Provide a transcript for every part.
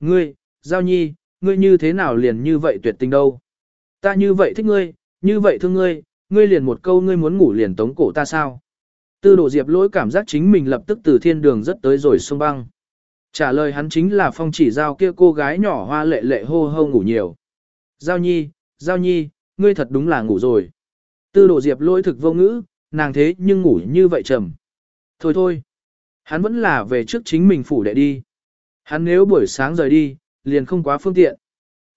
Ngươi, Giao Nhi, ngươi như thế nào liền như vậy tuyệt tình đâu? Ta như vậy thích ngươi, như vậy thương ngươi, ngươi liền một câu ngươi muốn ngủ liền tống cổ ta sao? Tư đồ diệp lỗi cảm giác chính mình lập tức từ thiên đường rất tới rồi sông băng. Trả lời hắn chính là phong chỉ giao kia cô gái nhỏ hoa lệ lệ hô hô ngủ nhiều. Giao nhi, giao nhi, ngươi thật đúng là ngủ rồi. Tư đồ diệp lỗi thực vô ngữ, nàng thế nhưng ngủ như vậy trầm. Thôi thôi, hắn vẫn là về trước chính mình phủ đệ đi. Hắn nếu buổi sáng rời đi, liền không quá phương tiện.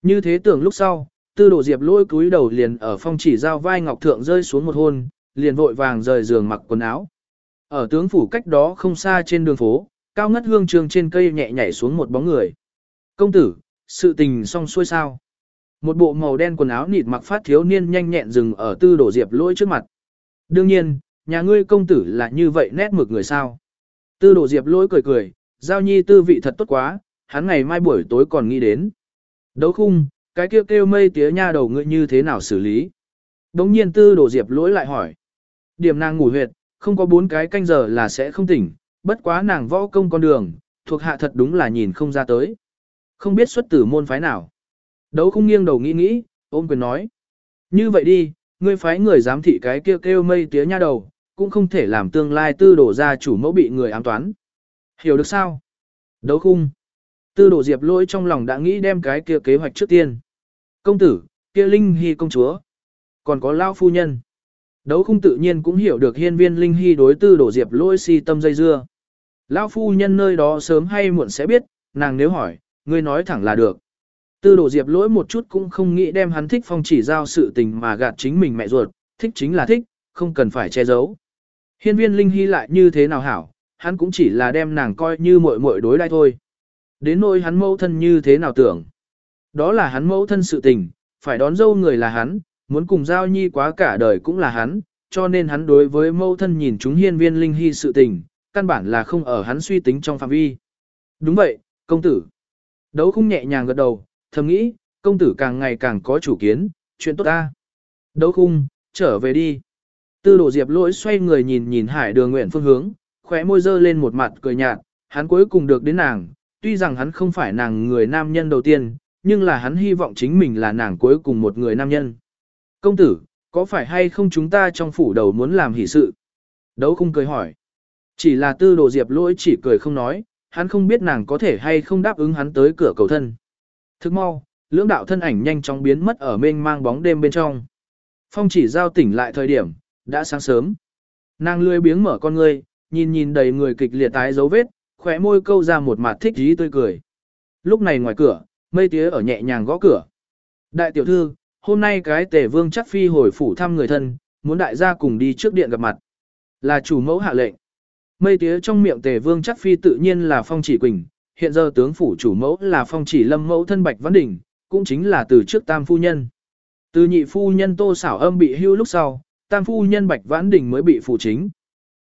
Như thế tưởng lúc sau, tư đồ diệp lỗi cúi đầu liền ở phong chỉ giao vai ngọc thượng rơi xuống một hôn, liền vội vàng rời giường mặc quần áo. Ở tướng phủ cách đó không xa trên đường phố, cao ngất hương trường trên cây nhẹ nhảy xuống một bóng người. Công tử, sự tình xong xuôi sao? Một bộ màu đen quần áo nịt mặc phát thiếu niên nhanh nhẹn dừng ở tư đổ diệp lỗi trước mặt. Đương nhiên, nhà ngươi công tử là như vậy nét mực người sao. Tư đổ diệp lỗi cười cười, giao nhi tư vị thật tốt quá, hắn ngày mai buổi tối còn nghĩ đến. Đấu khung, cái kêu kêu mây tía nha đầu ngươi như thế nào xử lý? Đống nhiên tư đổ diệp lỗi lại hỏi. Điểm nàng ngủ huyệt, không có bốn cái canh giờ là sẽ không tỉnh, bất quá nàng võ công con đường, thuộc hạ thật đúng là nhìn không ra tới. Không biết xuất tử môn phái nào. Đấu không nghiêng đầu nghĩ nghĩ, ôm quyền nói. Như vậy đi, ngươi phái người giám thị cái kêu kêu mây tía nha đầu, cũng không thể làm tương lai tư đổ ra chủ mẫu bị người ám toán. Hiểu được sao? Đấu khung. Tư đổ diệp lỗi trong lòng đã nghĩ đem cái kia kế hoạch trước tiên. Công tử, kia linh hy công chúa. Còn có lao phu nhân. Đấu khung tự nhiên cũng hiểu được hiên viên linh hy đối tư đổ diệp lỗi si tâm dây dưa. Lao phu nhân nơi đó sớm hay muộn sẽ biết, nàng nếu hỏi, ngươi nói thẳng là được. Tư đổ diệp lỗi một chút cũng không nghĩ đem hắn thích phong chỉ giao sự tình mà gạt chính mình mẹ ruột, thích chính là thích, không cần phải che giấu. Hiên viên linh hy lại như thế nào hảo, hắn cũng chỉ là đem nàng coi như muội muội đối đai thôi. Đến nỗi hắn mẫu thân như thế nào tưởng. Đó là hắn mẫu thân sự tình, phải đón dâu người là hắn, muốn cùng giao nhi quá cả đời cũng là hắn, cho nên hắn đối với mẫu thân nhìn chúng hiên viên linh hy sự tình, căn bản là không ở hắn suy tính trong phạm vi. Đúng vậy, công tử. Đấu không nhẹ nhàng gật đầu, thầm nghĩ, công tử càng ngày càng có chủ kiến, chuyện tốt ta. Đấu khung, trở về đi. Tư đổ diệp lỗi xoay người nhìn nhìn hải đường nguyện phương hướng, khóe môi dơ lên một mặt cười nhạt, hắn cuối cùng được đến nàng, tuy rằng hắn không phải nàng người nam nhân đầu tiên, nhưng là hắn hy vọng chính mình là nàng cuối cùng một người nam nhân. Công tử, có phải hay không chúng ta trong phủ đầu muốn làm hỷ sự? Đấu không cười hỏi. Chỉ là tư đồ diệp lỗi chỉ cười không nói, hắn không biết nàng có thể hay không đáp ứng hắn tới cửa cầu thân. Thức mau, lưỡng đạo thân ảnh nhanh chóng biến mất ở mênh mang bóng đêm bên trong. Phong chỉ giao tỉnh lại thời điểm, đã sáng sớm. Nàng lười biếng mở con ngươi, nhìn nhìn đầy người kịch liệt tái dấu vết, khóe môi câu ra một mặt thích dí tươi cười. Lúc này ngoài cửa, mây tía ở nhẹ nhàng gõ cửa. Đại tiểu thư, hôm nay cái tề vương chắc phi hồi phủ thăm người thân, muốn đại gia cùng đi trước điện gặp mặt. Là chủ mẫu hạ lệnh. Mây tía trong miệng tề vương chắc phi tự nhiên là phong chỉ quỳnh, hiện giờ tướng phủ chủ mẫu là phong chỉ lâm mẫu thân bạch văn đỉnh, cũng chính là từ trước tam phu nhân. Từ nhị phu nhân tô xảo âm bị hưu lúc sau, tam phu nhân bạch vãn đỉnh mới bị phủ chính.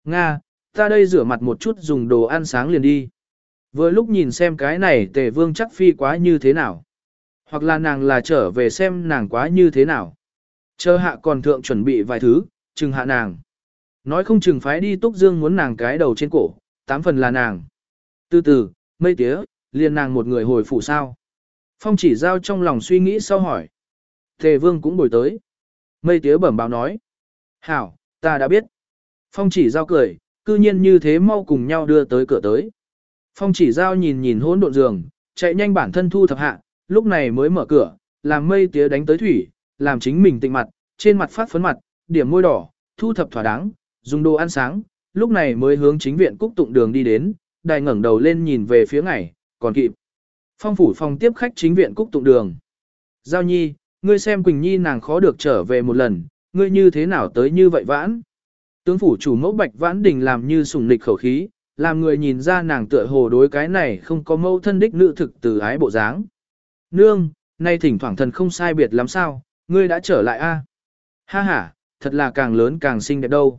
Nga, ta đây rửa mặt một chút dùng đồ ăn sáng liền đi. Vừa lúc nhìn xem cái này tề vương chắc phi quá như thế nào. Hoặc là nàng là trở về xem nàng quá như thế nào. Chờ hạ còn thượng chuẩn bị vài thứ, chừng hạ nàng. Nói không chừng phái đi túc dương muốn nàng cái đầu trên cổ, tám phần là nàng. Từ từ, mây tía, liền nàng một người hồi phủ sao. Phong chỉ giao trong lòng suy nghĩ sau hỏi. Tề vương cũng bồi tới. Mây tía bẩm báo nói. Hảo, ta đã biết. Phong chỉ giao cười, cư nhiên như thế mau cùng nhau đưa tới cửa tới. Phong chỉ giao nhìn nhìn hỗn độn giường, chạy nhanh bản thân thu thập hạ, lúc này mới mở cửa, làm mây tía đánh tới thủy, làm chính mình tịnh mặt, trên mặt phát phấn mặt, điểm môi đỏ, thu thập thỏa đáng, dùng đồ ăn sáng, lúc này mới hướng chính viện cúc tụng đường đi đến, đài ngẩng đầu lên nhìn về phía ngày, còn kịp. Phong phủ phòng tiếp khách chính viện cúc tụng đường. Giao nhi, ngươi xem Quỳnh Nhi nàng khó được trở về một lần, ngươi như thế nào tới như vậy vãn. Tướng phủ chủ mẫu bạch vãn đình làm như sùng nịch khẩu khí, làm người nhìn ra nàng tựa hồ đối cái này không có mâu thân đích nữ thực từ ái bộ dáng. Nương, nay thỉnh thoảng thần không sai biệt lắm sao, ngươi đã trở lại a? Ha ha, thật là càng lớn càng xinh đẹp đâu.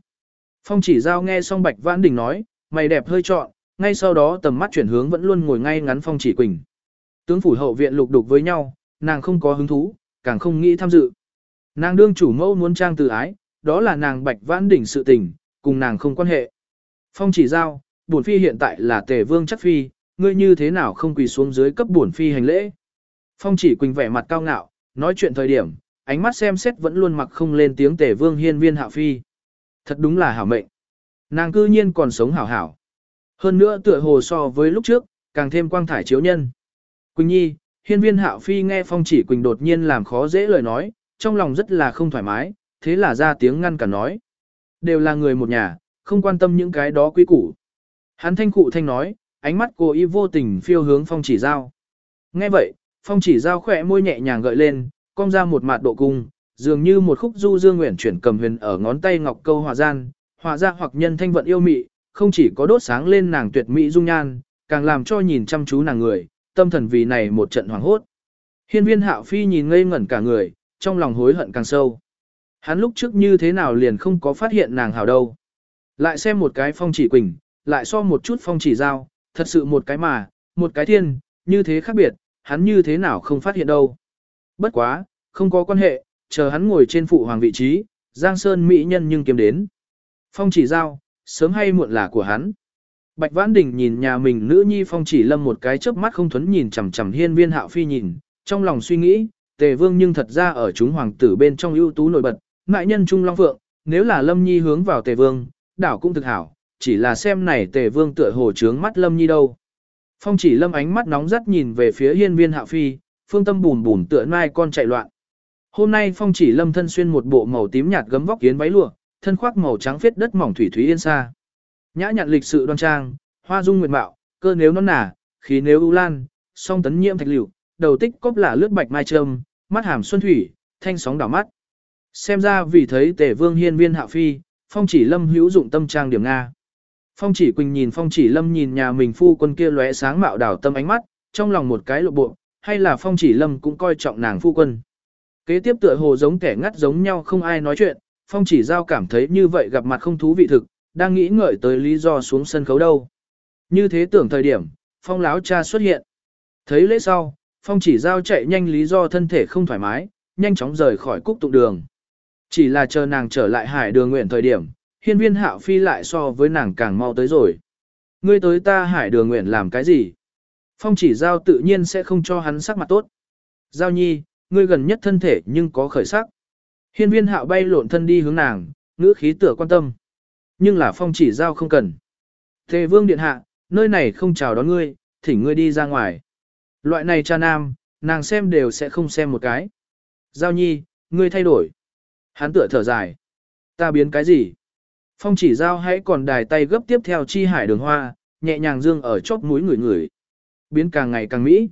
Phong chỉ giao nghe xong bạch vãn đình nói, mày đẹp hơi trọn, ngay sau đó tầm mắt chuyển hướng vẫn luôn ngồi ngay ngắn phong chỉ quỳnh. Tướng phủ hậu viện lục đục với nhau, nàng không có hứng thú, càng không nghĩ tham dự. Nàng đương chủ mẫu muốn trang từ ái, đó là nàng bạch vãn đỉnh sự tình, cùng nàng không quan hệ. Phong chỉ giao, bổn phi hiện tại là tề vương chắc phi, ngươi như thế nào không quỳ xuống dưới cấp bổn phi hành lễ. Phong chỉ quỳnh vẻ mặt cao ngạo, nói chuyện thời điểm, ánh mắt xem xét vẫn luôn mặc không lên tiếng tể vương hiên viên hạ phi. Thật đúng là hảo mệnh. Nàng cư nhiên còn sống hảo hảo. Hơn nữa tựa hồ so với lúc trước, càng thêm quang thải chiếu nhân. Quỳnh Nhi, hiên viên hạo phi nghe phong chỉ Quỳnh đột nhiên làm khó dễ lời nói, trong lòng rất là không thoải mái, thế là ra tiếng ngăn cả nói. Đều là người một nhà, không quan tâm những cái đó quý củ. Hắn thanh cụ thanh nói, ánh mắt cô y vô tình phiêu hướng phong chỉ giao. Nghe vậy, phong chỉ giao khỏe môi nhẹ nhàng gợi lên, cong ra một mặt độ cung, dường như một khúc du dương nguyện chuyển cầm huyền ở ngón tay ngọc câu hòa gian, hòa ra hoặc nhân thanh vận yêu mị, không chỉ có đốt sáng lên nàng tuyệt mỹ dung nhan, càng làm cho nhìn chăm chú nàng người, tâm thần vì này một trận hoàng hốt. Hiên viên hạo phi nhìn ngây ngẩn cả người, trong lòng hối hận càng sâu. Hắn lúc trước như thế nào liền không có phát hiện nàng hảo đâu. Lại xem một cái phong chỉ quỳnh, lại so một chút phong chỉ giao, thật sự một cái mà, một cái thiên, như thế khác biệt, hắn như thế nào không phát hiện đâu. Bất quá, không có quan hệ, chờ hắn ngồi trên phụ hoàng vị trí, Giang Sơn Mỹ nhân nhưng kiếm đến. Phong chỉ giao, sớm hay muộn là của hắn. Bạch Vãn Đình nhìn nhà mình nữ nhi phong chỉ lâm một cái chớp mắt không thuấn nhìn chằm chằm hiên viên hạo phi nhìn, trong lòng suy nghĩ, tề vương nhưng thật ra ở chúng hoàng tử bên trong ưu tú nổi bật, ngại nhân trung long phượng, nếu là lâm nhi hướng vào tề vương, đảo cũng thực hảo, chỉ là xem này tề vương tựa hồ trướng mắt lâm nhi đâu. Phong chỉ lâm ánh mắt nóng rất nhìn về phía hiên viên hạ phi, phương tâm bùn bùn tựa mai con chạy loạn. Hôm nay phong chỉ lâm thân xuyên một bộ màu tím nhạt gấm vóc yến váy lụa, thân khoác màu trắng phết đất mỏng thủy thúy yên xa. Nhã nhặn lịch sự đoan trang, hoa dung nguyệt mạo, cơ nếu non nả, khí nếu ưu lan, song tấn nhiễm thạch liệu, đầu tích cốc là lướt bạch mai trâm, mắt hàm xuân thủy, thanh sóng đảo mắt. Xem ra vì thấy tể vương hiên viên hạ phi, phong chỉ lâm hữu dụng tâm trang điểm Nga. Phong chỉ quỳnh nhìn phong chỉ lâm nhìn nhà mình phu quân kia lóe sáng mạo đảo tâm ánh mắt, trong lòng một cái lộ bộ, hay là phong chỉ lâm cũng coi trọng nàng phu quân. Kế tiếp tựa hồ giống kẻ ngắt giống nhau không ai nói chuyện, phong chỉ giao cảm thấy như vậy gặp mặt không thú vị thực, đang nghĩ ngợi tới lý do xuống sân khấu đâu. Như thế tưởng thời điểm, phong láo cha xuất hiện. Thấy lễ sau, phong chỉ giao chạy nhanh lý do thân thể không thoải mái, nhanh chóng rời khỏi cúc tụng đường. Chỉ là chờ nàng trở lại hải đường nguyện thời điểm, hiên viên hạo phi lại so với nàng càng mau tới rồi. Ngươi tới ta hải đường nguyện làm cái gì? Phong chỉ giao tự nhiên sẽ không cho hắn sắc mặt tốt. Giao nhi, ngươi gần nhất thân thể nhưng có khởi sắc. Hiên viên hạo bay lộn thân đi hướng nàng, ngữ khí tựa quan tâm. Nhưng là phong chỉ giao không cần. Thề vương điện hạ, nơi này không chào đón ngươi, thỉnh ngươi đi ra ngoài. Loại này cha nam, nàng xem đều sẽ không xem một cái. Giao nhi, ngươi thay đổi. Hắn tựa thở dài. Ta biến cái gì? Phong chỉ giao hãy còn đài tay gấp tiếp theo chi hải đường hoa, nhẹ nhàng dương ở chóp mũi người người. Biến càng ngày càng mỹ.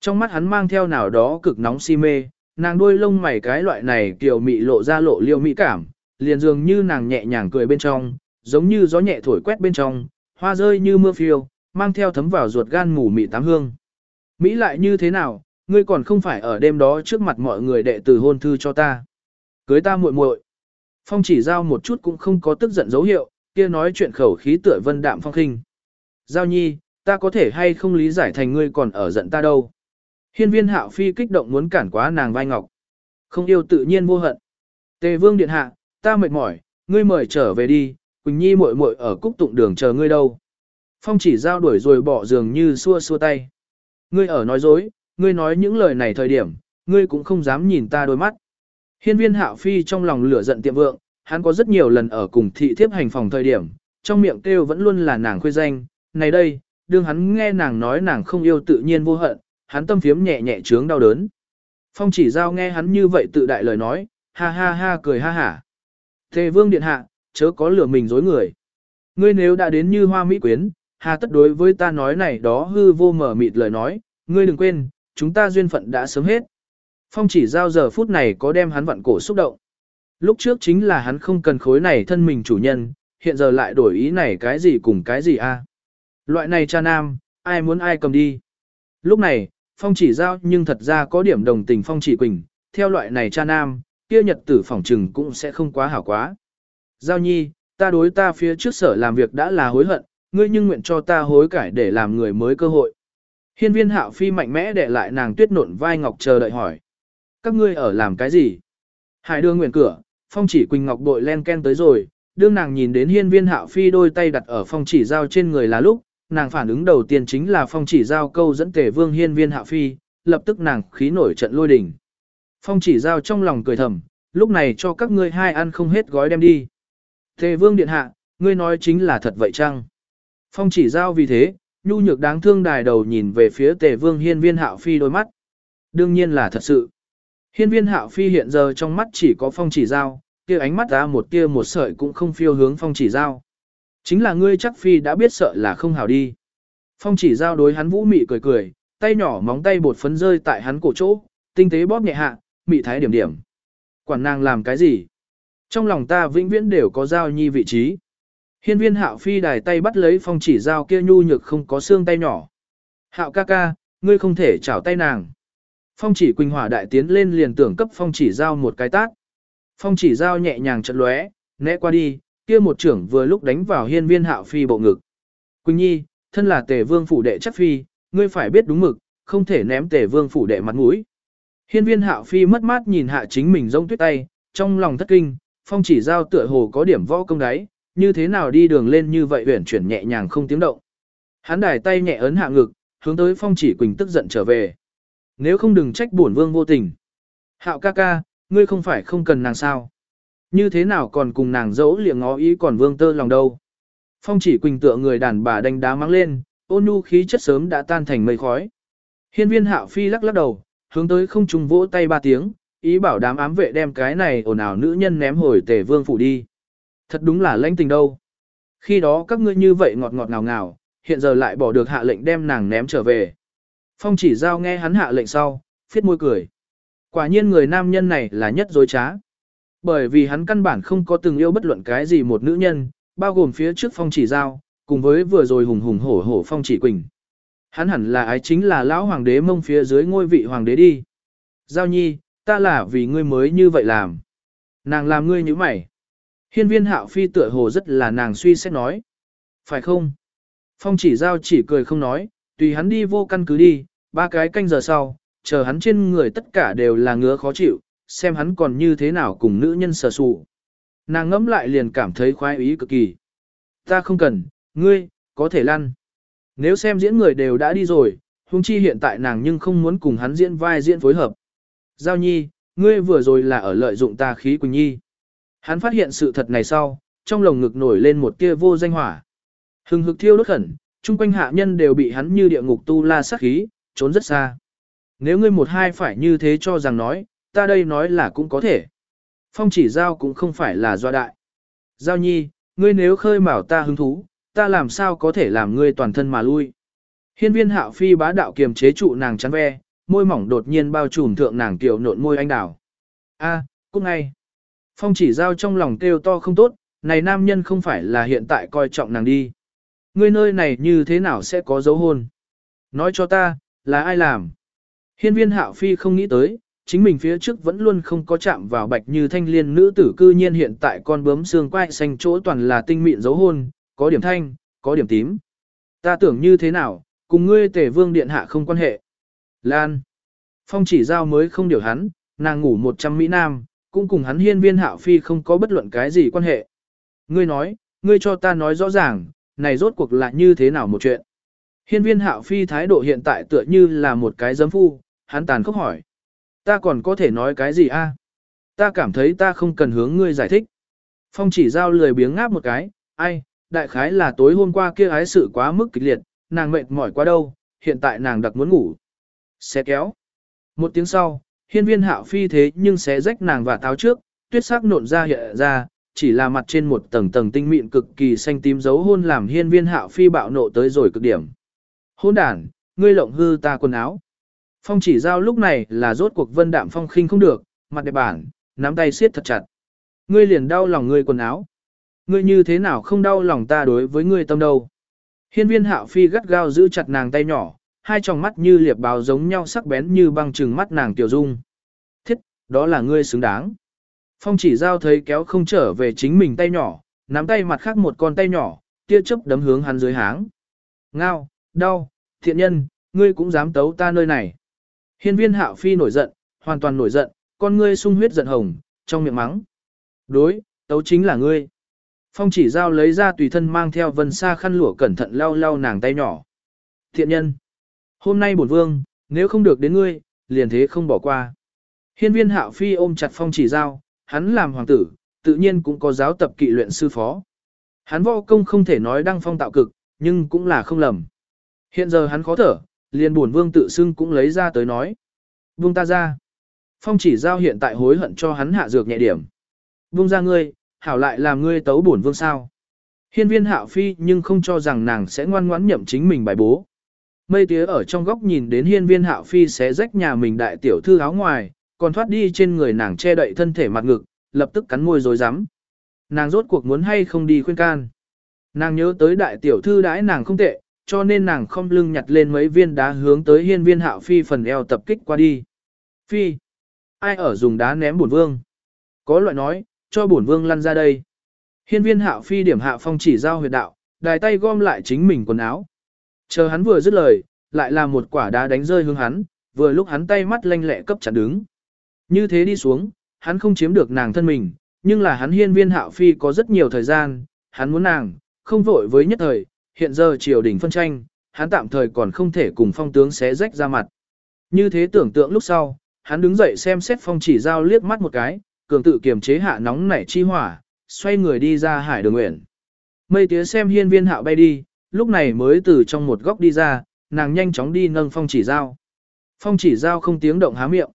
Trong mắt hắn mang theo nào đó cực nóng si mê, nàng đuôi lông mày cái loại này kiểu mị lộ ra lộ liêu mỹ cảm, liền dường như nàng nhẹ nhàng cười bên trong, giống như gió nhẹ thổi quét bên trong, hoa rơi như mưa phiêu, mang theo thấm vào ruột gan mù mị tám hương. Mỹ lại như thế nào, ngươi còn không phải ở đêm đó trước mặt mọi người đệ tử hôn thư cho ta. Cưới ta muội muội. Phong chỉ giao một chút cũng không có tức giận dấu hiệu, kia nói chuyện khẩu khí tựa vân đạm phong khinh. Giao nhi, ta có thể hay không lý giải thành ngươi còn ở giận ta đâu. Hiên viên hạo phi kích động muốn cản quá nàng vai ngọc. Không yêu tự nhiên vô hận. Tề vương điện hạ, ta mệt mỏi, ngươi mời trở về đi, Quỳnh Nhi muội muội ở cúc tụng đường chờ ngươi đâu. Phong chỉ giao đuổi rồi bỏ giường như xua xua tay. Ngươi ở nói dối, ngươi nói những lời này thời điểm, ngươi cũng không dám nhìn ta đôi mắt. Hiên viên hạo phi trong lòng lửa giận tiệm vượng, hắn có rất nhiều lần ở cùng thị thiếp hành phòng thời điểm, trong miệng kêu vẫn luôn là nàng khuê danh, này đây, đương hắn nghe nàng nói nàng không yêu tự nhiên vô hận, hắn tâm phiếm nhẹ nhẹ trướng đau đớn. Phong chỉ giao nghe hắn như vậy tự đại lời nói, ha ha ha cười ha hả. Thề vương điện hạ, chớ có lửa mình dối người. Ngươi nếu đã đến như hoa mỹ quyến, hà tất đối với ta nói này đó hư vô mở mịt lời nói, ngươi đừng quên, chúng ta duyên phận đã sớm hết. Phong chỉ giao giờ phút này có đem hắn vặn cổ xúc động. Lúc trước chính là hắn không cần khối này thân mình chủ nhân, hiện giờ lại đổi ý này cái gì cùng cái gì a? À? Loại này cha nam, ai muốn ai cầm đi. Lúc này, Phong chỉ giao nhưng thật ra có điểm đồng tình Phong chỉ quỳnh, theo loại này cha nam, kia nhật tử phỏng trừng cũng sẽ không quá hảo quá. Giao nhi, ta đối ta phía trước sở làm việc đã là hối hận, ngươi nhưng nguyện cho ta hối cải để làm người mới cơ hội. Hiên viên hạo phi mạnh mẽ để lại nàng tuyết nộn vai ngọc chờ đợi hỏi. Các ngươi ở làm cái gì? Hải đưa nguyện cửa, phong chỉ quỳnh ngọc bội len ken tới rồi, đương nàng nhìn đến hiên viên hạo phi đôi tay đặt ở phong chỉ giao trên người là lúc, nàng phản ứng đầu tiên chính là phong chỉ giao câu dẫn tề vương hiên viên hạ phi, lập tức nàng khí nổi trận lôi đỉnh. Phong chỉ giao trong lòng cười thầm, lúc này cho các ngươi hai ăn không hết gói đem đi. Tề vương điện hạ, ngươi nói chính là thật vậy chăng? Phong chỉ giao vì thế, nhu nhược đáng thương đài đầu nhìn về phía tề vương hiên viên hạo phi đôi mắt. Đương nhiên là thật sự. Hiên viên hạo phi hiện giờ trong mắt chỉ có phong chỉ giao, kia ánh mắt ra một kia một sợi cũng không phiêu hướng phong chỉ giao. Chính là ngươi chắc phi đã biết sợ là không hảo đi. Phong chỉ giao đối hắn vũ mị cười cười, tay nhỏ móng tay bột phấn rơi tại hắn cổ chỗ, tinh tế bóp nhẹ hạ, mị thái điểm điểm. Quản nàng làm cái gì? Trong lòng ta vĩnh viễn đều có giao nhi vị trí. Hiên viên hạo phi đài tay bắt lấy phong chỉ giao kia nhu nhược không có xương tay nhỏ. Hạo ca ca, ngươi không thể chảo tay nàng. Phong chỉ quỳnh hỏa đại tiến lên liền tưởng cấp phong chỉ giao một cái tát. Phong chỉ giao nhẹ nhàng chật lóe, né qua đi, kia một trưởng vừa lúc đánh vào hiên viên hạo phi bộ ngực. Quỳnh nhi, thân là tề vương phủ đệ chắc phi, ngươi phải biết đúng mực, không thể ném tề vương phủ đệ mặt mũi. Hiên viên hạo phi mất mát nhìn hạ chính mình rông tuyết tay, trong lòng thất kinh, phong chỉ giao tựa hồ có điểm võ công đáy, như thế nào đi đường lên như vậy uyển chuyển nhẹ nhàng không tiếng động. Hắn đài tay nhẹ ấn hạ ngực, hướng tới phong chỉ quỳnh tức giận trở về. Nếu không đừng trách bổn vương vô tình. Hạo ca ca, ngươi không phải không cần nàng sao. Như thế nào còn cùng nàng dẫu liệng ngó ý còn vương tơ lòng đâu. Phong chỉ quỳnh tựa người đàn bà đánh đá mắng lên, ôn nhu khí chất sớm đã tan thành mây khói. Hiên viên hạo phi lắc lắc đầu, hướng tới không trùng vỗ tay ba tiếng, ý bảo đám ám vệ đem cái này ồn ào nữ nhân ném hồi tề vương phủ đi. Thật đúng là lãnh tình đâu. Khi đó các ngươi như vậy ngọt ngọt ngào ngào, hiện giờ lại bỏ được hạ lệnh đem nàng ném trở về. Phong chỉ giao nghe hắn hạ lệnh sau, phiết môi cười. Quả nhiên người nam nhân này là nhất dối trá. Bởi vì hắn căn bản không có từng yêu bất luận cái gì một nữ nhân, bao gồm phía trước phong chỉ giao, cùng với vừa rồi hùng hùng hổ hổ phong chỉ quỳnh. Hắn hẳn là ái chính là lão hoàng đế mông phía dưới ngôi vị hoàng đế đi. Giao nhi, ta là vì ngươi mới như vậy làm. Nàng làm ngươi như mày. Hiên viên hạo phi tựa hồ rất là nàng suy xét nói. Phải không? Phong chỉ giao chỉ cười không nói, tùy hắn đi vô căn cứ đi, ba cái canh giờ sau, chờ hắn trên người tất cả đều là ngứa khó chịu, xem hắn còn như thế nào cùng nữ nhân sờ sụ. Nàng ngẫm lại liền cảm thấy khoái ý cực kỳ. Ta không cần, ngươi, có thể lăn. Nếu xem diễn người đều đã đi rồi, huống chi hiện tại nàng nhưng không muốn cùng hắn diễn vai diễn phối hợp. Giao nhi, ngươi vừa rồi là ở lợi dụng ta khí Quỳnh Nhi. Hắn phát hiện sự thật này sau, trong lồng ngực nổi lên một tia vô danh hỏa. Hừng hực thiêu đốt khẩn, chung quanh hạ nhân đều bị hắn như địa ngục tu la sát khí, trốn rất xa. Nếu ngươi một hai phải như thế cho rằng nói, ta đây nói là cũng có thể. Phong chỉ giao cũng không phải là doa đại. Giao nhi, ngươi nếu khơi mào ta hứng thú, ta làm sao có thể làm ngươi toàn thân mà lui. Hiên viên hạo phi bá đạo kiềm chế trụ nàng chắn ve, môi mỏng đột nhiên bao trùm thượng nàng tiểu nộn môi anh đào. A, à, ngay. Phong chỉ giao trong lòng kêu to không tốt, này nam nhân không phải là hiện tại coi trọng nàng đi. Ngươi nơi này như thế nào sẽ có dấu hôn? Nói cho ta, là ai làm? Hiên viên hạo phi không nghĩ tới, chính mình phía trước vẫn luôn không có chạm vào bạch như thanh liên nữ tử cư nhiên hiện tại con bướm xương quai xanh chỗ toàn là tinh mịn dấu hôn, có điểm thanh, có điểm tím. Ta tưởng như thế nào, cùng ngươi tể vương điện hạ không quan hệ. Lan. Phong chỉ giao mới không điều hắn, nàng ngủ một trăm Mỹ Nam, cũng cùng hắn hiên viên hạo phi không có bất luận cái gì quan hệ. Ngươi nói, ngươi cho ta nói rõ ràng, này rốt cuộc là như thế nào một chuyện. Hiên viên hạo phi thái độ hiện tại tựa như là một cái giấm phu, hắn tàn khốc hỏi. Ta còn có thể nói cái gì a? À? Ta cảm thấy ta không cần hướng ngươi giải thích. Phong chỉ giao lười biếng ngáp một cái, ai, đại khái là tối hôm qua kia ái sự quá mức kịch liệt, nàng mệt mỏi quá đâu, hiện tại nàng đặc muốn ngủ. Xe kéo. Một tiếng sau, hiên viên hạo phi thế nhưng sẽ rách nàng và táo trước, tuyết sắc nộn ra hiện ra, chỉ là mặt trên một tầng tầng tinh mịn cực kỳ xanh tím dấu hôn làm hiên viên hạo phi bạo nộ tới rồi cực điểm. Hôn đàn, ngươi lộng hư ta quần áo. Phong chỉ giao lúc này là rốt cuộc vân đạm phong khinh không được, mặt đẹp bản, nắm tay siết thật chặt. Ngươi liền đau lòng ngươi quần áo. Ngươi như thế nào không đau lòng ta đối với ngươi tâm đâu. Hiên viên hạo phi gắt gao giữ chặt nàng tay nhỏ, hai tròng mắt như liệp bào giống nhau sắc bén như băng trừng mắt nàng tiểu dung. Thiết, đó là ngươi xứng đáng. Phong chỉ giao thấy kéo không trở về chính mình tay nhỏ, nắm tay mặt khác một con tay nhỏ, tia chớp đấm hướng hắn dưới háng. Ngao, đau, thiện nhân, ngươi cũng dám tấu ta nơi này. Hiên viên hạo phi nổi giận, hoàn toàn nổi giận, con ngươi sung huyết giận hồng, trong miệng mắng. Đối, tấu chính là ngươi. Phong chỉ giao lấy ra tùy thân mang theo vân xa khăn lụa cẩn thận lau lau nàng tay nhỏ. Thiện nhân, hôm nay bổn vương, nếu không được đến ngươi, liền thế không bỏ qua. Hiên viên hạo phi ôm chặt phong chỉ giao, hắn làm hoàng tử, tự nhiên cũng có giáo tập kỵ luyện sư phó. Hắn võ công không thể nói đăng phong tạo cực, nhưng cũng là không lầm. Hiện giờ hắn khó thở, liền buồn vương tự xưng cũng lấy ra tới nói. Vương ta ra. Phong chỉ giao hiện tại hối hận cho hắn hạ dược nhẹ điểm. Vương ra ngươi, hảo lại làm ngươi tấu bổn vương sao. Hiên viên hạo phi nhưng không cho rằng nàng sẽ ngoan ngoãn nhậm chính mình bài bố. Mây tía ở trong góc nhìn đến hiên viên hạo phi sẽ rách nhà mình đại tiểu thư áo ngoài, còn thoát đi trên người nàng che đậy thân thể mặt ngực, lập tức cắn môi rồi rắm Nàng rốt cuộc muốn hay không đi khuyên can. Nàng nhớ tới đại tiểu thư đãi nàng không tệ, cho nên nàng không lưng nhặt lên mấy viên đá hướng tới hiên viên hạo phi phần eo tập kích qua đi. Phi! Ai ở dùng đá ném bổn vương? Có loại nói, cho bổn vương lăn ra đây. Hiên viên hạo phi điểm hạ phong chỉ giao huyệt đạo, đài tay gom lại chính mình quần áo. Chờ hắn vừa dứt lời, lại là một quả đá đánh rơi hướng hắn, vừa lúc hắn tay mắt lanh lẹ cấp chặt đứng. Như thế đi xuống, hắn không chiếm được nàng thân mình, nhưng là hắn hiên viên hạo phi có rất nhiều thời gian, hắn muốn nàng, không vội với nhất thời, hiện giờ triều đình phân tranh, hắn tạm thời còn không thể cùng phong tướng xé rách ra mặt. Như thế tưởng tượng lúc sau, hắn đứng dậy xem xét phong chỉ giao liếc mắt một cái, cường tự kiềm chế hạ nóng nảy chi hỏa, xoay người đi ra hải đường nguyện. Mây tía xem hiên viên hạo bay đi, lúc này mới từ trong một góc đi ra, nàng nhanh chóng đi nâng phong chỉ giao. Phong chỉ giao không tiếng động há miệng.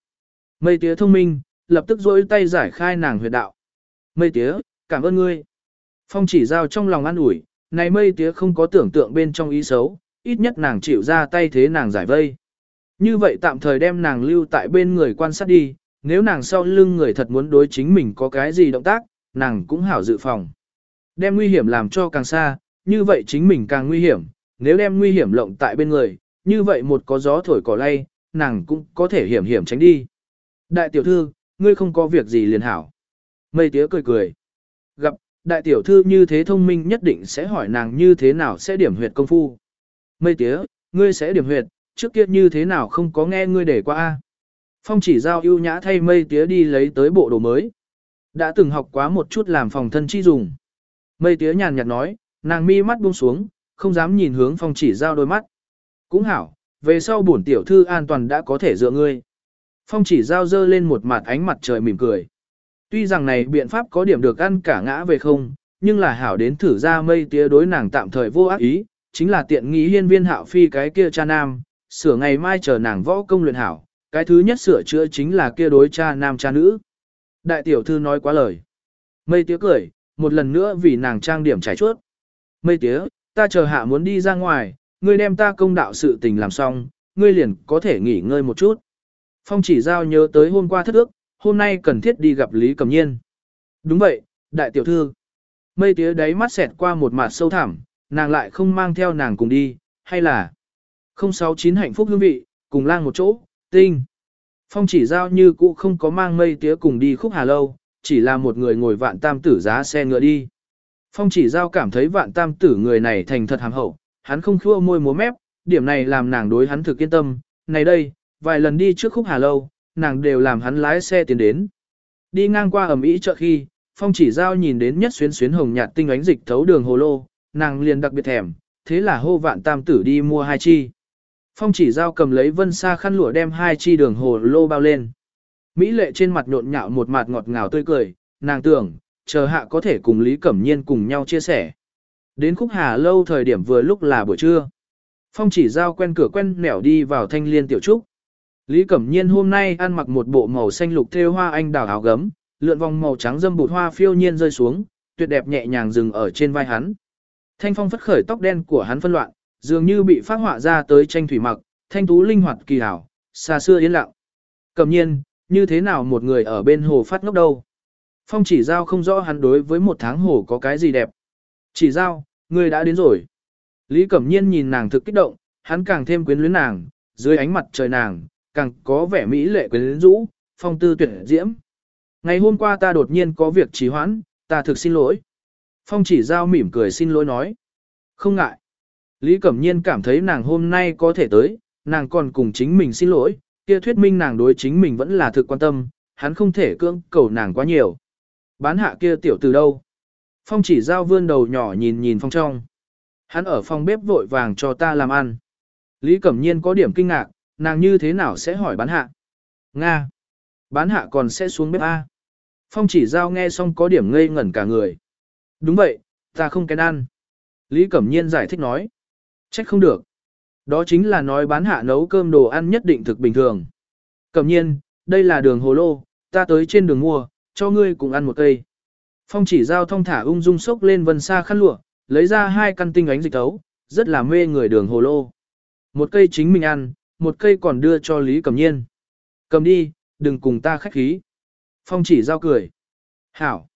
Mây tía thông minh, lập tức rỗi tay giải khai nàng huyệt đạo. Mây tía, cảm ơn ngươi. Phong chỉ giao trong lòng an ủi, này mây tía không có tưởng tượng bên trong ý xấu, ít nhất nàng chịu ra tay thế nàng giải vây. Như vậy tạm thời đem nàng lưu tại bên người quan sát đi, nếu nàng sau lưng người thật muốn đối chính mình có cái gì động tác, nàng cũng hảo dự phòng. Đem nguy hiểm làm cho càng xa, như vậy chính mình càng nguy hiểm, nếu đem nguy hiểm lộng tại bên người, như vậy một có gió thổi cỏ lay, nàng cũng có thể hiểm hiểm tránh đi. Đại tiểu thư, ngươi không có việc gì liền hảo. Mây tía cười cười. Gặp, đại tiểu thư như thế thông minh nhất định sẽ hỏi nàng như thế nào sẽ điểm huyệt công phu. Mây tía, ngươi sẽ điểm huyệt, trước kia như thế nào không có nghe ngươi để qua a Phong chỉ giao ưu nhã thay mây tía đi lấy tới bộ đồ mới. Đã từng học quá một chút làm phòng thân chi dùng. Mây tía nhàn nhạt nói, nàng mi mắt buông xuống, không dám nhìn hướng phong chỉ giao đôi mắt. Cũng hảo, về sau bổn tiểu thư an toàn đã có thể dựa ngươi. Phong chỉ giao dơ lên một mặt ánh mặt trời mỉm cười. Tuy rằng này biện pháp có điểm được ăn cả ngã về không, nhưng là hảo đến thử ra mây tía đối nàng tạm thời vô ác ý, chính là tiện nghĩ hiên viên hạo phi cái kia cha nam, sửa ngày mai chờ nàng võ công luyện hảo, cái thứ nhất sửa chữa chính là kia đối cha nam cha nữ. Đại tiểu thư nói quá lời. Mây tía cười, một lần nữa vì nàng trang điểm trải chuốt. Mây tía, ta chờ hạ muốn đi ra ngoài, ngươi đem ta công đạo sự tình làm xong, ngươi liền có thể nghỉ ngơi một chút. Phong chỉ giao nhớ tới hôm qua thất ước, hôm nay cần thiết đi gặp Lý Cầm Nhiên. Đúng vậy, đại tiểu thư. Mây tía đáy mắt xẹt qua một mặt sâu thẳm, nàng lại không mang theo nàng cùng đi, hay là 069 hạnh phúc hương vị, cùng lang một chỗ, tinh. Phong chỉ giao như cũ không có mang mây tía cùng đi khúc hà lâu, chỉ là một người ngồi vạn tam tử giá xe ngựa đi. Phong chỉ giao cảm thấy vạn tam tử người này thành thật hàm hậu, hắn không khua môi múa mép, điểm này làm nàng đối hắn thực yên tâm. Này đây, vài lần đi trước khúc hà lâu, nàng đều làm hắn lái xe tiến đến. Đi ngang qua ẩm ý chợ khi, phong chỉ giao nhìn đến nhất xuyến xuyến hồng nhạt tinh ánh dịch thấu đường hồ lô, nàng liền đặc biệt thèm, thế là hô vạn tam tử đi mua hai chi. Phong chỉ giao cầm lấy vân sa khăn lụa đem hai chi đường hồ lô bao lên. Mỹ lệ trên mặt nhộn nhạo một mặt ngọt ngào tươi cười, nàng tưởng, chờ hạ có thể cùng Lý Cẩm Nhiên cùng nhau chia sẻ. Đến khúc hà lâu thời điểm vừa lúc là buổi trưa. Phong chỉ giao quen cửa quen nẻo đi vào thanh liên tiểu trúc. Lý Cẩm Nhiên hôm nay ăn mặc một bộ màu xanh lục thêu hoa anh đào áo gấm, lượn vòng màu trắng dâm bụt hoa phiêu nhiên rơi xuống, tuyệt đẹp nhẹ nhàng dừng ở trên vai hắn. Thanh phong phất khởi tóc đen của hắn phân loạn, dường như bị phát họa ra tới tranh thủy mặc, thanh tú linh hoạt kỳ hảo, xa xưa yên lặng. Cẩm nhiên, như thế nào một người ở bên hồ phát ngốc đâu? Phong chỉ giao không rõ hắn đối với một tháng hồ có cái gì đẹp. Chỉ giao, người đã đến rồi. Lý Cẩm Nhiên nhìn nàng thực kích động, hắn càng thêm quyến luyến nàng, dưới ánh mặt trời nàng, càng có vẻ mỹ lệ quyến rũ, phong tư tuyệt diễm. Ngày hôm qua ta đột nhiên có việc trì hoãn, ta thực xin lỗi. Phong chỉ giao mỉm cười xin lỗi nói. Không ngại. Lý Cẩm Nhiên cảm thấy nàng hôm nay có thể tới, nàng còn cùng chính mình xin lỗi, kia thuyết minh nàng đối chính mình vẫn là thực quan tâm, hắn không thể cưỡng cầu nàng quá nhiều. Bán hạ kia tiểu từ đâu? Phong chỉ giao vươn đầu nhỏ nhìn nhìn phong trong. Hắn ở phòng bếp vội vàng cho ta làm ăn. Lý Cẩm Nhiên có điểm kinh ngạc, nàng như thế nào sẽ hỏi bán hạ? Nga. Bán hạ còn sẽ xuống bếp A. Phong chỉ giao nghe xong có điểm ngây ngẩn cả người. Đúng vậy, ta không kén ăn. Lý Cẩm Nhiên giải thích nói. Trách không được. Đó chính là nói bán hạ nấu cơm đồ ăn nhất định thực bình thường. Cẩm Nhiên, đây là đường hồ lô, ta tới trên đường mua, cho ngươi cùng ăn một cây. Phong chỉ giao thông thả ung dung sốc lên vân xa khăn lụa, lấy ra hai căn tinh ánh dịch tấu, rất là mê người đường hồ lô. Một cây chính mình ăn, một cây còn đưa cho Lý Cẩm Nhiên. Cầm đi, đừng cùng ta khách khí. Phong chỉ giao cười. Hảo.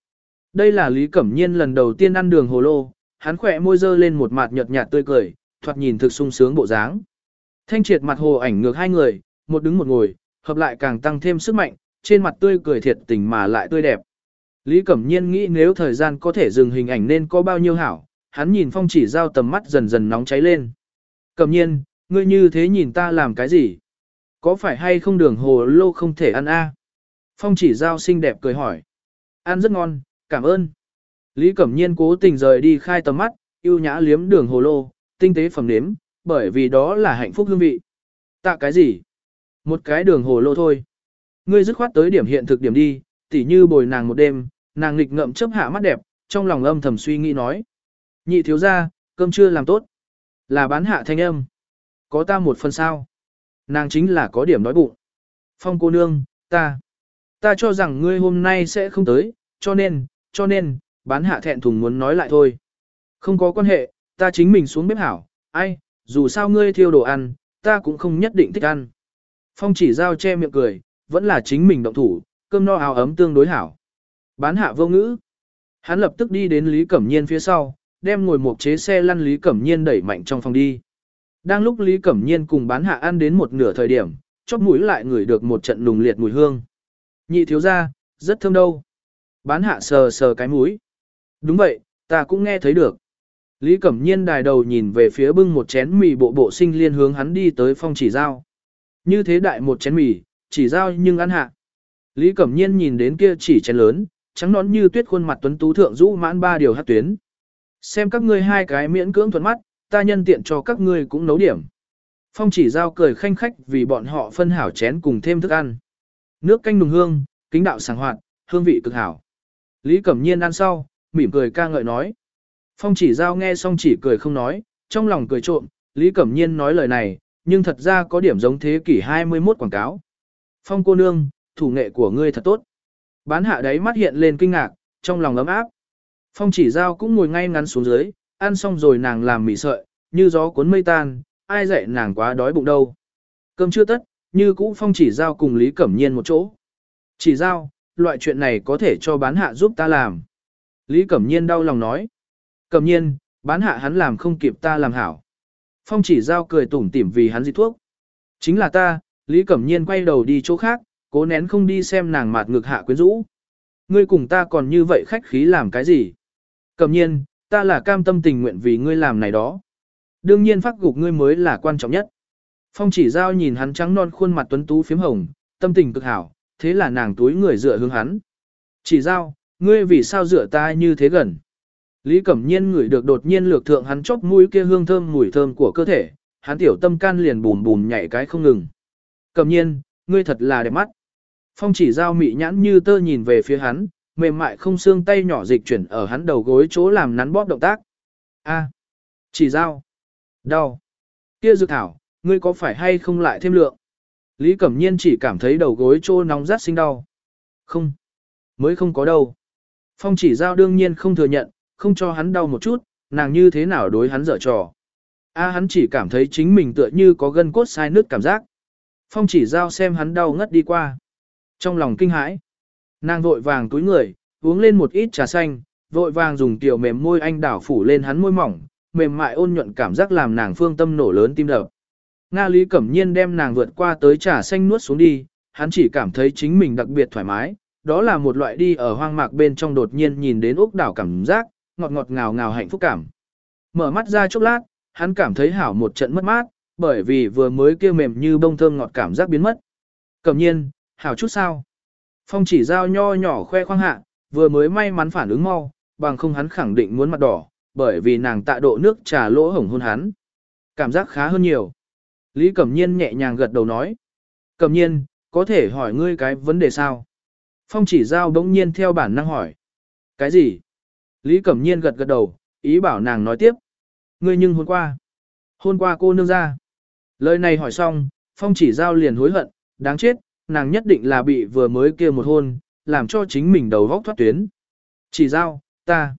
Đây là Lý Cẩm Nhiên lần đầu tiên ăn đường hồ lô, hắn khỏe môi dơ lên một mặt nhợt nhạt tươi cười, thoạt nhìn thực sung sướng bộ dáng. Thanh triệt mặt hồ ảnh ngược hai người, một đứng một ngồi, hợp lại càng tăng thêm sức mạnh, trên mặt tươi cười thiệt tình mà lại tươi đẹp. Lý Cẩm Nhiên nghĩ nếu thời gian có thể dừng hình ảnh nên có bao nhiêu hảo, hắn nhìn phong chỉ giao tầm mắt dần dần nóng cháy lên. Cẩm Nhiên, ngươi như thế nhìn ta làm cái gì? Có phải hay không đường hồ lô không thể ăn a? Phong chỉ giao xinh đẹp cười hỏi. Ăn rất ngon, cảm ơn. Lý Cẩm Nhiên cố tình rời đi khai tầm mắt, yêu nhã liếm đường hồ lô, tinh tế phẩm nếm, bởi vì đó là hạnh phúc hương vị. Tạ cái gì? Một cái đường hồ lô thôi. Ngươi dứt khoát tới điểm hiện thực điểm đi, tỉ như bồi nàng một đêm, nàng nghịch ngậm chớp hạ mắt đẹp, trong lòng âm thầm suy nghĩ nói. Nhị thiếu ra, cơm chưa làm tốt. Là bán hạ thanh âm. Có ta một phần sao. Nàng chính là có điểm đói bụng. Phong cô nương, ta. Ta cho rằng ngươi hôm nay sẽ không tới, cho nên, cho nên, bán hạ thẹn thùng muốn nói lại thôi. Không có quan hệ, ta chính mình xuống bếp hảo, ai, dù sao ngươi thiêu đồ ăn, ta cũng không nhất định thích ăn. Phong chỉ giao che miệng cười, vẫn là chính mình động thủ, cơm no áo ấm tương đối hảo. Bán hạ vô ngữ. Hắn lập tức đi đến Lý Cẩm Nhiên phía sau, đem ngồi một chế xe lăn Lý Cẩm Nhiên đẩy mạnh trong phòng đi. Đang lúc Lý Cẩm Nhiên cùng bán hạ ăn đến một nửa thời điểm, chóp mũi lại ngửi được một trận nùng liệt mùi hương. Nhị thiếu ra, rất thơm đâu. Bán hạ sờ sờ cái mũi. Đúng vậy, ta cũng nghe thấy được. Lý Cẩm Nhiên đài đầu nhìn về phía bưng một chén mì bộ bộ sinh liên hướng hắn đi tới phong chỉ giao. Như thế đại một chén mì, chỉ giao nhưng ăn hạ. Lý Cẩm Nhiên nhìn đến kia chỉ chén lớn, trắng nón như tuyết khuôn mặt tuấn tú thượng rũ mãn ba điều hát tuyến. Xem các ngươi hai cái miễn cưỡng thuận mắt, ta nhân tiện cho các ngươi cũng nấu điểm. Phong chỉ giao cười khanh khách vì bọn họ phân hảo chén cùng thêm thức ăn. Nước canh nùng hương, kính đạo sảng hoạt, hương vị cực hảo. Lý Cẩm Nhiên ăn sau, mỉm cười ca ngợi nói. Phong chỉ giao nghe xong chỉ cười không nói, trong lòng cười trộm, Lý Cẩm Nhiên nói lời này, nhưng thật ra có điểm giống thế kỷ 21 quảng cáo. Phong cô nương, thủ nghệ của ngươi thật tốt. Bán hạ đấy mắt hiện lên kinh ngạc, trong lòng ấm áp. Phong chỉ giao cũng ngồi ngay ngắn xuống dưới, ăn xong rồi nàng làm mì sợi, như gió cuốn mây tan, ai dạy nàng quá đói bụng đâu. Cơm chưa tất, như cũ phong chỉ giao cùng Lý Cẩm Nhiên một chỗ. Chỉ giao, loại chuyện này có thể cho bán hạ giúp ta làm. Lý Cẩm Nhiên đau lòng nói. Cẩm Nhiên, bán hạ hắn làm không kịp ta làm hảo. Phong chỉ giao cười tủm tỉm vì hắn dịch thuốc. Chính là ta, Lý Cẩm Nhiên quay đầu đi chỗ khác, cố nén không đi xem nàng mạt ngực hạ quyến rũ. Ngươi cùng ta còn như vậy khách khí làm cái gì? Cẩm Nhiên, ta là cam tâm tình nguyện vì ngươi làm này đó. Đương nhiên phát gục ngươi mới là quan trọng nhất. Phong chỉ giao nhìn hắn trắng non khuôn mặt tuấn tú phím hồng, tâm tình cực hảo, thế là nàng túi người dựa hướng hắn. Chỉ giao, ngươi vì sao dựa ta như thế gần? Lý Cẩm Nhiên ngửi được đột nhiên lược thượng hắn chóp mũi kia hương thơm mùi thơm của cơ thể, hắn tiểu tâm can liền bùn bùn nhảy cái không ngừng. Cẩm Nhiên, ngươi thật là đẹp mắt. Phong chỉ giao mị nhãn như tơ nhìn về phía hắn, mềm mại không xương tay nhỏ dịch chuyển ở hắn đầu gối chỗ làm nắn bóp động tác. A, chỉ dao, Đau. Kia dược thảo, ngươi có phải hay không lại thêm lượng? Lý Cẩm Nhiên chỉ cảm thấy đầu gối chỗ nóng rát sinh đau. Không. Mới không có đâu. Phong chỉ giao đương nhiên không thừa nhận, không cho hắn đau một chút, nàng như thế nào đối hắn dở trò. A hắn chỉ cảm thấy chính mình tựa như có gân cốt sai nứt cảm giác. Phong chỉ giao xem hắn đau ngất đi qua. Trong lòng kinh hãi, nàng vội vàng túi người, uống lên một ít trà xanh, vội vàng dùng tiểu mềm môi anh đảo phủ lên hắn môi mỏng, mềm mại ôn nhuận cảm giác làm nàng phương tâm nổ lớn tim đập. Nga Lý Cẩm Nhiên đem nàng vượt qua tới trà xanh nuốt xuống đi, hắn chỉ cảm thấy chính mình đặc biệt thoải mái, đó là một loại đi ở hoang mạc bên trong đột nhiên nhìn đến ốc đảo cảm giác, ngọt ngọt ngào ngào hạnh phúc cảm. Mở mắt ra chốc lát, hắn cảm thấy hảo một trận mất mát, bởi vì vừa mới kia mềm như bông thơm ngọt cảm giác biến mất. Cẩm nhiên, hảo chút sao. Phong chỉ giao nho nhỏ khoe khoang hạ, vừa mới may mắn phản ứng mau, bằng không hắn khẳng định muốn mặt đỏ, bởi vì nàng tạ độ nước trà lỗ hổng hôn hắn. Cảm giác khá hơn nhiều. Lý Cẩm Nhiên nhẹ nhàng gật đầu nói. Cẩm Nhiên, có thể hỏi ngươi cái vấn đề sao? Phong chỉ giao bỗng nhiên theo bản năng hỏi. Cái gì? Lý Cẩm Nhiên gật gật đầu, ý bảo nàng nói tiếp. Ngươi nhưng hôm qua. Hôm qua cô nương ra. Lời này hỏi xong, Phong chỉ giao liền hối hận, đáng chết, nàng nhất định là bị vừa mới kia một hôn, làm cho chính mình đầu góc thoát tuyến. Chỉ giao, ta,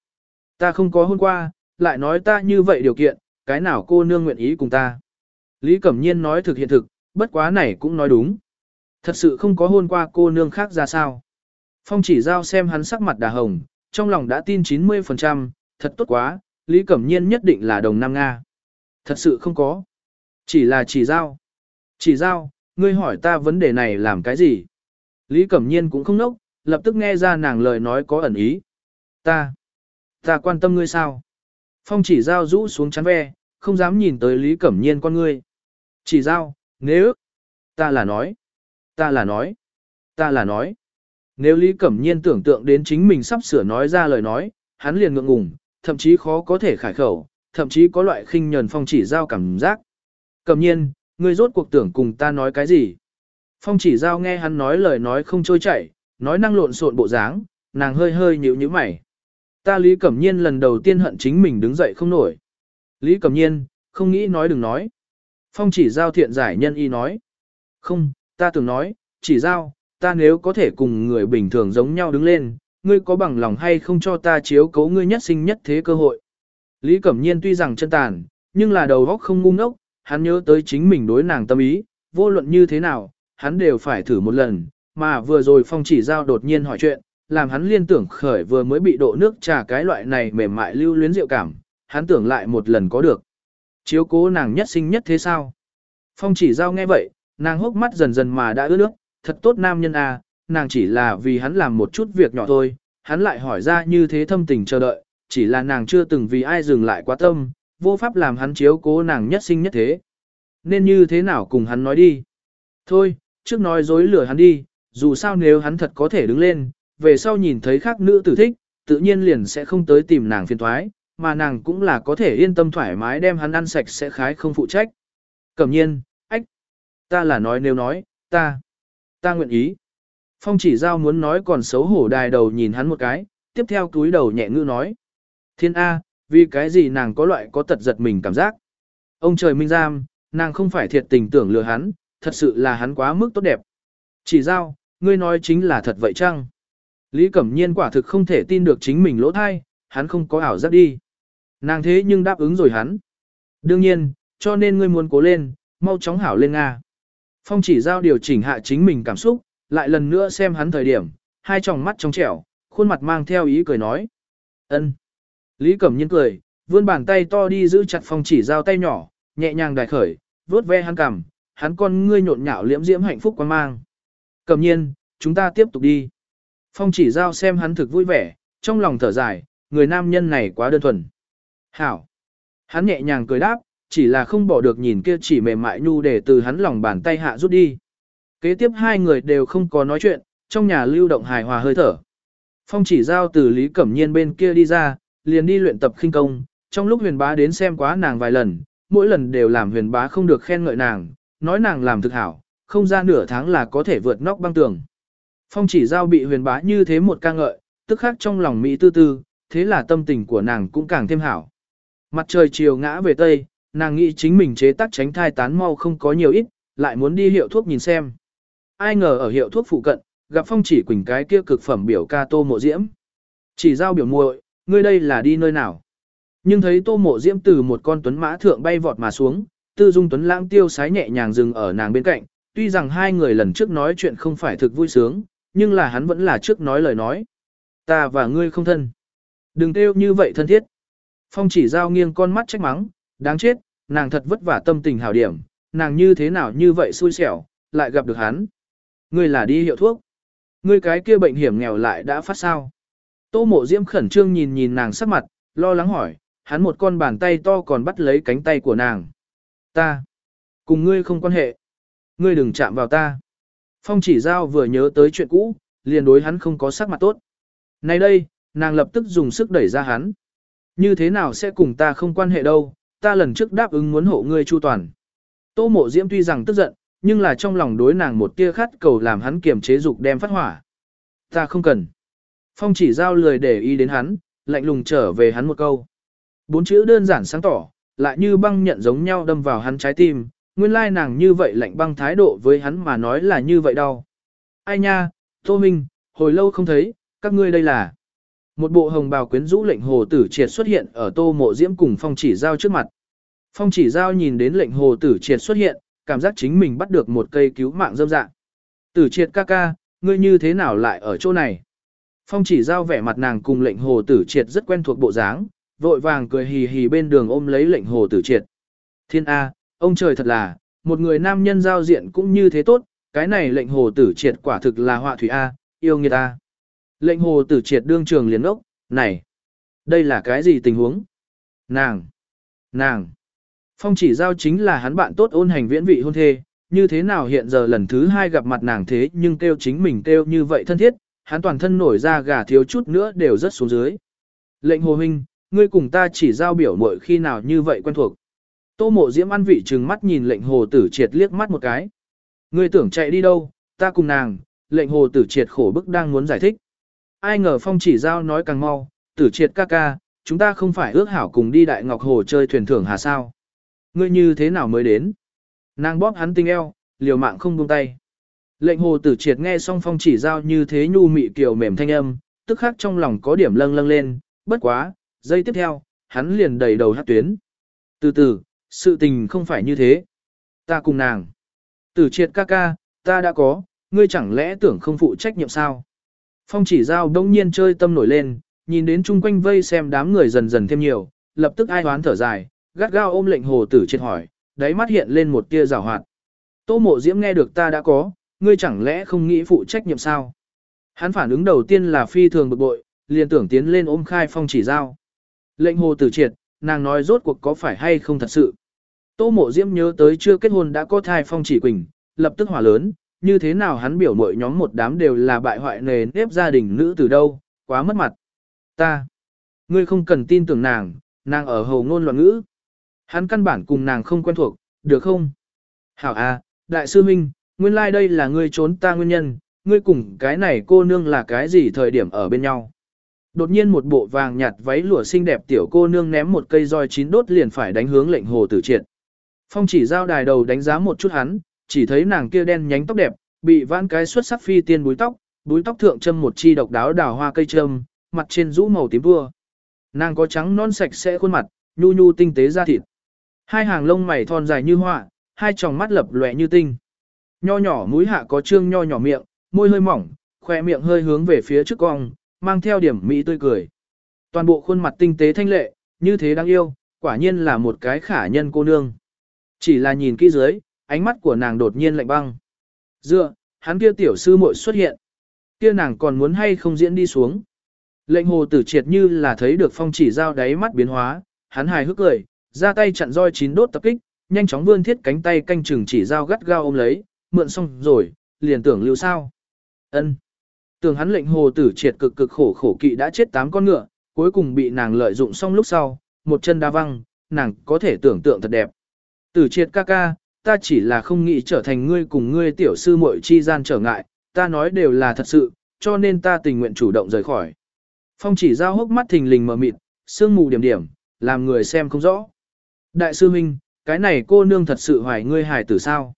ta không có hôn qua, lại nói ta như vậy điều kiện, cái nào cô nương nguyện ý cùng ta. Lý Cẩm Nhiên nói thực hiện thực, bất quá này cũng nói đúng. Thật sự không có hôn qua cô nương khác ra sao. Phong chỉ giao xem hắn sắc mặt đà hồng, trong lòng đã tin 90%, thật tốt quá, Lý Cẩm Nhiên nhất định là đồng Nam Nga. Thật sự không có. Chỉ là chỉ giao. Chỉ giao, ngươi hỏi ta vấn đề này làm cái gì? Lý Cẩm Nhiên cũng không nốc, lập tức nghe ra nàng lời nói có ẩn ý. Ta, ta quan tâm ngươi sao? Phong chỉ giao rũ xuống chắn ve, không dám nhìn tới Lý Cẩm Nhiên con ngươi. Chỉ giao, nếu, ta là nói, ta là nói, ta là nói. Nếu Lý Cẩm Nhiên tưởng tượng đến chính mình sắp sửa nói ra lời nói, hắn liền ngượng ngùng, thậm chí khó có thể khải khẩu, thậm chí có loại khinh nhờn phong chỉ giao cảm giác. Cẩm Nhiên, ngươi rốt cuộc tưởng cùng ta nói cái gì? Phong chỉ giao nghe hắn nói lời nói không trôi chảy, nói năng lộn xộn bộ dáng, nàng hơi hơi nhíu nhíu mày. Ta Lý Cẩm Nhiên lần đầu tiên hận chính mình đứng dậy không nổi. Lý Cẩm Nhiên, không nghĩ nói đừng nói. Phong chỉ giao thiện giải nhân y nói. Không, ta tưởng nói, chỉ giao, ta nếu có thể cùng người bình thường giống nhau đứng lên, ngươi có bằng lòng hay không cho ta chiếu cố ngươi nhất sinh nhất thế cơ hội. Lý Cẩm Nhiên tuy rằng chân tàn, nhưng là đầu óc không ngu ngốc, hắn nhớ tới chính mình đối nàng tâm ý, vô luận như thế nào, hắn đều phải thử một lần, mà vừa rồi phong chỉ giao đột nhiên hỏi chuyện, làm hắn liên tưởng khởi vừa mới bị độ nước trà cái loại này mềm mại lưu luyến rượu cảm, hắn tưởng lại một lần có được. Chiếu cố nàng nhất sinh nhất thế sao? Phong chỉ giao nghe vậy, nàng hốc mắt dần dần mà đã ướt nước, thật tốt nam nhân à, nàng chỉ là vì hắn làm một chút việc nhỏ thôi, hắn lại hỏi ra như thế thâm tình chờ đợi, chỉ là nàng chưa từng vì ai dừng lại quá tâm, vô pháp làm hắn chiếu cố nàng nhất sinh nhất thế. Nên như thế nào cùng hắn nói đi? Thôi, trước nói dối lừa hắn đi, dù sao nếu hắn thật có thể đứng lên, về sau nhìn thấy khác nữ tử thích, tự nhiên liền sẽ không tới tìm nàng phiền thoái, mà nàng cũng là có thể yên tâm thoải mái đem hắn ăn sạch sẽ khái không phụ trách. Cẩm nhiên, ách, ta là nói nếu nói, ta, ta nguyện ý. Phong chỉ giao muốn nói còn xấu hổ đài đầu nhìn hắn một cái, tiếp theo túi đầu nhẹ ngữ nói. Thiên A, vì cái gì nàng có loại có tật giật mình cảm giác. Ông trời minh giam, nàng không phải thiệt tình tưởng lừa hắn, thật sự là hắn quá mức tốt đẹp. Chỉ giao, ngươi nói chính là thật vậy chăng? Lý Cẩm Nhiên quả thực không thể tin được chính mình lỗ thai, hắn không có ảo giác đi. Nàng thế nhưng đáp ứng rồi hắn. Đương nhiên, cho nên ngươi muốn cố lên, mau chóng hảo lên Nga. Phong chỉ giao điều chỉnh hạ chính mình cảm xúc, lại lần nữa xem hắn thời điểm, hai tròng mắt trong trẻo, khuôn mặt mang theo ý cười nói. ân. Lý Cẩm Nhiên cười, vươn bàn tay to đi giữ chặt phong chỉ giao tay nhỏ, nhẹ nhàng đài khởi, vuốt ve hắn cằm, hắn con ngươi nhộn nhạo liễm diễm hạnh phúc quan mang. Cẩm Nhiên, chúng ta tiếp tục đi. Phong chỉ giao xem hắn thực vui vẻ, trong lòng thở dài, người nam nhân này quá đơn thuần. Hảo. Hắn nhẹ nhàng cười đáp, chỉ là không bỏ được nhìn kia chỉ mềm mại nhu để từ hắn lòng bàn tay hạ rút đi. Kế tiếp hai người đều không có nói chuyện, trong nhà lưu động hài hòa hơi thở. Phong chỉ giao từ Lý Cẩm Nhiên bên kia đi ra, liền đi luyện tập khinh công, trong lúc huyền bá đến xem quá nàng vài lần, mỗi lần đều làm huyền bá không được khen ngợi nàng, nói nàng làm thực hảo, không ra nửa tháng là có thể vượt nóc băng tường. Phong chỉ giao bị huyền bá như thế một ca ngợi, tức khắc trong lòng Mỹ tư tư, thế là tâm tình của nàng cũng càng thêm hảo. Mặt trời chiều ngã về Tây, nàng nghĩ chính mình chế tác tránh thai tán mau không có nhiều ít, lại muốn đi hiệu thuốc nhìn xem. Ai ngờ ở hiệu thuốc phụ cận, gặp phong chỉ quỳnh cái kia cực phẩm biểu ca tô mộ diễm. Chỉ giao biểu muội, ngươi đây là đi nơi nào? Nhưng thấy tô mộ diễm từ một con tuấn mã thượng bay vọt mà xuống, tư dung tuấn lãng tiêu sái nhẹ nhàng dừng ở nàng bên cạnh, tuy rằng hai người lần trước nói chuyện không phải thực vui sướng, nhưng là hắn vẫn là trước nói lời nói. Ta và ngươi không thân. Đừng kêu như vậy thân thiết. Phong chỉ giao nghiêng con mắt trách mắng, đáng chết, nàng thật vất vả tâm tình hảo điểm, nàng như thế nào như vậy xui xẻo, lại gặp được hắn. Ngươi là đi hiệu thuốc. Ngươi cái kia bệnh hiểm nghèo lại đã phát sao. Tô mộ diễm khẩn trương nhìn nhìn nàng sắc mặt, lo lắng hỏi, hắn một con bàn tay to còn bắt lấy cánh tay của nàng. Ta, cùng ngươi không quan hệ. Ngươi đừng chạm vào ta. Phong chỉ giao vừa nhớ tới chuyện cũ, liền đối hắn không có sắc mặt tốt. Này đây, nàng lập tức dùng sức đẩy ra hắn. Như thế nào sẽ cùng ta không quan hệ đâu, ta lần trước đáp ứng muốn hộ ngươi chu toàn. Tô mộ diễm tuy rằng tức giận, nhưng là trong lòng đối nàng một tia khát cầu làm hắn kiềm chế dục đem phát hỏa. Ta không cần. Phong chỉ giao lười để ý đến hắn, lạnh lùng trở về hắn một câu. Bốn chữ đơn giản sáng tỏ, lại như băng nhận giống nhau đâm vào hắn trái tim, nguyên lai nàng như vậy lạnh băng thái độ với hắn mà nói là như vậy đâu. Ai nha, Tô Minh, hồi lâu không thấy, các ngươi đây là. Một bộ hồng bào quyến rũ lệnh hồ tử triệt xuất hiện ở tô mộ diễm cùng phong chỉ giao trước mặt. Phong chỉ giao nhìn đến lệnh hồ tử triệt xuất hiện, cảm giác chính mình bắt được một cây cứu mạng dâm dạng. Tử triệt ca ca, ngươi như thế nào lại ở chỗ này? Phong chỉ giao vẻ mặt nàng cùng lệnh hồ tử triệt rất quen thuộc bộ dáng, vội vàng cười hì hì bên đường ôm lấy lệnh hồ tử triệt. Thiên A, ông trời thật là, một người nam nhân giao diện cũng như thế tốt, cái này lệnh hồ tử triệt quả thực là họa thủy A, yêu người ta. Lệnh hồ tử triệt đương trường liền ốc, này, đây là cái gì tình huống? Nàng, nàng, phong chỉ giao chính là hắn bạn tốt ôn hành viễn vị hôn thê, như thế nào hiện giờ lần thứ hai gặp mặt nàng thế nhưng kêu chính mình kêu như vậy thân thiết, hắn toàn thân nổi ra gà thiếu chút nữa đều rất xuống dưới. Lệnh hồ huynh, ngươi cùng ta chỉ giao biểu muội khi nào như vậy quen thuộc. Tô mộ diễm ăn vị trừng mắt nhìn lệnh hồ tử triệt liếc mắt một cái. Ngươi tưởng chạy đi đâu, ta cùng nàng, lệnh hồ tử triệt khổ bức đang muốn giải thích. Ai ngờ phong chỉ giao nói càng mau, tử triệt ca ca, chúng ta không phải ước hảo cùng đi đại ngọc hồ chơi thuyền thưởng hà sao. Ngươi như thế nào mới đến? Nàng bóp hắn tinh eo, liều mạng không buông tay. Lệnh hồ tử triệt nghe xong phong chỉ giao như thế nhu mị kiều mềm thanh âm, tức khắc trong lòng có điểm lâng lâng lên, bất quá, giây tiếp theo, hắn liền đầy đầu hát tuyến. Từ từ, sự tình không phải như thế. Ta cùng nàng. Tử triệt ca ca, ta đã có, ngươi chẳng lẽ tưởng không phụ trách nhiệm sao? Phong chỉ giao đông nhiên chơi tâm nổi lên, nhìn đến chung quanh vây xem đám người dần dần thêm nhiều, lập tức ai hoán thở dài, gắt gao ôm lệnh hồ tử triệt hỏi, đáy mắt hiện lên một tia rào hoạt. Tô mộ diễm nghe được ta đã có, ngươi chẳng lẽ không nghĩ phụ trách nhiệm sao? Hắn phản ứng đầu tiên là phi thường bực bội, liền tưởng tiến lên ôm khai phong chỉ giao. Lệnh hồ tử triệt, nàng nói rốt cuộc có phải hay không thật sự. Tô mộ diễm nhớ tới chưa kết hôn đã có thai phong chỉ quỳnh, lập tức hỏa lớn, như thế nào hắn biểu mội nhóm một đám đều là bại hoại nề nếp gia đình nữ từ đâu, quá mất mặt. Ta, ngươi không cần tin tưởng nàng, nàng ở hầu ngôn loạn ngữ. Hắn căn bản cùng nàng không quen thuộc, được không? Hảo à, đại sư huynh nguyên lai like đây là ngươi trốn ta nguyên nhân, ngươi cùng cái này cô nương là cái gì thời điểm ở bên nhau. Đột nhiên một bộ vàng nhạt váy lụa xinh đẹp tiểu cô nương ném một cây roi chín đốt liền phải đánh hướng lệnh hồ tử triệt. Phong chỉ giao đài đầu đánh giá một chút hắn, chỉ thấy nàng kia đen nhánh tóc đẹp, bị vãn cái xuất sắc phi tiên búi tóc, búi tóc thượng châm một chi độc đáo đào hoa cây trâm, mặt trên rũ màu tím vua. Nàng có trắng non sạch sẽ khuôn mặt, nhu nhu tinh tế da thịt. Hai hàng lông mày thon dài như họa, hai tròng mắt lập lòe như tinh. Nho nhỏ mũi hạ có trương nho nhỏ miệng, môi hơi mỏng, khoe miệng hơi hướng về phía trước cong, mang theo điểm mỹ tươi cười. Toàn bộ khuôn mặt tinh tế thanh lệ, như thế đáng yêu, quả nhiên là một cái khả nhân cô nương. Chỉ là nhìn kỹ dưới, ánh mắt của nàng đột nhiên lạnh băng. Dựa, hắn kia tiểu sư muội xuất hiện. Kia nàng còn muốn hay không diễn đi xuống. Lệnh hồ tử triệt như là thấy được phong chỉ giao đáy mắt biến hóa, hắn hài hước cười, ra tay chặn roi chín đốt tập kích, nhanh chóng vươn thiết cánh tay canh chừng chỉ giao gắt gao ôm lấy, mượn xong rồi, liền tưởng lưu sao. ân Tưởng hắn lệnh hồ tử triệt cực cực khổ khổ kỵ đã chết tám con ngựa, cuối cùng bị nàng lợi dụng xong lúc sau, một chân đa văng, nàng có thể tưởng tượng thật đẹp. Tử triệt ca ca, ta chỉ là không nghĩ trở thành ngươi cùng ngươi tiểu sư muội chi gian trở ngại, ta nói đều là thật sự, cho nên ta tình nguyện chủ động rời khỏi. Phong chỉ giao hốc mắt thình lình mờ mịt, sương mù điểm điểm, làm người xem không rõ. Đại sư huynh, cái này cô nương thật sự hoài ngươi hài tử sao?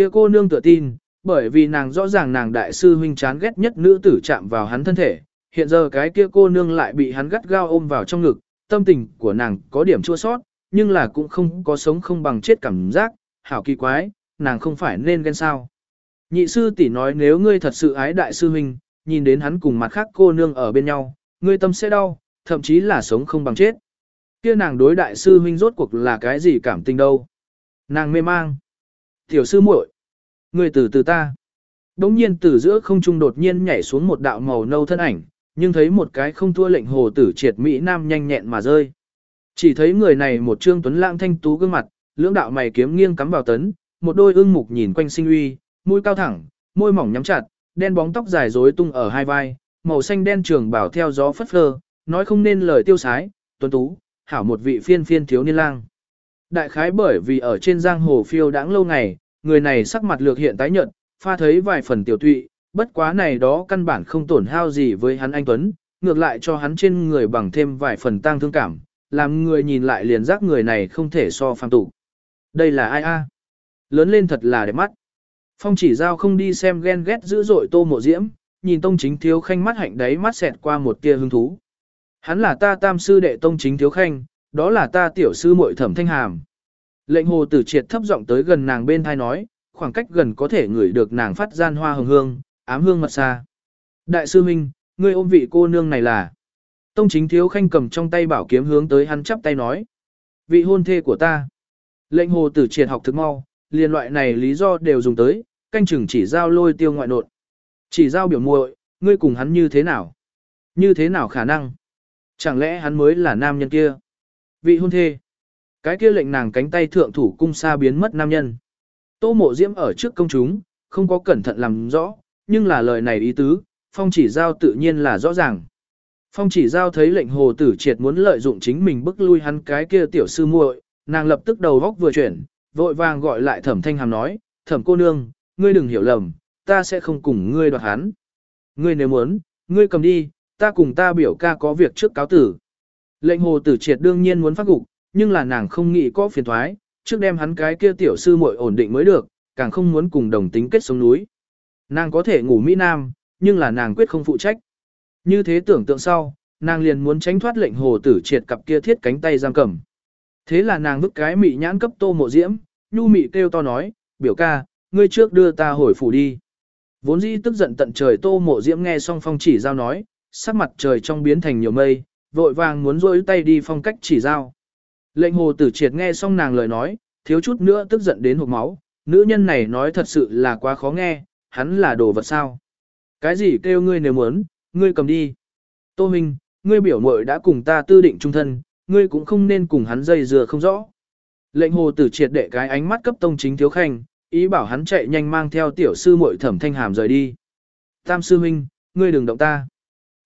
Kia cô nương tự tin, bởi vì nàng rõ ràng nàng đại sư huynh chán ghét nhất nữ tử chạm vào hắn thân thể, hiện giờ cái kia cô nương lại bị hắn gắt gao ôm vào trong ngực, tâm tình của nàng có điểm chua sót, nhưng là cũng không có sống không bằng chết cảm giác, hảo kỳ quái, nàng không phải nên ghen sao. Nhị sư tỷ nói nếu ngươi thật sự ái đại sư huynh, nhìn đến hắn cùng mặt khác cô nương ở bên nhau, ngươi tâm sẽ đau, thậm chí là sống không bằng chết. Kia nàng đối đại sư huynh rốt cuộc là cái gì cảm tình đâu. Nàng mê mang. Tiểu sư muội, người từ từ ta. Đống nhiên từ giữa không trung đột nhiên nhảy xuống một đạo màu nâu thân ảnh, nhưng thấy một cái không thua lệnh hồ tử triệt Mỹ Nam nhanh nhẹn mà rơi. Chỉ thấy người này một trương tuấn lãng thanh tú gương mặt, lưỡng đạo mày kiếm nghiêng cắm vào tấn, một đôi ương mục nhìn quanh sinh uy, mũi cao thẳng, môi mỏng nhắm chặt, đen bóng tóc dài rối tung ở hai vai, màu xanh đen trường bảo theo gió phất phơ, nói không nên lời tiêu sái, tuấn tú, hảo một vị phiên phiên thiếu niên lang. Đại khái bởi vì ở trên giang hồ phiêu đãng lâu ngày, người này sắc mặt lược hiện tái nhợt, pha thấy vài phần tiểu tụy, bất quá này đó căn bản không tổn hao gì với hắn anh Tuấn, ngược lại cho hắn trên người bằng thêm vài phần tang thương cảm, làm người nhìn lại liền giác người này không thể so phàm tục. Đây là ai a? Lớn lên thật là đẹp mắt. Phong chỉ giao không đi xem ghen ghét dữ dội tô mộ diễm, nhìn tông chính thiếu khanh mắt hạnh đáy mắt xẹt qua một tia hứng thú. Hắn là ta tam sư đệ tông chính thiếu khanh, đó là ta tiểu sư muội thẩm thanh hàm. Lệnh hồ tử triệt thấp giọng tới gần nàng bên thai nói, khoảng cách gần có thể ngửi được nàng phát gian hoa hồng hương, ám hương mật xa. Đại sư Minh, ngươi ôm vị cô nương này là. Tông chính thiếu khanh cầm trong tay bảo kiếm hướng tới hắn chắp tay nói. Vị hôn thê của ta. Lệnh hồ tử triệt học thức mau, liên loại này lý do đều dùng tới, canh chừng chỉ giao lôi tiêu ngoại nột. Chỉ giao biểu muội, ngươi cùng hắn như thế nào? Như thế nào khả năng? Chẳng lẽ hắn mới là nam nhân kia? Vị hôn thê. Cái kia lệnh nàng cánh tay thượng thủ cung xa biến mất nam nhân. Tô mộ diễm ở trước công chúng, không có cẩn thận làm rõ, nhưng là lời này ý tứ, phong chỉ giao tự nhiên là rõ ràng. Phong chỉ giao thấy lệnh hồ tử triệt muốn lợi dụng chính mình bức lui hắn cái kia tiểu sư muội, nàng lập tức đầu góc vừa chuyển, vội vàng gọi lại thẩm thanh hàm nói, thẩm cô nương, ngươi đừng hiểu lầm, ta sẽ không cùng ngươi đoạt hắn. Ngươi nếu muốn, ngươi cầm đi, ta cùng ta biểu ca có việc trước cáo tử. Lệnh hồ tử triệt đương nhiên muốn phát gục, nhưng là nàng không nghĩ có phiền thoái, trước đem hắn cái kia tiểu sư muội ổn định mới được, càng không muốn cùng đồng tính kết sống núi. Nàng có thể ngủ Mỹ Nam, nhưng là nàng quyết không phụ trách. Như thế tưởng tượng sau, nàng liền muốn tránh thoát lệnh hồ tử triệt cặp kia thiết cánh tay giam cầm. Thế là nàng vứt cái mị nhãn cấp tô mộ diễm, nhu mị kêu to nói, biểu ca, ngươi trước đưa ta hồi phủ đi. Vốn dĩ tức giận tận trời tô mộ diễm nghe xong phong chỉ giao nói, sắc mặt trời trong biến thành nhiều mây, vội vàng muốn rôi tay đi phong cách chỉ giao. Lệnh hồ tử triệt nghe xong nàng lời nói, thiếu chút nữa tức giận đến hộp máu, nữ nhân này nói thật sự là quá khó nghe, hắn là đồ vật sao. Cái gì kêu ngươi nếu muốn, ngươi cầm đi. Tô Minh, ngươi biểu muội đã cùng ta tư định trung thân, ngươi cũng không nên cùng hắn dây dừa không rõ. Lệnh hồ tử triệt đệ cái ánh mắt cấp tông chính thiếu khanh, ý bảo hắn chạy nhanh mang theo tiểu sư muội thẩm thanh hàm rời đi. Tam sư huynh, ngươi đừng động ta.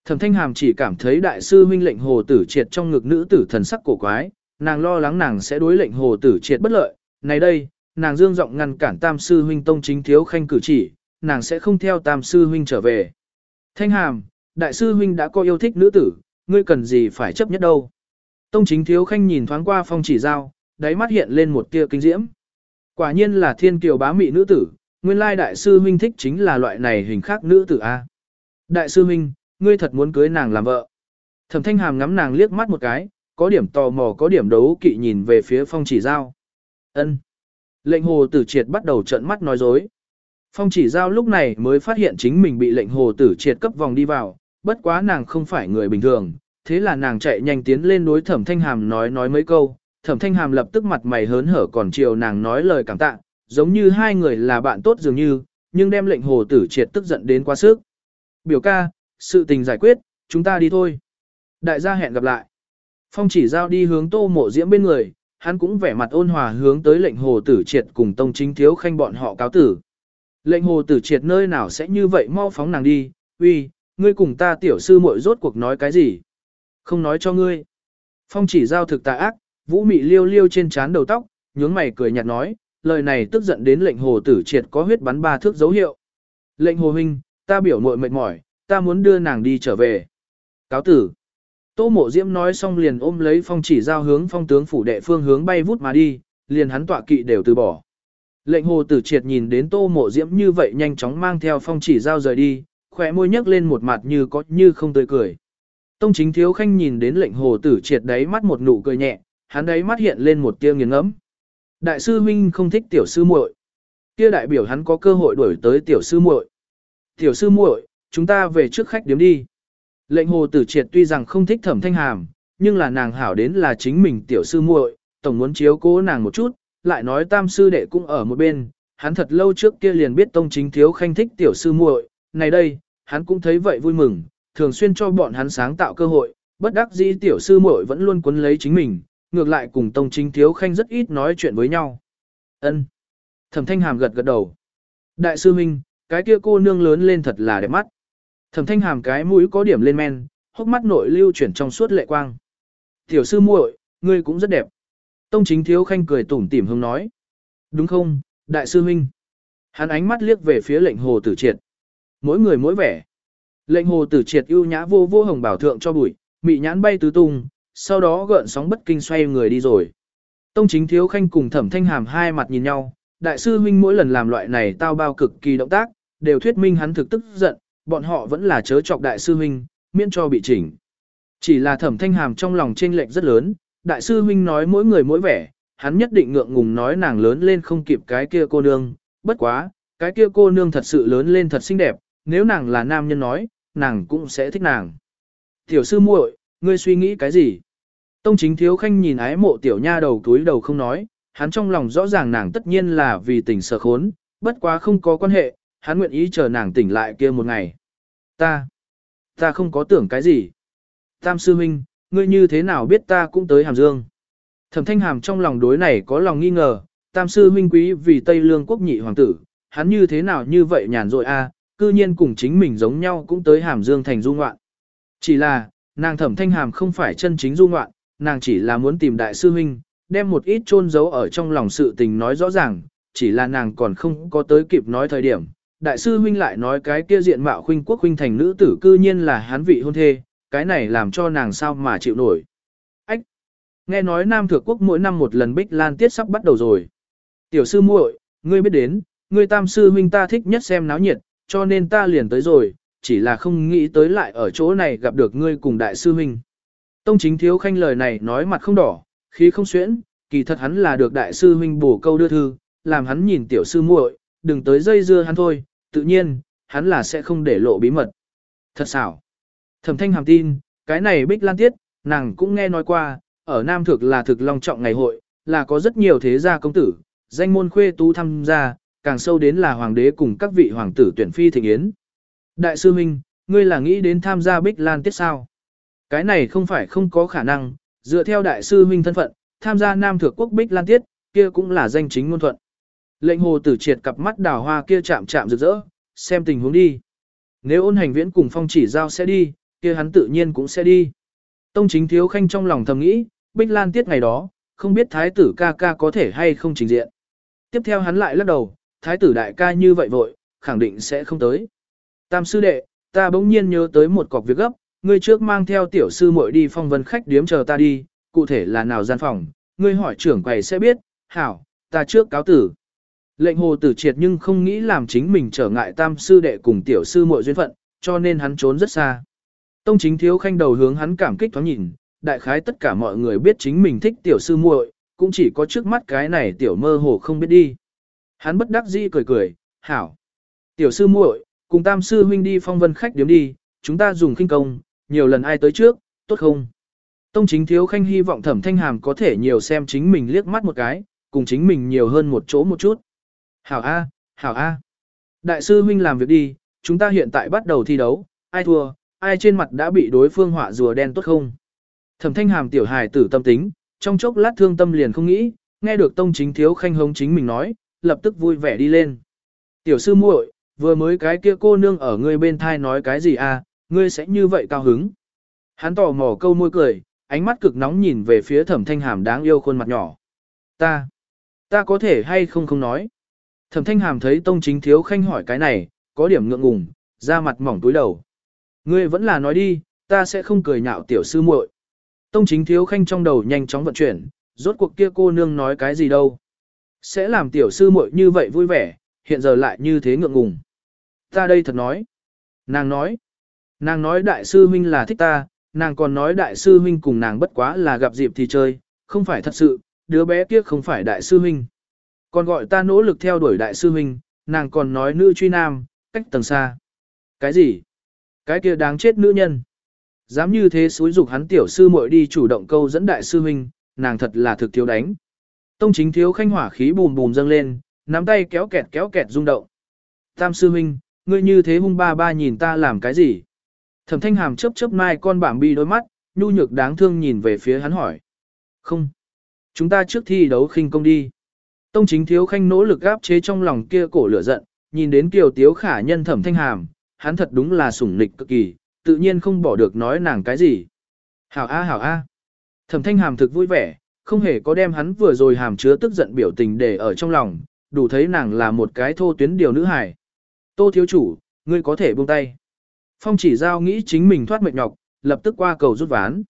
Thẩm thanh hàm chỉ cảm thấy đại sư huynh lệnh hồ tử triệt trong ngực nữ tử thần sắc cổ quái, nàng lo lắng nàng sẽ đối lệnh hồ tử triệt bất lợi. Này đây, nàng dương giọng ngăn cản tam sư huynh tông chính thiếu khanh cử chỉ, nàng sẽ không theo tam sư huynh trở về. Thanh hàm, đại sư huynh đã có yêu thích nữ tử, ngươi cần gì phải chấp nhất đâu. Tông chính thiếu khanh nhìn thoáng qua phong chỉ giao, đáy mắt hiện lên một tia kinh diễm. Quả nhiên là thiên kiều bá mị nữ tử, nguyên lai đại sư huynh thích chính là loại này hình khác nữ tử A. Đại sư huynh, ngươi thật muốn cưới nàng làm vợ. Thẩm thanh hàm ngắm nàng liếc mắt một cái, có điểm tò mò có điểm đấu kỵ nhìn về phía phong chỉ giao. ân Lệnh hồ tử triệt bắt đầu trợn mắt nói dối. Phong chỉ giao lúc này mới phát hiện chính mình bị lệnh hồ tử triệt cấp vòng đi vào, bất quá nàng không phải người bình thường, thế là nàng chạy nhanh tiến lên đối thẩm thanh hàm nói nói mấy câu, thẩm thanh hàm lập tức mặt mày hớn hở còn chiều nàng nói lời cảm tạ, giống như hai người là bạn tốt dường như, nhưng đem lệnh hồ tử triệt tức giận đến quá sức. Biểu ca, sự tình giải quyết, chúng ta đi thôi. Đại gia hẹn gặp lại. Phong chỉ giao đi hướng tô mộ diễm bên người, hắn cũng vẻ mặt ôn hòa hướng tới lệnh hồ tử triệt cùng tông chính thiếu khanh bọn họ cáo tử. Lệnh hồ tử triệt nơi nào sẽ như vậy mau phóng nàng đi, uy, ngươi cùng ta tiểu sư muội rốt cuộc nói cái gì? Không nói cho ngươi. Phong chỉ giao thực tà ác, vũ mị liêu liêu trên trán đầu tóc, nhướng mày cười nhạt nói, lời này tức giận đến lệnh hồ tử triệt có huyết bắn ba thước dấu hiệu. Lệnh hồ huynh, ta biểu muội mệt mỏi, ta muốn đưa nàng đi trở về. Cáo tử. Tô mộ diễm nói xong liền ôm lấy phong chỉ giao hướng phong tướng phủ đệ phương hướng bay vút mà đi, liền hắn tọa kỵ đều từ bỏ. Lệnh hồ tử triệt nhìn đến tô mộ diễm như vậy nhanh chóng mang theo phong chỉ giao rời đi, khỏe môi nhấc lên một mặt như có như không tươi cười. Tông chính thiếu khanh nhìn đến lệnh hồ tử triệt đáy mắt một nụ cười nhẹ, hắn đáy mắt hiện lên một tia nghiền ngẫm. Đại sư huynh không thích tiểu sư muội, kia đại biểu hắn có cơ hội đuổi tới tiểu sư muội. Tiểu sư muội, chúng ta về trước khách điếm đi. Lệnh hồ tử triệt tuy rằng không thích thẩm thanh hàm, nhưng là nàng hảo đến là chính mình tiểu sư muội, tổng muốn chiếu cố nàng một chút, lại nói tam sư đệ cũng ở một bên, hắn thật lâu trước kia liền biết tông chính thiếu khanh thích tiểu sư muội, này đây, hắn cũng thấy vậy vui mừng, thường xuyên cho bọn hắn sáng tạo cơ hội, bất đắc dĩ tiểu sư muội vẫn luôn cuốn lấy chính mình, ngược lại cùng tông chính thiếu khanh rất ít nói chuyện với nhau. Ân. Thẩm thanh hàm gật gật đầu. Đại sư huynh, cái kia cô nương lớn lên thật là đẹp mắt. Thẩm thanh hàm cái mũi có điểm lên men, hốc mắt nội lưu chuyển trong suốt lệ quang. Tiểu sư muội, ngươi cũng rất đẹp. Tông chính thiếu khanh cười tủm tỉm hướng nói. Đúng không, đại sư huynh. Hắn ánh mắt liếc về phía lệnh hồ tử triệt. Mỗi người mỗi vẻ. Lệnh hồ tử triệt ưu nhã vô vô hồng bảo thượng cho bụi, mị nhãn bay tứ tung, sau đó gợn sóng bất kinh xoay người đi rồi. Tông chính thiếu khanh cùng thẩm thanh hàm hai mặt nhìn nhau, đại sư huynh mỗi lần làm loại này tao bao cực kỳ động tác, đều thuyết minh hắn thực tức giận, bọn họ vẫn là chớ chọc đại sư huynh, miễn cho bị chỉnh. Chỉ là thẩm thanh hàm trong lòng chênh lệch rất lớn, đại sư huynh nói mỗi người mỗi vẻ, hắn nhất định ngượng ngùng nói nàng lớn lên không kịp cái kia cô nương, bất quá, cái kia cô nương thật sự lớn lên thật xinh đẹp, nếu nàng là nam nhân nói, nàng cũng sẽ thích nàng. Tiểu sư muội, ngươi suy nghĩ cái gì? Tông chính thiếu khanh nhìn ái mộ tiểu nha đầu túi đầu không nói, hắn trong lòng rõ ràng nàng tất nhiên là vì tình sợ khốn, bất quá không có quan hệ, hắn nguyện ý chờ nàng tỉnh lại kia một ngày. Ta, ta không có tưởng cái gì. Tam sư huynh, ngươi như thế nào biết ta cũng tới Hàm Dương? Thẩm thanh hàm trong lòng đối này có lòng nghi ngờ, tam sư huynh quý vì Tây Lương quốc nhị hoàng tử, hắn như thế nào như vậy nhàn rỗi a, cư nhiên cùng chính mình giống nhau cũng tới Hàm Dương thành du ngoạn. Chỉ là, nàng thẩm thanh hàm không phải chân chính du ngoạn, nàng chỉ là muốn tìm đại sư huynh, đem một ít chôn giấu ở trong lòng sự tình nói rõ ràng, chỉ là nàng còn không có tới kịp nói thời điểm. Đại sư huynh lại nói cái kia diện mạo huynh quốc huynh thành nữ tử cư nhiên là hắn vị hôn thê, cái này làm cho nàng sao mà chịu nổi. Ách! Nghe nói Nam Thượng Quốc mỗi năm một lần bích lan tiết sắp bắt đầu rồi. Tiểu sư muội, ngươi biết đến, ngươi tam sư huynh ta thích nhất xem náo nhiệt, cho nên ta liền tới rồi, chỉ là không nghĩ tới lại ở chỗ này gặp được ngươi cùng đại sư huynh. Tông chính thiếu khanh lời này nói mặt không đỏ, khí không xuyễn, kỳ thật hắn là được đại sư huynh bổ câu đưa thư, làm hắn nhìn tiểu sư muội, đừng tới dây dưa hắn thôi, tự nhiên, hắn là sẽ không để lộ bí mật. Thật xảo. Thẩm thanh hàm tin, cái này bích lan tiết, nàng cũng nghe nói qua, ở Nam Thực là thực long trọng ngày hội, là có rất nhiều thế gia công tử, danh môn khuê tú tham gia, càng sâu đến là hoàng đế cùng các vị hoàng tử tuyển phi thịnh yến. Đại sư Minh, ngươi là nghĩ đến tham gia bích lan tiết sao? Cái này không phải không có khả năng, dựa theo đại sư Minh thân phận, tham gia Nam Thượng Quốc bích lan tiết, kia cũng là danh chính ngôn thuận. Lệnh hồ tử triệt cặp mắt đào hoa kia chạm chạm rực rỡ, xem tình huống đi. Nếu ôn hành viễn cùng phong chỉ giao sẽ đi, kia hắn tự nhiên cũng sẽ đi. Tông chính thiếu khanh trong lòng thầm nghĩ, Bích Lan tiết ngày đó, không biết thái tử ca ca có thể hay không trình diện. Tiếp theo hắn lại lắc đầu, thái tử đại ca như vậy vội, khẳng định sẽ không tới. Tam sư đệ, ta bỗng nhiên nhớ tới một cọc việc gấp, ngươi trước mang theo tiểu sư muội đi phong vân khách điếm chờ ta đi, cụ thể là nào gian phòng, ngươi hỏi trưởng quầy sẽ biết, hảo, ta trước cáo tử. Lệnh hồ tử triệt nhưng không nghĩ làm chính mình trở ngại tam sư đệ cùng tiểu sư muội duyên phận, cho nên hắn trốn rất xa. Tông chính thiếu khanh đầu hướng hắn cảm kích thoáng nhìn, đại khái tất cả mọi người biết chính mình thích tiểu sư muội, cũng chỉ có trước mắt cái này tiểu mơ hồ không biết đi. Hắn bất đắc dĩ cười cười, hảo. Tiểu sư muội, cùng tam sư huynh đi phong vân khách điếm đi, chúng ta dùng khinh công, nhiều lần ai tới trước, tốt không? Tông chính thiếu khanh hy vọng thẩm thanh hàm có thể nhiều xem chính mình liếc mắt một cái, cùng chính mình nhiều hơn một chỗ một chút. Hảo A, hảo A. Đại sư huynh làm việc đi, chúng ta hiện tại bắt đầu thi đấu, ai thua, ai trên mặt đã bị đối phương họa rùa đen tốt không? Thẩm thanh hàm tiểu hài tử tâm tính, trong chốc lát thương tâm liền không nghĩ, nghe được tông chính thiếu khanh hống chính mình nói, lập tức vui vẻ đi lên. Tiểu sư muội, vừa mới cái kia cô nương ở ngươi bên thai nói cái gì à, ngươi sẽ như vậy cao hứng. Hắn tò mò câu môi cười, ánh mắt cực nóng nhìn về phía thẩm thanh hàm đáng yêu khuôn mặt nhỏ. Ta, ta có thể hay không không nói. Thẩm thanh hàm thấy tông chính thiếu khanh hỏi cái này, có điểm ngượng ngùng, ra mặt mỏng túi đầu. Ngươi vẫn là nói đi, ta sẽ không cười nhạo tiểu sư muội. Tông chính thiếu khanh trong đầu nhanh chóng vận chuyển, rốt cuộc kia cô nương nói cái gì đâu. Sẽ làm tiểu sư muội như vậy vui vẻ, hiện giờ lại như thế ngượng ngùng. Ta đây thật nói. Nàng nói. Nàng nói đại sư huynh là thích ta, nàng còn nói đại sư huynh cùng nàng bất quá là gặp dịp thì chơi, không phải thật sự, đứa bé kia không phải đại sư huynh. Còn gọi ta nỗ lực theo đuổi đại sư huynh, nàng còn nói nữ truy nam, cách tầng xa. Cái gì? Cái kia đáng chết nữ nhân. Dám như thế xúi dục hắn tiểu sư muội đi chủ động câu dẫn đại sư huynh, nàng thật là thực thiếu đánh. Tông chính thiếu khanh hỏa khí bùm bùm dâng lên, nắm tay kéo kẹt kéo kẹt rung động. Tam sư huynh, ngươi như thế hung ba ba nhìn ta làm cái gì? Thẩm thanh hàm chớp chớp mai con bảng bi đôi mắt, nhu nhược đáng thương nhìn về phía hắn hỏi. Không. Chúng ta trước thi đấu khinh công đi. Tông chính thiếu khanh nỗ lực gáp chế trong lòng kia cổ lửa giận, nhìn đến kiều tiếu khả nhân thẩm thanh hàm, hắn thật đúng là sủng nịch cực kỳ, tự nhiên không bỏ được nói nàng cái gì. Hảo a hảo a. Thẩm thanh hàm thực vui vẻ, không hề có đem hắn vừa rồi hàm chứa tức giận biểu tình để ở trong lòng, đủ thấy nàng là một cái thô tuyến điều nữ hài. Tô thiếu chủ, ngươi có thể buông tay. Phong chỉ giao nghĩ chính mình thoát mệt nhọc, lập tức qua cầu rút ván.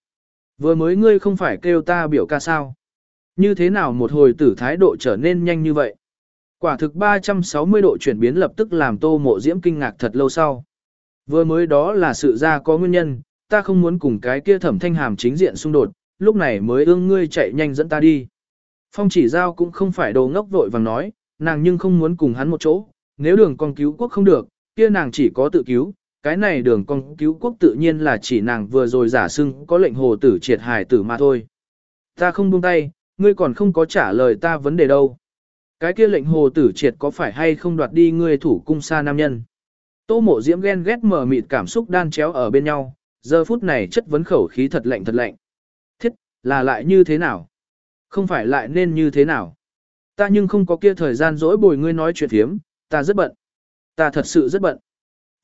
Vừa mới ngươi không phải kêu ta biểu ca sao. Như thế nào một hồi tử thái độ trở nên nhanh như vậy? Quả thực 360 độ chuyển biến lập tức làm tô mộ diễm kinh ngạc thật lâu sau. Vừa mới đó là sự ra có nguyên nhân, ta không muốn cùng cái kia thẩm thanh hàm chính diện xung đột, lúc này mới ương ngươi chạy nhanh dẫn ta đi. Phong chỉ giao cũng không phải đồ ngốc vội vàng nói, nàng nhưng không muốn cùng hắn một chỗ, nếu đường con cứu quốc không được, kia nàng chỉ có tự cứu, cái này đường con cứu quốc tự nhiên là chỉ nàng vừa rồi giả xưng có lệnh hồ tử triệt hài tử mà thôi. Ta không buông tay, ngươi còn không có trả lời ta vấn đề đâu. Cái kia lệnh hồ tử triệt có phải hay không đoạt đi ngươi thủ cung xa nam nhân? Tô mộ diễm ghen ghét mở mịt cảm xúc đan chéo ở bên nhau, giờ phút này chất vấn khẩu khí thật lạnh thật lạnh. Thiết, là lại như thế nào? Không phải lại nên như thế nào? Ta nhưng không có kia thời gian dỗi bồi ngươi nói chuyện thiếm, ta rất bận. Ta thật sự rất bận.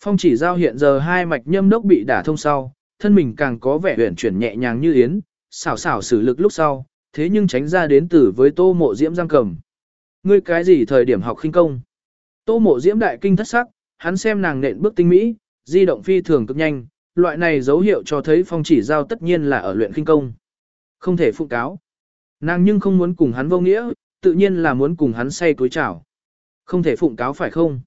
Phong chỉ giao hiện giờ hai mạch nhâm đốc bị đả thông sau, thân mình càng có vẻ huyển chuyển nhẹ nhàng như yến, xảo xảo xử lực lúc sau, thế nhưng tránh ra đến tử với tô mộ diễm giang cầm. Ngươi cái gì thời điểm học khinh công? Tô mộ diễm đại kinh thất sắc, hắn xem nàng nện bước tinh mỹ, di động phi thường cực nhanh, loại này dấu hiệu cho thấy phong chỉ giao tất nhiên là ở luyện khinh công. Không thể phụ cáo. Nàng nhưng không muốn cùng hắn vô nghĩa, tự nhiên là muốn cùng hắn say túi chảo. Không thể phụng cáo phải không?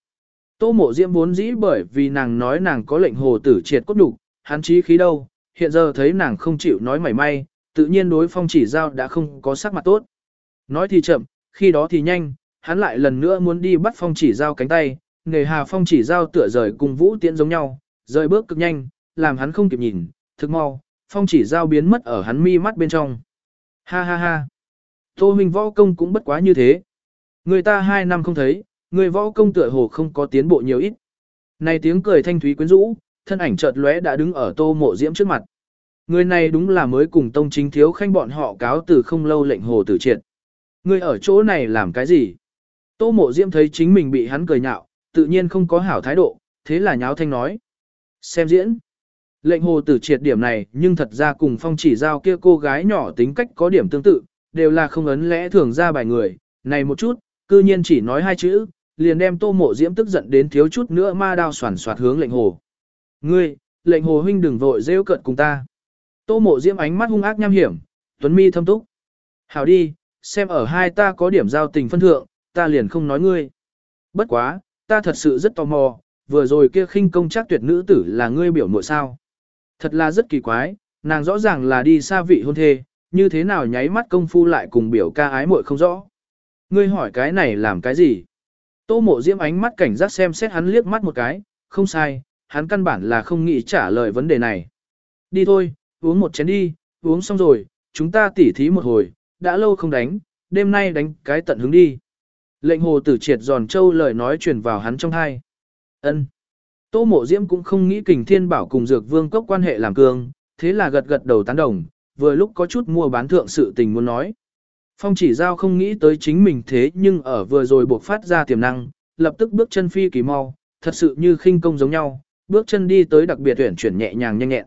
Tô mộ diễm vốn dĩ bởi vì nàng nói nàng có lệnh hồ tử triệt cốt đủ, hắn chí khí đâu, hiện giờ thấy nàng không chịu nói mảy may, tự nhiên đối phong chỉ giao đã không có sắc mặt tốt. Nói thì chậm, khi đó thì nhanh, hắn lại lần nữa muốn đi bắt phong chỉ giao cánh tay, nghề hà phong chỉ giao tựa rời cùng vũ tiễn giống nhau, rời bước cực nhanh, làm hắn không kịp nhìn, thực mau, phong chỉ giao biến mất ở hắn mi mắt bên trong. Ha ha ha. Tô huynh võ công cũng bất quá như thế. Người ta hai năm không thấy, người võ công tựa hồ không có tiến bộ nhiều ít. Này tiếng cười thanh thúy quyến rũ, thân ảnh chợt lóe đã đứng ở tô mộ diễm trước mặt. Người này đúng là mới cùng tông chính thiếu khanh bọn họ cáo từ không lâu lệnh hồ tử triệt. Người ở chỗ này làm cái gì? Tô mộ diễm thấy chính mình bị hắn cười nhạo, tự nhiên không có hảo thái độ, thế là nháo thanh nói. Xem diễn. Lệnh hồ tử triệt điểm này nhưng thật ra cùng phong chỉ giao kia cô gái nhỏ tính cách có điểm tương tự, đều là không ấn lẽ thường ra bài người, này một chút, cư nhiên chỉ nói hai chữ, liền đem tô mộ diễm tức giận đến thiếu chút nữa ma đao soàn soạt hướng lệnh hồ. Ngươi, lệnh hồ huynh đừng vội rêu cận cùng ta. Tô mộ diễm ánh mắt hung ác nham hiểm, tuấn mi thâm túc. Hảo đi, xem ở hai ta có điểm giao tình phân thượng, ta liền không nói ngươi. Bất quá, ta thật sự rất tò mò, vừa rồi kia khinh công chắc tuyệt nữ tử là ngươi biểu muội sao. Thật là rất kỳ quái, nàng rõ ràng là đi xa vị hôn thê, như thế nào nháy mắt công phu lại cùng biểu ca ái muội không rõ. Ngươi hỏi cái này làm cái gì? Tô mộ diễm ánh mắt cảnh giác xem xét hắn liếc mắt một cái, không sai, hắn căn bản là không nghĩ trả lời vấn đề này. Đi thôi, uống một chén đi, uống xong rồi, chúng ta tỉ thí một hồi, đã lâu không đánh, đêm nay đánh cái tận hứng đi. Lệnh hồ tử triệt giòn châu lời nói truyền vào hắn trong thai. ân Tô mộ diễm cũng không nghĩ kình thiên bảo cùng dược vương cốc quan hệ làm cương, thế là gật gật đầu tán đồng, vừa lúc có chút mua bán thượng sự tình muốn nói. Phong chỉ giao không nghĩ tới chính mình thế nhưng ở vừa rồi buộc phát ra tiềm năng, lập tức bước chân phi kỳ mau, thật sự như khinh công giống nhau, bước chân đi tới đặc biệt tuyển chuyển nhẹ nhàng nhanh nhẹn.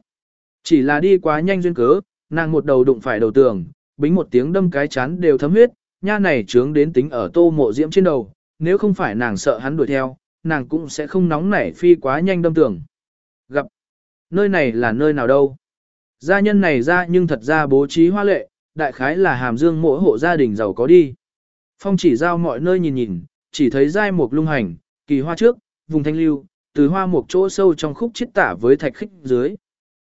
Chỉ là đi quá nhanh duyên cớ, nàng một đầu đụng phải đầu tường, bính một tiếng đâm cái chán đều thấm huyết, nha này trướng đến tính ở tô mộ diễm trên đầu, nếu không phải nàng sợ hắn đuổi theo, nàng cũng sẽ không nóng nảy phi quá nhanh đâm tường. Gặp, nơi này là nơi nào đâu? Gia nhân này ra nhưng thật ra bố trí hoa lệ, đại khái là hàm dương mỗi hộ gia đình giàu có đi. Phong chỉ giao mọi nơi nhìn nhìn, chỉ thấy giai mục lung hành, kỳ hoa trước, vùng thanh lưu, từ hoa mục chỗ sâu trong khúc chiết tả với thạch khích dưới.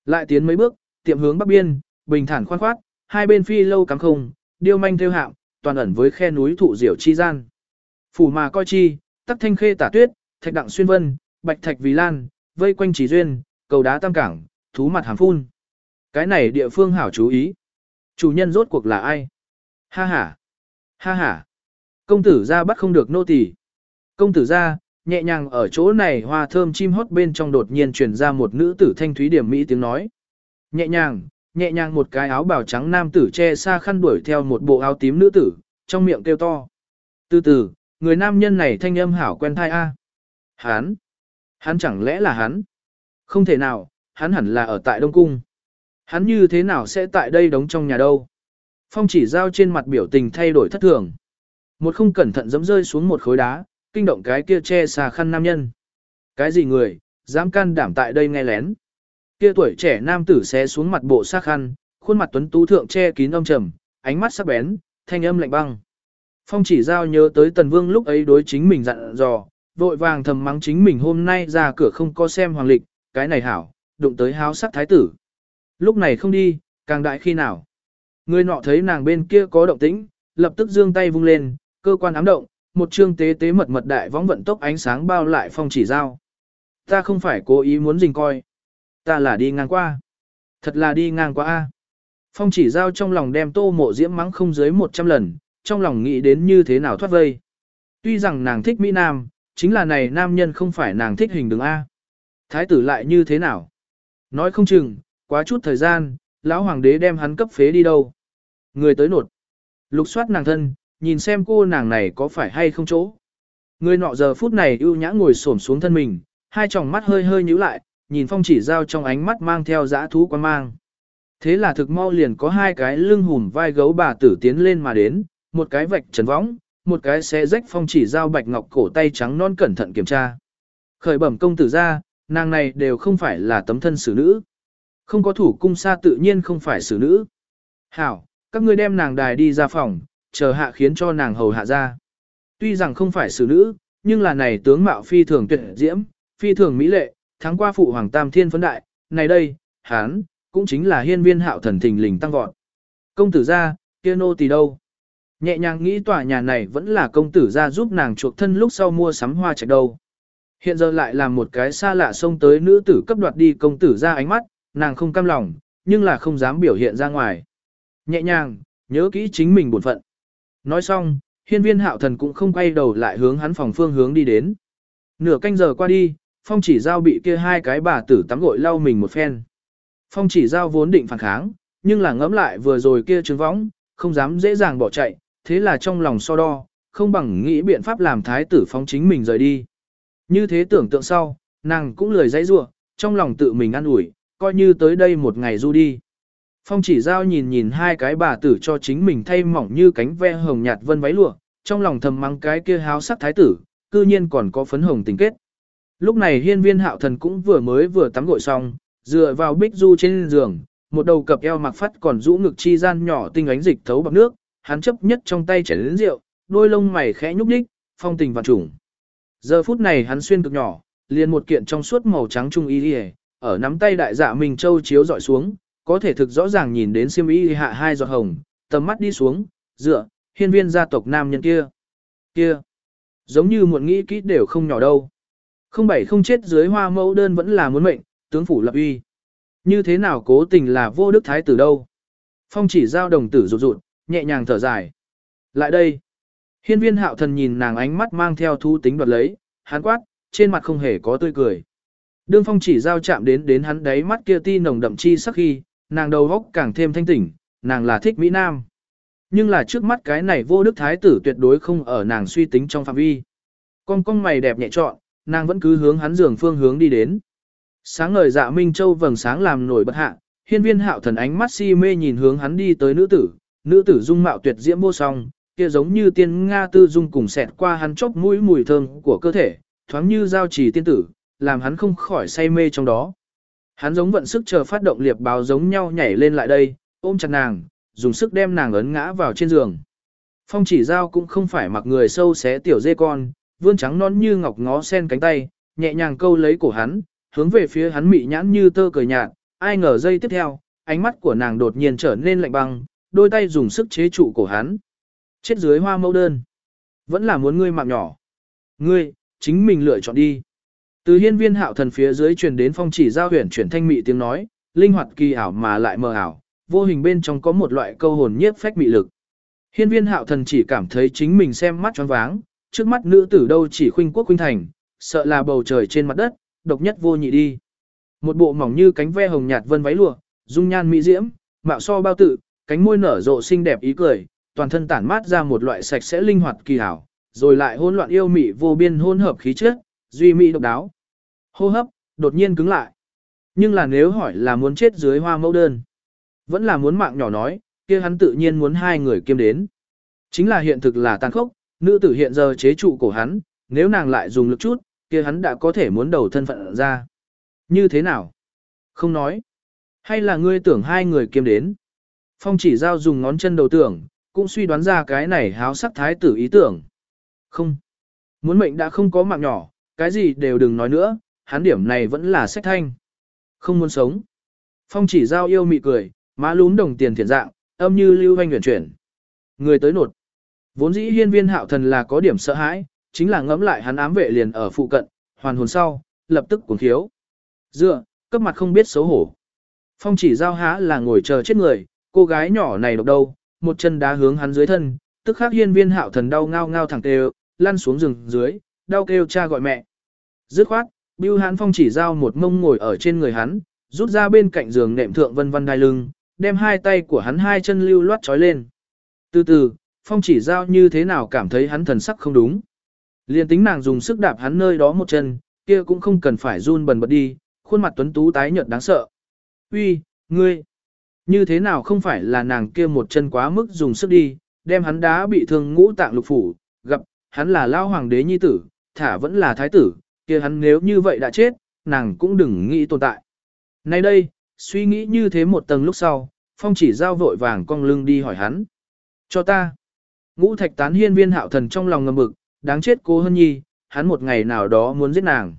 Lại tiến mấy bước, tiệm hướng bắc biên, bình thản khoan khoát, hai bên phi lâu cắm không, điêu manh theo hạm, toàn ẩn với khe núi thụ diệu chi gian. Phủ mà coi chi, tắc thanh khê tả tuyết, thạch đặng xuyên vân, bạch thạch vì lan, vây quanh chỉ duyên, cầu đá tam cảng, thú mặt hàm phun. Cái này địa phương hảo chú ý. Chủ nhân rốt cuộc là ai? Ha ha. Ha ha. Công tử ra bắt không được nô tỳ. Công tử ra, nhẹ nhàng ở chỗ này hoa thơm chim hót bên trong đột nhiên truyền ra một nữ tử thanh thúy điểm mỹ tiếng nói. Nhẹ nhàng, nhẹ nhàng một cái áo bào trắng nam tử che xa khăn đuổi theo một bộ áo tím nữ tử, trong miệng kêu to. Từ từ, người nam nhân này thanh âm hảo quen thai a. Hán, Hắn chẳng lẽ là hắn? Không thể nào, hắn hẳn là ở tại Đông Cung. Hắn như thế nào sẽ tại đây đóng trong nhà đâu? Phong chỉ giao trên mặt biểu tình thay đổi thất thường. Một không cẩn thận dẫm rơi xuống một khối đá, kinh động cái kia che xà khăn nam nhân. Cái gì người, dám can đảm tại đây nghe lén. Kia tuổi trẻ nam tử xé xuống mặt bộ xác khăn, khuôn mặt tuấn tú thượng che kín âm trầm, ánh mắt sắc bén, thanh âm lạnh băng. Phong chỉ giao nhớ tới tần vương lúc ấy đối chính mình dặn dò, vội vàng thầm mắng chính mình hôm nay ra cửa không có xem hoàng lịch, cái này hảo, đụng tới háo sắc thái tử. Lúc này không đi, càng đại khi nào. Người nọ thấy nàng bên kia có động tĩnh, lập tức giương tay vung lên, cơ quan ám động, một chương tế tế mật mật đại võng vận tốc ánh sáng bao lại phong chỉ giao. Ta không phải cố ý muốn dình coi. Ta là đi ngang qua. Thật là đi ngang qua a. Phong chỉ giao trong lòng đem tô mộ diễm mắng không dưới 100 lần, trong lòng nghĩ đến như thế nào thoát vây. Tuy rằng nàng thích Mỹ Nam, chính là này nam nhân không phải nàng thích hình đứng A. Thái tử lại như thế nào? Nói không chừng, quá chút thời gian, lão hoàng đế đem hắn cấp phế đi đâu. Người tới nột. Lục soát nàng thân, nhìn xem cô nàng này có phải hay không chỗ. Người nọ giờ phút này ưu nhã ngồi xổm xuống thân mình, hai tròng mắt hơi hơi nhíu lại, nhìn phong chỉ giao trong ánh mắt mang theo dã thú quan mang. Thế là thực mau liền có hai cái lưng hùm vai gấu bà tử tiến lên mà đến, một cái vạch trần võng, một cái xé rách phong chỉ giao bạch ngọc cổ tay trắng non cẩn thận kiểm tra. Khởi bẩm công tử ra, nàng này đều không phải là tấm thân xử nữ. Không có thủ cung xa tự nhiên không phải xử nữ. Hảo, các ngươi đem nàng đài đi ra phòng, chờ hạ khiến cho nàng hầu hạ ra. Tuy rằng không phải xử nữ, nhưng là này tướng mạo phi thường tuyệt diễm, phi thường mỹ lệ, thắng qua phụ hoàng tam thiên phấn đại, này đây, hán, cũng chính là hiên viên hạo thần thình lình tăng vọt. Công tử ra, kia nô tỳ đâu? Nhẹ nhàng nghĩ tòa nhà này vẫn là công tử ra giúp nàng chuộc thân lúc sau mua sắm hoa trạch đâu. Hiện giờ lại làm một cái xa lạ xông tới nữ tử cấp đoạt đi công tử ra ánh mắt, nàng không cam lòng, nhưng là không dám biểu hiện ra ngoài. Nhẹ nhàng, nhớ kỹ chính mình buồn phận. Nói xong, hiên viên hạo thần cũng không quay đầu lại hướng hắn phòng phương hướng đi đến. Nửa canh giờ qua đi, phong chỉ giao bị kia hai cái bà tử tắm gội lau mình một phen. Phong chỉ giao vốn định phản kháng, nhưng là ngẫm lại vừa rồi kia trứng võng, không dám dễ dàng bỏ chạy, thế là trong lòng so đo, không bằng nghĩ biện pháp làm thái tử phóng chính mình rời đi. Như thế tưởng tượng sau, nàng cũng lười dãy rua, trong lòng tự mình ăn ủi, coi như tới đây một ngày du đi. Phong chỉ giao nhìn nhìn hai cái bà tử cho chính mình thay mỏng như cánh ve hồng nhạt vân váy lụa, trong lòng thầm mắng cái kia háo sắc thái tử, cư nhiên còn có phấn hồng tình kết. Lúc này hiên viên hạo thần cũng vừa mới vừa tắm gội xong, dựa vào bích du trên giường, một đầu cặp eo mặc phát còn rũ ngực chi gian nhỏ tinh ánh dịch thấu bằng nước, hắn chấp nhất trong tay chảy lớn rượu, đôi lông mày khẽ nhúc nhích, phong tình vạn trùng. Giờ phút này hắn xuyên cực nhỏ, liền một kiện trong suốt màu trắng trung y ở nắm tay đại dạ mình châu chiếu dọi xuống, có thể thực rõ ràng nhìn đến xiêm y hạ hai giọt hồng, tầm mắt đi xuống, dựa, hiên viên gia tộc nam nhân kia. Kia, giống như muộn nghĩ kỹ đều không nhỏ đâu. Không bảy không chết dưới hoa mẫu đơn vẫn là muốn mệnh, tướng phủ lập uy. Như thế nào cố tình là vô đức thái tử đâu. Phong chỉ giao đồng tử rụt rụt, nhẹ nhàng thở dài. Lại đây. Hiên viên hạo thần nhìn nàng ánh mắt mang theo thu tính đoạt lấy, hắn quát, trên mặt không hề có tươi cười. Đương phong chỉ giao chạm đến đến hắn đáy mắt kia ti nồng đậm chi sắc khi, nàng đầu góc càng thêm thanh tỉnh, nàng là thích Mỹ Nam. Nhưng là trước mắt cái này vô đức thái tử tuyệt đối không ở nàng suy tính trong phạm vi. Con con mày đẹp nhẹ trọn, nàng vẫn cứ hướng hắn giường phương hướng đi đến. Sáng ngời dạ Minh Châu vầng sáng làm nổi bất hạ, hiên viên hạo thần ánh mắt si mê nhìn hướng hắn đi tới nữ tử, nữ tử dung mạo tuyệt diễm vô song, kia giống như tiên Nga tư dung cùng xẹt qua hắn chốc mũi mùi thơm của cơ thể, thoáng như giao trì tiên tử, làm hắn không khỏi say mê trong đó. Hắn giống vận sức chờ phát động liệp báo giống nhau nhảy lên lại đây, ôm chặt nàng, dùng sức đem nàng ấn ngã vào trên giường. Phong chỉ giao cũng không phải mặc người sâu xé tiểu dê con, vươn trắng non như ngọc ngó sen cánh tay, nhẹ nhàng câu lấy cổ hắn, hướng về phía hắn mị nhãn như tơ cười nhạt, ai ngờ giây tiếp theo, ánh mắt của nàng đột nhiên trở nên lạnh băng, đôi tay dùng sức chế trụ cổ hắn. Chết dưới hoa mẫu đơn. Vẫn là muốn ngươi mạng nhỏ. Ngươi, chính mình lựa chọn đi. Từ hiên viên hạo thần phía dưới truyền đến phong chỉ giao huyền chuyển thanh mị tiếng nói, linh hoạt kỳ ảo mà lại mờ ảo, vô hình bên trong có một loại câu hồn nhiếp phách mị lực. Hiên viên hạo thần chỉ cảm thấy chính mình xem mắt choáng váng, trước mắt nữ tử đâu chỉ khuynh quốc khuynh thành, sợ là bầu trời trên mặt đất, độc nhất vô nhị đi. Một bộ mỏng như cánh ve hồng nhạt vân váy lụa, dung nhan mỹ diễm, mạo so bao tự, cánh môi nở rộ xinh đẹp ý cười, toàn thân tản mát ra một loại sạch sẽ linh hoạt kỳ hảo, rồi lại hỗn loạn yêu mị vô biên hỗn hợp khí chất, duy mỹ độc đáo. Hô hấp, đột nhiên cứng lại. Nhưng là nếu hỏi là muốn chết dưới hoa mẫu đơn, vẫn là muốn mạng nhỏ nói, kia hắn tự nhiên muốn hai người kiêm đến. Chính là hiện thực là tàn khốc, nữ tử hiện giờ chế trụ cổ hắn, nếu nàng lại dùng lực chút, kia hắn đã có thể muốn đầu thân phận ra. Như thế nào? Không nói. Hay là ngươi tưởng hai người kiêm đến? Phong chỉ giao dùng ngón chân đầu tưởng, cũng suy đoán ra cái này háo sắc thái tử ý tưởng. Không. Muốn mệnh đã không có mạng nhỏ, cái gì đều đừng nói nữa, hắn điểm này vẫn là sách thanh. Không muốn sống. Phong chỉ giao yêu mị cười, má lún đồng tiền thiện dạng, âm như lưu hoanh huyền chuyển. Người tới nột. Vốn dĩ hiên viên hạo thần là có điểm sợ hãi, chính là ngẫm lại hắn ám vệ liền ở phụ cận, hoàn hồn sau, lập tức cuồng khiếu. Dựa, cấp mặt không biết xấu hổ. Phong chỉ giao há là ngồi chờ chết người, cô gái nhỏ này độc đâu, một chân đá hướng hắn dưới thân, tức khắc hiên viên hạo thần đau ngao ngao thẳng tê lăn xuống rừng dưới, đau kêu cha gọi mẹ. Dứt khoát, Bưu Hán Phong chỉ giao một mông ngồi ở trên người hắn, rút ra bên cạnh giường nệm thượng vân vân đai lưng, đem hai tay của hắn hai chân lưu loát trói lên. Từ từ, Phong chỉ giao như thế nào cảm thấy hắn thần sắc không đúng. Liên tính nàng dùng sức đạp hắn nơi đó một chân, kia cũng không cần phải run bần bật đi, khuôn mặt tuấn tú tái nhợt đáng sợ. Uy, ngươi, như thế nào không phải là nàng kia một chân quá mức dùng sức đi, đem hắn đá bị thương ngũ tạng lục phủ, gặp, hắn là lao hoàng đế nhi tử, thả vẫn là thái tử, kia hắn nếu như vậy đã chết, nàng cũng đừng nghĩ tồn tại. Nay đây, suy nghĩ như thế một tầng lúc sau, phong chỉ giao vội vàng cong lưng đi hỏi hắn. Cho ta. Ngũ thạch tán hiên viên hạo thần trong lòng ngầm mực, đáng chết cô hân nhi, hắn một ngày nào đó muốn giết nàng.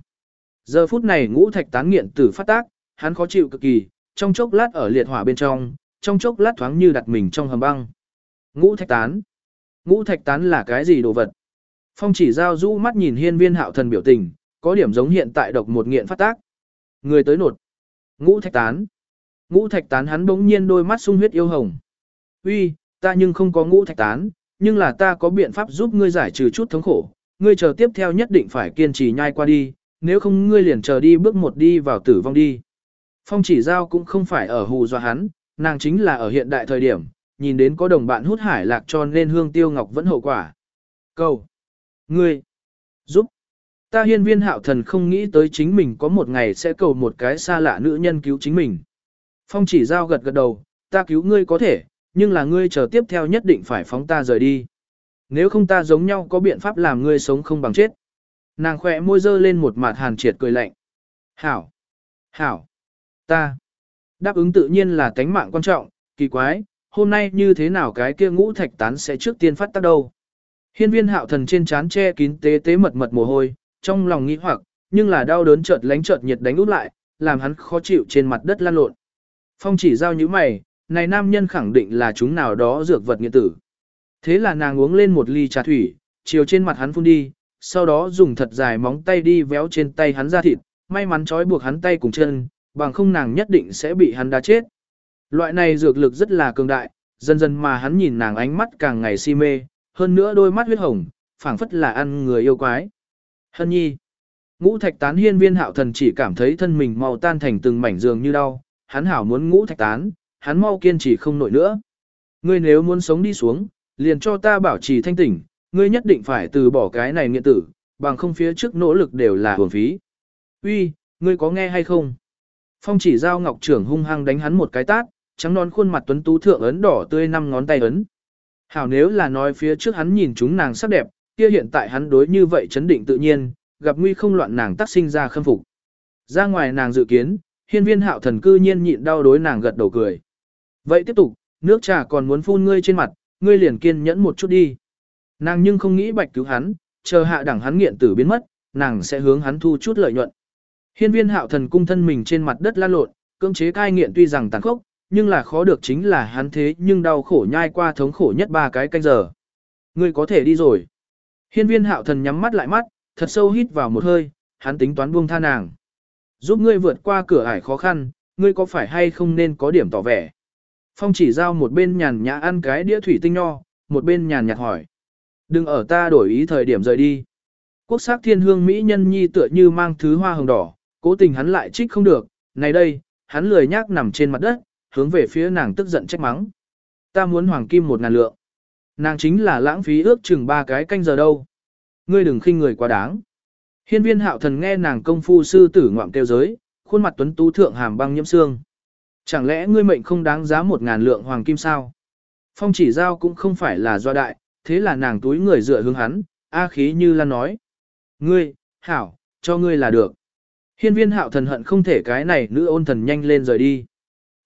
Giờ phút này ngũ thạch tán nghiện tử phát tác, hắn khó chịu cực kỳ, trong chốc lát ở liệt hỏa bên trong, trong chốc lát thoáng như đặt mình trong hầm băng. Ngũ thạch tán. Ngũ thạch tán là cái gì đồ vật? Phong chỉ giao rũ mắt nhìn hiên viên hạo thần biểu tình, có điểm giống hiện tại độc một nghiện phát tác. Người tới nột. Ngũ thạch tán. Ngũ thạch tán hắn bỗng nhiên đôi mắt sung huyết yêu hồng. Uy, ta nhưng không có ngũ thạch tán, nhưng là ta có biện pháp giúp ngươi giải trừ chút thống khổ. Ngươi chờ tiếp theo nhất định phải kiên trì nhai qua đi, nếu không ngươi liền chờ đi bước một đi vào tử vong đi. Phong chỉ giao cũng không phải ở hù dọa hắn, nàng chính là ở hiện đại thời điểm, nhìn đến có đồng bạn hút hải lạc cho nên hương tiêu ngọc vẫn hậu quả. Câu. Ngươi. Giúp. Ta hiên viên hạo thần không nghĩ tới chính mình có một ngày sẽ cầu một cái xa lạ nữ nhân cứu chính mình. Phong chỉ giao gật gật đầu, ta cứu ngươi có thể, nhưng là ngươi chờ tiếp theo nhất định phải phóng ta rời đi. Nếu không ta giống nhau có biện pháp làm ngươi sống không bằng chết. Nàng khỏe môi dơ lên một mặt hàn triệt cười lạnh. Hảo! Hảo! Ta! Đáp ứng tự nhiên là tánh mạng quan trọng, kỳ quái, hôm nay như thế nào cái kia ngũ thạch tán sẽ trước tiên phát tác đâu. Hiên viên hạo thần trên trán che kín tế tế mật mật mồ hôi, trong lòng nghĩ hoặc, nhưng là đau đớn chợt lánh chợt nhiệt đánh út lại, làm hắn khó chịu trên mặt đất lăn lộn. Phong chỉ giao như mày, này nam nhân khẳng định là chúng nào đó dược vật nghiện tử. Thế là nàng uống lên một ly trà thủy, chiều trên mặt hắn phun đi, sau đó dùng thật dài móng tay đi véo trên tay hắn ra thịt, may mắn trói buộc hắn tay cùng chân, bằng không nàng nhất định sẽ bị hắn đá chết. Loại này dược lực rất là cường đại, dần dần mà hắn nhìn nàng ánh mắt càng ngày si mê, hơn nữa đôi mắt huyết hồng, phảng phất là ăn người yêu quái. Hân nhi. Ngũ thạch tán hiên viên hạo thần chỉ cảm thấy thân mình mau tan thành từng mảnh giường như đau, hắn hảo muốn ngũ thạch tán, hắn mau kiên trì không nổi nữa. Ngươi nếu muốn sống đi xuống, liền cho ta bảo trì thanh tỉnh, ngươi nhất định phải từ bỏ cái này nghiện tử, bằng không phía trước nỗ lực đều là hưởng phí. Uy, ngươi có nghe hay không? Phong chỉ giao ngọc trưởng hung hăng đánh hắn một cái tát, trắng non khuôn mặt tuấn tú thượng ấn đỏ tươi năm ngón tay ấn. Hảo nếu là nói phía trước hắn nhìn chúng nàng sắc đẹp, kia hiện tại hắn đối như vậy chấn định tự nhiên, gặp nguy không loạn nàng tác sinh ra khâm phục. Ra ngoài nàng dự kiến, hiên viên hạo thần cư nhiên nhịn đau đối nàng gật đầu cười. Vậy tiếp tục, nước trà còn muốn phun ngươi trên mặt, ngươi liền kiên nhẫn một chút đi. Nàng nhưng không nghĩ bạch cứu hắn, chờ hạ đẳng hắn nghiện tử biến mất, nàng sẽ hướng hắn thu chút lợi nhuận. Hiên viên hạo thần cung thân mình trên mặt đất lan lộn, cưỡng chế cai nghiện tuy rằng tàn khốc, nhưng là khó được chính là hắn thế nhưng đau khổ nhai qua thống khổ nhất ba cái canh giờ. Ngươi có thể đi rồi. Hiên viên hạo thần nhắm mắt lại mắt, thật sâu hít vào một hơi, hắn tính toán buông tha nàng. Giúp ngươi vượt qua cửa ải khó khăn, ngươi có phải hay không nên có điểm tỏ vẻ. Phong chỉ giao một bên nhàn nhã ăn cái đĩa thủy tinh nho, một bên nhàn nhạt hỏi. Đừng ở ta đổi ý thời điểm rời đi. Quốc sắc thiên hương Mỹ nhân nhi tựa như mang thứ hoa hồng đỏ, cố tình hắn lại trích không được. Này đây, hắn lười nhác nằm trên mặt đất, hướng về phía nàng tức giận trách mắng. Ta muốn hoàng kim một ngàn lượng. Nàng chính là lãng phí ước chừng ba cái canh giờ đâu. Ngươi đừng khinh người quá đáng. Hiên viên hạo thần nghe nàng công phu sư tử ngoạm kêu giới, khuôn mặt tuấn tú thượng hàm băng nhiễm xương. Chẳng lẽ ngươi mệnh không đáng giá một ngàn lượng hoàng kim sao? Phong chỉ giao cũng không phải là do đại, thế là nàng túi người dựa hướng hắn, A khí như lan nói. Ngươi, hảo, cho ngươi là được. Hiên viên hạo thần hận không thể cái này nữ ôn thần nhanh lên rời đi.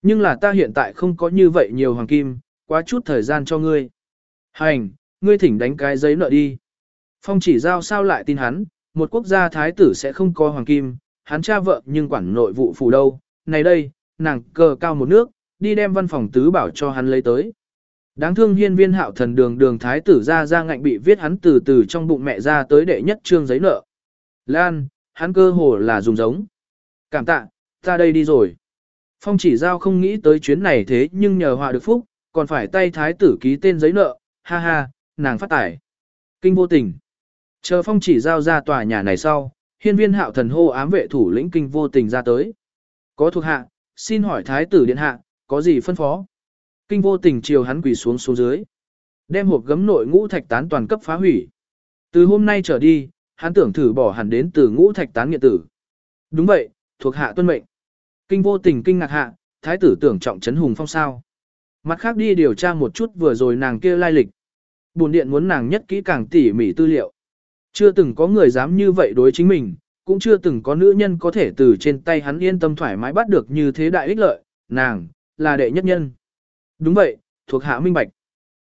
Nhưng là ta hiện tại không có như vậy nhiều hoàng kim, quá chút thời gian cho ngươi. Hành, ngươi thỉnh đánh cái giấy nợ đi. Phong chỉ giao sao lại tin hắn, một quốc gia thái tử sẽ không có hoàng kim, hắn cha vợ nhưng quản nội vụ phủ đâu. Này đây, nàng cờ cao một nước, đi đem văn phòng tứ bảo cho hắn lấy tới. Đáng thương hiên viên hạo thần đường đường thái tử ra ra ngạnh bị viết hắn từ từ trong bụng mẹ ra tới đệ nhất trương giấy nợ. Lan, hắn cơ hồ là dùng giống. Cảm tạ, ta đây đi rồi. Phong chỉ giao không nghĩ tới chuyến này thế nhưng nhờ họa được phúc, còn phải tay thái tử ký tên giấy nợ, ha ha, nàng phát tải. Kinh vô tình. Chờ phong chỉ giao ra tòa nhà này sau, hiên viên hạo thần hô ám vệ thủ lĩnh kinh vô tình ra tới. Có thuộc hạ, xin hỏi thái tử điện hạ, có gì phân phó? Kinh vô tình chiều hắn quỳ xuống xuống dưới. Đem hộp gấm nội ngũ thạch tán toàn cấp phá hủy. Từ hôm nay trở đi, hắn tưởng thử bỏ hẳn đến từ ngũ thạch tán nghiện tử. Đúng vậy, thuộc hạ tuân mệnh. Kinh vô tình kinh ngạc hạ, thái tử tưởng trọng trấn hùng phong sao. Mặt khác đi điều tra một chút vừa rồi nàng kia lai lịch. Bồn điện muốn nàng nhất kỹ càng tỉ mỉ tư liệu. Chưa từng có người dám như vậy đối chính mình, cũng chưa từng có nữ nhân có thể từ trên tay hắn yên tâm thoải mái bắt được như thế đại ích lợi, nàng, là đệ nhất nhân. Đúng vậy, thuộc hạ minh bạch.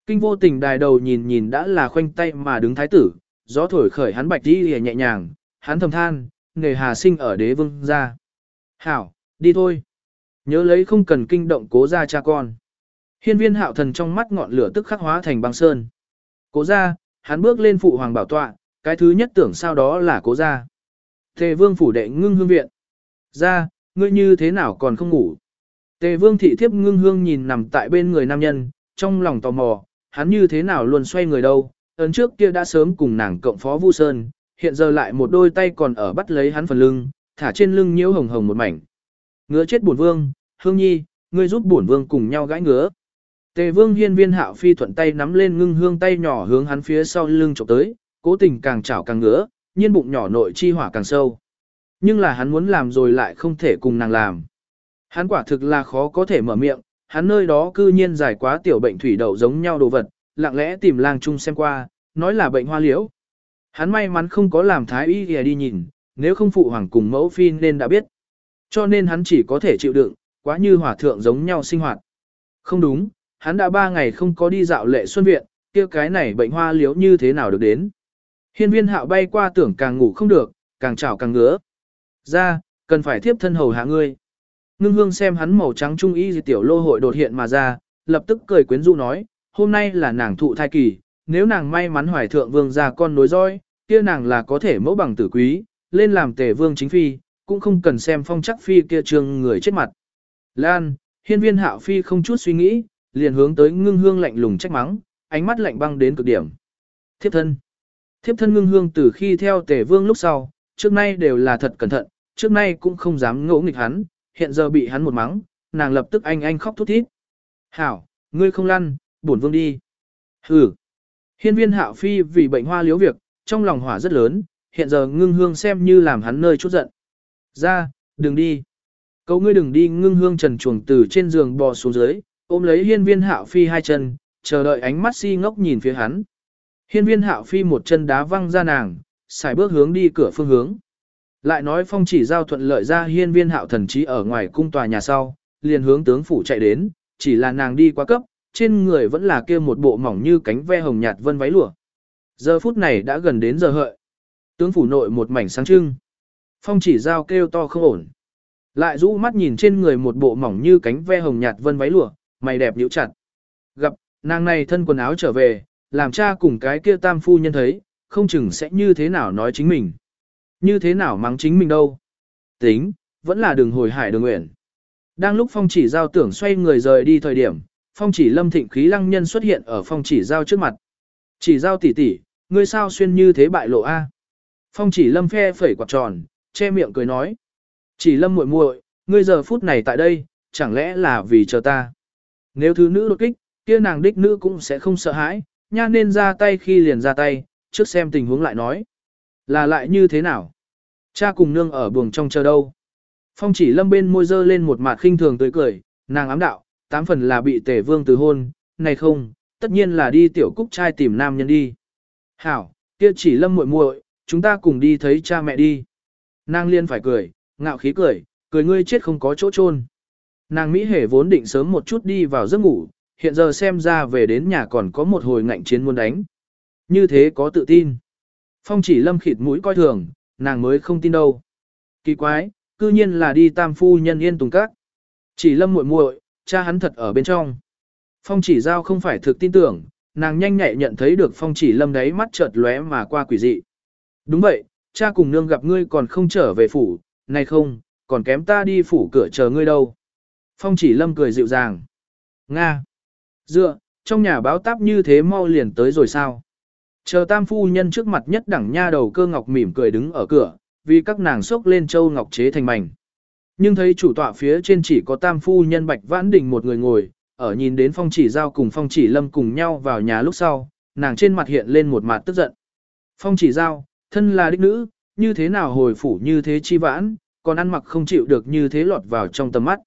Kinh vô tình đài đầu nhìn nhìn đã là khoanh tay mà đứng thái tử, gió thổi khởi hắn bạch đi nhẹ nhàng, hắn thầm than, nghề hà sinh ở đế vương ra. Hảo, đi thôi. Nhớ lấy không cần kinh động cố ra cha con. Hiên viên hạo thần trong mắt ngọn lửa tức khắc hóa thành băng sơn. Cố ra, hắn bước lên phụ hoàng bảo tọa, cái thứ nhất tưởng sau đó là cố ra. Tề vương phủ đệ ngưng hương viện. Ra, ngươi như thế nào còn không ngủ? Tề vương thị thiếp ngưng hương nhìn nằm tại bên người nam nhân, trong lòng tò mò, hắn như thế nào luôn xoay người đâu, ấn trước kia đã sớm cùng nàng cộng phó Vu Sơn, hiện giờ lại một đôi tay còn ở bắt lấy hắn phần lưng, thả trên lưng nhiễu hồng hồng một mảnh. Ngứa chết bổn vương, hương nhi, ngươi giúp bổn vương cùng nhau gãi ngứa. Tề vương hiên viên hạo phi thuận tay nắm lên ngưng hương tay nhỏ hướng hắn phía sau lưng chụp tới, cố tình càng chảo càng ngứa, nhiên bụng nhỏ nội chi hỏa càng sâu. Nhưng là hắn muốn làm rồi lại không thể cùng nàng làm. Hắn quả thực là khó có thể mở miệng, hắn nơi đó cư nhiên giải quá tiểu bệnh thủy đậu giống nhau đồ vật, lặng lẽ tìm lang chung xem qua, nói là bệnh hoa liễu. Hắn may mắn không có làm thái y đi nhìn, nếu không phụ hoàng cùng mẫu phi nên đã biết. Cho nên hắn chỉ có thể chịu đựng, quá như hòa thượng giống nhau sinh hoạt. Không đúng, hắn đã ba ngày không có đi dạo lệ xuân viện, kia cái này bệnh hoa liễu như thế nào được đến. Hiên viên hạo bay qua tưởng càng ngủ không được, càng chảo càng ngứa. Ra, cần phải thiếp thân hầu hạ ngươi. Ngưng hương xem hắn màu trắng trung y tiểu lô hội đột hiện mà ra, lập tức cười quyến rũ nói, hôm nay là nàng thụ thai kỳ, nếu nàng may mắn hoài thượng vương ra con nối dõi, kia nàng là có thể mẫu bằng tử quý, lên làm tề vương chính phi, cũng không cần xem phong chắc phi kia trương người chết mặt. Lan, hiên viên hạo phi không chút suy nghĩ, liền hướng tới ngưng hương lạnh lùng trách mắng, ánh mắt lạnh băng đến cực điểm. Thiếp thân. Thiếp thân ngưng hương từ khi theo tể vương lúc sau, trước nay đều là thật cẩn thận, trước nay cũng không dám ngỗ nghịch hắn, hiện giờ bị hắn một mắng, nàng lập tức anh anh khóc thút thít. Hảo, ngươi không lăn, bổn vương đi. Hừ. Hiên viên hạo phi vì bệnh hoa liếu việc, trong lòng hỏa rất lớn, hiện giờ ngưng hương xem như làm hắn nơi chút giận. Ra, đừng đi. Cậu ngươi đừng đi ngưng hương trần chuồng từ trên giường bò xuống dưới, ôm lấy hiên viên hạo phi hai chân, chờ đợi ánh mắt si ngốc nhìn phía hắn. Hiên viên hạo phi một chân đá văng ra nàng, xài bước hướng đi cửa phương hướng. Lại nói phong chỉ giao thuận lợi ra hiên viên hạo thần trí ở ngoài cung tòa nhà sau, liền hướng tướng phủ chạy đến, chỉ là nàng đi quá cấp, trên người vẫn là kia một bộ mỏng như cánh ve hồng nhạt vân váy lụa. Giờ phút này đã gần đến giờ hợi. Tướng phủ nội một mảnh sáng trưng. Phong chỉ giao kêu to không ổn. Lại rũ mắt nhìn trên người một bộ mỏng như cánh ve hồng nhạt vân váy lụa, mày đẹp nhíu chặt. Gặp, nàng này thân quần áo trở về, làm cha cùng cái kia tam phu nhân thấy, không chừng sẽ như thế nào nói chính mình. Như thế nào mắng chính mình đâu. Tính, vẫn là đường hồi hải đường nguyện. Đang lúc phong chỉ giao tưởng xoay người rời đi thời điểm, phong chỉ lâm thịnh khí lăng nhân xuất hiện ở phong chỉ giao trước mặt. Chỉ giao tỷ tỷ, ngươi sao xuyên như thế bại lộ a? Phong chỉ lâm phe phẩy quạt tròn, che miệng cười nói. Chỉ lâm muội muội, ngươi giờ phút này tại đây, chẳng lẽ là vì chờ ta? Nếu thứ nữ đột kích, kia nàng đích nữ cũng sẽ không sợ hãi, nha nên ra tay khi liền ra tay, trước xem tình huống lại nói. Là lại như thế nào? Cha cùng nương ở buồng trong chờ đâu. Phong chỉ lâm bên môi dơ lên một mặt khinh thường tươi cười, nàng ám đạo, tám phần là bị tể vương từ hôn, này không, tất nhiên là đi tiểu cúc trai tìm nam nhân đi. Hảo, kia chỉ lâm muội muội, chúng ta cùng đi thấy cha mẹ đi. Nàng liên phải cười, ngạo khí cười, cười ngươi chết không có chỗ chôn. Nàng Mỹ hề vốn định sớm một chút đi vào giấc ngủ, hiện giờ xem ra về đến nhà còn có một hồi ngạnh chiến muốn đánh. Như thế có tự tin. Phong chỉ lâm khịt mũi coi thường, nàng mới không tin đâu. Kỳ quái, cư nhiên là đi tam phu nhân yên tùng các. Chỉ lâm muội muội, cha hắn thật ở bên trong. Phong chỉ giao không phải thực tin tưởng, nàng nhanh nhẹ nhận thấy được phong chỉ lâm đấy mắt chợt lóe mà qua quỷ dị. Đúng vậy, cha cùng nương gặp ngươi còn không trở về phủ, này không, còn kém ta đi phủ cửa chờ ngươi đâu. Phong chỉ lâm cười dịu dàng. Nga. Dựa, trong nhà báo táp như thế mau liền tới rồi sao? Chờ tam phu nhân trước mặt nhất đẳng nha đầu cơ ngọc mỉm cười đứng ở cửa, vì các nàng xốc lên châu ngọc chế thành mảnh. Nhưng thấy chủ tọa phía trên chỉ có tam phu nhân bạch vãn đình một người ngồi, ở nhìn đến phong chỉ giao cùng phong chỉ lâm cùng nhau vào nhà lúc sau, nàng trên mặt hiện lên một mặt tức giận. Phong chỉ giao, thân là đích nữ, như thế nào hồi phủ như thế chi vãn, còn ăn mặc không chịu được như thế lọt vào trong tầm mắt.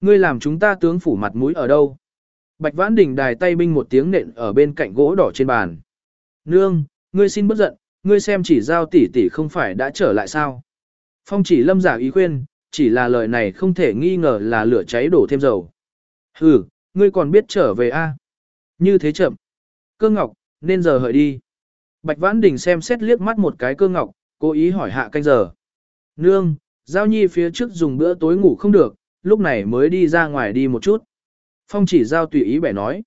Ngươi làm chúng ta tướng phủ mặt mũi ở đâu? Bạch vãn đình đài tay binh một tiếng nện ở bên cạnh gỗ đỏ trên bàn. Nương, ngươi xin bất giận, ngươi xem chỉ giao tỷ tỷ không phải đã trở lại sao? Phong chỉ lâm giả ý khuyên, chỉ là lời này không thể nghi ngờ là lửa cháy đổ thêm dầu. Hừ, ngươi còn biết trở về a? Như thế chậm. Cơ ngọc, nên giờ hợi đi. Bạch Vãn Đình xem xét liếc mắt một cái cơ ngọc, cố ý hỏi hạ canh giờ. Nương, Giao Nhi phía trước dùng bữa tối ngủ không được, lúc này mới đi ra ngoài đi một chút. Phong chỉ Giao tùy ý bẻ nói.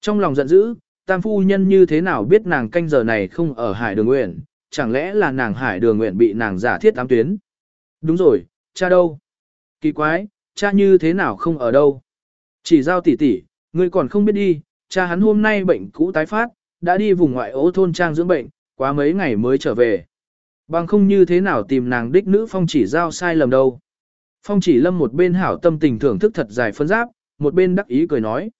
Trong lòng giận dữ, tam phu nhân như thế nào biết nàng canh giờ này không ở hải đường nguyện, chẳng lẽ là nàng hải đường nguyện bị nàng giả thiết ám tuyến. Đúng rồi, cha đâu? Kỳ quái, cha như thế nào không ở đâu? Chỉ giao tỷ tỷ, ngươi còn không biết đi, cha hắn hôm nay bệnh cũ tái phát, đã đi vùng ngoại ố thôn trang dưỡng bệnh, quá mấy ngày mới trở về. Bằng không như thế nào tìm nàng đích nữ phong chỉ giao sai lầm đâu. Phong chỉ lâm một bên hảo tâm tình thưởng thức thật dài phân giáp, một bên đắc ý cười nói.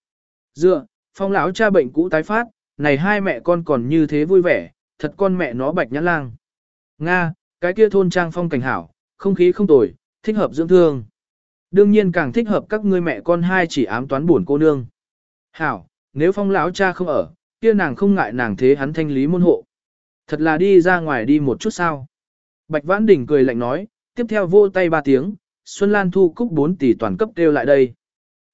Dựa, phong lão cha bệnh cũ tái phát, này hai mẹ con còn như thế vui vẻ, thật con mẹ nó bạch nhãn lang. Nga, cái kia thôn trang phong cảnh hảo, không khí không tồi, thích hợp dưỡng thương. Đương nhiên càng thích hợp các ngươi mẹ con hai chỉ ám toán buồn cô nương. Hảo, nếu phong lão cha không ở, kia nàng không ngại nàng thế hắn thanh lý môn hộ. Thật là đi ra ngoài đi một chút sao. Bạch Vãn Đình cười lạnh nói, tiếp theo vô tay ba tiếng, Xuân Lan thu cúc 4 tỷ toàn cấp kêu lại đây.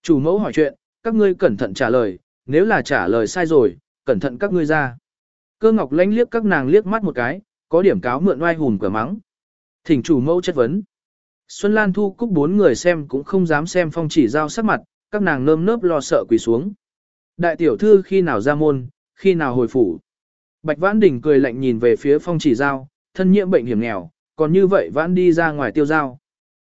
Chủ mẫu hỏi chuyện, các ngươi cẩn thận trả lời, nếu là trả lời sai rồi, cẩn thận các ngươi ra. Cơ ngọc lánh liếc các nàng liếc mắt một cái, có điểm cáo mượn oai hùn cửa mắng. Thỉnh chủ mẫu chất vấn. Xuân Lan thu cúc bốn người xem cũng không dám xem phong chỉ giao sắc mặt, các nàng nơm nớp lo sợ quỳ xuống. Đại tiểu thư khi nào ra môn, khi nào hồi phủ. Bạch Vãn Đình cười lạnh nhìn về phía phong chỉ giao, thân nhiễm bệnh hiểm nghèo, còn như vậy Vãn đi ra ngoài tiêu giao.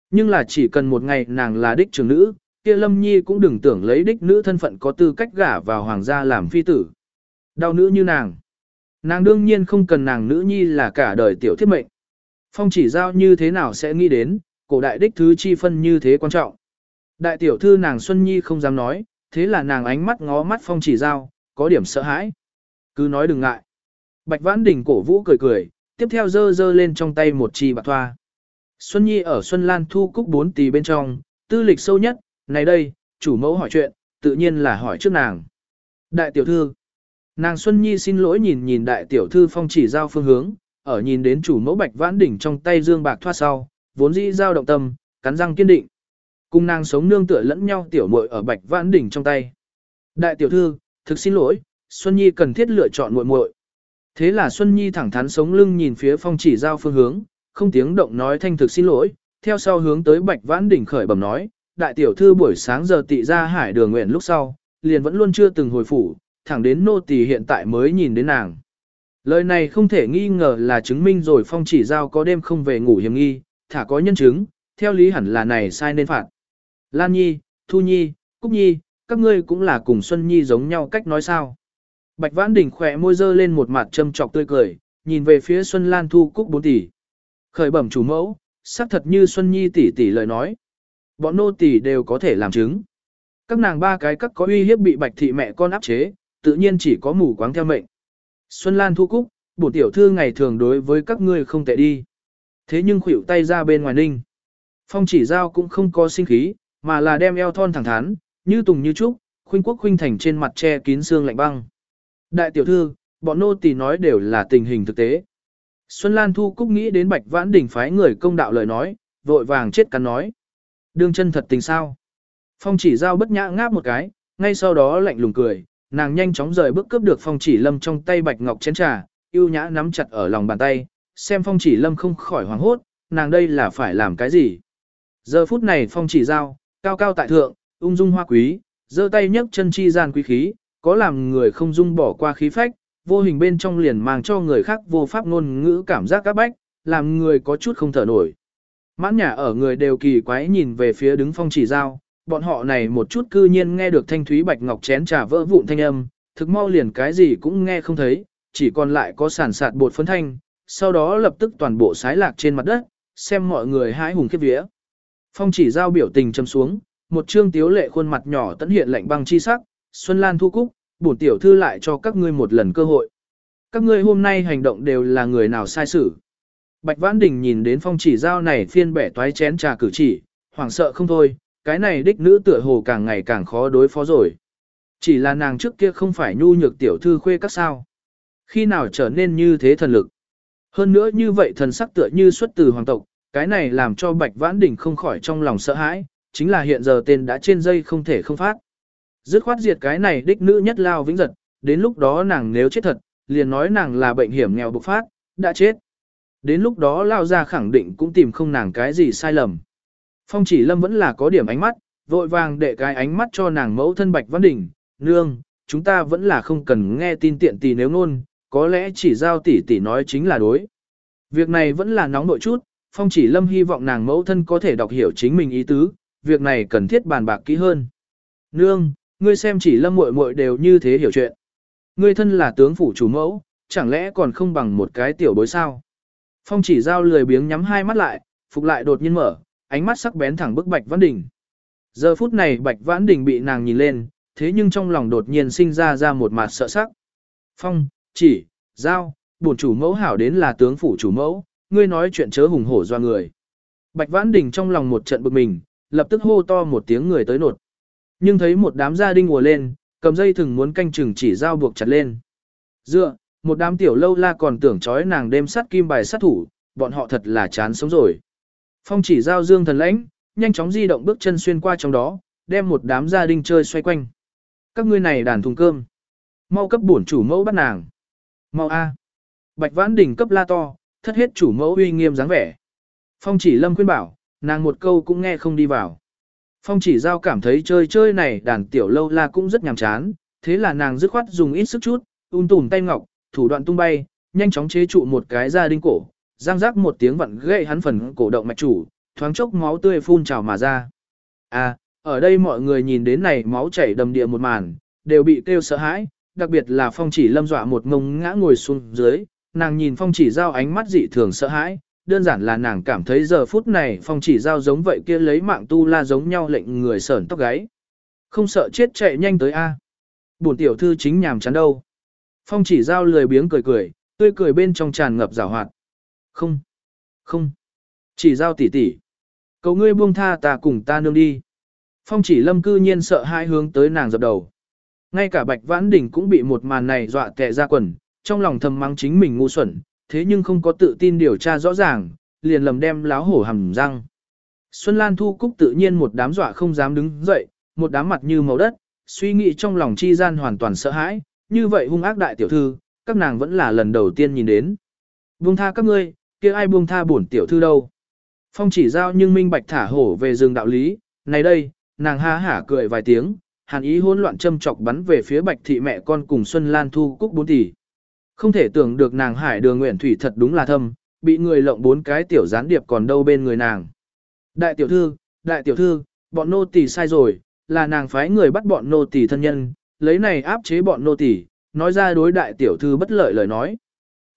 Nhưng là chỉ cần một ngày nàng là đích trưởng nữ, kia Lâm Nhi cũng đừng tưởng lấy đích nữ thân phận có tư cách gả vào hoàng gia làm phi tử. Đau nữ như nàng. Nàng đương nhiên không cần nàng nữ nhi là cả đời tiểu thiết mệnh. Phong chỉ giao như thế nào sẽ nghĩ đến, cổ đại đích thứ chi phân như thế quan trọng. Đại tiểu thư nàng Xuân Nhi không dám nói, thế là nàng ánh mắt ngó mắt phong chỉ giao, có điểm sợ hãi. Cứ nói đừng ngại. Bạch Vãn Đình cổ vũ cười cười, tiếp theo dơ dơ lên trong tay một chi bạc thoa. Xuân Nhi ở Xuân Lan thu cúc bốn tỷ bên trong, tư lịch sâu nhất, này đây, chủ mẫu hỏi chuyện, tự nhiên là hỏi trước nàng. Đại tiểu thư. Nàng Xuân Nhi xin lỗi nhìn nhìn đại tiểu thư phong chỉ giao phương hướng, ở nhìn đến chủ mẫu Bạch Vãn Đình trong tay dương bạc thoa sau, vốn dĩ giao động tâm, cắn răng kiên định. Cùng nàng sống nương tựa lẫn nhau tiểu muội ở Bạch Vãn Đình trong tay. Đại tiểu thư, thực xin lỗi, Xuân Nhi cần thiết lựa chọn muội muội. Thế là Xuân Nhi thẳng thắn sống lưng nhìn phía phong chỉ giao phương hướng, không tiếng động nói thanh thực xin lỗi, theo sau hướng tới Bạch Vãn Đỉnh khởi bẩm nói, đại tiểu thư buổi sáng giờ tị ra hải đường nguyện lúc sau, liền vẫn luôn chưa từng hồi phủ, thẳng đến nô tỳ hiện tại mới nhìn đến nàng. Lời này không thể nghi ngờ là chứng minh rồi phong chỉ giao có đêm không về ngủ hiểm nghi, thả có nhân chứng, theo lý hẳn là này sai nên phạt. Lan Nhi, Thu Nhi, Cúc Nhi, các ngươi cũng là cùng Xuân Nhi giống nhau cách nói sao. Bạch Vãn Đình khỏe môi dơ lên một mặt châm trọc tươi cười, nhìn về phía Xuân Lan Thu Cúc bốn tỷ. Khởi bẩm chủ mẫu, xác thật như Xuân Nhi tỷ tỷ lời nói. Bọn nô tỷ đều có thể làm chứng. Các nàng ba cái các có uy hiếp bị Bạch thị mẹ con áp chế, tự nhiên chỉ có mù quáng theo mệnh. Xuân Lan Thu Cúc, bổ tiểu thư ngày thường đối với các ngươi không tệ đi. Thế nhưng khuỷu tay ra bên ngoài ninh. Phong chỉ giao cũng không có sinh khí, mà là đem eo thon thẳng thắn, như tùng như trúc, khuynh quốc khuynh thành trên mặt che kín xương lạnh băng. Đại tiểu thư, bọn nô tỳ nói đều là tình hình thực tế. Xuân Lan Thu Cúc nghĩ đến Bạch Vãn Đình phái người công đạo lời nói, vội vàng chết cắn nói. Đương chân thật tình sao? Phong chỉ giao bất nhã ngáp một cái, ngay sau đó lạnh lùng cười, nàng nhanh chóng rời bước cướp được phong chỉ lâm trong tay bạch ngọc chén trà, yêu nhã nắm chặt ở lòng bàn tay, xem phong chỉ lâm không khỏi hoảng hốt, nàng đây là phải làm cái gì? Giờ phút này phong chỉ giao, cao cao tại thượng, ung dung hoa quý, giơ tay nhấc chân chi gian quý khí, có làm người không dung bỏ qua khí phách, vô hình bên trong liền mang cho người khác vô pháp ngôn ngữ cảm giác các bách, làm người có chút không thở nổi. Mãn nhà ở người đều kỳ quái nhìn về phía đứng phong chỉ giao, bọn họ này một chút cư nhiên nghe được thanh thúy bạch ngọc chén trà vỡ vụn thanh âm, thực mau liền cái gì cũng nghe không thấy, chỉ còn lại có sản sạt bột phấn thanh, sau đó lập tức toàn bộ sái lạc trên mặt đất, xem mọi người hãi hùng khiếp vía. Phong chỉ giao biểu tình châm xuống, một trương tiếu lệ khuôn mặt nhỏ tận hiện lạnh băng chi sắc, Xuân Lan thu cúc, bổn tiểu thư lại cho các ngươi một lần cơ hội. Các ngươi hôm nay hành động đều là người nào sai xử. Bạch Vãn Đình nhìn đến phong chỉ giao này phiên bẻ toái chén trà cử chỉ, hoảng sợ không thôi, cái này đích nữ tựa hồ càng ngày càng khó đối phó rồi. Chỉ là nàng trước kia không phải nhu nhược tiểu thư khuê các sao. Khi nào trở nên như thế thần lực. Hơn nữa như vậy thần sắc tựa như xuất từ hoàng tộc, cái này làm cho Bạch Vãn Đình không khỏi trong lòng sợ hãi, chính là hiện giờ tên đã trên dây không thể không phát. Dứt khoát diệt cái này đích nữ nhất lao vĩnh giật, đến lúc đó nàng nếu chết thật, liền nói nàng là bệnh hiểm nghèo bộc phát, đã chết. Đến lúc đó lao ra khẳng định cũng tìm không nàng cái gì sai lầm. Phong chỉ lâm vẫn là có điểm ánh mắt, vội vàng để cái ánh mắt cho nàng mẫu thân Bạch Văn Đình, nương, chúng ta vẫn là không cần nghe tin tiện tì nếu ngôn, có lẽ chỉ giao tỷ tỷ nói chính là đối. Việc này vẫn là nóng nội chút, Phong chỉ lâm hy vọng nàng mẫu thân có thể đọc hiểu chính mình ý tứ, việc này cần thiết bàn bạc kỹ hơn. Nương, ngươi xem chỉ lâm muội muội đều như thế hiểu chuyện. Ngươi thân là tướng phủ chủ mẫu, chẳng lẽ còn không bằng một cái tiểu bối sao? Phong chỉ giao lười biếng nhắm hai mắt lại, phục lại đột nhiên mở, ánh mắt sắc bén thẳng bức Bạch Vãn Đình. Giờ phút này Bạch Vãn Đình bị nàng nhìn lên, thế nhưng trong lòng đột nhiên sinh ra ra một mặt sợ sắc. Phong, chỉ, giao, bổn chủ mẫu hảo đến là tướng phủ chủ mẫu, ngươi nói chuyện chớ hùng hổ doa người. Bạch Vãn Đình trong lòng một trận bực mình, lập tức hô to một tiếng người tới nột. Nhưng thấy một đám gia đình ùa lên, cầm dây thừng muốn canh chừng chỉ giao buộc chặt lên. Dựa, một đám tiểu lâu la còn tưởng trói nàng đêm sát kim bài sát thủ, bọn họ thật là chán sống rồi. Phong chỉ giao dương thần lãnh, nhanh chóng di động bước chân xuyên qua trong đó, đem một đám gia đình chơi xoay quanh. Các ngươi này đàn thùng cơm. Mau cấp bổn chủ mẫu bắt nàng. Mau A. Bạch vãn đỉnh cấp la to, thất hết chủ mẫu uy nghiêm dáng vẻ. Phong chỉ lâm khuyên bảo, nàng một câu cũng nghe không đi vào. Phong chỉ giao cảm thấy chơi chơi này đàn tiểu lâu la cũng rất nhàm chán, thế là nàng dứt khoát dùng ít sức chút, un tùm tay ngọc, thủ đoạn tung bay, nhanh chóng chế trụ một cái gia đinh cổ, giang rác một tiếng vặn gậy hắn phần cổ động mạch chủ, thoáng chốc máu tươi phun trào mà ra. À, ở đây mọi người nhìn đến này máu chảy đầm địa một màn, đều bị kêu sợ hãi, đặc biệt là phong chỉ lâm dọa một ngông ngã ngồi xuống dưới, nàng nhìn phong chỉ giao ánh mắt dị thường sợ hãi, đơn giản là nàng cảm thấy giờ phút này phong chỉ giao giống vậy kia lấy mạng tu la giống nhau lệnh người sởn tóc gáy. Không sợ chết chạy nhanh tới A. buồn tiểu thư chính nhàm chán đâu. Phong chỉ giao lười biếng cười cười, tươi cười bên trong tràn ngập rào hoạt. Không, không, chỉ giao tỷ tỷ. Cầu ngươi buông tha ta cùng ta nương đi. Phong chỉ lâm cư nhiên sợ hai hướng tới nàng dập đầu. Ngay cả bạch vãn đỉnh cũng bị một màn này dọa tệ ra quần, trong lòng thầm mắng chính mình ngu xuẩn, thế nhưng không có tự tin điều tra rõ ràng, liền lầm đem láo hổ hầm răng. Xuân Lan Thu Cúc tự nhiên một đám dọa không dám đứng dậy, một đám mặt như màu đất, suy nghĩ trong lòng chi gian hoàn toàn sợ hãi, như vậy hung ác đại tiểu thư, các nàng vẫn là lần đầu tiên nhìn đến. Buông tha các ngươi, kia ai buông tha bổn tiểu thư đâu. Phong chỉ giao nhưng minh bạch thả hổ về rừng đạo lý, này đây, nàng ha hả cười vài tiếng, hàn ý hỗn loạn châm chọc bắn về phía bạch thị mẹ con cùng Xuân Lan Thu Cúc bốn tỷ. Không thể tưởng được nàng hải đường nguyện thủy thật đúng là thâm, bị người lộng bốn cái tiểu gián điệp còn đâu bên người nàng. Đại tiểu thư, đại tiểu thư, bọn nô tỳ sai rồi, là nàng phái người bắt bọn nô tỳ thân nhân, lấy này áp chế bọn nô tỳ, nói ra đối đại tiểu thư bất lợi lời nói.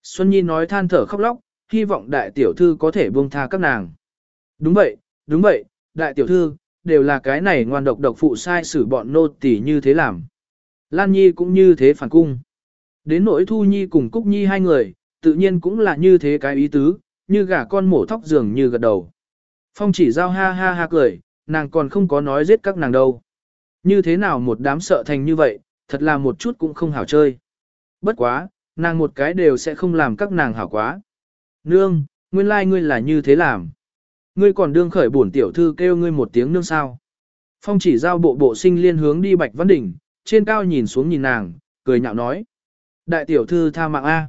Xuân Nhi nói than thở khóc lóc, hy vọng đại tiểu thư có thể buông tha các nàng. Đúng vậy, đúng vậy, đại tiểu thư, đều là cái này ngoan độc độc phụ sai xử bọn nô tỳ như thế làm. Lan Nhi cũng như thế phản cung. Đến nỗi Thu Nhi cùng Cúc Nhi hai người, tự nhiên cũng là như thế cái ý tứ, như gà con mổ thóc dường như gật đầu. Phong chỉ giao ha ha ha cười, nàng còn không có nói giết các nàng đâu. Như thế nào một đám sợ thành như vậy, thật là một chút cũng không hảo chơi. Bất quá, nàng một cái đều sẽ không làm các nàng hảo quá. Nương, nguyên lai like ngươi là như thế làm. Ngươi còn đương khởi bổn tiểu thư kêu ngươi một tiếng nương sao. Phong chỉ giao bộ bộ sinh liên hướng đi Bạch Văn Đỉnh, trên cao nhìn xuống nhìn nàng, cười nhạo nói. Đại tiểu thư tha mạng A.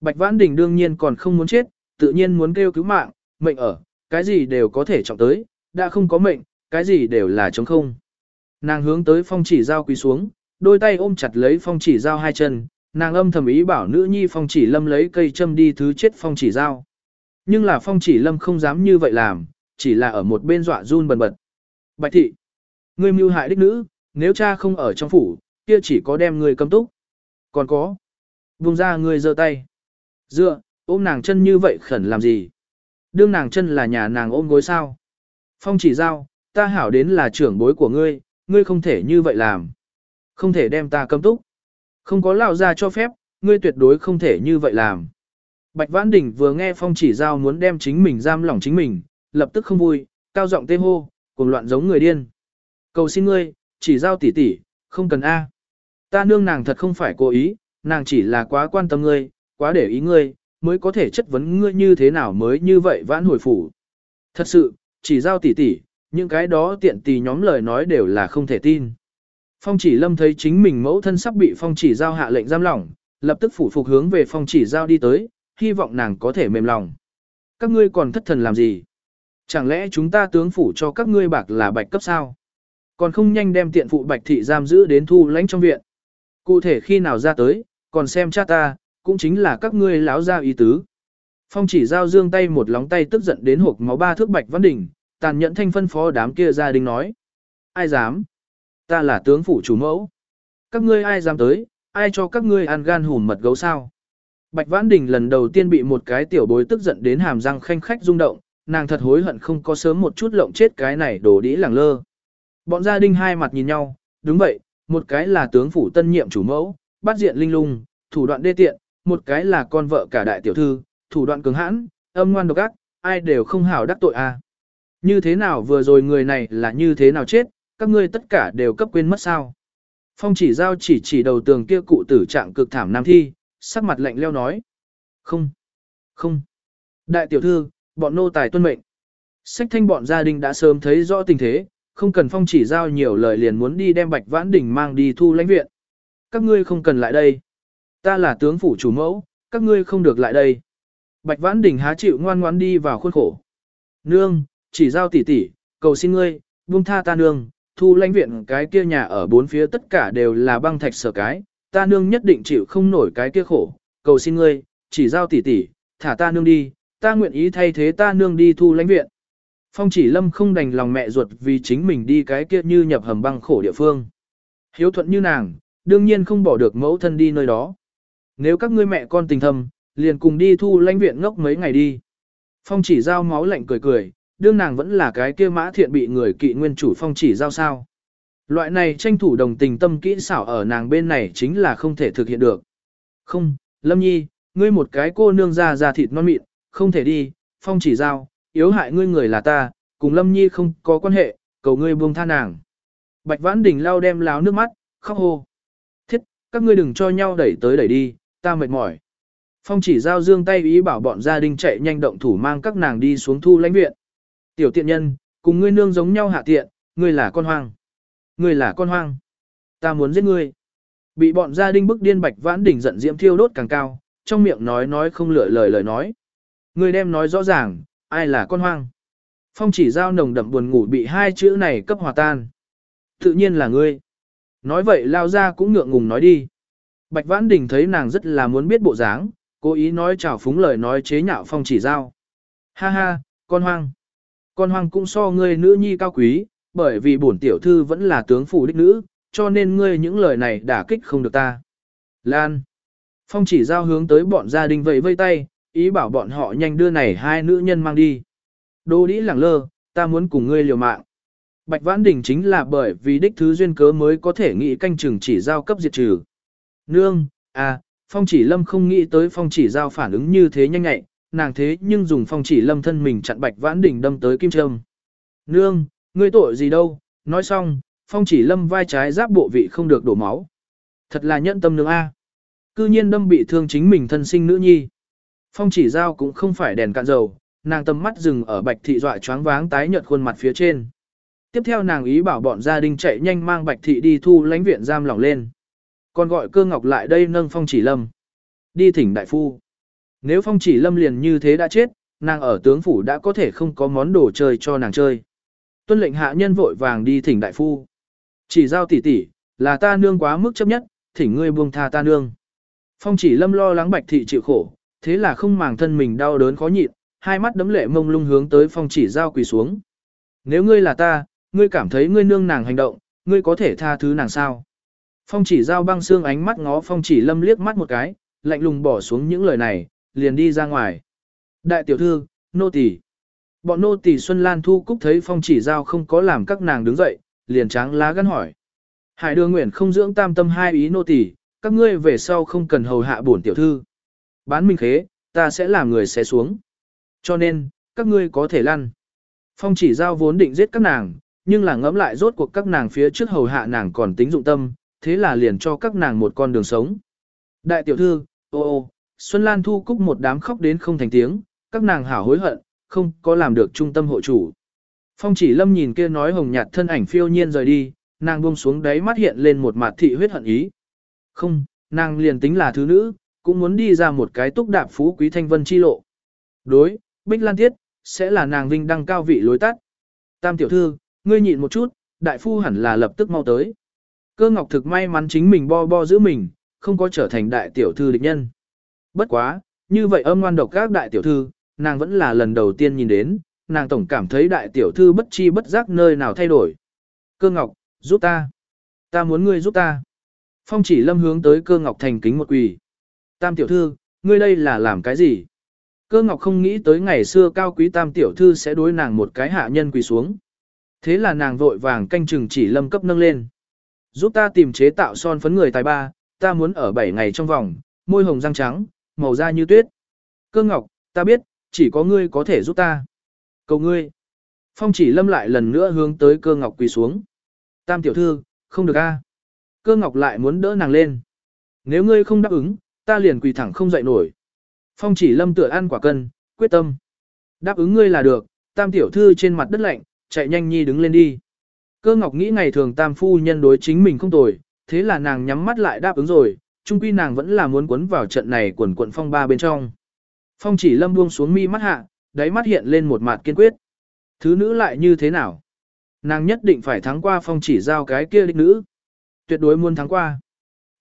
Bạch vãn Đỉnh đương nhiên còn không muốn chết, tự nhiên muốn kêu cứu mạng, mệnh ở, cái gì đều có thể trọng tới, đã không có mệnh, cái gì đều là trống không. Nàng hướng tới phong chỉ giao quỳ xuống, đôi tay ôm chặt lấy phong chỉ giao hai chân, nàng âm thầm ý bảo nữ nhi phong chỉ lâm lấy cây châm đi thứ chết phong chỉ giao. Nhưng là phong chỉ lâm không dám như vậy làm, chỉ là ở một bên dọa run bần bật. Bạch thị, ngươi mưu hại đích nữ, nếu cha không ở trong phủ, kia chỉ có đem ngươi cấm túc. Còn có, vùng ra người giơ tay. Dựa, ôm nàng chân như vậy khẩn làm gì? Đương nàng chân là nhà nàng ôm gối sao? Phong chỉ giao, ta hảo đến là trưởng bối của ngươi, ngươi không thể như vậy làm. Không thể đem ta cấm túc. Không có lão ra cho phép, ngươi tuyệt đối không thể như vậy làm. Bạch Vãn Đình vừa nghe Phong chỉ giao muốn đem chính mình giam lỏng chính mình, lập tức không vui, cao giọng tê hô, cùng loạn giống người điên. Cầu xin ngươi, chỉ giao tỷ tỷ, không cần A. Ta nương nàng thật không phải cố ý, nàng chỉ là quá quan tâm ngươi, quá để ý ngươi, mới có thể chất vấn ngươi như thế nào mới như vậy vãn hồi phủ. Thật sự, chỉ giao tỷ tỷ, những cái đó tiện tì nhóm lời nói đều là không thể tin. Phong chỉ lâm thấy chính mình mẫu thân sắp bị phong chỉ giao hạ lệnh giam lỏng, lập tức phủ phục hướng về phong chỉ giao đi tới, hy vọng nàng có thể mềm lòng. Các ngươi còn thất thần làm gì? Chẳng lẽ chúng ta tướng phủ cho các ngươi bạc là bạch cấp sao? Còn không nhanh đem tiện phụ bạch thị giam giữ đến thu lãnh trong viện. Cụ thể khi nào ra tới, còn xem cha ta, cũng chính là các ngươi láo ra ý tứ. Phong chỉ giao dương tay một lóng tay tức giận đến hộp máu ba thước bạch văn đỉnh, tàn nhẫn thanh phân phó đám kia gia đình nói. Ai dám? Ta là tướng phủ chủ mẫu. Các ngươi ai dám tới, ai cho các ngươi ăn gan hùm mật gấu sao? Bạch Vãn Đình lần đầu tiên bị một cái tiểu bối tức giận đến hàm răng khanh khách rung động, nàng thật hối hận không có sớm một chút lộng chết cái này đồ đĩ lẳng lơ. Bọn gia đình hai mặt nhìn nhau, đúng vậy, một cái là tướng phủ tân nhiệm chủ mẫu, bắt diện linh lung, thủ đoạn đê tiện, một cái là con vợ cả đại tiểu thư, thủ đoạn cứng hãn, âm ngoan độc ác, ai đều không hảo đắc tội a. À. Như thế nào vừa rồi người này là như thế nào chết, các ngươi tất cả đều cấp quên mất sao. Phong chỉ giao chỉ chỉ đầu tường kia cụ tử trạng cực thảm nam thi, sắc mặt lạnh leo nói. Không, không. Đại tiểu thư, bọn nô tài tuân mệnh. Sách thanh bọn gia đình đã sớm thấy rõ tình thế, không cần phong chỉ giao nhiều lời liền muốn đi đem bạch vãn đỉnh mang đi thu lãnh viện. Các ngươi không cần lại đây. Ta là tướng phủ chủ mẫu, các ngươi không được lại đây. Bạch vãn đỉnh há chịu ngoan ngoãn đi vào khuôn khổ. Nương, chỉ giao tỷ tỷ, cầu xin ngươi, buông tha ta nương, thu lãnh viện cái kia nhà ở bốn phía tất cả đều là băng thạch sở cái, ta nương nhất định chịu không nổi cái kia khổ, cầu xin ngươi, chỉ giao tỷ tỷ, thả ta nương đi, ta nguyện ý thay thế ta nương đi thu lãnh viện. Phong chỉ lâm không đành lòng mẹ ruột vì chính mình đi cái kia như nhập hầm băng khổ địa phương. Hiếu thuận như nàng, đương nhiên không bỏ được mẫu thân đi nơi đó. Nếu các ngươi mẹ con tình thầm, liền cùng đi thu lãnh viện ngốc mấy ngày đi. Phong chỉ giao máu lạnh cười cười, đương nàng vẫn là cái kia mã thiện bị người kỵ nguyên chủ phong chỉ giao sao. Loại này tranh thủ đồng tình tâm kỹ xảo ở nàng bên này chính là không thể thực hiện được. Không, Lâm Nhi, ngươi một cái cô nương ra ra thịt non mịn, không thể đi, phong chỉ giao, yếu hại ngươi người là ta, cùng Lâm Nhi không có quan hệ, cầu ngươi buông tha nàng. Bạch Vãn Đình lau đem láo nước mắt, khóc hô. Thiết, các ngươi đừng cho nhau đẩy tới đẩy đi, ta mệt mỏi. Phong chỉ giao dương tay ý bảo bọn gia đình chạy nhanh động thủ mang các nàng đi xuống thu lãnh viện. Tiểu tiện nhân, cùng ngươi nương giống nhau hạ tiện, ngươi là con hoang. Ngươi là con hoang. Ta muốn giết ngươi. Bị bọn gia đình bức điên bạch vãn đỉnh giận diễm thiêu đốt càng cao, trong miệng nói nói không lựa lời lời nói. Ngươi đem nói rõ ràng, ai là con hoang. Phong chỉ giao nồng đậm buồn ngủ bị hai chữ này cấp hòa tan. Tự nhiên là ngươi. Nói vậy lao ra cũng ngượng ngùng nói đi. Bạch Vãn Đình thấy nàng rất là muốn biết bộ dáng, cố ý nói chào phúng lời nói chế nhạo phong chỉ giao. Ha ha, con hoang. Con hoang cũng so ngươi nữ nhi cao quý, bởi vì bổn tiểu thư vẫn là tướng phủ đích nữ, cho nên ngươi những lời này đả kích không được ta. Lan. Phong chỉ giao hướng tới bọn gia đình vẫy vây tay, ý bảo bọn họ nhanh đưa này hai nữ nhân mang đi. Đô đĩ lẳng lơ, ta muốn cùng ngươi liều mạng. Bạch Vãn Đình chính là bởi vì đích thứ duyên cớ mới có thể nghĩ canh chừng chỉ giao cấp diệt trừ. Nương, à, phong chỉ lâm không nghĩ tới phong chỉ giao phản ứng như thế nhanh nhạy, nàng thế nhưng dùng phong chỉ lâm thân mình chặn bạch vãn đỉnh đâm tới kim trâm. Nương, ngươi tội gì đâu, nói xong, phong chỉ lâm vai trái giáp bộ vị không được đổ máu. Thật là nhẫn tâm nương A. Cư nhiên đâm bị thương chính mình thân sinh nữ nhi. Phong chỉ giao cũng không phải đèn cạn dầu, nàng tầm mắt dừng ở bạch thị dọa choáng váng tái nhợt khuôn mặt phía trên. Tiếp theo nàng ý bảo bọn gia đình chạy nhanh mang bạch thị đi thu lãnh viện giam lỏng lên. Còn gọi cơ ngọc lại đây nâng phong chỉ lâm. Đi thỉnh đại phu. Nếu phong chỉ lâm liền như thế đã chết, nàng ở tướng phủ đã có thể không có món đồ chơi cho nàng chơi. Tuân lệnh hạ nhân vội vàng đi thỉnh đại phu. Chỉ giao tỷ tỷ, là ta nương quá mức chấp nhất, thỉnh ngươi buông tha ta nương. Phong chỉ lâm lo lắng bạch thị chịu khổ, thế là không màng thân mình đau đớn khó nhịn, hai mắt đấm lệ mông lung hướng tới phong chỉ giao quỳ xuống. Nếu ngươi là ta, ngươi cảm thấy ngươi nương nàng hành động, ngươi có thể tha thứ nàng sao? Phong chỉ giao băng xương ánh mắt ngó phong chỉ lâm liếc mắt một cái, lạnh lùng bỏ xuống những lời này, liền đi ra ngoài. Đại tiểu thư, nô tỳ. Bọn nô tỳ Xuân Lan Thu Cúc thấy phong chỉ giao không có làm các nàng đứng dậy, liền tráng lá gắn hỏi. Hải đưa nguyện không dưỡng tam tâm hai ý nô tỳ, các ngươi về sau không cần hầu hạ bổn tiểu thư. Bán minh khế, ta sẽ làm người xé xuống. Cho nên, các ngươi có thể lăn. Phong chỉ giao vốn định giết các nàng, nhưng là ngẫm lại rốt cuộc các nàng phía trước hầu hạ nàng còn tính dụng tâm, thế là liền cho các nàng một con đường sống. Đại tiểu thư, ô ô, Xuân Lan thu cúc một đám khóc đến không thành tiếng, các nàng hảo hối hận, không có làm được trung tâm hộ chủ. Phong chỉ lâm nhìn kia nói hồng nhạt thân ảnh phiêu nhiên rời đi, nàng buông xuống đáy mắt hiện lên một mặt thị huyết hận ý. Không, nàng liền tính là thứ nữ, cũng muốn đi ra một cái túc đạp phú quý thanh vân chi lộ. Đối, Bích Lan Tiết, sẽ là nàng vinh đăng cao vị lối tắt. Tam tiểu thư, ngươi nhịn một chút, đại phu hẳn là lập tức mau tới. Cơ ngọc thực may mắn chính mình bo bo giữ mình, không có trở thành đại tiểu thư địch nhân. Bất quá, như vậy âm ngoan độc các đại tiểu thư, nàng vẫn là lần đầu tiên nhìn đến, nàng tổng cảm thấy đại tiểu thư bất chi bất giác nơi nào thay đổi. Cơ ngọc, giúp ta. Ta muốn ngươi giúp ta. Phong chỉ lâm hướng tới cơ ngọc thành kính một quỳ. Tam tiểu thư, ngươi đây là làm cái gì? Cơ ngọc không nghĩ tới ngày xưa cao quý tam tiểu thư sẽ đối nàng một cái hạ nhân quỳ xuống. Thế là nàng vội vàng canh chừng chỉ lâm cấp nâng lên. Giúp ta tìm chế tạo son phấn người tài ba, ta muốn ở 7 ngày trong vòng, môi hồng răng trắng, màu da như tuyết. Cơ ngọc, ta biết, chỉ có ngươi có thể giúp ta. Cầu ngươi. Phong chỉ lâm lại lần nữa hướng tới cơ ngọc quỳ xuống. Tam tiểu thư, không được a. Cơ ngọc lại muốn đỡ nàng lên. Nếu ngươi không đáp ứng, ta liền quỳ thẳng không dậy nổi. Phong chỉ lâm tựa ăn quả cân, quyết tâm. Đáp ứng ngươi là được, tam tiểu thư trên mặt đất lạnh, chạy nhanh nhi đứng lên đi. Cơ ngọc nghĩ ngày thường tam phu nhân đối chính mình không tồi, thế là nàng nhắm mắt lại đáp ứng rồi, chung quy nàng vẫn là muốn quấn vào trận này quần quận phong ba bên trong. Phong chỉ lâm buông xuống mi mắt hạ, đáy mắt hiện lên một mặt kiên quyết. Thứ nữ lại như thế nào? Nàng nhất định phải thắng qua phong chỉ giao cái kia đích nữ. Tuyệt đối muốn thắng qua.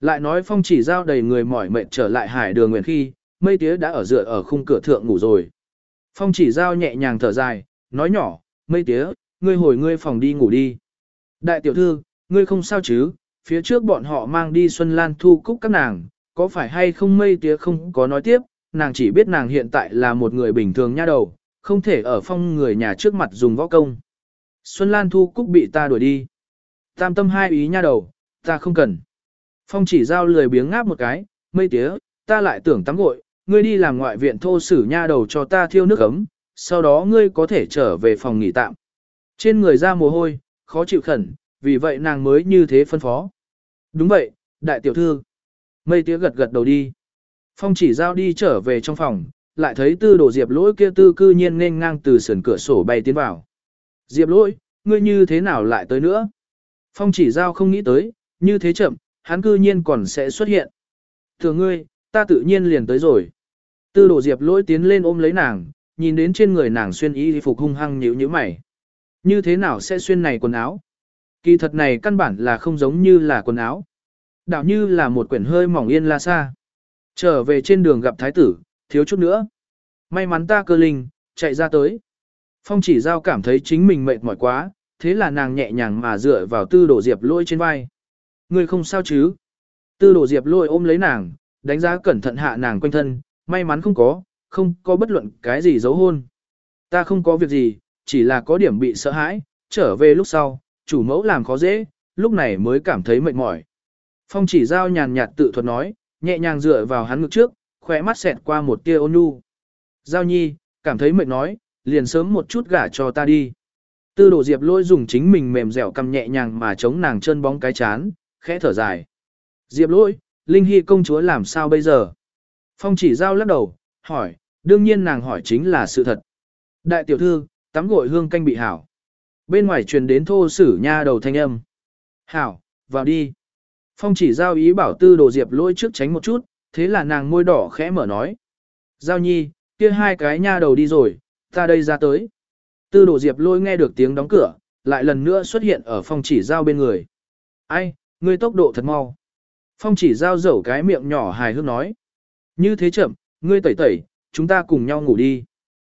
Lại nói phong chỉ giao đầy người mỏi mệt trở lại hải đường nguyện khi, mây tía đã ở dựa ở khung cửa thượng ngủ rồi. Phong chỉ giao nhẹ nhàng thở dài, nói nhỏ, mây tía, ngươi hồi ngươi phòng đi ngủ đi. Đại tiểu thư, ngươi không sao chứ, phía trước bọn họ mang đi Xuân Lan thu cúc các nàng, có phải hay không mây tía không có nói tiếp, nàng chỉ biết nàng hiện tại là một người bình thường nha đầu, không thể ở phong người nhà trước mặt dùng võ công. Xuân Lan thu cúc bị ta đuổi đi. Tam tâm hai ý nha đầu, ta không cần. Phong chỉ giao lười biếng ngáp một cái, mây tía, ta lại tưởng tắm gội, ngươi đi làm ngoại viện thô sử nha đầu cho ta thiêu nước ấm, sau đó ngươi có thể trở về phòng nghỉ tạm. Trên người ra mồ hôi, khó chịu khẩn, vì vậy nàng mới như thế phân phó. Đúng vậy, đại tiểu thư. Mây tía gật gật đầu đi. Phong chỉ giao đi trở về trong phòng, lại thấy tư đồ diệp lỗi kia tư cư nhiên nên ngang từ sườn cửa sổ bay tiến vào. Diệp lỗi, ngươi như thế nào lại tới nữa? Phong chỉ giao không nghĩ tới, như thế chậm, hắn cư nhiên còn sẽ xuất hiện. Thường ngươi, ta tự nhiên liền tới rồi. Tư đồ diệp lỗi tiến lên ôm lấy nàng, nhìn đến trên người nàng xuyên y phục hung hăng nhíu nhíu mày. Như thế nào sẽ xuyên này quần áo? Kỳ thật này căn bản là không giống như là quần áo. Đạo như là một quyển hơi mỏng yên la xa. Trở về trên đường gặp thái tử, thiếu chút nữa. May mắn ta cơ linh, chạy ra tới. Phong chỉ giao cảm thấy chính mình mệt mỏi quá, thế là nàng nhẹ nhàng mà dựa vào tư đổ diệp lôi trên vai. Người không sao chứ? Tư đổ diệp lôi ôm lấy nàng, đánh giá cẩn thận hạ nàng quanh thân, may mắn không có, không có bất luận cái gì giấu hôn. Ta không có việc gì, chỉ là có điểm bị sợ hãi, trở về lúc sau, chủ mẫu làm khó dễ, lúc này mới cảm thấy mệt mỏi. Phong chỉ giao nhàn nhạt tự thuật nói, nhẹ nhàng dựa vào hắn ngực trước, khỏe mắt xẹt qua một tia ôn nhu. Giao nhi, cảm thấy mệt nói, liền sớm một chút gả cho ta đi. Tư đồ diệp lôi dùng chính mình mềm dẻo cầm nhẹ nhàng mà chống nàng chân bóng cái chán, khẽ thở dài. Diệp lôi, Linh Hy công chúa làm sao bây giờ? Phong chỉ giao lắc đầu, hỏi, đương nhiên nàng hỏi chính là sự thật. Đại tiểu thư, tắm gội hương canh bị hảo. Bên ngoài truyền đến thô sử nha đầu thanh âm. Hảo, vào đi. Phong chỉ giao ý bảo tư đồ diệp lôi trước tránh một chút, thế là nàng môi đỏ khẽ mở nói. Giao nhi, kia hai cái nha đầu đi rồi, ta đây ra tới. Tư đồ diệp lôi nghe được tiếng đóng cửa, lại lần nữa xuất hiện ở phong chỉ giao bên người. Ai, ngươi tốc độ thật mau. Phong chỉ giao dẩu cái miệng nhỏ hài hước nói. Như thế chậm, ngươi tẩy tẩy, chúng ta cùng nhau ngủ đi.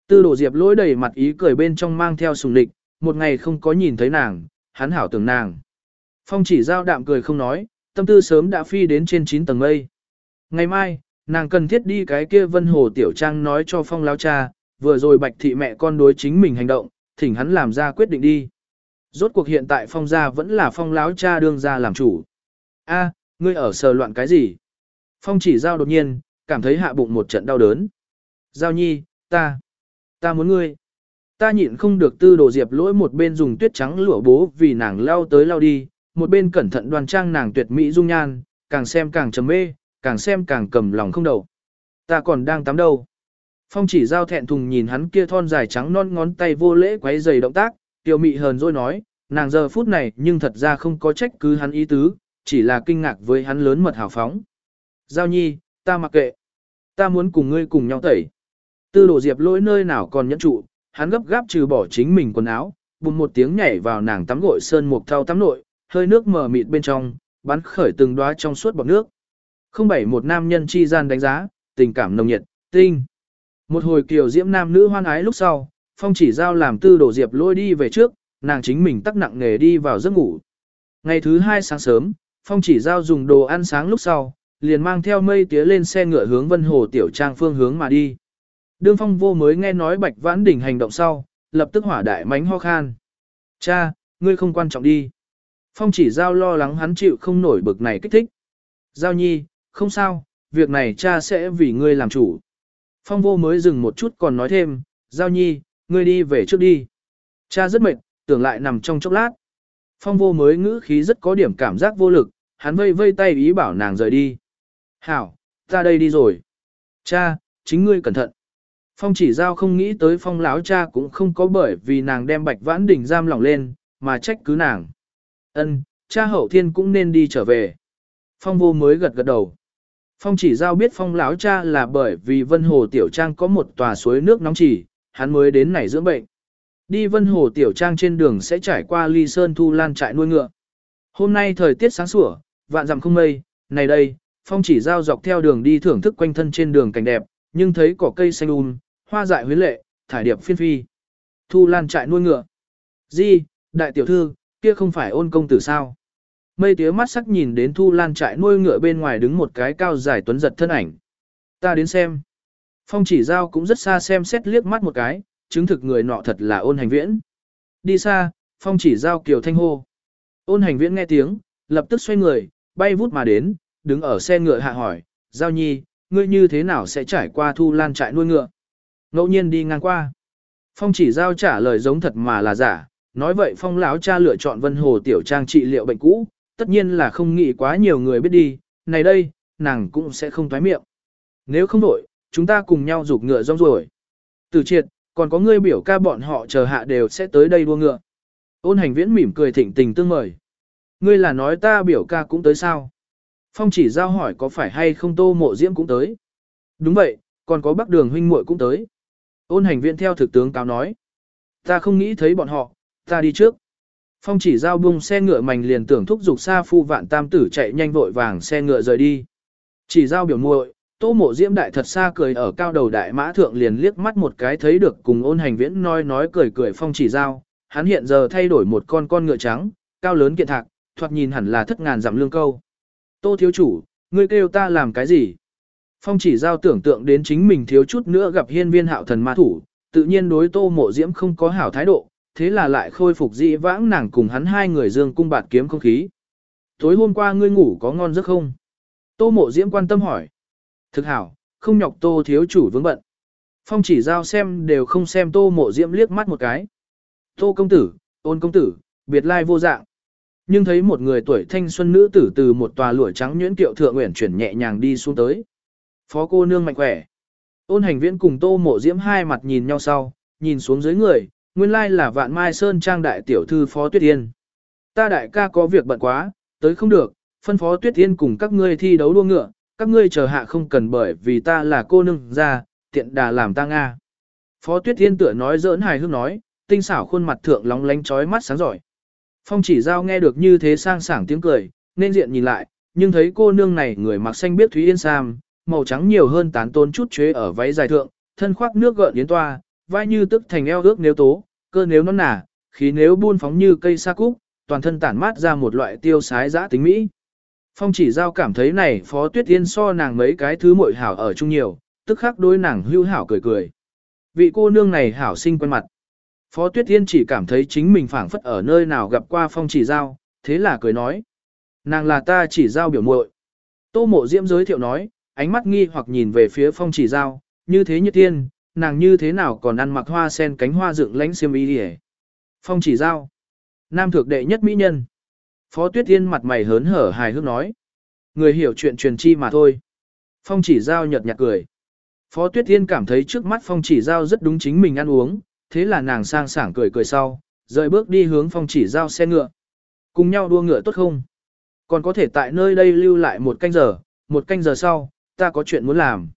Tư đồ diệp lỗi đầy mặt ý cười bên trong mang theo sùng lịch, một ngày không có nhìn thấy nàng, hắn hảo tưởng nàng. Phong chỉ giao đạm cười không nói, tâm tư sớm đã phi đến trên 9 tầng mây. Ngày mai, nàng cần thiết đi cái kia vân hồ tiểu trang nói cho phong lao cha, vừa rồi bạch thị mẹ con đối chính mình hành động, thỉnh hắn làm ra quyết định đi. Rốt cuộc hiện tại phong gia vẫn là phong láo cha đương gia làm chủ. A, ngươi ở sờ loạn cái gì? Phong chỉ giao đột nhiên, cảm thấy hạ bụng một trận đau đớn. Giao nhi, ta, ta muốn ngươi. Ta nhịn không được tư đồ diệp lỗi một bên dùng tuyết trắng lụa bố vì nàng lao tới lao đi, một bên cẩn thận đoan trang nàng tuyệt mỹ dung nhan, càng xem càng trầm mê, càng xem càng cầm lòng không đầu. Ta còn đang tắm đâu. Phong chỉ giao thẹn thùng nhìn hắn kia thon dài trắng non ngón tay vô lễ quấy giày động tác, tiểu mị hờn dỗi nói, nàng giờ phút này nhưng thật ra không có trách cứ hắn ý tứ, chỉ là kinh ngạc với hắn lớn mật hào phóng. Giao nhi, ta mặc kệ. Ta muốn cùng ngươi cùng nhau tẩy. Tư đổ diệp lỗi nơi nào còn nhẫn trụ, hắn gấp gáp trừ bỏ chính mình quần áo, bùng một tiếng nhảy vào nàng tắm gội sơn mục thao tắm nội, hơi nước mờ mịt bên trong, bắn khởi từng đóa trong suốt bọt nước. Không bảy một nam nhân chi gian đánh giá, tình cảm nồng nhiệt, tinh. Một hồi kiều diễm nam nữ hoan ái lúc sau, phong chỉ giao làm tư đổ diệp lôi đi về trước, nàng chính mình tắc nặng nghề đi vào giấc ngủ. Ngày thứ hai sáng sớm, phong chỉ giao dùng đồ ăn sáng lúc sau, liền mang theo mây tía lên xe ngựa hướng vân hồ tiểu trang phương hướng mà đi. Đương phong vô mới nghe nói bạch vãn đỉnh hành động sau, lập tức hỏa đại mánh ho khan. Cha, ngươi không quan trọng đi. Phong chỉ giao lo lắng hắn chịu không nổi bực này kích thích. Giao nhi, không sao, việc này cha sẽ vì ngươi làm chủ. Phong vô mới dừng một chút còn nói thêm, Giao nhi, ngươi đi về trước đi. Cha rất mệt, tưởng lại nằm trong chốc lát. Phong vô mới ngữ khí rất có điểm cảm giác vô lực, hắn vây vây tay ý bảo nàng rời đi. Hảo, ta đây đi rồi. Cha, chính ngươi cẩn thận. Phong chỉ giao không nghĩ tới phong láo cha cũng không có bởi vì nàng đem bạch vãn đỉnh giam lỏng lên, mà trách cứ nàng. Ân, cha hậu thiên cũng nên đi trở về. Phong vô mới gật gật đầu. Phong chỉ giao biết phong lão cha là bởi vì vân hồ tiểu trang có một tòa suối nước nóng chỉ, hắn mới đến này dưỡng bệnh. Đi vân hồ tiểu trang trên đường sẽ trải qua ly sơn thu lan trại nuôi ngựa. Hôm nay thời tiết sáng sủa, vạn dặm không mây, này đây, phong chỉ giao dọc theo đường đi thưởng thức quanh thân trên đường cảnh đẹp, nhưng thấy cỏ cây xanh um, hoa dại huyến lệ, thải điệp phiên phi. Thu lan trại nuôi ngựa. Di, đại tiểu thư, kia không phải ôn công tử sao? Mây tía mắt sắc nhìn đến thu lan trại nuôi ngựa bên ngoài đứng một cái cao dài tuấn giật thân ảnh. Ta đến xem. Phong chỉ giao cũng rất xa xem xét liếc mắt một cái, chứng thực người nọ thật là ôn hành viễn. Đi xa, phong chỉ giao kiều thanh hô. Ôn hành viễn nghe tiếng, lập tức xoay người, bay vút mà đến, đứng ở xe ngựa hạ hỏi, giao nhi, ngươi như thế nào sẽ trải qua thu lan trại nuôi ngựa? Ngẫu nhiên đi ngang qua. Phong chỉ giao trả lời giống thật mà là giả, nói vậy phong lão cha lựa chọn vân hồ tiểu trang trị liệu bệnh cũ, tất nhiên là không nghĩ quá nhiều người biết đi, này đây, nàng cũng sẽ không thoái miệng. Nếu không đổi, chúng ta cùng nhau rục ngựa rong rồi. Tử triệt, còn có ngươi biểu ca bọn họ chờ hạ đều sẽ tới đây đua ngựa. Ôn hành viễn mỉm cười thịnh tình tương mời. Ngươi là nói ta biểu ca cũng tới sao? Phong chỉ giao hỏi có phải hay không tô mộ diễm cũng tới. Đúng vậy, còn có bác đường huynh muội cũng tới. Ôn hành viễn theo thực tướng cáo nói. Ta không nghĩ thấy bọn họ, ta đi trước. Phong chỉ giao bung xe ngựa mảnh liền tưởng thúc giục xa phu vạn tam tử chạy nhanh vội vàng xe ngựa rời đi. Chỉ giao biểu muội, tô mộ diễm đại thật xa cười ở cao đầu đại mã thượng liền liếc mắt một cái thấy được cùng ôn hành viễn nói nói cười cười phong chỉ giao, hắn hiện giờ thay đổi một con con ngựa trắng, cao lớn kiện thạc, thoạt nhìn hẳn là thất ngàn giảm lương câu. Tô thiếu chủ, ngươi kêu ta làm cái gì? Phong chỉ giao tưởng tượng đến chính mình thiếu chút nữa gặp hiên viên hạo thần ma thủ, tự nhiên đối tô mộ diễm không có hảo thái độ, thế là lại khôi phục dị vãng nàng cùng hắn hai người dương cung bạt kiếm không khí. Tối hôm qua ngươi ngủ có ngon giấc không? Tô mộ diễm quan tâm hỏi. Thực hảo, không nhọc tô thiếu chủ vướng bận. Phong chỉ giao xem đều không xem tô mộ diễm liếc mắt một cái. Tô công tử, ôn công tử, biệt lai vô dạng. Nhưng thấy một người tuổi thanh xuân nữ tử từ một tòa lụa trắng nhuyễn kiệu thượng nguyện chuyển nhẹ nhàng đi xuống tới. Phó cô nương mạnh khỏe. Ôn hành viễn cùng tô mộ diễm hai mặt nhìn nhau sau, nhìn xuống dưới người, nguyên lai là vạn mai sơn trang đại tiểu thư phó tuyết yên. Ta đại ca có việc bận quá, tới không được, phân phó tuyết yên cùng các ngươi thi đấu đua ngựa, các ngươi chờ hạ không cần bởi vì ta là cô nương ra, tiện đà làm ta Nga. Phó tuyết thiên tựa nói giỡn hài hước nói, tinh xảo khuôn mặt thượng lóng lánh chói mắt sáng giỏi. Phong chỉ giao nghe được như thế sang sảng tiếng cười, nên diện nhìn lại, nhưng thấy cô nương này người mặc xanh biết thúy yên sam, màu trắng nhiều hơn tán tôn chút chế ở váy dài thượng, thân khoác nước gợn yến toa, vai như tức thành eo ước nếu tố, cơ nếu nó nả, khí nếu buôn phóng như cây sa cúc, toàn thân tản mát ra một loại tiêu sái giã tính mỹ. Phong chỉ giao cảm thấy này phó tuyết yên so nàng mấy cái thứ muội hảo ở chung nhiều, tức khắc đối nàng hưu hảo cười cười. Vị cô nương này hảo sinh quen mặt. Phó tuyết yên chỉ cảm thấy chính mình phảng phất ở nơi nào gặp qua phong chỉ giao, thế là cười nói. Nàng là ta chỉ giao biểu muội. Tô mộ diễm giới thiệu nói, ánh mắt nghi hoặc nhìn về phía phong chỉ giao, như thế như tiên, nàng như thế nào còn ăn mặc hoa sen cánh hoa dựng lánh xiêm y đi Phong chỉ giao. Nam thượng đệ nhất mỹ nhân. Phó Tuyết Yên mặt mày hớn hở hài hước nói. Người hiểu chuyện truyền chi mà thôi. Phong chỉ giao nhật nhạt cười. Phó Tuyết Yên cảm thấy trước mắt Phong chỉ giao rất đúng chính mình ăn uống, thế là nàng sang sảng cười cười sau, rời bước đi hướng Phong chỉ giao xe ngựa. Cùng nhau đua ngựa tốt không? Còn có thể tại nơi đây lưu lại một canh giờ, một canh giờ sau, ta có chuyện muốn làm.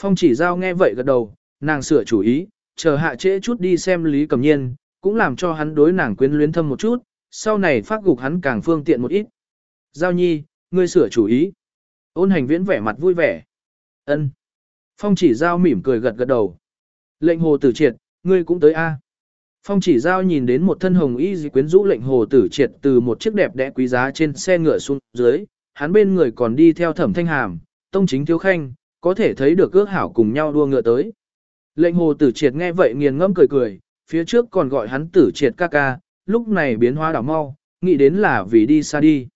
Phong chỉ giao nghe vậy gật đầu, nàng sửa chủ ý, chờ hạ trễ chút đi xem Lý Cẩm Nhiên, cũng làm cho hắn đối nàng quyến luyến thâm một chút, sau này phát gục hắn càng phương tiện một ít. Giao nhi, ngươi sửa chủ ý. Ôn hành viễn vẻ mặt vui vẻ. ân Phong chỉ giao mỉm cười gật gật đầu. Lệnh hồ tử triệt, ngươi cũng tới a. Phong chỉ giao nhìn đến một thân hồng y dị quyến rũ lệnh hồ tử triệt từ một chiếc đẹp đẽ quý giá trên xe ngựa xuống dưới, hắn bên người còn đi theo thẩm thanh hàm, tông chính thiếu khanh, có thể thấy được ước hảo cùng nhau đua ngựa tới. Lệnh hồ tử triệt nghe vậy nghiền ngẫm cười cười, phía trước còn gọi hắn tử triệt ca ca, lúc này biến hóa đảo mau, nghĩ đến là vì đi xa đi.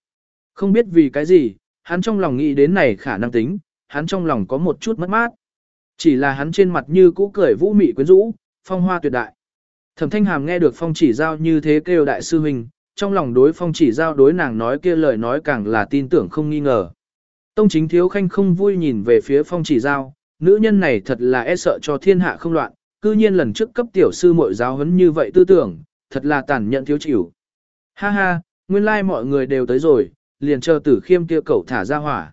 Không biết vì cái gì, hắn trong lòng nghĩ đến này khả năng tính, hắn trong lòng có một chút mất mát. Chỉ là hắn trên mặt như cũ cười vũ mị quyến rũ, phong hoa tuyệt đại. Thẩm thanh hàm nghe được phong chỉ giao như thế kêu đại sư huynh, trong lòng đối phong chỉ giao đối nàng nói kia lời nói càng là tin tưởng không nghi ngờ. Tông chính thiếu khanh không vui nhìn về phía phong chỉ giao, nữ nhân này thật là e sợ cho thiên hạ không loạn, cư nhiên lần trước cấp tiểu sư muội giáo huấn như vậy tư tưởng, thật là tàn nhẫn thiếu chịu. Ha ha, nguyên lai like mọi người đều tới rồi, liền chờ tử khiêm kia cẩu thả ra hỏa.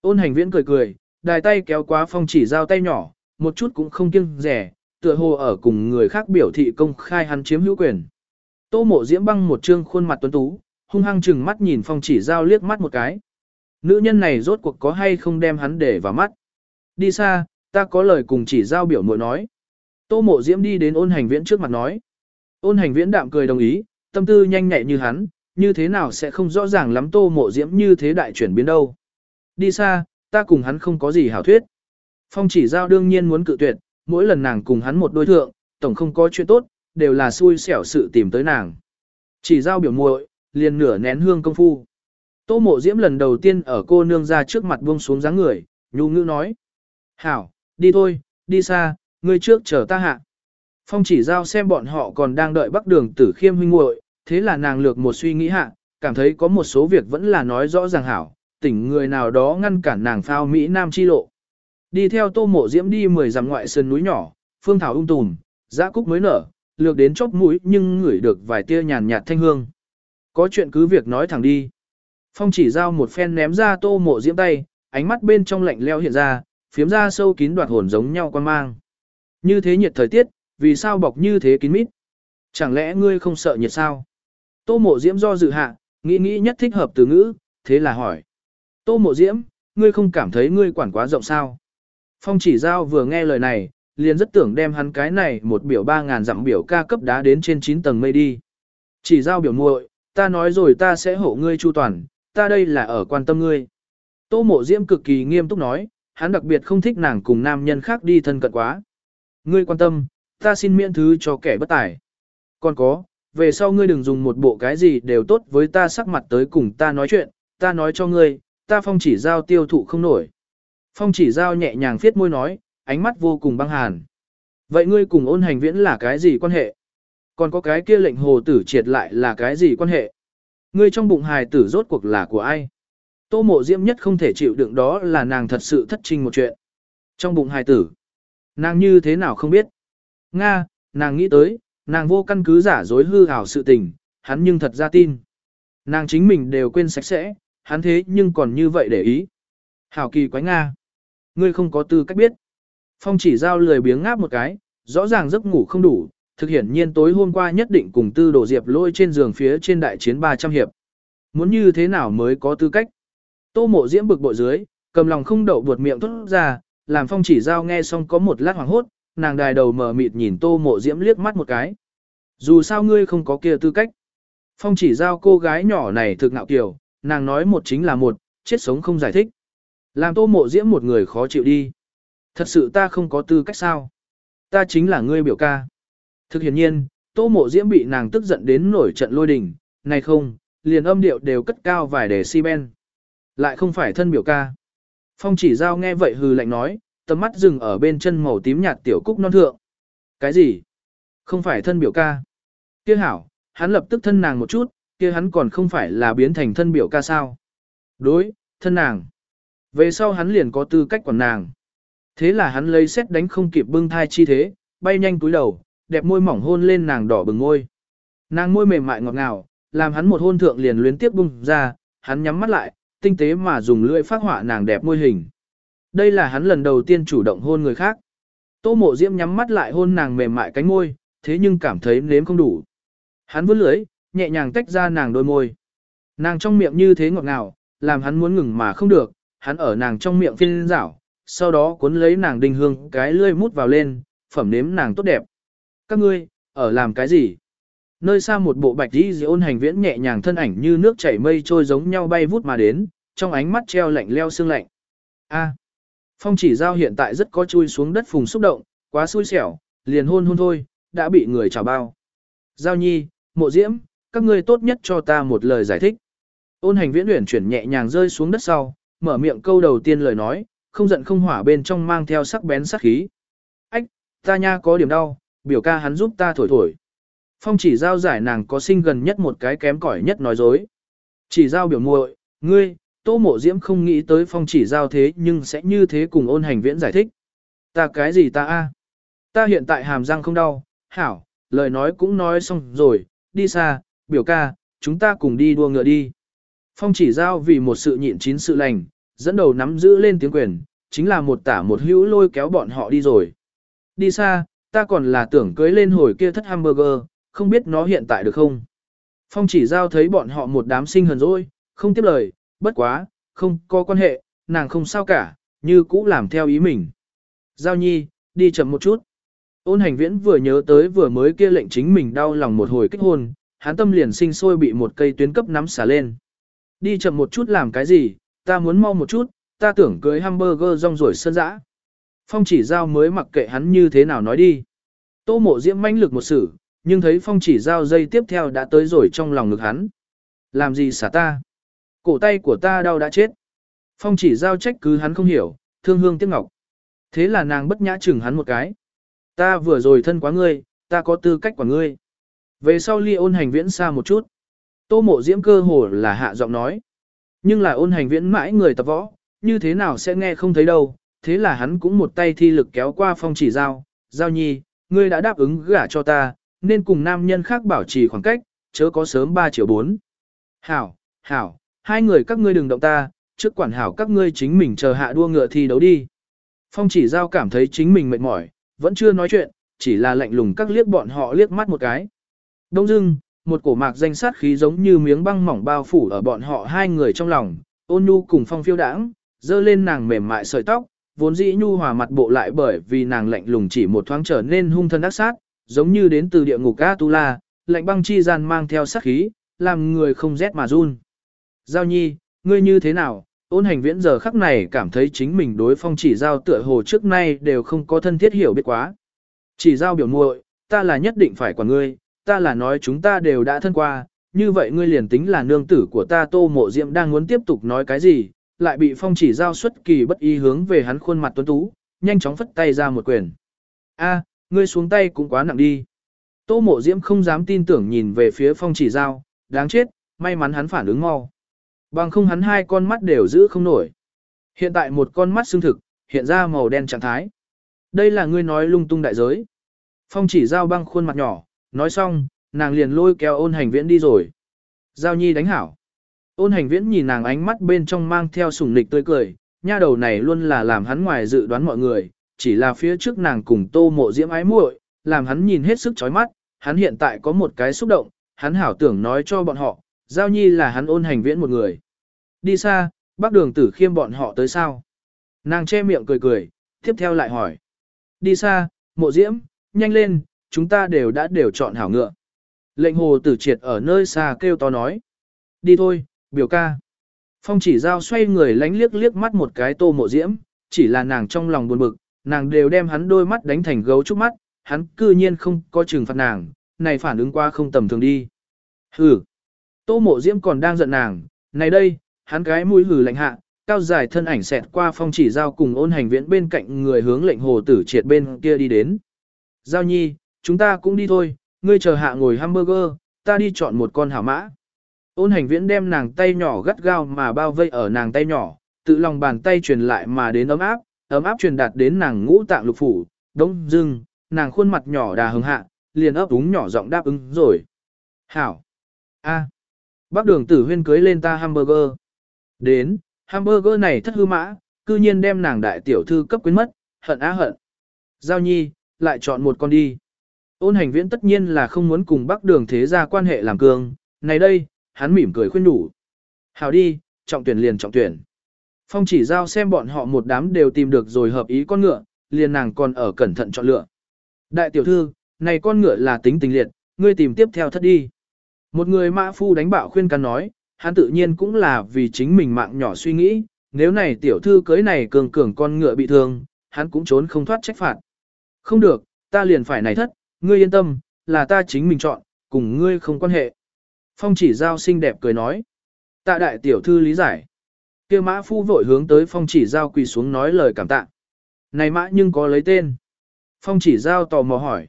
Ôn hành viễn cười cười, đài tay kéo quá phong chỉ giao tay nhỏ, một chút cũng không kiêng rẻ, tựa hồ ở cùng người khác biểu thị công khai hắn chiếm hữu quyền. Tô mộ diễm băng một trương khuôn mặt tuấn tú, hung hăng chừng mắt nhìn phong chỉ giao liếc mắt một cái. Nữ nhân này rốt cuộc có hay không đem hắn để vào mắt. Đi xa, ta có lời cùng chỉ giao biểu mội nói. Tô mộ diễm đi đến ôn hành viễn trước mặt nói. Ôn hành viễn đạm cười đồng ý, tâm tư nhanh nhạy như hắn, như thế nào sẽ không rõ ràng lắm tô mộ diễm như thế đại chuyển biến đâu. Đi xa, ta cùng hắn không có gì hảo thuyết. Phong chỉ giao đương nhiên muốn cự tuyệt, mỗi lần nàng cùng hắn một đối thượng, tổng không có chuyện tốt, đều là xui xẻo sự tìm tới nàng. Chỉ giao biểu muội, liền nửa nén hương công phu. Tô mộ diễm lần đầu tiên ở cô nương ra trước mặt buông xuống dáng người, nhu ngữ nói. Hảo, đi thôi, đi xa, ngươi trước chờ ta hạ. Phong chỉ giao xem bọn họ còn đang đợi bắc đường tử khiêm huynh muội, thế là nàng lược một suy nghĩ hạ, cảm thấy có một số việc vẫn là nói rõ ràng hảo, tỉnh người nào đó ngăn cản nàng phao Mỹ Nam chi lộ. Đi theo tô mộ diễm đi mười dặm ngoại sơn núi nhỏ, phương thảo ung tùm, giã cúc mới nở, lược đến chóp mũi nhưng ngửi được vài tia nhàn nhạt thanh hương. Có chuyện cứ việc nói thẳng đi. Phong chỉ giao một phen ném ra tô mộ diễm tay, ánh mắt bên trong lạnh leo hiện ra, phiếm ra sâu kín đoạt hồn giống nhau quan mang. Như thế nhiệt thời tiết, vì sao bọc như thế kín mít? Chẳng lẽ ngươi không sợ nhiệt sao? Tô mộ diễm do dự hạ, nghĩ nghĩ nhất thích hợp từ ngữ, thế là hỏi. Tô mộ diễm, ngươi không cảm thấy ngươi quản quá rộng sao? Phong chỉ giao vừa nghe lời này, liền rất tưởng đem hắn cái này một biểu ba ngàn dặm biểu ca cấp đá đến trên 9 tầng mây đi. Chỉ giao biểu muội, ta nói rồi ta sẽ hộ ngươi chu toàn, ta đây là ở quan tâm ngươi. Tô mộ diễm cực kỳ nghiêm túc nói, hắn đặc biệt không thích nàng cùng nam nhân khác đi thân cận quá. Ngươi quan tâm, ta xin miễn thứ cho kẻ bất tài. Còn có, về sau ngươi đừng dùng một bộ cái gì đều tốt với ta sắc mặt tới cùng ta nói chuyện, ta nói cho ngươi, ta phong chỉ giao tiêu thụ không nổi. Phong chỉ giao nhẹ nhàng phiết môi nói, ánh mắt vô cùng băng hàn. Vậy ngươi cùng ôn hành viễn là cái gì quan hệ? Còn có cái kia lệnh hồ tử triệt lại là cái gì quan hệ? Ngươi trong bụng hài tử rốt cuộc là của ai? Tô mộ diễm nhất không thể chịu đựng đó là nàng thật sự thất trinh một chuyện. Trong bụng hài tử, nàng như thế nào không biết. Nga, nàng nghĩ tới, nàng vô căn cứ giả dối hư ảo sự tình, hắn nhưng thật ra tin. Nàng chính mình đều quên sạch sẽ, hắn thế nhưng còn như vậy để ý. Hảo kỳ quái Nga. Ngươi không có tư cách biết. Phong chỉ giao lười biếng ngáp một cái, rõ ràng giấc ngủ không đủ, thực hiện nhiên tối hôm qua nhất định cùng tư đổ diệp lôi trên giường phía trên đại chiến 300 hiệp. Muốn như thế nào mới có tư cách? Tô mộ diễm bực bội dưới, cầm lòng không đậu buột miệng thốt ra, làm phong chỉ giao nghe xong có một lát hoàng hốt, nàng đài đầu mở mịt nhìn tô mộ diễm liếc mắt một cái. Dù sao ngươi không có kia tư cách. Phong chỉ giao cô gái nhỏ này thực ngạo kiểu, nàng nói một chính là một, chết sống không giải thích. Làm tô mộ diễm một người khó chịu đi. Thật sự ta không có tư cách sao. Ta chính là ngươi biểu ca. Thực hiện nhiên, tô mộ diễm bị nàng tức giận đến nổi trận lôi đình, này không, liền âm điệu đều cất cao vài để si ben. Lại không phải thân biểu ca. Phong chỉ giao nghe vậy hừ lạnh nói, tầm mắt dừng ở bên chân màu tím nhạt tiểu cúc non thượng. Cái gì? Không phải thân biểu ca. Kia hảo, hắn lập tức thân nàng một chút, kia hắn còn không phải là biến thành thân biểu ca sao. Đối, thân nàng. Về sau hắn liền có tư cách quản nàng. Thế là hắn lấy xét đánh không kịp bưng thai chi thế, bay nhanh túi đầu, đẹp môi mỏng hôn lên nàng đỏ bừng môi. Nàng môi mềm mại ngọt ngào, làm hắn một hôn thượng liền luyến tiếp bung ra, hắn nhắm mắt lại, tinh tế mà dùng lưỡi phát họa nàng đẹp môi hình. Đây là hắn lần đầu tiên chủ động hôn người khác. Tô mộ diễm nhắm mắt lại hôn nàng mềm mại cánh môi, thế nhưng cảm thấy nếm không đủ. Hắn vươn lưỡi, nhẹ nhàng tách ra nàng đôi môi. Nàng trong miệng như thế ngọt ngào, làm hắn muốn ngừng mà không được, hắn ở nàng trong miệng phiên rảo, sau đó cuốn lấy nàng đình hương cái lưỡi mút vào lên, phẩm nếm nàng tốt đẹp. Các ngươi, ở làm cái gì? Nơi xa một bộ bạch đi ôn hành viễn nhẹ nhàng thân ảnh như nước chảy mây trôi giống nhau bay vút mà đến, trong ánh mắt treo lạnh leo xương lạnh. A phong chỉ giao hiện tại rất có chui xuống đất phùng xúc động, quá xui xẻo, liền hôn hôn thôi, đã bị người trả bao. Giao nhi, mộ diễm, các ngươi tốt nhất cho ta một lời giải thích. Ôn hành viễn uyển chuyển nhẹ nhàng rơi xuống đất sau, mở miệng câu đầu tiên lời nói, không giận không hỏa bên trong mang theo sắc bén sắc khí. Ách, ta nha có điểm đau, biểu ca hắn giúp ta thổi thổi. Phong chỉ giao giải nàng có sinh gần nhất một cái kém cỏi nhất nói dối. Chỉ giao biểu muội, ngươi, tô mộ diễm không nghĩ tới phong chỉ giao thế nhưng sẽ như thế cùng ôn hành viễn giải thích. Ta cái gì ta a? Ta hiện tại hàm răng không đau, hảo, lời nói cũng nói xong rồi, đi xa, biểu ca, chúng ta cùng đi đua ngựa đi. Phong chỉ giao vì một sự nhịn chín sự lành, dẫn đầu nắm giữ lên tiếng quyền, chính là một tả một hữu lôi kéo bọn họ đi rồi. Đi xa, ta còn là tưởng cưới lên hồi kia thất hamburger, không biết nó hiện tại được không. Phong chỉ giao thấy bọn họ một đám sinh hờn rồi, không tiếp lời, bất quá, không có quan hệ, nàng không sao cả, như cũ làm theo ý mình. Giao nhi, đi chậm một chút. Ôn hành viễn vừa nhớ tới vừa mới kia lệnh chính mình đau lòng một hồi kích hôn, hắn tâm liền sinh sôi bị một cây tuyến cấp nắm xả lên. Đi chậm một chút làm cái gì, ta muốn mau một chút, ta tưởng cưới hamburger rong rồi sơn dã. Phong chỉ giao mới mặc kệ hắn như thế nào nói đi. Tô mộ diễm manh lực một sự, nhưng thấy phong chỉ giao dây tiếp theo đã tới rồi trong lòng ngực hắn. Làm gì xả ta? Cổ tay của ta đau đã chết. Phong chỉ giao trách cứ hắn không hiểu, thương hương tiếc ngọc. Thế là nàng bất nhã chừng hắn một cái. Ta vừa rồi thân quá ngươi, ta có tư cách của ngươi. Về sau ly ôn hành viễn xa một chút. Tô mộ diễm cơ hồ là hạ giọng nói. Nhưng là ôn hành viễn mãi người tập võ, như thế nào sẽ nghe không thấy đâu. Thế là hắn cũng một tay thi lực kéo qua phong chỉ giao. Giao nhi, ngươi đã đáp ứng gả cho ta, nên cùng nam nhân khác bảo trì khoảng cách, chớ có sớm 3 triệu 4. Hảo, hảo, hai người các ngươi đừng động ta, trước quản hảo các ngươi chính mình chờ hạ đua ngựa thi đấu đi. Phong chỉ giao cảm thấy chính mình mệt mỏi, vẫn chưa nói chuyện, chỉ là lạnh lùng các liếc bọn họ liếc mắt một cái. Đông dưng, một cổ mạc danh sát khí giống như miếng băng mỏng bao phủ ở bọn họ hai người trong lòng, ôn nhu cùng phong phiêu đãng, dơ lên nàng mềm mại sợi tóc, vốn dĩ nhu hòa mặt bộ lại bởi vì nàng lạnh lùng chỉ một thoáng trở nên hung thân ác sát, giống như đến từ địa ngục Atula, lạnh băng chi gian mang theo sát khí, làm người không rét mà run. Giao nhi, ngươi như thế nào? Ôn hành viễn giờ khắc này cảm thấy chính mình đối phong chỉ giao tựa hồ trước nay đều không có thân thiết hiểu biết quá. Chỉ giao biểu muội, ta là nhất định phải quản ngươi, ta là nói chúng ta đều đã thân qua, như vậy ngươi liền tính là nương tử của ta tô mộ diệm đang muốn tiếp tục nói cái gì, lại bị phong chỉ giao xuất kỳ bất ý hướng về hắn khuôn mặt tuấn tú, nhanh chóng phất tay ra một quyền. A, ngươi xuống tay cũng quá nặng đi. Tô mộ diễm không dám tin tưởng nhìn về phía phong chỉ giao, đáng chết, may mắn hắn phản ứng mau. Bằng không hắn hai con mắt đều giữ không nổi. Hiện tại một con mắt xương thực, hiện ra màu đen trạng thái. Đây là ngươi nói lung tung đại giới. Phong chỉ giao băng khuôn mặt nhỏ, nói xong, nàng liền lôi kéo ôn hành viễn đi rồi. Giao nhi đánh hảo. Ôn hành viễn nhìn nàng ánh mắt bên trong mang theo sủng nịch tươi cười, nha đầu này luôn là làm hắn ngoài dự đoán mọi người, chỉ là phía trước nàng cùng tô mộ diễm ái muội, làm hắn nhìn hết sức chói mắt, hắn hiện tại có một cái xúc động, hắn hảo tưởng nói cho bọn họ, giao nhi là hắn ôn hành viễn một người. Đi xa, bác đường tử khiêm bọn họ tới sao? Nàng che miệng cười cười, tiếp theo lại hỏi. Đi xa, mộ diễm, nhanh lên, chúng ta đều đã đều chọn hảo ngựa. Lệnh hồ tử triệt ở nơi xa kêu to nói. Đi thôi, biểu ca. Phong chỉ giao xoay người lánh liếc liếc mắt một cái tô mộ diễm, chỉ là nàng trong lòng buồn bực, nàng đều đem hắn đôi mắt đánh thành gấu trúc mắt, hắn cư nhiên không có trừng phạt nàng, này phản ứng qua không tầm thường đi. Hừ. Tô mộ diễm còn đang giận nàng, này đây, hắn cái mũi hừ lạnh hạ, cao dài thân ảnh xẹt qua phong chỉ giao cùng ôn hành viễn bên cạnh người hướng lệnh hồ tử triệt bên kia đi đến. Giao nhi, chúng ta cũng đi thôi, ngươi chờ hạ ngồi hamburger, ta đi chọn một con hảo mã. Ôn hành viễn đem nàng tay nhỏ gắt gao mà bao vây ở nàng tay nhỏ, tự lòng bàn tay truyền lại mà đến ấm áp, ấm áp truyền đạt đến nàng ngũ tạng lục phủ, đông dưng, nàng khuôn mặt nhỏ đà hứng hạ, liền ấp úng nhỏ giọng đáp ứng rồi. Hảo! a, Bác đường tử huyên cưới lên ta hamburger. Đến, hamburger này thất hư mã, cư nhiên đem nàng đại tiểu thư cấp quyến mất, hận á hận. Giao nhi, lại chọn một con đi. Ôn hành viễn tất nhiên là không muốn cùng bác đường thế ra quan hệ làm cương, này đây, hắn mỉm cười khuyên đủ. Hào đi, trọng tuyển liền trọng tuyển. Phong chỉ giao xem bọn họ một đám đều tìm được rồi hợp ý con ngựa, liền nàng còn ở cẩn thận chọn lựa. Đại tiểu thư, này con ngựa là tính tình liệt, ngươi tìm tiếp theo thất đi. Một người mã phu đánh bạo khuyên can nói, hắn tự nhiên cũng là vì chính mình mạng nhỏ suy nghĩ, nếu này tiểu thư cưới này cường cường con ngựa bị thương, hắn cũng trốn không thoát trách phạt. Không được, ta liền phải này thất, ngươi yên tâm, là ta chính mình chọn, cùng ngươi không quan hệ. Phong chỉ giao xinh đẹp cười nói. Tạ đại tiểu thư lý giải. kia mã phu vội hướng tới phong chỉ giao quỳ xuống nói lời cảm tạ. Này mã nhưng có lấy tên. Phong chỉ giao tò mò hỏi.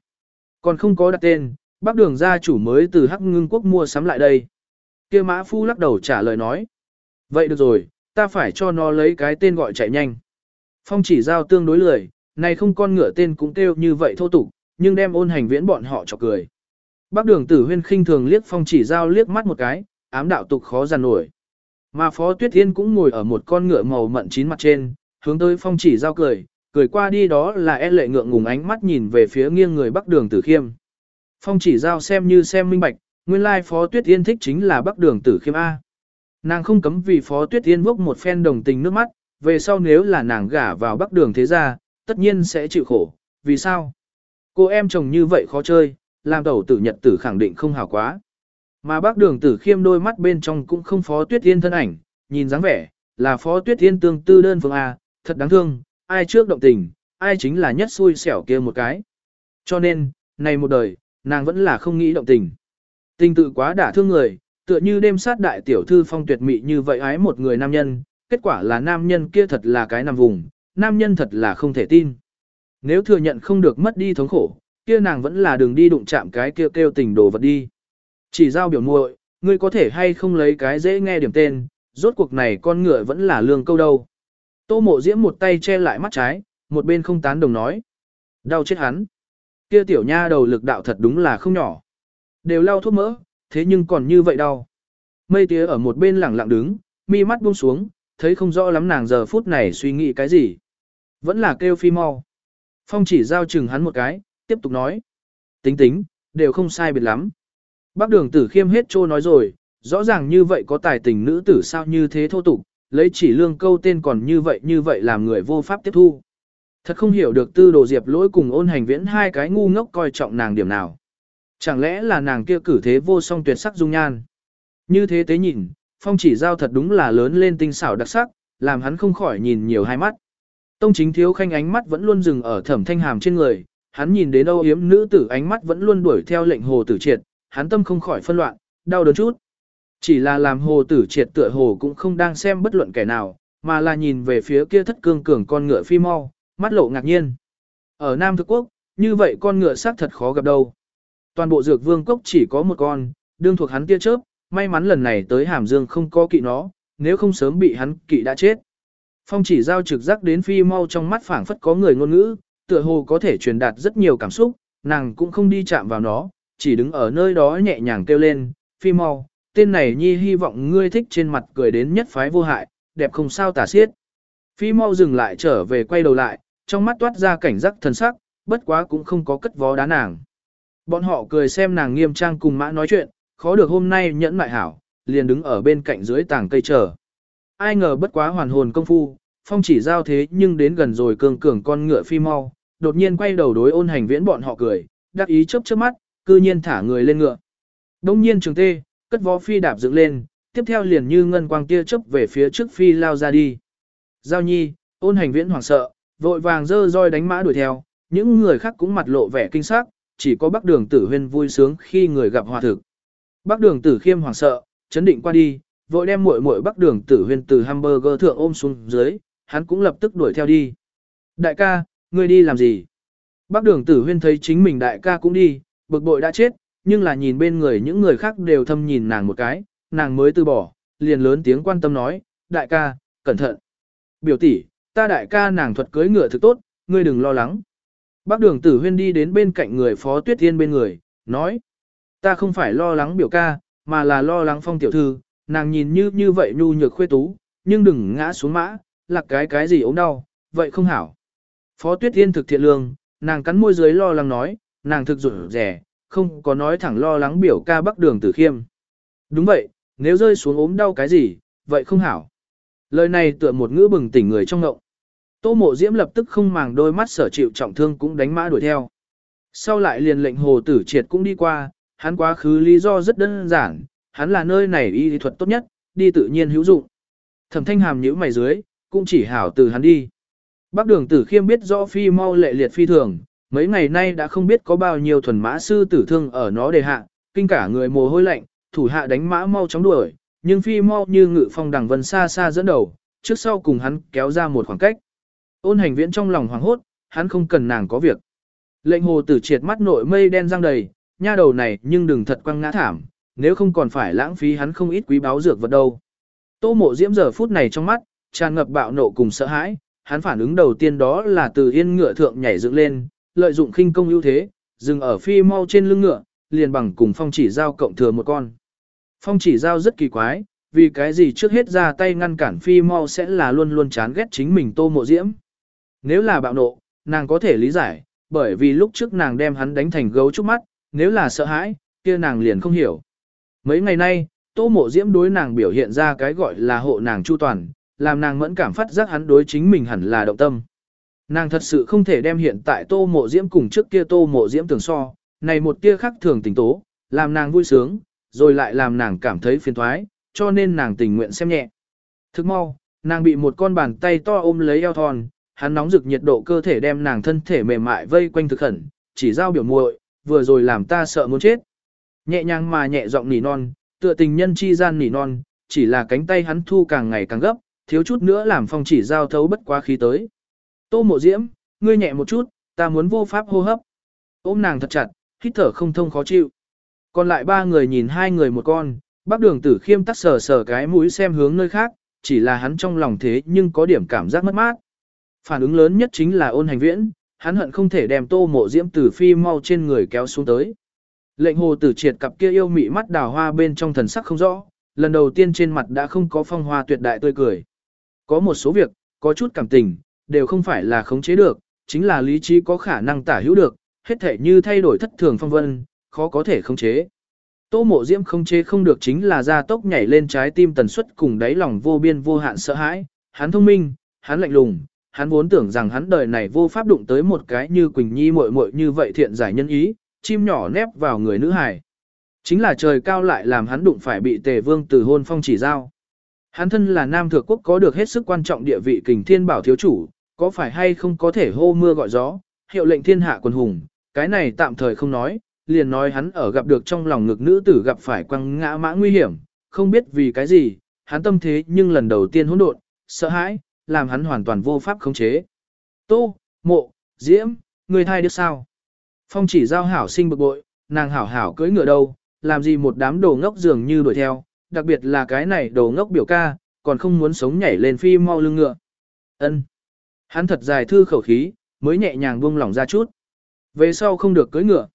Còn không có đặt tên, bác đường gia chủ mới từ Hắc Ngưng Quốc mua sắm lại đây. kia mã phu lắc đầu trả lời nói. Vậy được rồi, ta phải cho nó lấy cái tên gọi chạy nhanh. Phong chỉ giao tương đối lười, này không con ngựa tên cũng kêu như vậy thô tục, nhưng đem ôn hành viễn bọn họ cho cười. Bác đường tử huyên khinh thường liếc phong chỉ giao liếc mắt một cái, ám đạo tục khó giàn nổi. Mà phó tuyết thiên cũng ngồi ở một con ngựa màu mận chín mặt trên, hướng tới phong chỉ giao cười, cười qua đi đó là e lệ ngượng ngùng ánh mắt nhìn về phía nghiêng người bắc đường tử khiêm. Phong chỉ giao xem như xem minh bạch, nguyên lai phó tuyết yên thích chính là bắc đường tử khiêm A. Nàng không cấm vì phó tuyết yên vốc một phen đồng tình nước mắt, về sau nếu là nàng gả vào bắc đường thế gia, tất nhiên sẽ chịu khổ, vì sao? Cô em chồng như vậy khó chơi, làm tẩu tử nhật tử khẳng định không hảo quá. Mà bác đường tử khiêm đôi mắt bên trong cũng không phó tuyết yên thân ảnh, nhìn dáng vẻ, là phó tuyết yên tương tư đơn phương A, thật đáng thương, ai trước động tình, ai chính là nhất xui xẻo kia một cái. Cho nên, này một đời, nàng vẫn là không nghĩ động tình. Tình tự quá đả thương người, tựa như đêm sát đại tiểu thư phong tuyệt mị như vậy ái một người nam nhân, kết quả là nam nhân kia thật là cái nằm vùng, nam nhân thật là không thể tin. Nếu thừa nhận không được mất đi thống khổ, kia nàng vẫn là đường đi đụng chạm cái kia kêu, kêu tình đồ vật đi. Chỉ giao biểu muội, ngươi có thể hay không lấy cái dễ nghe điểm tên, rốt cuộc này con ngựa vẫn là lương câu đâu. Tô mộ diễm một tay che lại mắt trái, một bên không tán đồng nói. Đau chết hắn. Kia tiểu nha đầu lực đạo thật đúng là không nhỏ. Đều lau thuốc mỡ, thế nhưng còn như vậy đau. Mây tía ở một bên lẳng lặng đứng, mi mắt buông xuống, thấy không rõ lắm nàng giờ phút này suy nghĩ cái gì. Vẫn là kêu phi mau. Phong chỉ giao chừng hắn một cái, tiếp tục nói. Tính tính, đều không sai biệt lắm. Bác đường tử khiêm hết trô nói rồi, rõ ràng như vậy có tài tình nữ tử sao như thế thô tục, lấy chỉ lương câu tên còn như vậy như vậy làm người vô pháp tiếp thu. Thật không hiểu được tư đồ diệp lỗi cùng ôn hành viễn hai cái ngu ngốc coi trọng nàng điểm nào. Chẳng lẽ là nàng kia cử thế vô song tuyệt sắc dung nhan. Như thế tế nhìn, phong chỉ giao thật đúng là lớn lên tinh xảo đặc sắc, làm hắn không khỏi nhìn nhiều hai mắt. Tông chính thiếu khanh ánh mắt vẫn luôn dừng ở thẩm thanh hàm trên người, hắn nhìn đến âu yếm nữ tử ánh mắt vẫn luôn đuổi theo lệnh hồ tử triệt, hắn tâm không khỏi phân loạn, đau đớn chút. Chỉ là làm hồ tử triệt tựa hồ cũng không đang xem bất luận kẻ nào, mà là nhìn về phía kia thất cương cường con ngựa phi mau, mắt lộ ngạc nhiên. Ở Nam Thực Quốc, như vậy con ngựa xác thật khó gặp đâu. Toàn bộ dược vương cốc chỉ có một con, đương thuộc hắn tia chớp, may mắn lần này tới Hàm Dương không có kỵ nó, nếu không sớm bị hắn kỵ đã chết. Phong chỉ giao trực giác đến phi mau trong mắt phảng phất có người ngôn ngữ, tựa hồ có thể truyền đạt rất nhiều cảm xúc, nàng cũng không đi chạm vào nó, chỉ đứng ở nơi đó nhẹ nhàng kêu lên, phi mau, tên này nhi hy vọng ngươi thích trên mặt cười đến nhất phái vô hại, đẹp không sao tả xiết. Phi mau dừng lại trở về quay đầu lại, trong mắt toát ra cảnh giác thần sắc, bất quá cũng không có cất vó đá nàng. Bọn họ cười xem nàng nghiêm trang cùng mã nói chuyện, khó được hôm nay nhẫn mại hảo, liền đứng ở bên cạnh dưới tảng cây chờ. Ai ngờ bất quá hoàn hồn công phu, phong chỉ giao thế nhưng đến gần rồi cường cường con ngựa phi mau, đột nhiên quay đầu đối ôn hành viễn bọn họ cười, đắc ý chớp chớp mắt, cư nhiên thả người lên ngựa. Đông nhiên trường tê, cất vó phi đạp dựng lên, tiếp theo liền như ngân quang tia chớp về phía trước phi lao ra đi. Giao nhi, ôn hành viễn hoảng sợ, vội vàng dơ roi đánh mã đuổi theo, những người khác cũng mặt lộ vẻ kinh sắc, chỉ có bác đường tử huyên vui sướng khi người gặp hòa thực. Bác đường tử khiêm hoảng sợ, chấn định qua đi, vội đem muội muội bác đường tử huyên từ hamburger thượng ôm xuống dưới, hắn cũng lập tức đuổi theo đi. Đại ca, ngươi đi làm gì? Bác đường tử huyên thấy chính mình đại ca cũng đi, bực bội đã chết, nhưng là nhìn bên người những người khác đều thâm nhìn nàng một cái, nàng mới từ bỏ, liền lớn tiếng quan tâm nói, đại ca, cẩn thận. Biểu tỷ, ta đại ca nàng thuật cưới ngựa thực tốt, ngươi đừng lo lắng. Bác đường tử huyên đi đến bên cạnh người phó tuyết thiên bên người, nói, ta không phải lo lắng biểu ca, mà là lo lắng phong tiểu thư, nàng nhìn như như vậy nhu nhược khuê tú, nhưng đừng ngã xuống mã, lạc cái cái gì ốm đau, vậy không hảo. Phó tuyết thiên thực thiện lương, nàng cắn môi dưới lo lắng nói, nàng thực rủi rẻ, không có nói thẳng lo lắng biểu ca bắc đường tử khiêm. Đúng vậy, nếu rơi xuống ốm đau cái gì, vậy không hảo. Lời này tựa một ngữ bừng tỉnh người trong ngộng. Tô mộ diễm lập tức không màng đôi mắt sở chịu trọng thương cũng đánh mã đuổi theo. Sau lại liền lệnh hồ tử triệt cũng đi qua, hắn quá khứ lý do rất đơn giản, hắn là nơi này y thuật tốt nhất, đi tự nhiên hữu dụng. Thẩm thanh hàm nhữ mày dưới, cũng chỉ hảo từ hắn đi. Bác đường tử khiêm biết rõ phi mau lệ liệt phi thường, mấy ngày nay đã không biết có bao nhiêu thuần mã sư tử thương ở nó đề hạ, kinh cả người mồ hôi lạnh, thủ hạ đánh mã mau chóng đuổi, nhưng phi mau như ngự phong đằng vân xa xa dẫn đầu, trước sau cùng hắn kéo ra một khoảng cách. Ôn hành viễn trong lòng hoảng hốt, hắn không cần nàng có việc. Lệnh hồ tử triệt mắt nội mây đen răng đầy, nha đầu này nhưng đừng thật quăng ngã thảm, nếu không còn phải lãng phí hắn không ít quý báo dược vật đâu. Tô mộ diễm giờ phút này trong mắt, tràn ngập bạo nộ cùng sợ hãi, hắn phản ứng đầu tiên đó là từ yên ngựa thượng nhảy dựng lên, lợi dụng khinh công ưu thế, dừng ở phi mau trên lưng ngựa, liền bằng cùng phong chỉ giao cộng thừa một con. Phong chỉ giao rất kỳ quái, vì cái gì trước hết ra tay ngăn cản phi mau sẽ là luôn luôn chán ghét chính mình tô mộ diễm. Nếu là bạo nộ, nàng có thể lý giải, bởi vì lúc trước nàng đem hắn đánh thành gấu trúc mắt, nếu là sợ hãi, kia nàng liền không hiểu. Mấy ngày nay, tô mộ diễm đối nàng biểu hiện ra cái gọi là hộ nàng chu toàn, làm nàng mẫn cảm phát giác hắn đối chính mình hẳn là động tâm. Nàng thật sự không thể đem hiện tại tô mộ diễm cùng trước kia tô mộ diễm tưởng so, này một tia khác thường tình tố, làm nàng vui sướng, rồi lại làm nàng cảm thấy phiền thoái, cho nên nàng tình nguyện xem nhẹ. Thức mau, nàng bị một con bàn tay to ôm lấy eo thon, hắn nóng rực nhiệt độ cơ thể đem nàng thân thể mềm mại vây quanh thực khẩn, chỉ giao biểu muội, vừa rồi làm ta sợ muốn chết. Nhẹ nhàng mà nhẹ giọng nỉ non, tựa tình nhân chi gian nỉ non, chỉ là cánh tay hắn thu càng ngày càng gấp, thiếu chút nữa làm phong chỉ giao thấu bất quá khí tới. Tô mộ diễm, ngươi nhẹ một chút, ta muốn vô pháp hô hấp. Ôm nàng thật chặt, hít thở không thông khó chịu. Còn lại ba người nhìn hai người một con, bác đường tử khiêm tắt sờ sờ cái mũi xem hướng nơi khác, chỉ là hắn trong lòng thế nhưng có điểm cảm giác mất mát. Phản ứng lớn nhất chính là ôn hành viễn, hắn hận không thể đem tô mộ diễm tử phi mau trên người kéo xuống tới. Lệnh hồ tử triệt cặp kia yêu mị mắt đào hoa bên trong thần sắc không rõ, lần đầu tiên trên mặt đã không có phong hoa tuyệt đại tươi cười. Có một số việc, có chút cảm tình, đều không phải là khống chế được, chính là lý trí có khả năng tả hữu được, hết thể như thay đổi thất thường phong vân, khó có thể khống chế. Tô mộ diễm không chế không được chính là ra tốc nhảy lên trái tim tần suất cùng đáy lòng vô biên vô hạn sợ hãi, hắn thông minh, hắn lạnh lùng, hắn vốn tưởng rằng hắn đời này vô pháp đụng tới một cái như Quỳnh Nhi muội muội như vậy thiện giải nhân ý, chim nhỏ nép vào người nữ hài. Chính là trời cao lại làm hắn đụng phải bị tề vương từ hôn phong chỉ giao. Hắn thân là nam thượng quốc có được hết sức quan trọng địa vị kình thiên bảo thiếu chủ, có phải hay không có thể hô mưa gọi gió, hiệu lệnh thiên hạ quân hùng, cái này tạm thời không nói, liền nói hắn ở gặp được trong lòng ngực nữ tử gặp phải quăng ngã mã nguy hiểm, không biết vì cái gì, hắn tâm thế nhưng lần đầu tiên hỗn độn, sợ hãi, làm hắn hoàn toàn vô pháp khống chế. Tô, mộ, diễm, người thai được sao? Phong chỉ giao hảo sinh bực bội, nàng hảo hảo cưỡi ngựa đâu, làm gì một đám đồ ngốc dường như đuổi theo, đặc biệt là cái này đồ ngốc biểu ca, còn không muốn sống nhảy lên phi mau lưng ngựa. Ân. Hắn thật dài thư khẩu khí, mới nhẹ nhàng buông lỏng ra chút. Về sau không được cưỡi ngựa.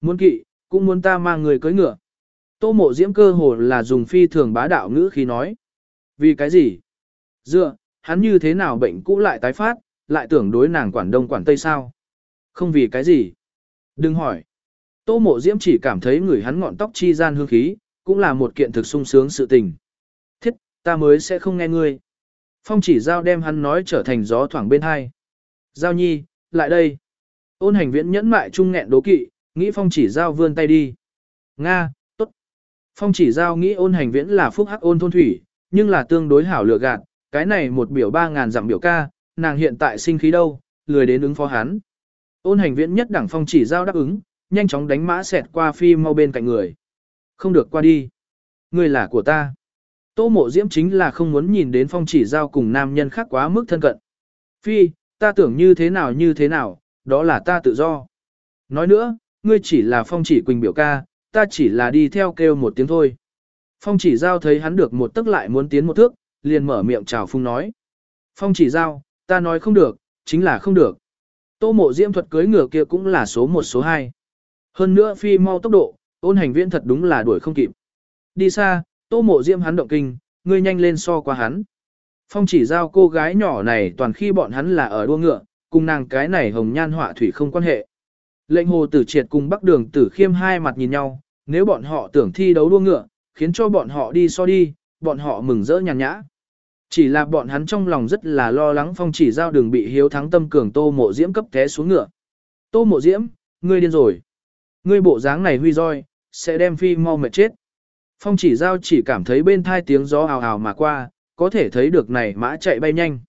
Muốn kỵ, cũng muốn ta mang người cưỡi ngựa. Tô mộ diễm cơ hồ là dùng phi thường bá đạo ngữ khi nói. Vì cái gì? Dựa, hắn như thế nào bệnh cũ lại tái phát, lại tưởng đối nàng quản đông quản tây sao? Không vì cái gì? Đừng hỏi. Tô mộ diễm chỉ cảm thấy người hắn ngọn tóc chi gian hương khí, cũng là một kiện thực sung sướng sự tình. Thiết, ta mới sẽ không nghe ngươi. Phong chỉ giao đem hắn nói trở thành gió thoảng bên hai. Giao nhi, lại đây. Ôn hành viễn nhẫn mại trung nghẹn đố kỵ, nghĩ phong chỉ giao vươn tay đi. Nga, tốt. Phong chỉ giao nghĩ ôn hành viễn là phúc hắc ôn thôn thủy, nhưng là tương đối hảo lựa gạt, cái này một biểu ba ngàn dặm biểu ca, nàng hiện tại sinh khí đâu, lười đến ứng phó hắn. Ôn hành viễn nhất đẳng phong chỉ giao đáp ứng, nhanh chóng đánh mã xẹt qua phi mau bên cạnh người. Không được qua đi. Người là của ta. Tô mộ diễm chính là không muốn nhìn đến phong chỉ giao cùng nam nhân khác quá mức thân cận. Phi, ta tưởng như thế nào như thế nào, đó là ta tự do. Nói nữa, ngươi chỉ là phong chỉ quỳnh biểu ca, ta chỉ là đi theo kêu một tiếng thôi. Phong chỉ giao thấy hắn được một tức lại muốn tiến một thước, liền mở miệng chào phung nói. Phong chỉ giao, ta nói không được, chính là không được. Tô mộ diễm thuật cưới ngựa kia cũng là số một số hai. Hơn nữa phi mau tốc độ, ôn hành viễn thật đúng là đuổi không kịp. Đi xa, tô mộ diễm hắn động kinh, ngươi nhanh lên so qua hắn. Phong chỉ giao cô gái nhỏ này toàn khi bọn hắn là ở đua ngựa, cùng nàng cái này hồng nhan họa thủy không quan hệ. Lệnh hồ tử triệt cùng bắc đường tử khiêm hai mặt nhìn nhau, nếu bọn họ tưởng thi đấu đua ngựa, khiến cho bọn họ đi so đi, bọn họ mừng rỡ nhàn nhã. Chỉ là bọn hắn trong lòng rất là lo lắng phong chỉ giao đường bị hiếu thắng tâm cường tô mộ diễm cấp té xuống ngựa. Tô mộ diễm, ngươi điên rồi. Ngươi bộ dáng này huy roi, sẽ đem phi mau mệt chết. Phong chỉ giao chỉ cảm thấy bên thai tiếng gió ào ào mà qua, có thể thấy được này mã chạy bay nhanh.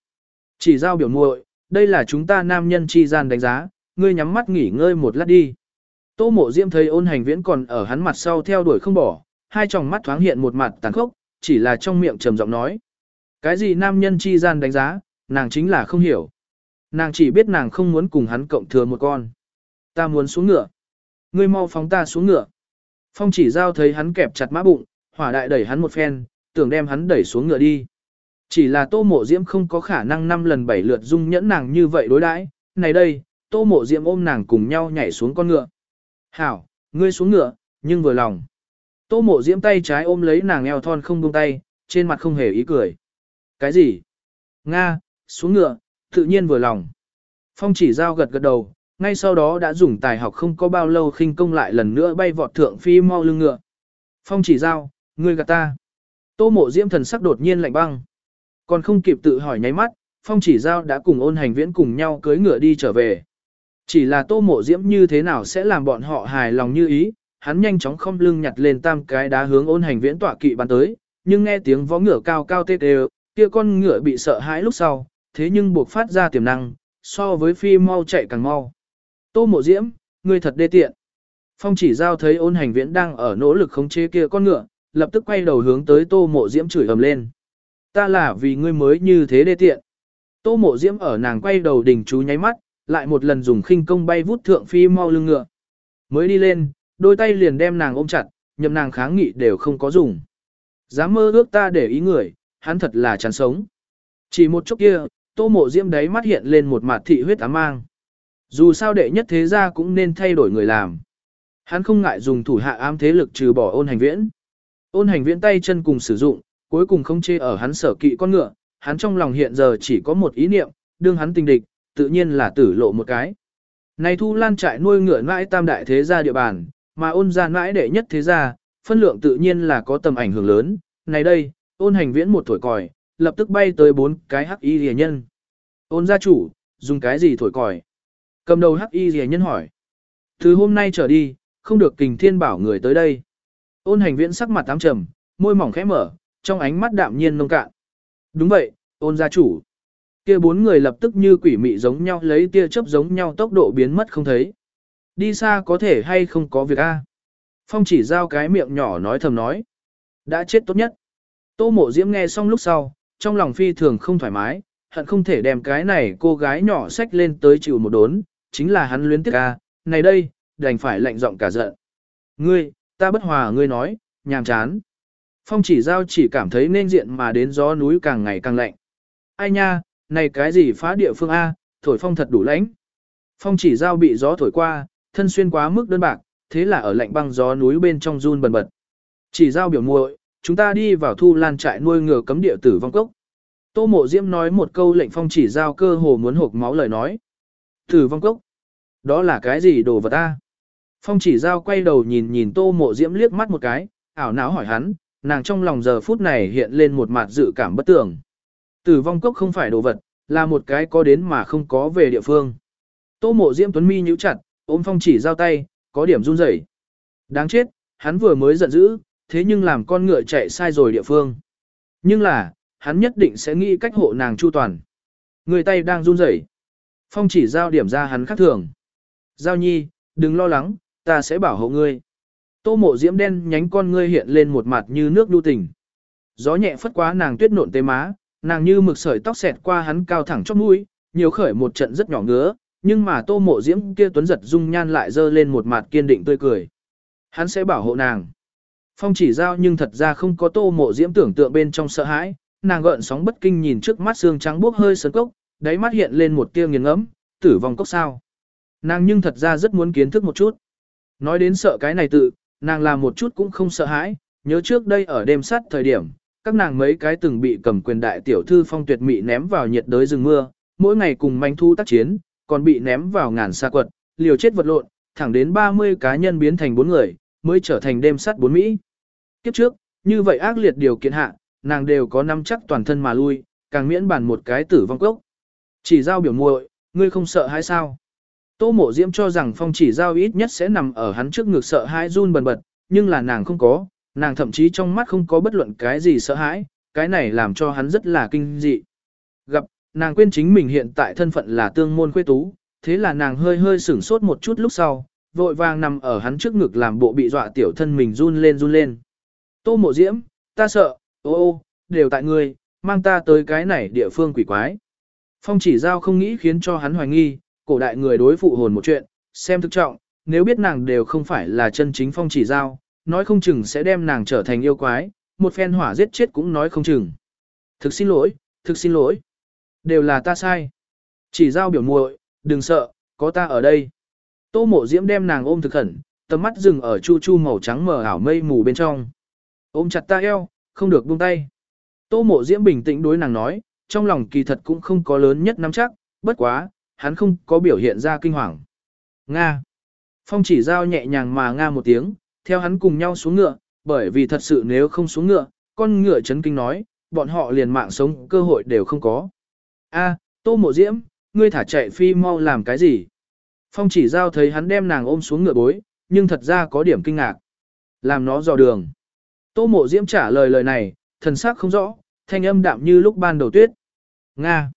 Chỉ giao biểu muội, đây là chúng ta nam nhân chi gian đánh giá, ngươi nhắm mắt nghỉ ngơi một lát đi. Tô mộ diễm thấy ôn hành viễn còn ở hắn mặt sau theo đuổi không bỏ, hai tròng mắt thoáng hiện một mặt tàn khốc, chỉ là trong miệng trầm giọng nói. Cái gì nam nhân chi gian đánh giá, nàng chính là không hiểu. Nàng chỉ biết nàng không muốn cùng hắn cộng thừa một con. Ta muốn xuống ngựa. Ngươi mau phóng ta xuống ngựa. Phong chỉ giao thấy hắn kẹp chặt mã bụng, hỏa đại đẩy hắn một phen, tưởng đem hắn đẩy xuống ngựa đi. Chỉ là tô mộ diễm không có khả năng năm lần bảy lượt dung nhẫn nàng như vậy đối đãi. Này đây, tô mộ diễm ôm nàng cùng nhau nhảy xuống con ngựa. Hảo, ngươi xuống ngựa, nhưng vừa lòng. Tô mộ diễm tay trái ôm lấy nàng eo thon không buông tay, trên mặt không hề ý cười. Cái gì? Nga, xuống ngựa, tự nhiên vừa lòng. Phong chỉ giao gật gật đầu, ngay sau đó đã dùng tài học không có bao lâu khinh công lại lần nữa bay vọt thượng phi mau lưng ngựa. Phong chỉ giao, ngươi gạt ta. Tô mộ diễm thần sắc đột nhiên lạnh băng. Còn không kịp tự hỏi nháy mắt, phong chỉ giao đã cùng ôn hành viễn cùng nhau cưới ngựa đi trở về. Chỉ là tô mộ diễm như thế nào sẽ làm bọn họ hài lòng như ý, hắn nhanh chóng không lưng nhặt lên tam cái đá hướng ôn hành viễn tọa kỵ bắn tới, nhưng nghe tiếng vó ngựa cao cao tê tê, kia con ngựa bị sợ hãi lúc sau, thế nhưng buộc phát ra tiềm năng, so với phi mau chạy càng mau. Tô mộ diễm, ngươi thật đê tiện. Phong chỉ giao thấy ôn hành viễn đang ở nỗ lực khống chế kia con ngựa, lập tức quay đầu hướng tới tô mộ diễm chửi ầm lên. Ta là vì ngươi mới như thế đê tiện. Tô mộ diễm ở nàng quay đầu đỉnh chú nháy mắt, lại một lần dùng khinh công bay vút thượng phi mau lưng ngựa. Mới đi lên, đôi tay liền đem nàng ôm chặt, nhậm nàng kháng nghị đều không có dùng. Dám mơ ước ta để ý người, hắn thật là chán sống. Chỉ một chút kia, tô mộ diễm đấy mắt hiện lên một mặt thị huyết ám mang. Dù sao đệ nhất thế gia cũng nên thay đổi người làm. Hắn không ngại dùng thủ hạ ám thế lực trừ bỏ ôn hành viễn. Ôn hành viễn tay chân cùng sử dụng, cuối cùng không chê ở hắn sở kỵ con ngựa, hắn trong lòng hiện giờ chỉ có một ý niệm, đương hắn tình địch, tự nhiên là tử lộ một cái. Này thu lan trại nuôi ngựa mãi tam đại thế gia địa bàn, mà ôn gia mãi đệ nhất thế gia, phân lượng tự nhiên là có tầm ảnh hưởng lớn. Này đây, ôn hành viễn một thổi còi, lập tức bay tới bốn cái hắc y rìa nhân. Ôn gia chủ, dùng cái gì thổi còi? Cầm đầu hắc y rìa nhân hỏi. Từ hôm nay trở đi, không được kình thiên bảo người tới đây. Ôn hành viễn sắc mặt tám trầm, môi mỏng khẽ mở, trong ánh mắt đạm nhiên nông cạn. Đúng vậy, ôn gia chủ. Kia bốn người lập tức như quỷ mị giống nhau lấy tia chớp giống nhau tốc độ biến mất không thấy. Đi xa có thể hay không có việc a? Phong chỉ giao cái miệng nhỏ nói thầm nói. Đã chết tốt nhất. Tô mộ diễm nghe xong lúc sau, trong lòng phi thường không thoải mái, hận không thể đem cái này cô gái nhỏ xách lên tới chịu một đốn, chính là hắn luyến tiếc a. Này đây, đành phải lạnh giọng cả giận. Ngươi, ta bất hòa ngươi nói, nhàm chán. Phong chỉ giao chỉ cảm thấy nên diện mà đến gió núi càng ngày càng lạnh. Ai nha, này cái gì phá địa phương A, thổi phong thật đủ lãnh. Phong chỉ giao bị gió thổi qua, thân xuyên quá mức đơn bạc, thế là ở lạnh băng gió núi bên trong run bần bật. Chỉ giao biểu muội, chúng ta đi vào thu lan trại nuôi ngựa cấm địa tử vong cốc. Tô mộ diễm nói một câu lệnh phong chỉ giao cơ hồ muốn hộp máu lời nói. Tử vong cốc. Đó là cái gì đồ vật ta? Phong chỉ giao quay đầu nhìn nhìn tô mộ diễm liếc mắt một cái, ảo não hỏi hắn, nàng trong lòng giờ phút này hiện lên một mặt dự cảm bất tường. Tử vong cốc không phải đồ vật, là một cái có đến mà không có về địa phương. Tô mộ diễm tuấn mi nhíu chặt, ôm phong chỉ giao tay, có điểm run rẩy. Đáng chết, hắn vừa mới giận dữ, thế nhưng làm con ngựa chạy sai rồi địa phương. Nhưng là, hắn nhất định sẽ nghĩ cách hộ nàng chu toàn. Người tay đang run rẩy. Phong chỉ giao điểm ra hắn khác thường. Giao nhi, đừng lo lắng, ta sẽ bảo hộ ngươi. Tô mộ diễm đen nhánh con ngươi hiện lên một mặt như nước đu tình. Gió nhẹ phất quá nàng tuyết nộn tê má, nàng như mực sợi tóc xẹt qua hắn cao thẳng chóp mũi, nhiều khởi một trận rất nhỏ ngứa, nhưng mà tô mộ diễm kia tuấn giật dung nhan lại dơ lên một mặt kiên định tươi cười. Hắn sẽ bảo hộ nàng. Phong chỉ giao nhưng thật ra không có tô mộ diễm tưởng tượng bên trong sợ hãi, nàng gợn sóng bất kinh nhìn trước mắt xương trắng bốc hơi sớn cốc, đáy mắt hiện lên một tia nghiền ngẫm, tử vong cốc sao. Nàng nhưng thật ra rất muốn kiến thức một chút. Nói đến sợ cái này tự, nàng làm một chút cũng không sợ hãi, nhớ trước đây ở đêm sắt thời điểm, các nàng mấy cái từng bị cầm quyền đại tiểu thư phong tuyệt mị ném vào nhiệt đới rừng mưa, mỗi ngày cùng manh thu tác chiến, còn bị ném vào ngàn xa quật, liều chết vật lộn, thẳng đến 30 cá nhân biến thành 4 người, mới trở thành đêm sắt 4 Mỹ. Kiếp trước, như vậy ác liệt điều kiện hạ, nàng đều có năm chắc toàn thân mà lui, càng miễn bàn một cái tử vong cốc. Chỉ giao biểu muội, ngươi không sợ hay sao? Tô mộ diễm cho rằng phong chỉ giao ít nhất sẽ nằm ở hắn trước ngực sợ hãi run bần bật, nhưng là nàng không có, nàng thậm chí trong mắt không có bất luận cái gì sợ hãi, cái này làm cho hắn rất là kinh dị. Gặp, nàng quên chính mình hiện tại thân phận là tương môn khuê tú, thế là nàng hơi hơi sửng sốt một chút lúc sau, vội vàng nằm ở hắn trước ngực làm bộ bị dọa tiểu thân mình run lên run lên. Tô mộ diễm, ta sợ, ô ô, đều tại ngươi, mang ta tới cái này địa phương quỷ quái. Phong chỉ giao không nghĩ khiến cho hắn hoài nghi, cổ đại người đối phụ hồn một chuyện, xem thực trọng, nếu biết nàng đều không phải là chân chính phong chỉ giao, nói không chừng sẽ đem nàng trở thành yêu quái, một phen hỏa giết chết cũng nói không chừng. Thực xin lỗi, thực xin lỗi. Đều là ta sai. Chỉ giao biểu muội, đừng sợ, có ta ở đây. Tô mộ diễm đem nàng ôm thực khẩn, tầm mắt dừng ở chu chu màu trắng mờ ảo mây mù bên trong. Ôm chặt ta eo, không được buông tay. Tô mộ diễm bình tĩnh đối nàng nói, trong lòng kỳ thật cũng không có lớn nhất nắm chắc, bất quá, hắn không có biểu hiện ra kinh hoàng. Nga. Phong chỉ giao nhẹ nhàng mà Nga một tiếng, theo hắn cùng nhau xuống ngựa, bởi vì thật sự nếu không xuống ngựa, con ngựa chấn kinh nói, bọn họ liền mạng sống cơ hội đều không có. A, tô mộ diễm, ngươi thả chạy phi mau làm cái gì? Phong chỉ giao thấy hắn đem nàng ôm xuống ngựa bối, nhưng thật ra có điểm kinh ngạc. Làm nó dò đường. Tô mộ diễm trả lời lời này, thần sắc không rõ, thanh âm đạm như lúc ban đầu tuyết. Nga.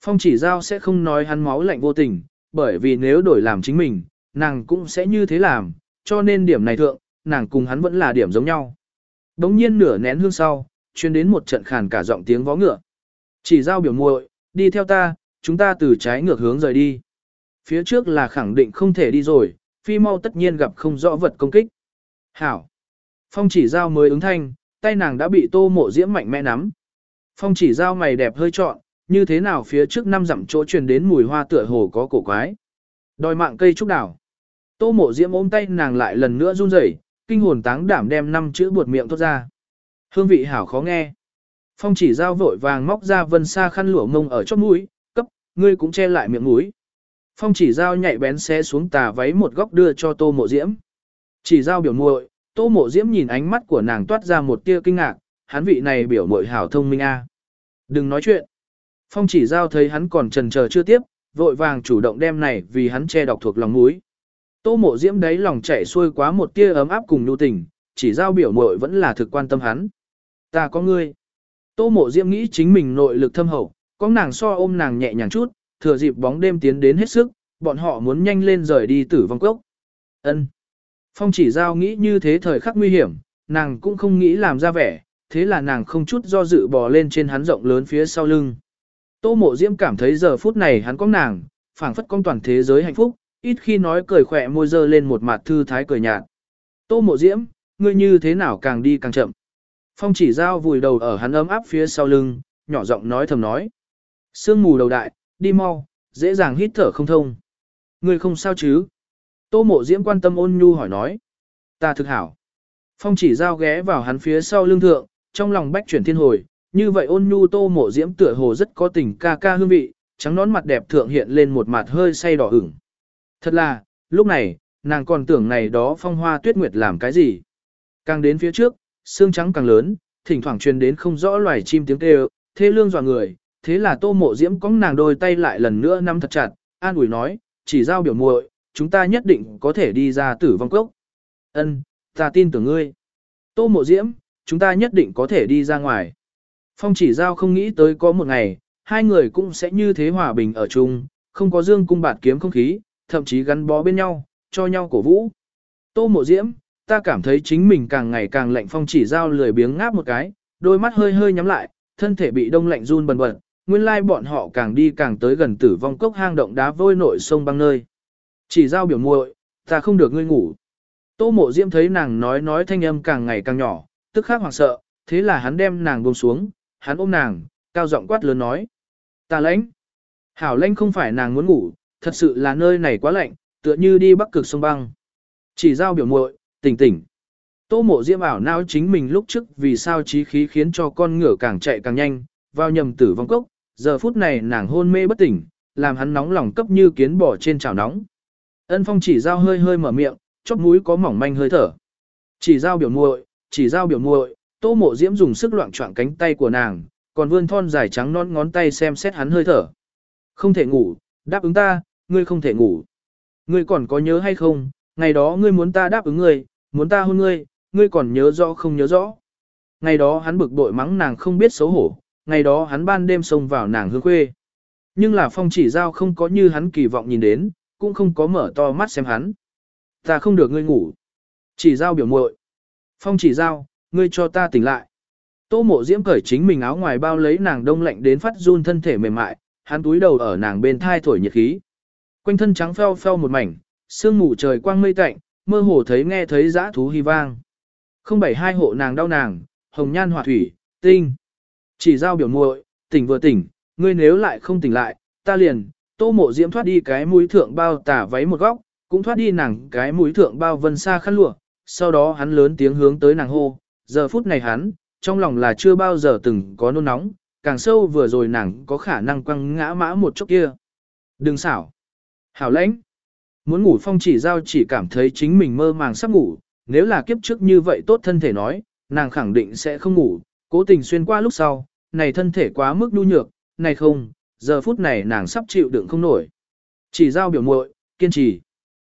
Phong chỉ giao sẽ không nói hắn máu lạnh vô tình, bởi vì nếu đổi làm chính mình, nàng cũng sẽ như thế làm, cho nên điểm này thượng, nàng cùng hắn vẫn là điểm giống nhau. Đống nhiên nửa nén hương sau, chuyên đến một trận khàn cả giọng tiếng vó ngựa. Chỉ giao biểu muội, đi theo ta, chúng ta từ trái ngược hướng rời đi. Phía trước là khẳng định không thể đi rồi, phi mau tất nhiên gặp không rõ vật công kích. Hảo. Phong chỉ giao mới ứng thanh, tay nàng đã bị tô mộ diễm mạnh mẽ nắm. Phong chỉ giao mày đẹp hơi trọn, như thế nào phía trước năm dặm chỗ truyền đến mùi hoa tựa hồ có cổ quái. Đòi mạng cây trúc đảo. Tô mộ diễm ôm tay nàng lại lần nữa run rẩy, kinh hồn táng đảm đem năm chữ buột miệng thốt ra. Hương vị hảo khó nghe. Phong chỉ giao vội vàng móc ra vân xa khăn lụa mông ở chóp mũi, cấp, ngươi cũng che lại miệng mũi. Phong chỉ giao nhạy bén xé xuống tà váy một góc đưa cho tô mộ diễm. Chỉ giao biểu muội, tô mộ diễm nhìn ánh mắt của nàng toát ra một tia kinh ngạc, hắn vị này biểu muội hảo thông minh a. Đừng nói chuyện. Phong chỉ giao thấy hắn còn trần chờ chưa tiếp, vội vàng chủ động đem này vì hắn che đọc thuộc lòng mũi. Tô mộ diễm đấy lòng chảy xuôi quá một tia ấm áp cùng nhu tình, chỉ giao biểu mội vẫn là thực quan tâm hắn. Ta có ngươi. Tô mộ diễm nghĩ chính mình nội lực thâm hậu, có nàng so ôm nàng nhẹ nhàng chút, thừa dịp bóng đêm tiến đến hết sức, bọn họ muốn nhanh lên rời đi tử vong cốc. Ân. Phong chỉ giao nghĩ như thế thời khắc nguy hiểm, nàng cũng không nghĩ làm ra vẻ, thế là nàng không chút do dự bò lên trên hắn rộng lớn phía sau lưng. Tô mộ diễm cảm thấy giờ phút này hắn có nàng, phảng phất con toàn thế giới hạnh phúc, ít khi nói cười khỏe môi dơ lên một mặt thư thái cười nhạt. Tô mộ diễm, ngươi như thế nào càng đi càng chậm. Phong chỉ giao vùi đầu ở hắn ấm áp phía sau lưng, nhỏ giọng nói thầm nói. Sương mù đầu đại, đi mau, dễ dàng hít thở không thông. Ngươi không sao chứ? Tô mộ diễm quan tâm ôn nhu hỏi nói. Ta thực hảo. Phong chỉ giao ghé vào hắn phía sau lưng thượng, trong lòng bách chuyển thiên hồi, như vậy ôn nhu tô mộ diễm tựa hồ rất có tình ca ca hương vị, trắng nón mặt đẹp thượng hiện lên một mặt hơi say đỏ ửng. Thật là, lúc này, nàng còn tưởng này đó phong hoa tuyết nguyệt làm cái gì. Càng đến phía trước, xương trắng càng lớn, thỉnh thoảng truyền đến không rõ loài chim tiếng kêu, thế lương dọa người, thế là tô mộ diễm cóng nàng đôi tay lại lần nữa nắm thật chặt, an ủi nói, chỉ giao biểu muội, chúng ta nhất định có thể đi ra tử vong cốc. Ân, ta tin tưởng ngươi. Tô mộ diễm, chúng ta nhất định có thể đi ra ngoài. Phong chỉ giao không nghĩ tới có một ngày, hai người cũng sẽ như thế hòa bình ở chung, không có dương cung bạt kiếm không khí, thậm chí gắn bó bên nhau, cho nhau cổ vũ. Tô mộ diễm, ta cảm thấy chính mình càng ngày càng lạnh phong chỉ giao lười biếng ngáp một cái, đôi mắt hơi hơi nhắm lại, thân thể bị đông lạnh run bần bật, nguyên lai bọn họ càng đi càng tới gần tử vong cốc hang động đá vôi nội sông băng nơi. Chỉ giao biểu muội, ta không được ngươi ngủ. Tô mộ diễm thấy nàng nói nói thanh âm càng ngày càng nhỏ, tức khắc hoảng sợ, thế là hắn đem nàng buông xuống, hắn ôm nàng, cao giọng quát lớn nói. Ta lãnh. Hảo lãnh không phải nàng muốn ngủ, thật sự là nơi này quá lạnh, tựa như đi bắc cực sông băng. Chỉ giao biểu muội, tỉnh tỉnh. Tô mộ diễm ảo não chính mình lúc trước vì sao trí khí khiến cho con ngựa càng chạy càng nhanh, vào nhầm tử vong cốc, giờ phút này nàng hôn mê bất tỉnh, làm hắn nóng lòng cấp như kiến bò trên chảo nóng. Ân phong chỉ giao hơi hơi mở miệng, chóp mũi có mỏng manh hơi thở. Chỉ giao biểu muội, chỉ giao biểu muội, tô mộ diễm dùng sức loạn choạng cánh tay của nàng, còn vươn thon dài trắng non ngón tay xem xét hắn hơi thở. Không thể ngủ, đáp ứng ta, ngươi không thể ngủ. Ngươi còn có nhớ hay không, ngày đó ngươi muốn ta đáp ứng ngươi, muốn ta hôn ngươi, ngươi còn nhớ rõ không nhớ rõ. Ngày đó hắn bực bội mắng nàng không biết xấu hổ, ngày đó hắn ban đêm xông vào nàng hương quê. Nhưng là phong chỉ giao không có như hắn kỳ vọng nhìn đến, cũng không có mở to mắt xem hắn. Ta không được ngươi ngủ. Chỉ giao biểu muội. Phong chỉ giao, ngươi cho ta tỉnh lại. Tô mộ diễm cởi chính mình áo ngoài bao lấy nàng đông lạnh đến phát run thân thể mềm mại, hắn túi đầu ở nàng bên thai thổi nhiệt khí. Quanh thân trắng pheo pheo một mảnh, sương mù trời quang mây tạnh, mơ hồ thấy nghe thấy giã thú hy vang. Không bảy hai hộ nàng đau nàng, hồng nhan hỏa thủy, tinh. Chỉ giao biểu muội, tỉnh vừa tỉnh, ngươi nếu lại không tỉnh lại, ta liền, tô mộ diễm thoát đi cái mũi thượng bao tả váy một góc, cũng thoát đi nàng cái mũi thượng bao vân xa khăn lụa, sau đó hắn lớn tiếng hướng tới nàng hô, giờ phút này hắn, trong lòng là chưa bao giờ từng có nôn nóng, càng sâu vừa rồi nàng có khả năng quăng ngã mã một chút kia. Đừng xảo. Hảo lãnh. Muốn ngủ phong chỉ giao chỉ cảm thấy chính mình mơ màng sắp ngủ, nếu là kiếp trước như vậy tốt thân thể nói, nàng khẳng định sẽ không ngủ, cố tình xuyên qua lúc sau, này thân thể quá mức nhu nhược, này không, giờ phút này nàng sắp chịu đựng không nổi. Chỉ giao biểu muội, kiên trì.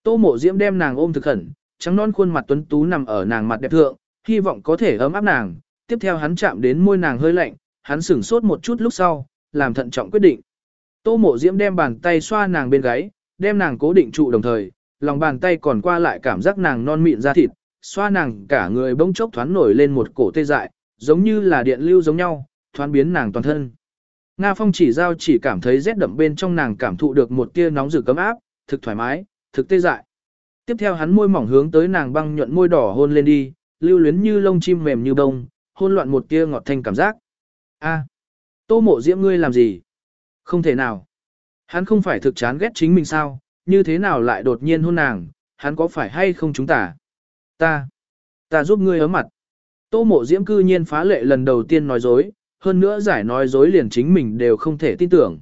Tô mộ diễm đem nàng ôm thực khẩn, trắng non khuôn mặt tuấn tú nằm ở nàng mặt đẹp thượng, hy vọng có thể ấm áp nàng, tiếp theo hắn chạm đến môi nàng hơi lạnh, hắn sửng sốt một chút lúc sau, làm thận trọng quyết định. Tô mộ diễm đem bàn tay xoa nàng bên gáy, đem nàng cố định trụ đồng thời, lòng bàn tay còn qua lại cảm giác nàng non mịn ra thịt, xoa nàng cả người bỗng chốc thoáng nổi lên một cổ tê dại, giống như là điện lưu giống nhau, thoáng biến nàng toàn thân. Nga Phong chỉ giao chỉ cảm thấy rét đậm bên trong nàng cảm thụ được một tia nóng rực cấm áp, thực thoải mái, thực tê dại. Tiếp theo hắn môi mỏng hướng tới nàng băng nhuận môi đỏ hôn lên đi, lưu luyến như lông chim mềm như bông, hôn loạn một tia ngọt thanh cảm giác. A, tô mộ diễm ngươi làm gì? Không thể nào. Hắn không phải thực chán ghét chính mình sao, như thế nào lại đột nhiên hôn nàng, hắn có phải hay không chúng ta? Ta, ta giúp ngươi ấm mặt. Tô mộ diễm cư nhiên phá lệ lần đầu tiên nói dối, hơn nữa giải nói dối liền chính mình đều không thể tin tưởng.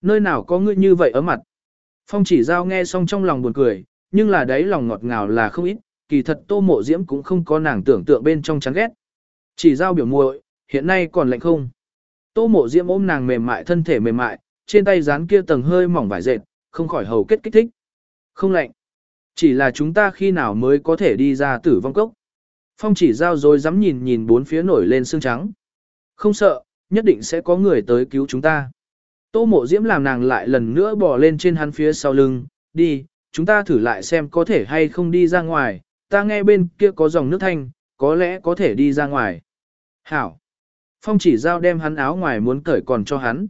Nơi nào có ngươi như vậy ấm mặt? Phong chỉ giao nghe xong trong lòng buồn cười, nhưng là đấy lòng ngọt ngào là không ít, kỳ thật tô mộ diễm cũng không có nàng tưởng tượng bên trong chán ghét. Chỉ giao biểu muội, hiện nay còn lạnh không? Tô mộ diễm ôm nàng mềm mại thân thể mềm mại, trên tay dán kia tầng hơi mỏng vải dệt, không khỏi hầu kết kích thích. Không lạnh. Chỉ là chúng ta khi nào mới có thể đi ra tử vong cốc. Phong chỉ giao rồi dám nhìn nhìn bốn phía nổi lên xương trắng. Không sợ, nhất định sẽ có người tới cứu chúng ta. Tô mộ diễm làm nàng lại lần nữa bỏ lên trên hắn phía sau lưng, đi, chúng ta thử lại xem có thể hay không đi ra ngoài, ta nghe bên kia có dòng nước thanh, có lẽ có thể đi ra ngoài. Hảo. Phong chỉ giao đem hắn áo ngoài muốn cởi còn cho hắn.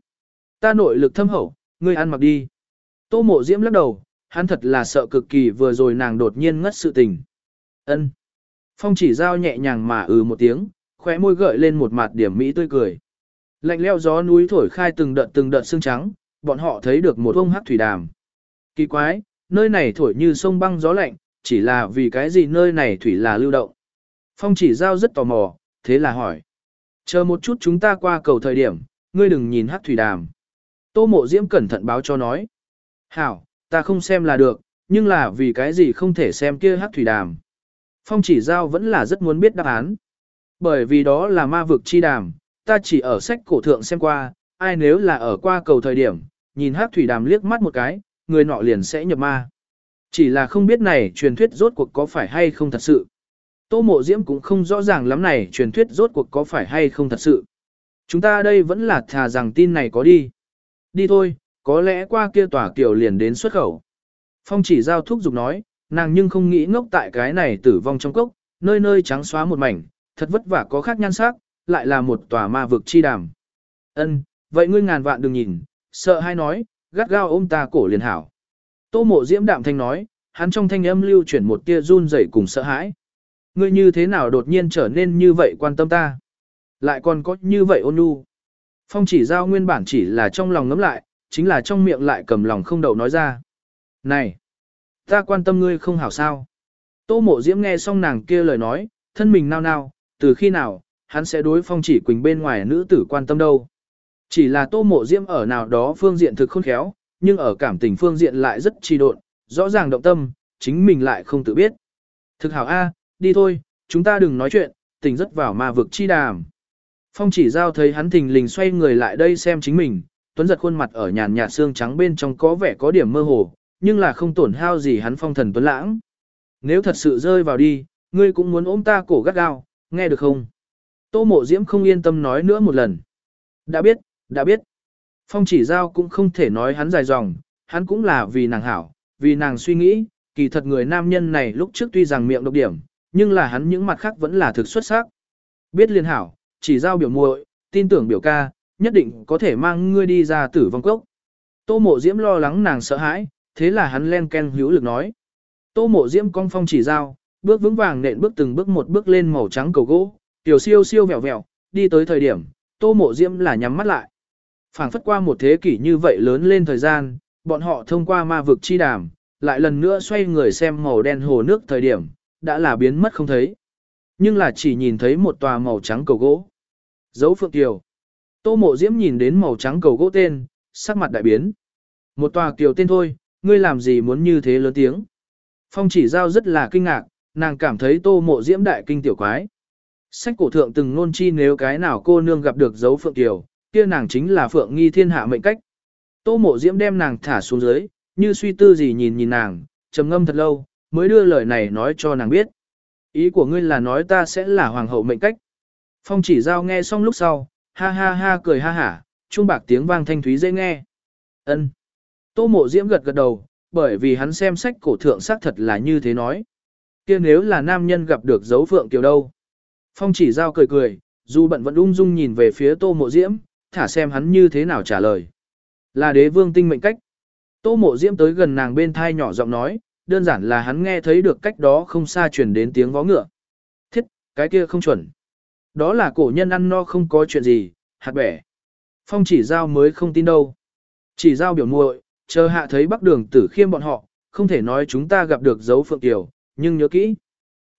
Ta nội lực thâm hậu, ngươi ăn mặc đi. Tô mộ diễm lắc đầu, Hắn thật là sợ cực kỳ vừa rồi nàng đột nhiên ngất sự tình. Ân. Phong chỉ giao nhẹ nhàng mà ừ một tiếng, khóe môi gợi lên một mặt điểm mỹ tươi cười. Lạnh leo gió núi thổi khai từng đợt từng đợt sương trắng, bọn họ thấy được một ông hắc thủy đàm. Kỳ quái, nơi này thổi như sông băng gió lạnh, chỉ là vì cái gì nơi này thủy là lưu động. Phong chỉ giao rất tò mò, thế là hỏi. Chờ một chút chúng ta qua cầu thời điểm, ngươi đừng nhìn hắc thủy đàm. Tô mộ diễm cẩn thận báo cho nói. Hảo, ta không xem là được, nhưng là vì cái gì không thể xem kia hắc thủy đàm. Phong chỉ giao vẫn là rất muốn biết đáp án. Bởi vì đó là ma vực chi đàm, ta chỉ ở sách cổ thượng xem qua, ai nếu là ở qua cầu thời điểm, nhìn hắc thủy đàm liếc mắt một cái, người nọ liền sẽ nhập ma. Chỉ là không biết này truyền thuyết rốt cuộc có phải hay không thật sự. Tô mộ diễm cũng không rõ ràng lắm này truyền thuyết rốt cuộc có phải hay không thật sự. Chúng ta đây vẫn là thà rằng tin này có đi. Đi thôi, có lẽ qua kia tòa kiểu liền đến xuất khẩu. Phong chỉ giao thúc giục nói, nàng nhưng không nghĩ ngốc tại cái này tử vong trong cốc, nơi nơi trắng xóa một mảnh, thật vất vả có khác nhan sắc, lại là một tòa ma vực chi đàm. Ân, vậy ngươi ngàn vạn đừng nhìn, sợ hay nói, gắt gao ôm ta cổ liền hảo. Tô mộ diễm đạm thanh nói, hắn trong thanh âm lưu chuyển một tia run rẩy cùng sợ hãi. Ngươi như thế nào đột nhiên trở nên như vậy quan tâm ta? Lại còn có như vậy ôn nhu. Phong chỉ giao nguyên bản chỉ là trong lòng ngấm lại, chính là trong miệng lại cầm lòng không đậu nói ra. Này! Ta quan tâm ngươi không hảo sao? Tô mộ diễm nghe xong nàng kia lời nói, thân mình nao nao, từ khi nào, hắn sẽ đối phong chỉ quỳnh bên ngoài nữ tử quan tâm đâu. Chỉ là tô mộ diễm ở nào đó phương diện thực khôn khéo, nhưng ở cảm tình phương diện lại rất trì độn, rõ ràng động tâm, chính mình lại không tự biết. Thực hảo A, đi thôi, chúng ta đừng nói chuyện, tình rất vào ma vực chi đàm. Phong chỉ giao thấy hắn thình lình xoay người lại đây xem chính mình, tuấn giật khuôn mặt ở nhàn nhạt xương trắng bên trong có vẻ có điểm mơ hồ, nhưng là không tổn hao gì hắn phong thần tuấn lãng. Nếu thật sự rơi vào đi, ngươi cũng muốn ôm ta cổ gắt gao, nghe được không? Tô mộ diễm không yên tâm nói nữa một lần. Đã biết, đã biết. Phong chỉ giao cũng không thể nói hắn dài dòng, hắn cũng là vì nàng hảo, vì nàng suy nghĩ, kỳ thật người nam nhân này lúc trước tuy rằng miệng độc điểm, nhưng là hắn những mặt khác vẫn là thực xuất sắc. Biết liên hảo, chỉ giao biểu muội, tin tưởng biểu ca, nhất định có thể mang ngươi đi ra tử vong cốc. Tô mộ diễm lo lắng nàng sợ hãi, thế là hắn len ken hữu lực nói. Tô mộ diễm cong phong chỉ giao, bước vững vàng nện bước từng bước một bước lên màu trắng cầu gỗ, tiểu siêu siêu vẹo vẹo, đi tới thời điểm, tô mộ diễm là nhắm mắt lại. phảng phất qua một thế kỷ như vậy lớn lên thời gian, bọn họ thông qua ma vực chi đàm, lại lần nữa xoay người xem màu đen hồ nước thời điểm, đã là biến mất không thấy. Nhưng là chỉ nhìn thấy một tòa màu trắng cầu gỗ. Dấu phượng kiều. Tô mộ diễm nhìn đến màu trắng cầu gỗ tên, sắc mặt đại biến. Một tòa kiều tên thôi, ngươi làm gì muốn như thế lớn tiếng. Phong chỉ giao rất là kinh ngạc, nàng cảm thấy tô mộ diễm đại kinh tiểu quái. Sách cổ thượng từng nôn chi nếu cái nào cô nương gặp được dấu phượng kiều, kia nàng chính là phượng nghi thiên hạ mệnh cách. Tô mộ diễm đem nàng thả xuống dưới, như suy tư gì nhìn nhìn nàng, trầm ngâm thật lâu, mới đưa lời này nói cho nàng biết. Ý của ngươi là nói ta sẽ là hoàng hậu mệnh cách. Phong chỉ giao nghe xong lúc sau, ha ha ha cười ha hả, trung bạc tiếng vang thanh thúy dễ nghe. Ân. Tô mộ diễm gật gật đầu, bởi vì hắn xem sách cổ thượng xác thật là như thế nói. kia nếu là nam nhân gặp được dấu phượng kiều đâu. Phong chỉ giao cười cười, dù bận vẫn ung dung nhìn về phía tô mộ diễm, thả xem hắn như thế nào trả lời. Là đế vương tinh mệnh cách. Tô mộ diễm tới gần nàng bên thai nhỏ giọng nói, đơn giản là hắn nghe thấy được cách đó không xa truyền đến tiếng vó ngựa. Thiết, cái kia không chuẩn. Đó là cổ nhân ăn no không có chuyện gì, hạt bẻ. Phong chỉ giao mới không tin đâu. Chỉ giao biểu muội, chờ hạ thấy bắc đường tử khiêm bọn họ, không thể nói chúng ta gặp được dấu phượng tiểu, nhưng nhớ kỹ.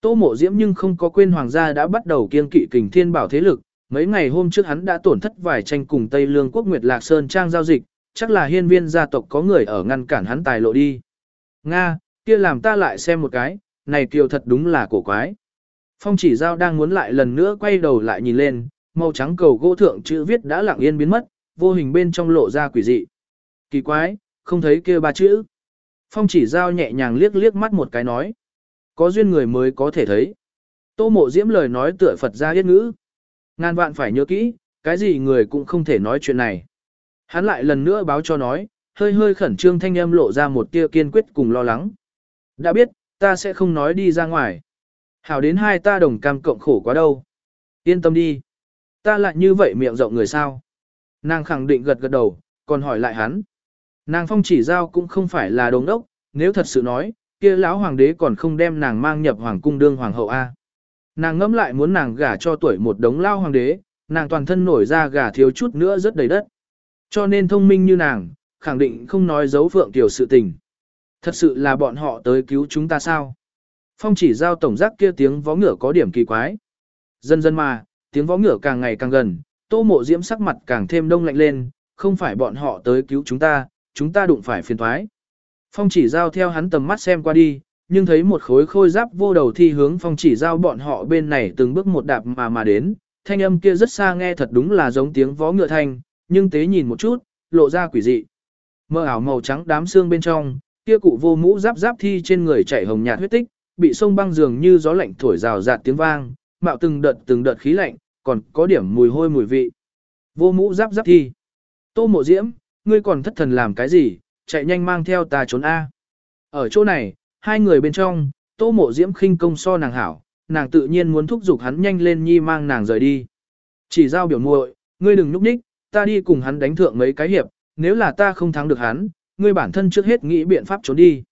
Tô mộ diễm nhưng không có quên hoàng gia đã bắt đầu kiên kỵ kình thiên bảo thế lực, mấy ngày hôm trước hắn đã tổn thất vài tranh cùng Tây Lương quốc Nguyệt Lạc Sơn trang giao dịch, chắc là hiên viên gia tộc có người ở ngăn cản hắn tài lộ đi. Nga, kia làm ta lại xem một cái, này kiều thật đúng là cổ quái. Phong chỉ giao đang muốn lại lần nữa quay đầu lại nhìn lên, màu trắng cầu gỗ thượng chữ viết đã lặng yên biến mất, vô hình bên trong lộ ra quỷ dị. Kỳ quái, không thấy kia ba chữ. Phong chỉ giao nhẹ nhàng liếc liếc mắt một cái nói. Có duyên người mới có thể thấy. Tô mộ diễm lời nói tựa Phật ra yết ngữ. Ngàn vạn phải nhớ kỹ, cái gì người cũng không thể nói chuyện này. Hắn lại lần nữa báo cho nói, hơi hơi khẩn trương thanh âm lộ ra một tia kiên quyết cùng lo lắng. Đã biết, ta sẽ không nói đi ra ngoài. Hảo đến hai ta đồng cam cộng khổ quá đâu. Yên tâm đi. Ta lại như vậy miệng rộng người sao. Nàng khẳng định gật gật đầu, còn hỏi lại hắn. Nàng phong chỉ giao cũng không phải là đồng đốc, nếu thật sự nói, kia lão hoàng đế còn không đem nàng mang nhập hoàng cung đương hoàng hậu a. Nàng ngẫm lại muốn nàng gả cho tuổi một đống lao hoàng đế, nàng toàn thân nổi ra gả thiếu chút nữa rất đầy đất. Cho nên thông minh như nàng, khẳng định không nói giấu phượng tiểu sự tình. Thật sự là bọn họ tới cứu chúng ta sao? Phong chỉ giao tổng giác kia tiếng vó ngựa có điểm kỳ quái. Dần dần mà, tiếng vó ngựa càng ngày càng gần, tô mộ diễm sắc mặt càng thêm đông lạnh lên, không phải bọn họ tới cứu chúng ta, chúng ta đụng phải phiền thoái. Phong chỉ giao theo hắn tầm mắt xem qua đi, nhưng thấy một khối khôi giáp vô đầu thi hướng phong chỉ giao bọn họ bên này từng bước một đạp mà mà đến, thanh âm kia rất xa nghe thật đúng là giống tiếng vó ngựa thanh, nhưng tế nhìn một chút, lộ ra quỷ dị. Mơ ảo màu trắng đám xương bên trong, kia cụ vô mũ giáp giáp thi trên người chảy hồng nhạt huyết tích, bị sông băng dường như gió lạnh thổi rào rạt tiếng vang, mạo từng đợt từng đợt khí lạnh, còn có điểm mùi hôi mùi vị. Vô mũ giáp giáp thi. Tô mộ diễm, ngươi còn thất thần làm cái gì, chạy nhanh mang theo ta trốn A. Ở chỗ này, hai người bên trong, tô mộ diễm khinh công so nàng hảo, nàng tự nhiên muốn thúc giục hắn nhanh lên nhi mang nàng rời đi. Chỉ giao biểu muội, ngươi đừng núp ních, ta đi cùng hắn đánh thượng mấy cái hiệp, nếu là ta không thắng được hắn, ngươi bản thân trước hết nghĩ biện pháp trốn đi.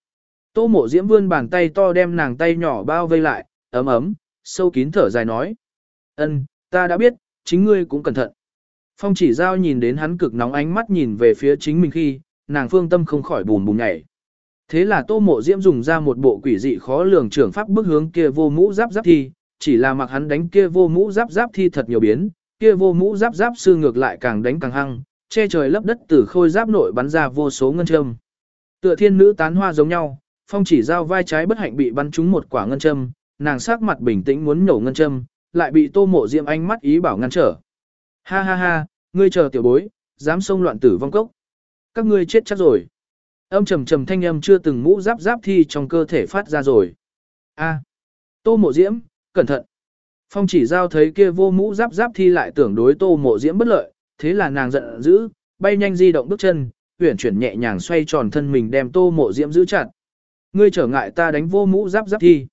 Tô mộ diễm vươn bàn tay to đem nàng tay nhỏ bao vây lại, ấm ấm, sâu kín thở dài nói. ân, ta đã biết, chính ngươi cũng cẩn thận. Phong chỉ giao nhìn đến hắn cực nóng ánh mắt nhìn về phía chính mình khi, nàng phương tâm không khỏi bùn bùn nhảy. Thế là tô mộ diễm dùng ra một bộ quỷ dị khó lường trưởng pháp bức hướng kia vô mũ giáp giáp thi, chỉ là mặc hắn đánh kia vô mũ giáp giáp thi thật nhiều biến, kia vô mũ giáp giáp sư ngược lại càng đánh càng hăng, che trời lấp đất từ khôi giáp nội bắn ra vô số ngân châm. Tựa thiên nữ tán hoa giống nhau, phong chỉ giao vai trái bất hạnh bị bắn trúng một quả ngân châm, nàng sắc mặt bình tĩnh muốn nhổ ngân châm, lại bị tô mộ diệm ánh mắt ý bảo ngăn trở. Ha ha ha, ngươi chờ tiểu bối, dám xông loạn tử vong cốc. Các ngươi chết chắc rồi. Âm trầm trầm thanh âm chưa từng mũ giáp giáp thi trong cơ thể phát ra rồi. A. Tô mộ diễm, cẩn thận. Phong chỉ giao thấy kia vô mũ giáp giáp thi lại tưởng đối tô mộ diễm bất lợi, thế là nàng giận dữ, bay nhanh di động bước chân, uyển chuyển nhẹ nhàng xoay tròn thân mình đem tô mộ diễm giữ chặt. Ngươi trở ngại ta đánh vô mũ giáp giáp thi.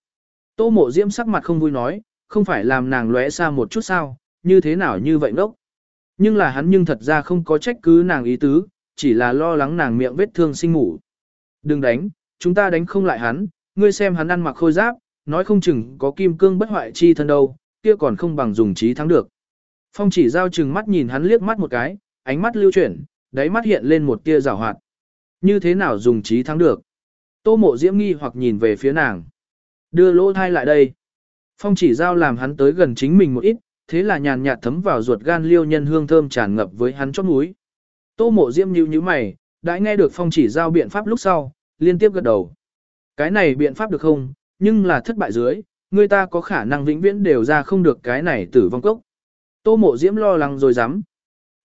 Tô mộ diễm sắc mặt không vui nói, không phải làm nàng lóe xa một chút sao, như thế nào như vậy ngốc. Nhưng là hắn nhưng thật ra không có trách cứ nàng ý tứ, chỉ là lo lắng nàng miệng vết thương sinh ngủ. Đừng đánh, chúng ta đánh không lại hắn, ngươi xem hắn ăn mặc khôi giáp, nói không chừng có kim cương bất hoại chi thân đâu, kia còn không bằng dùng trí thắng được. Phong chỉ giao chừng mắt nhìn hắn liếc mắt một cái, ánh mắt lưu chuyển, đáy mắt hiện lên một tia rào hoạt. Như thế nào dùng trí thắng được? Tô mộ diễm nghi hoặc nhìn về phía nàng. Đưa lỗ thai lại đây. Phong chỉ giao làm hắn tới gần chính mình một ít, thế là nhàn nhạt thấm vào ruột gan liêu nhân hương thơm tràn ngập với hắn chót núi. Tô mộ diễm nhíu nhíu mày, đã nghe được phong chỉ giao biện pháp lúc sau, liên tiếp gật đầu. Cái này biện pháp được không, nhưng là thất bại dưới, người ta có khả năng vĩnh viễn đều ra không được cái này tử vong cốc. Tô mộ diễm lo lắng rồi dám.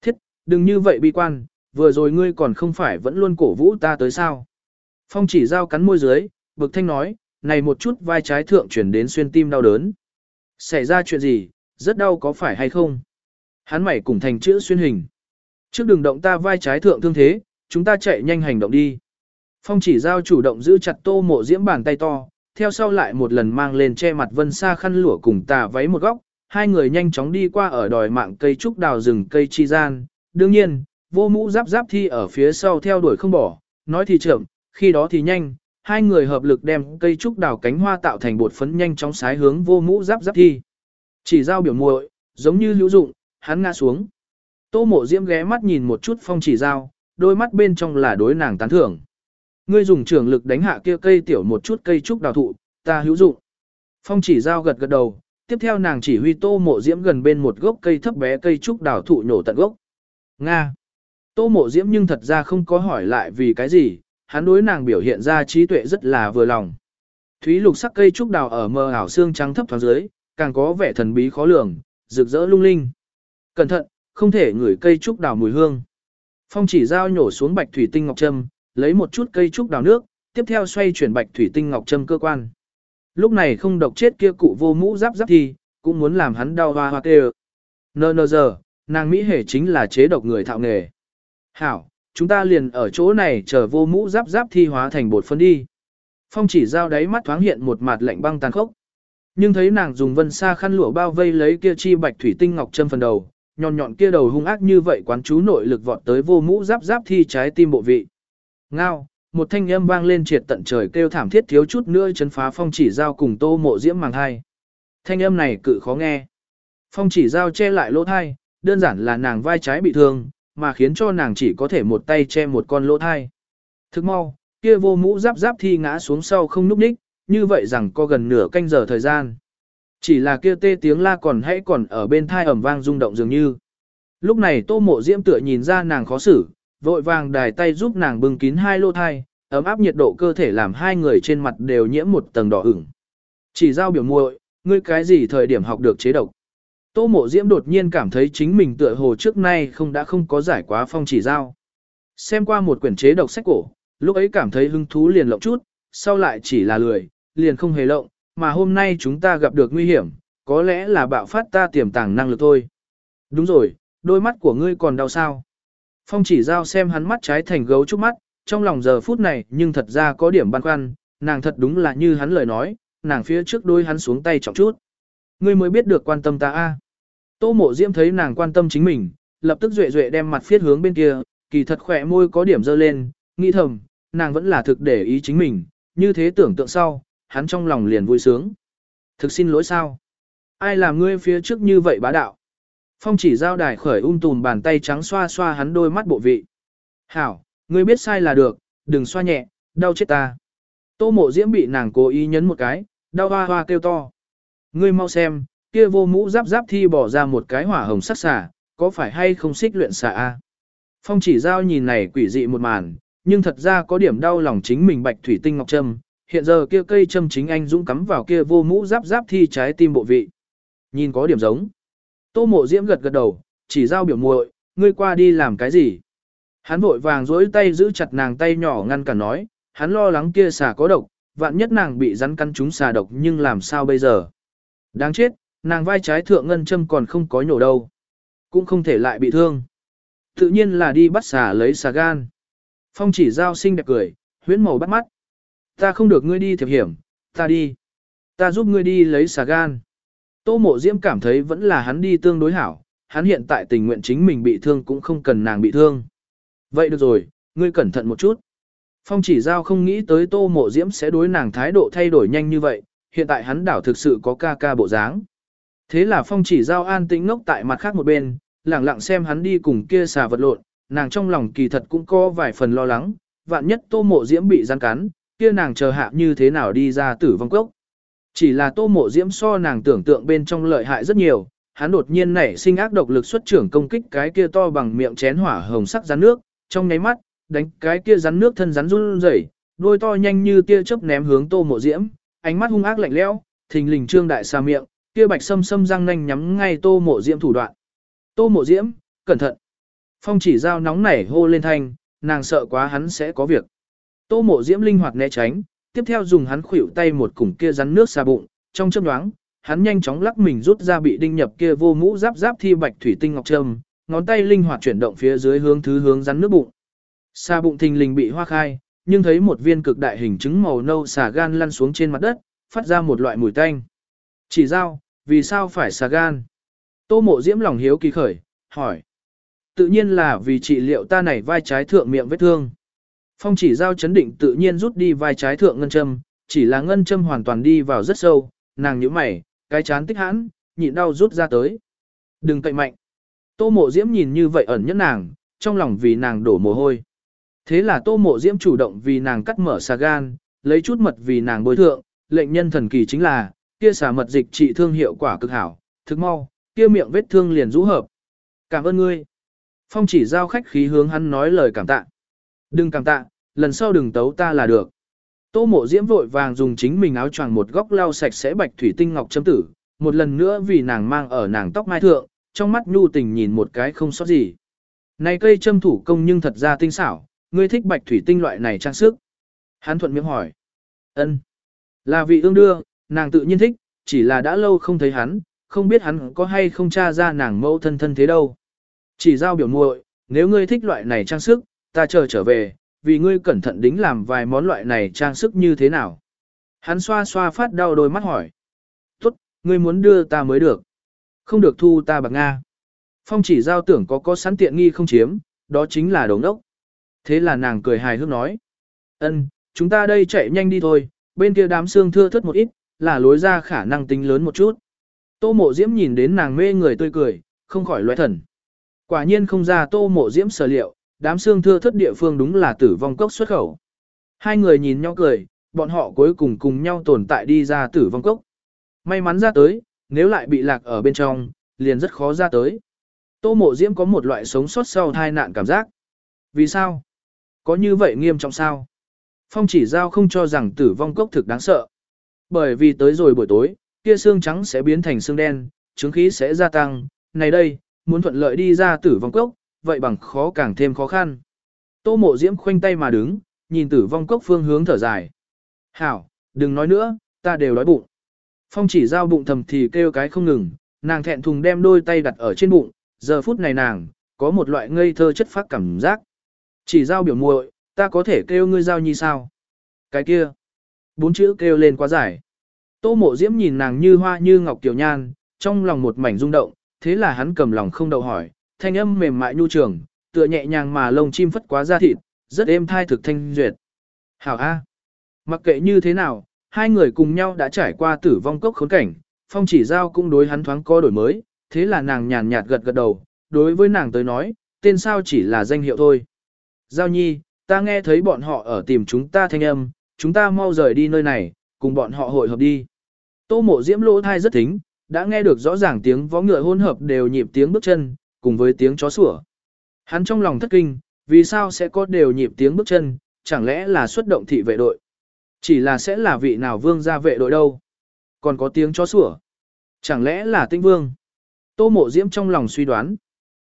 Thiết, đừng như vậy bi quan, vừa rồi ngươi còn không phải vẫn luôn cổ vũ ta tới sao. Phong chỉ giao cắn môi dưới, bực thanh nói, này một chút vai trái thượng chuyển đến xuyên tim đau đớn. Xảy ra chuyện gì, rất đau có phải hay không? Hắn mày cùng thành chữ xuyên hình. Trước đừng động ta vai trái thượng thương thế, chúng ta chạy nhanh hành động đi. Phong chỉ giao chủ động giữ chặt tô mộ diễm bàn tay to, theo sau lại một lần mang lên che mặt vân xa khăn lụa cùng tà váy một góc, hai người nhanh chóng đi qua ở đòi mạng cây trúc đào rừng cây chi gian. Đương nhiên, vô mũ giáp giáp thi ở phía sau theo đuổi không bỏ, nói thì chậm, khi đó thì nhanh, hai người hợp lực đem cây trúc đào cánh hoa tạo thành bột phấn nhanh chóng sái hướng vô mũ giáp giáp thi. Chỉ giao biểu muội, giống như hữu dụng, hắn ngã xuống. Tô mộ diễm ghé mắt nhìn một chút phong chỉ giao, đôi mắt bên trong là đối nàng tán thưởng. Ngươi dùng trường lực đánh hạ kia cây tiểu một chút cây trúc đào thụ, ta hữu dụng. Phong chỉ giao gật gật đầu, tiếp theo nàng chỉ huy tô mộ diễm gần bên một gốc cây thấp bé cây trúc đào thụ nhổ tận gốc. Nga. Tô mộ diễm nhưng thật ra không có hỏi lại vì cái gì, hắn đối nàng biểu hiện ra trí tuệ rất là vừa lòng. Thúy lục sắc cây trúc đào ở mờ ảo xương trắng thấp thoáng dưới, càng có vẻ thần bí khó lường, rực rỡ lung linh. Cẩn thận, không thể ngửi cây trúc đào mùi hương. Phong chỉ dao nhổ xuống bạch thủy tinh ngọc trâm, lấy một chút cây trúc đào nước, tiếp theo xoay chuyển bạch thủy tinh ngọc trâm cơ quan. Lúc này không độc chết kia cụ vô mũ giáp giáp thì, cũng muốn làm hắn đau hoa hoa tê Nơ nơ giờ, nàng Mỹ hề chính là chế độc người thạo nghề. Hảo, chúng ta liền ở chỗ này chờ vô mũ giáp giáp thi hóa thành bột phân đi. Phong chỉ giao đáy mắt thoáng hiện một mặt lạnh băng tàn khốc. Nhưng thấy nàng dùng vân sa khăn lụa bao vây lấy kia chi bạch thủy tinh ngọc châm phần đầu, nhọn nhọn kia đầu hung ác như vậy quán chú nội lực vọt tới vô mũ giáp giáp thi trái tim bộ vị. Ngao, một thanh âm vang lên triệt tận trời kêu thảm thiết thiếu chút nữa chấn phá phong chỉ giao cùng tô mộ diễm màng hai. Thanh âm này cự khó nghe. Phong chỉ giao che lại lỗ thai, đơn giản là nàng vai trái bị thương, mà khiến cho nàng chỉ có thể một tay che một con lỗ thai. Thức mau, kia vô mũ giáp giáp thi ngã xuống sau không núp đích, như vậy rằng có gần nửa canh giờ thời gian. Chỉ là kia tê tiếng la còn hãy còn ở bên thai ẩm vang rung động dường như. Lúc này tô mộ diễm tựa nhìn ra nàng khó xử, vội vàng đài tay giúp nàng bưng kín hai lô thai, ấm áp nhiệt độ cơ thể làm hai người trên mặt đều nhiễm một tầng đỏ ửng. Chỉ giao biểu muội, ngươi cái gì thời điểm học được chế độc. Tô mộ diễm đột nhiên cảm thấy chính mình tựa hồ trước nay không đã không có giải quá phong chỉ giao. Xem qua một quyển chế độc sách cổ, lúc ấy cảm thấy hứng thú liền lộng chút, sau lại chỉ là lười, liền không hề lộng, mà hôm nay chúng ta gặp được nguy hiểm, có lẽ là bạo phát ta tiềm tàng năng lực thôi. Đúng rồi, đôi mắt của ngươi còn đau sao. Phong chỉ giao xem hắn mắt trái thành gấu trúc mắt, trong lòng giờ phút này nhưng thật ra có điểm băn khoăn, nàng thật đúng là như hắn lời nói, nàng phía trước đôi hắn xuống tay trọng chút. Ngươi mới biết được quan tâm ta a. Tô mộ diễm thấy nàng quan tâm chính mình, lập tức duệ duệ đem mặt phiết hướng bên kia, kỳ thật khỏe môi có điểm dơ lên, nghĩ thầm, nàng vẫn là thực để ý chính mình, như thế tưởng tượng sau, hắn trong lòng liền vui sướng. Thực xin lỗi sao? Ai làm ngươi phía trước như vậy bá đạo? Phong chỉ giao đài khởi ung um tùm bàn tay trắng xoa xoa hắn đôi mắt bộ vị. Hảo, ngươi biết sai là được, đừng xoa nhẹ, đau chết ta. Tô mộ diễm bị nàng cố ý nhấn một cái, đau hoa hoa kêu to. Ngươi mau xem, kia vô mũ giáp giáp thi bỏ ra một cái hỏa hồng sắc xà, có phải hay không xích luyện xà a? Phong chỉ giao nhìn này quỷ dị một màn, nhưng thật ra có điểm đau lòng chính mình bạch thủy tinh ngọc trâm, hiện giờ kia cây châm chính anh dũng cắm vào kia vô mũ giáp giáp thi trái tim bộ vị. Nhìn có điểm giống. Tô mộ diễm gật gật đầu, chỉ giao biểu muội, ngươi qua đi làm cái gì? Hắn vội vàng dối tay giữ chặt nàng tay nhỏ ngăn cả nói, hắn lo lắng kia xà có độc, vạn nhất nàng bị rắn cắn chúng xà độc nhưng làm sao bây giờ? Đáng chết, nàng vai trái thượng ngân châm còn không có nhổ đâu. Cũng không thể lại bị thương. Tự nhiên là đi bắt xà lấy xà gan. Phong chỉ giao xinh đẹp cười, huyễn màu bắt mắt. Ta không được ngươi đi thiệp hiểm, ta đi. Ta giúp ngươi đi lấy xà gan. Tô mộ diễm cảm thấy vẫn là hắn đi tương đối hảo, hắn hiện tại tình nguyện chính mình bị thương cũng không cần nàng bị thương. Vậy được rồi, ngươi cẩn thận một chút. Phong chỉ giao không nghĩ tới tô mộ diễm sẽ đối nàng thái độ thay đổi nhanh như vậy, hiện tại hắn đảo thực sự có ca ca bộ dáng. Thế là phong chỉ giao an tĩnh ngốc tại mặt khác một bên, lẳng lặng xem hắn đi cùng kia xà vật lộn, nàng trong lòng kỳ thật cũng có vài phần lo lắng, vạn nhất tô mộ diễm bị gian cắn, kia nàng chờ hạ như thế nào đi ra tử vong cốc. Chỉ là tô mộ diễm so nàng tưởng tượng bên trong lợi hại rất nhiều, hắn đột nhiên nảy sinh ác độc lực xuất trưởng công kích cái kia to bằng miệng chén hỏa hồng sắc rắn nước, trong nháy mắt, đánh cái kia rắn nước thân rắn run rẩy, đôi to nhanh như tia chớp ném hướng tô mộ diễm, ánh mắt hung ác lạnh lẽo, thình lình trương đại xa miệng, kia bạch sâm sâm răng nanh nhắm ngay tô mộ diễm thủ đoạn. Tô mộ diễm, cẩn thận. Phong chỉ dao nóng nảy hô lên thanh, nàng sợ quá hắn sẽ có việc. Tô mộ diễm linh hoạt né tránh, tiếp theo dùng hắn khuỷu tay một củng kia rắn nước xà bụng, trong chớp nhoáng, hắn nhanh chóng lắc mình rút ra bị đinh nhập kia vô mũ giáp giáp thi bạch thủy tinh ngọc trâm, ngón tay linh hoạt chuyển động phía dưới hướng thứ hướng rắn nước bụng. Xà bụng thình lình bị hoa khai, nhưng thấy một viên cực đại hình trứng màu nâu xà gan lăn xuống trên mặt đất, phát ra một loại mùi tanh. Chỉ dao vì sao phải xà gan? Tô mộ diễm lòng hiếu kỳ khởi, hỏi. Tự nhiên là vì trị liệu ta này vai trái thượng miệng vết thương. Phong chỉ giao chấn định tự nhiên rút đi vai trái thượng ngân châm, chỉ là ngân châm hoàn toàn đi vào rất sâu, nàng nhíu mày, cái chán tích hãn, nhịn đau rút ra tới. Đừng cậy mạnh. Tô mộ diễm nhìn như vậy ẩn nhất nàng, trong lòng vì nàng đổ mồ hôi. Thế là tô mộ diễm chủ động vì nàng cắt mở xà gan, lấy chút mật vì nàng bôi thượng, lệnh nhân thần kỳ chính là, kia xả mật dịch trị thương hiệu quả cực hảo, thực mau, kia miệng vết thương liền rũ hợp. Cảm ơn ngươi. Phong chỉ giao khách khí hướng hắn nói lời cảm tạ. Đừng cảm tạ, lần sau đừng tấu ta là được. Tô mộ diễm vội vàng dùng chính mình áo choàng một góc lau sạch sẽ bạch thủy tinh ngọc chấm tử, một lần nữa vì nàng mang ở nàng tóc mai thượng, trong mắt nhu tình nhìn một cái không sót gì. Này cây châm thủ công nhưng thật ra tinh xảo, ngươi thích bạch thủy tinh loại này trang sức. Hắn thuận miệng hỏi. ân Là vị ương đưa, nàng tự nhiên thích, chỉ là đã lâu không thấy hắn, không biết hắn có hay không tra ra nàng mẫu thân thân thế đâu. Chỉ giao biểu muội, nếu ngươi thích loại này trang sức, ta chờ trở về, vì ngươi cẩn thận đính làm vài món loại này trang sức như thế nào. Hắn xoa xoa phát đau đôi mắt hỏi. Tốt, ngươi muốn đưa ta mới được. Không được thu ta bạc Nga. Phong chỉ giao tưởng có có sẵn tiện nghi không chiếm, đó chính là đồng đốc. Thế là nàng cười hài hước nói. Ân, chúng ta đây chạy nhanh đi thôi, bên kia đám xương thưa thớt một ít, là lối ra khả năng tính lớn một chút. Tô mộ diễm nhìn đến nàng mê người tươi cười, không khỏi loại thần. Quả nhiên không ra tô mộ diễm sở liệu, đám xương thưa thất địa phương đúng là tử vong cốc xuất khẩu. Hai người nhìn nhau cười, bọn họ cuối cùng cùng nhau tồn tại đi ra tử vong cốc. May mắn ra tới, nếu lại bị lạc ở bên trong, liền rất khó ra tới. Tô mộ diễm có một loại sống sót sau tai nạn cảm giác. Vì sao? Có như vậy nghiêm trọng sao? Phong chỉ giao không cho rằng tử vong cốc thực đáng sợ. Bởi vì tới rồi buổi tối, kia xương trắng sẽ biến thành xương đen, chứng khí sẽ gia tăng. Này đây, muốn thuận lợi đi ra tử vong cốc, vậy bằng khó càng thêm khó khăn. Tô mộ diễm khoanh tay mà đứng, nhìn tử vong cốc phương hướng thở dài. Hảo, đừng nói nữa, ta đều đói bụng. Phong chỉ giao bụng thầm thì kêu cái không ngừng, nàng thẹn thùng đem đôi tay đặt ở trên bụng, giờ phút này nàng, có một loại ngây thơ chất phát cảm giác. Chỉ giao biểu muội, ta có thể kêu ngươi giao nhi sao? Cái kia. Bốn chữ kêu lên quá dài. Tô mộ diễm nhìn nàng như hoa như ngọc tiểu nhan, trong lòng một mảnh rung động, thế là hắn cầm lòng không đậu hỏi, thanh âm mềm mại nhu trường, tựa nhẹ nhàng mà lông chim phất quá ra thịt, rất êm thai thực thanh duyệt. Hảo A. Mặc kệ như thế nào, hai người cùng nhau đã trải qua tử vong cốc khốn cảnh, phong chỉ giao cũng đối hắn thoáng co đổi mới, thế là nàng nhàn nhạt gật gật đầu, đối với nàng tới nói, tên sao chỉ là danh hiệu thôi. Giao nhi, ta nghe thấy bọn họ ở tìm chúng ta thanh âm, chúng ta mau rời đi nơi này, cùng bọn họ hội hợp đi. Tô mộ diễm lỗ thai rất thính, đã nghe được rõ ràng tiếng vó ngựa hôn hợp đều nhịp tiếng bước chân, cùng với tiếng chó sủa. Hắn trong lòng thất kinh, vì sao sẽ có đều nhịp tiếng bước chân, chẳng lẽ là xuất động thị vệ đội. Chỉ là sẽ là vị nào vương gia vệ đội đâu. Còn có tiếng chó sủa. Chẳng lẽ là tinh vương. Tô mộ diễm trong lòng suy đoán.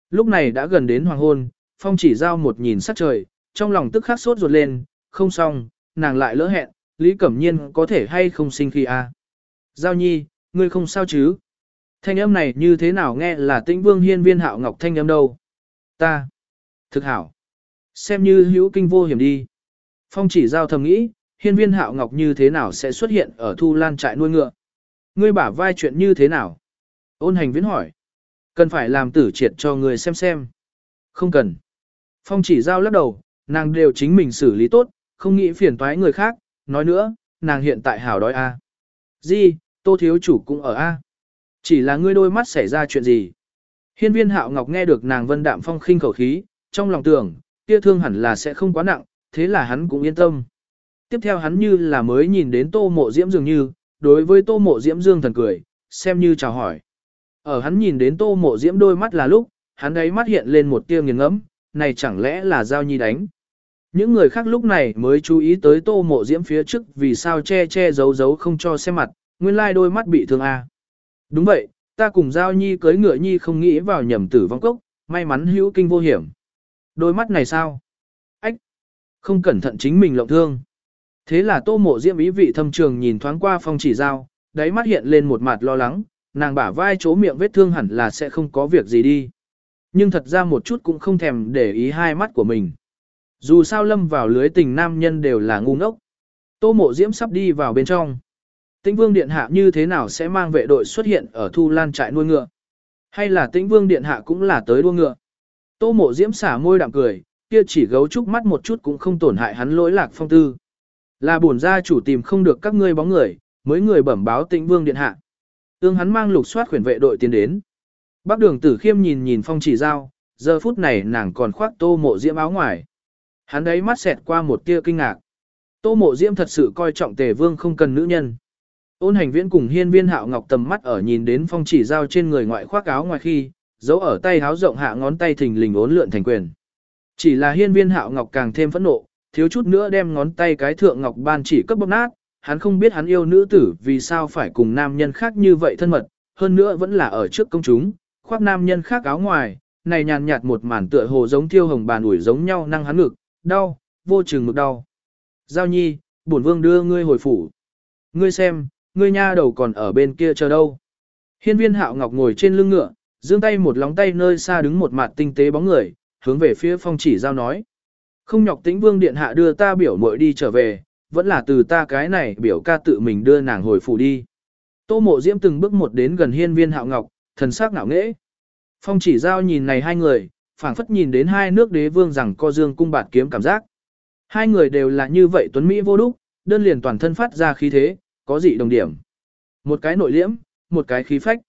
Lúc này đã gần đến hoàng hôn, phong chỉ giao một nhìn sắc trời, trong lòng tức khắc sốt ruột lên, không xong, nàng lại lỡ hẹn, Lý Cẩm Nhiên có thể hay không sinh khi a? Giao nhi, ngươi không sao chứ? Thanh âm này như thế nào nghe là tĩnh vương hiên viên hạo ngọc thanh âm đâu? Ta. Thực hảo. Xem như hữu kinh vô hiểm đi. Phong chỉ giao thầm nghĩ, hiên viên hạo ngọc như thế nào sẽ xuất hiện ở thu lan trại nuôi ngựa? Ngươi bả vai chuyện như thế nào? Ôn hành viễn hỏi. Cần phải làm tử triệt cho người xem xem. Không cần. Phong chỉ giao lắc đầu, nàng đều chính mình xử lý tốt, không nghĩ phiền toái người khác. Nói nữa, nàng hiện tại hảo đói a. À. Di, tô thiếu chủ cũng ở a. Chỉ là ngươi đôi mắt xảy ra chuyện gì? Hiên viên hạo ngọc nghe được nàng vân đạm phong khinh khẩu khí, trong lòng tưởng, kia thương hẳn là sẽ không quá nặng, thế là hắn cũng yên tâm. Tiếp theo hắn như là mới nhìn đến tô mộ diễm dường như, đối với tô mộ diễm dương thần cười, xem như chào hỏi. Ở hắn nhìn đến tô mộ diễm đôi mắt là lúc, hắn ấy mắt hiện lên một tia nghiền ngẫm, này chẳng lẽ là giao nhi đánh. Những người khác lúc này mới chú ý tới tô mộ diễm phía trước vì sao che che giấu giấu không cho xem mặt, nguyên lai đôi mắt bị thương a. Đúng vậy, ta cùng giao nhi cưới ngựa nhi không nghĩ vào nhầm tử vong cốc, may mắn hữu kinh vô hiểm. Đôi mắt này sao? Ách! Không cẩn thận chính mình lộng thương. Thế là tô mộ diễm ý vị thâm trường nhìn thoáng qua phong chỉ giao, đáy mắt hiện lên một mặt lo lắng, nàng bả vai chỗ miệng vết thương hẳn là sẽ không có việc gì đi. Nhưng thật ra một chút cũng không thèm để ý hai mắt của mình. Dù sao lâm vào lưới tình nam nhân đều là ngu ngốc. Tô mộ diễm sắp đi vào bên trong. Tĩnh vương điện hạ như thế nào sẽ mang vệ đội xuất hiện ở thu lan trại nuôi ngựa? Hay là tĩnh vương điện hạ cũng là tới đua ngựa? Tô mộ diễm xả môi đạm cười, kia chỉ gấu trúc mắt một chút cũng không tổn hại hắn lỗi lạc phong tư. Là bổn gia chủ tìm không được các ngươi bóng người, mới người bẩm báo tĩnh vương điện hạ. Ương hắn mang lục soát khuyển vệ đội tiến đến. Bác đường tử khiêm nhìn nhìn phong chỉ giao, giờ phút này nàng còn khoác tô mộ diễm áo ngoài. Hắn đấy mắt xẹt qua một tia kinh ngạc. Tô mộ diễm thật sự coi trọng tề vương không cần nữ nhân. Ôn hành viễn cùng hiên viên hạo ngọc tầm mắt ở nhìn đến phong chỉ giao trên người ngoại khoác áo ngoài khi, giấu ở tay háo rộng hạ ngón tay thình lình ốn lượn thành quyền. Chỉ là hiên viên hạo ngọc càng thêm phẫn nộ, thiếu chút nữa đem ngón tay cái thượng ngọc ban chỉ cấp bóp nát, hắn không biết hắn yêu nữ tử vì sao phải cùng nam nhân khác như vậy thân mật, hơn nữa vẫn là ở trước công chúng, khoác nam nhân khác áo ngoài, này nhàn nhạt một màn tựa hồ giống thiêu hồng bàn ủi giống nhau năng hắn ngực, đau, vô chừng mực đau. Giao nhi, bổn vương đưa ngươi hồi phủ. Ngươi xem, ngươi nha đầu còn ở bên kia chờ đâu. Hiên viên hạo ngọc ngồi trên lưng ngựa, giương tay một lóng tay nơi xa đứng một mặt tinh tế bóng người, hướng về phía phong chỉ giao nói. Không nhọc tĩnh vương điện hạ đưa ta biểu muội đi trở về, vẫn là từ ta cái này biểu ca tự mình đưa nàng hồi phủ đi. Tô mộ diễm từng bước một đến gần hiên viên hạo ngọc, thần sắc ngạo nghễ. Phong chỉ giao nhìn này hai người, phảng phất nhìn đến hai nước đế vương rằng co dương cung bạt kiếm cảm giác. Hai người đều là như vậy tuấn Mỹ vô đúc, đơn liền toàn thân phát ra khí thế, có dị đồng điểm. Một cái nội liễm, một cái khí phách.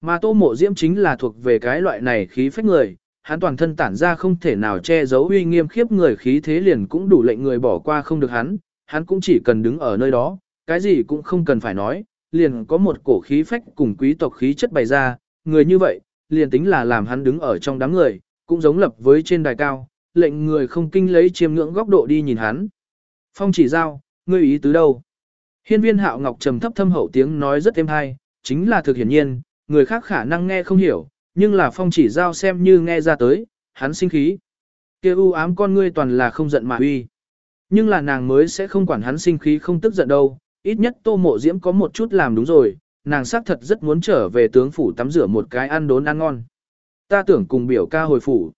Mà tô mộ diễm chính là thuộc về cái loại này khí phách người, hắn toàn thân tản ra không thể nào che giấu uy nghiêm khiếp người khí thế liền cũng đủ lệnh người bỏ qua không được hắn, hắn cũng chỉ cần đứng ở nơi đó, cái gì cũng không cần phải nói, liền có một cổ khí phách cùng quý tộc khí chất bày ra, người như vậy, liền tính là làm hắn đứng ở trong đám người, cũng giống lập với trên đài cao, lệnh người không kinh lấy chiêm ngưỡng góc độ đi nhìn hắn. Phong chỉ giao, ngươi ý tứ đâu? Hiên viên hạo ngọc trầm thấp thâm hậu tiếng nói rất êm hay, chính là thực hiển nhiên, người khác khả năng nghe không hiểu, nhưng là phong chỉ giao xem như nghe ra tới, hắn sinh khí. kia u ám con ngươi toàn là không giận mà uy. Nhưng là nàng mới sẽ không quản hắn sinh khí không tức giận đâu, ít nhất tô mộ diễm có một chút làm đúng rồi, nàng xác thật rất muốn trở về tướng phủ tắm rửa một cái ăn đốn ăn ngon. Ta tưởng cùng biểu ca hồi phủ.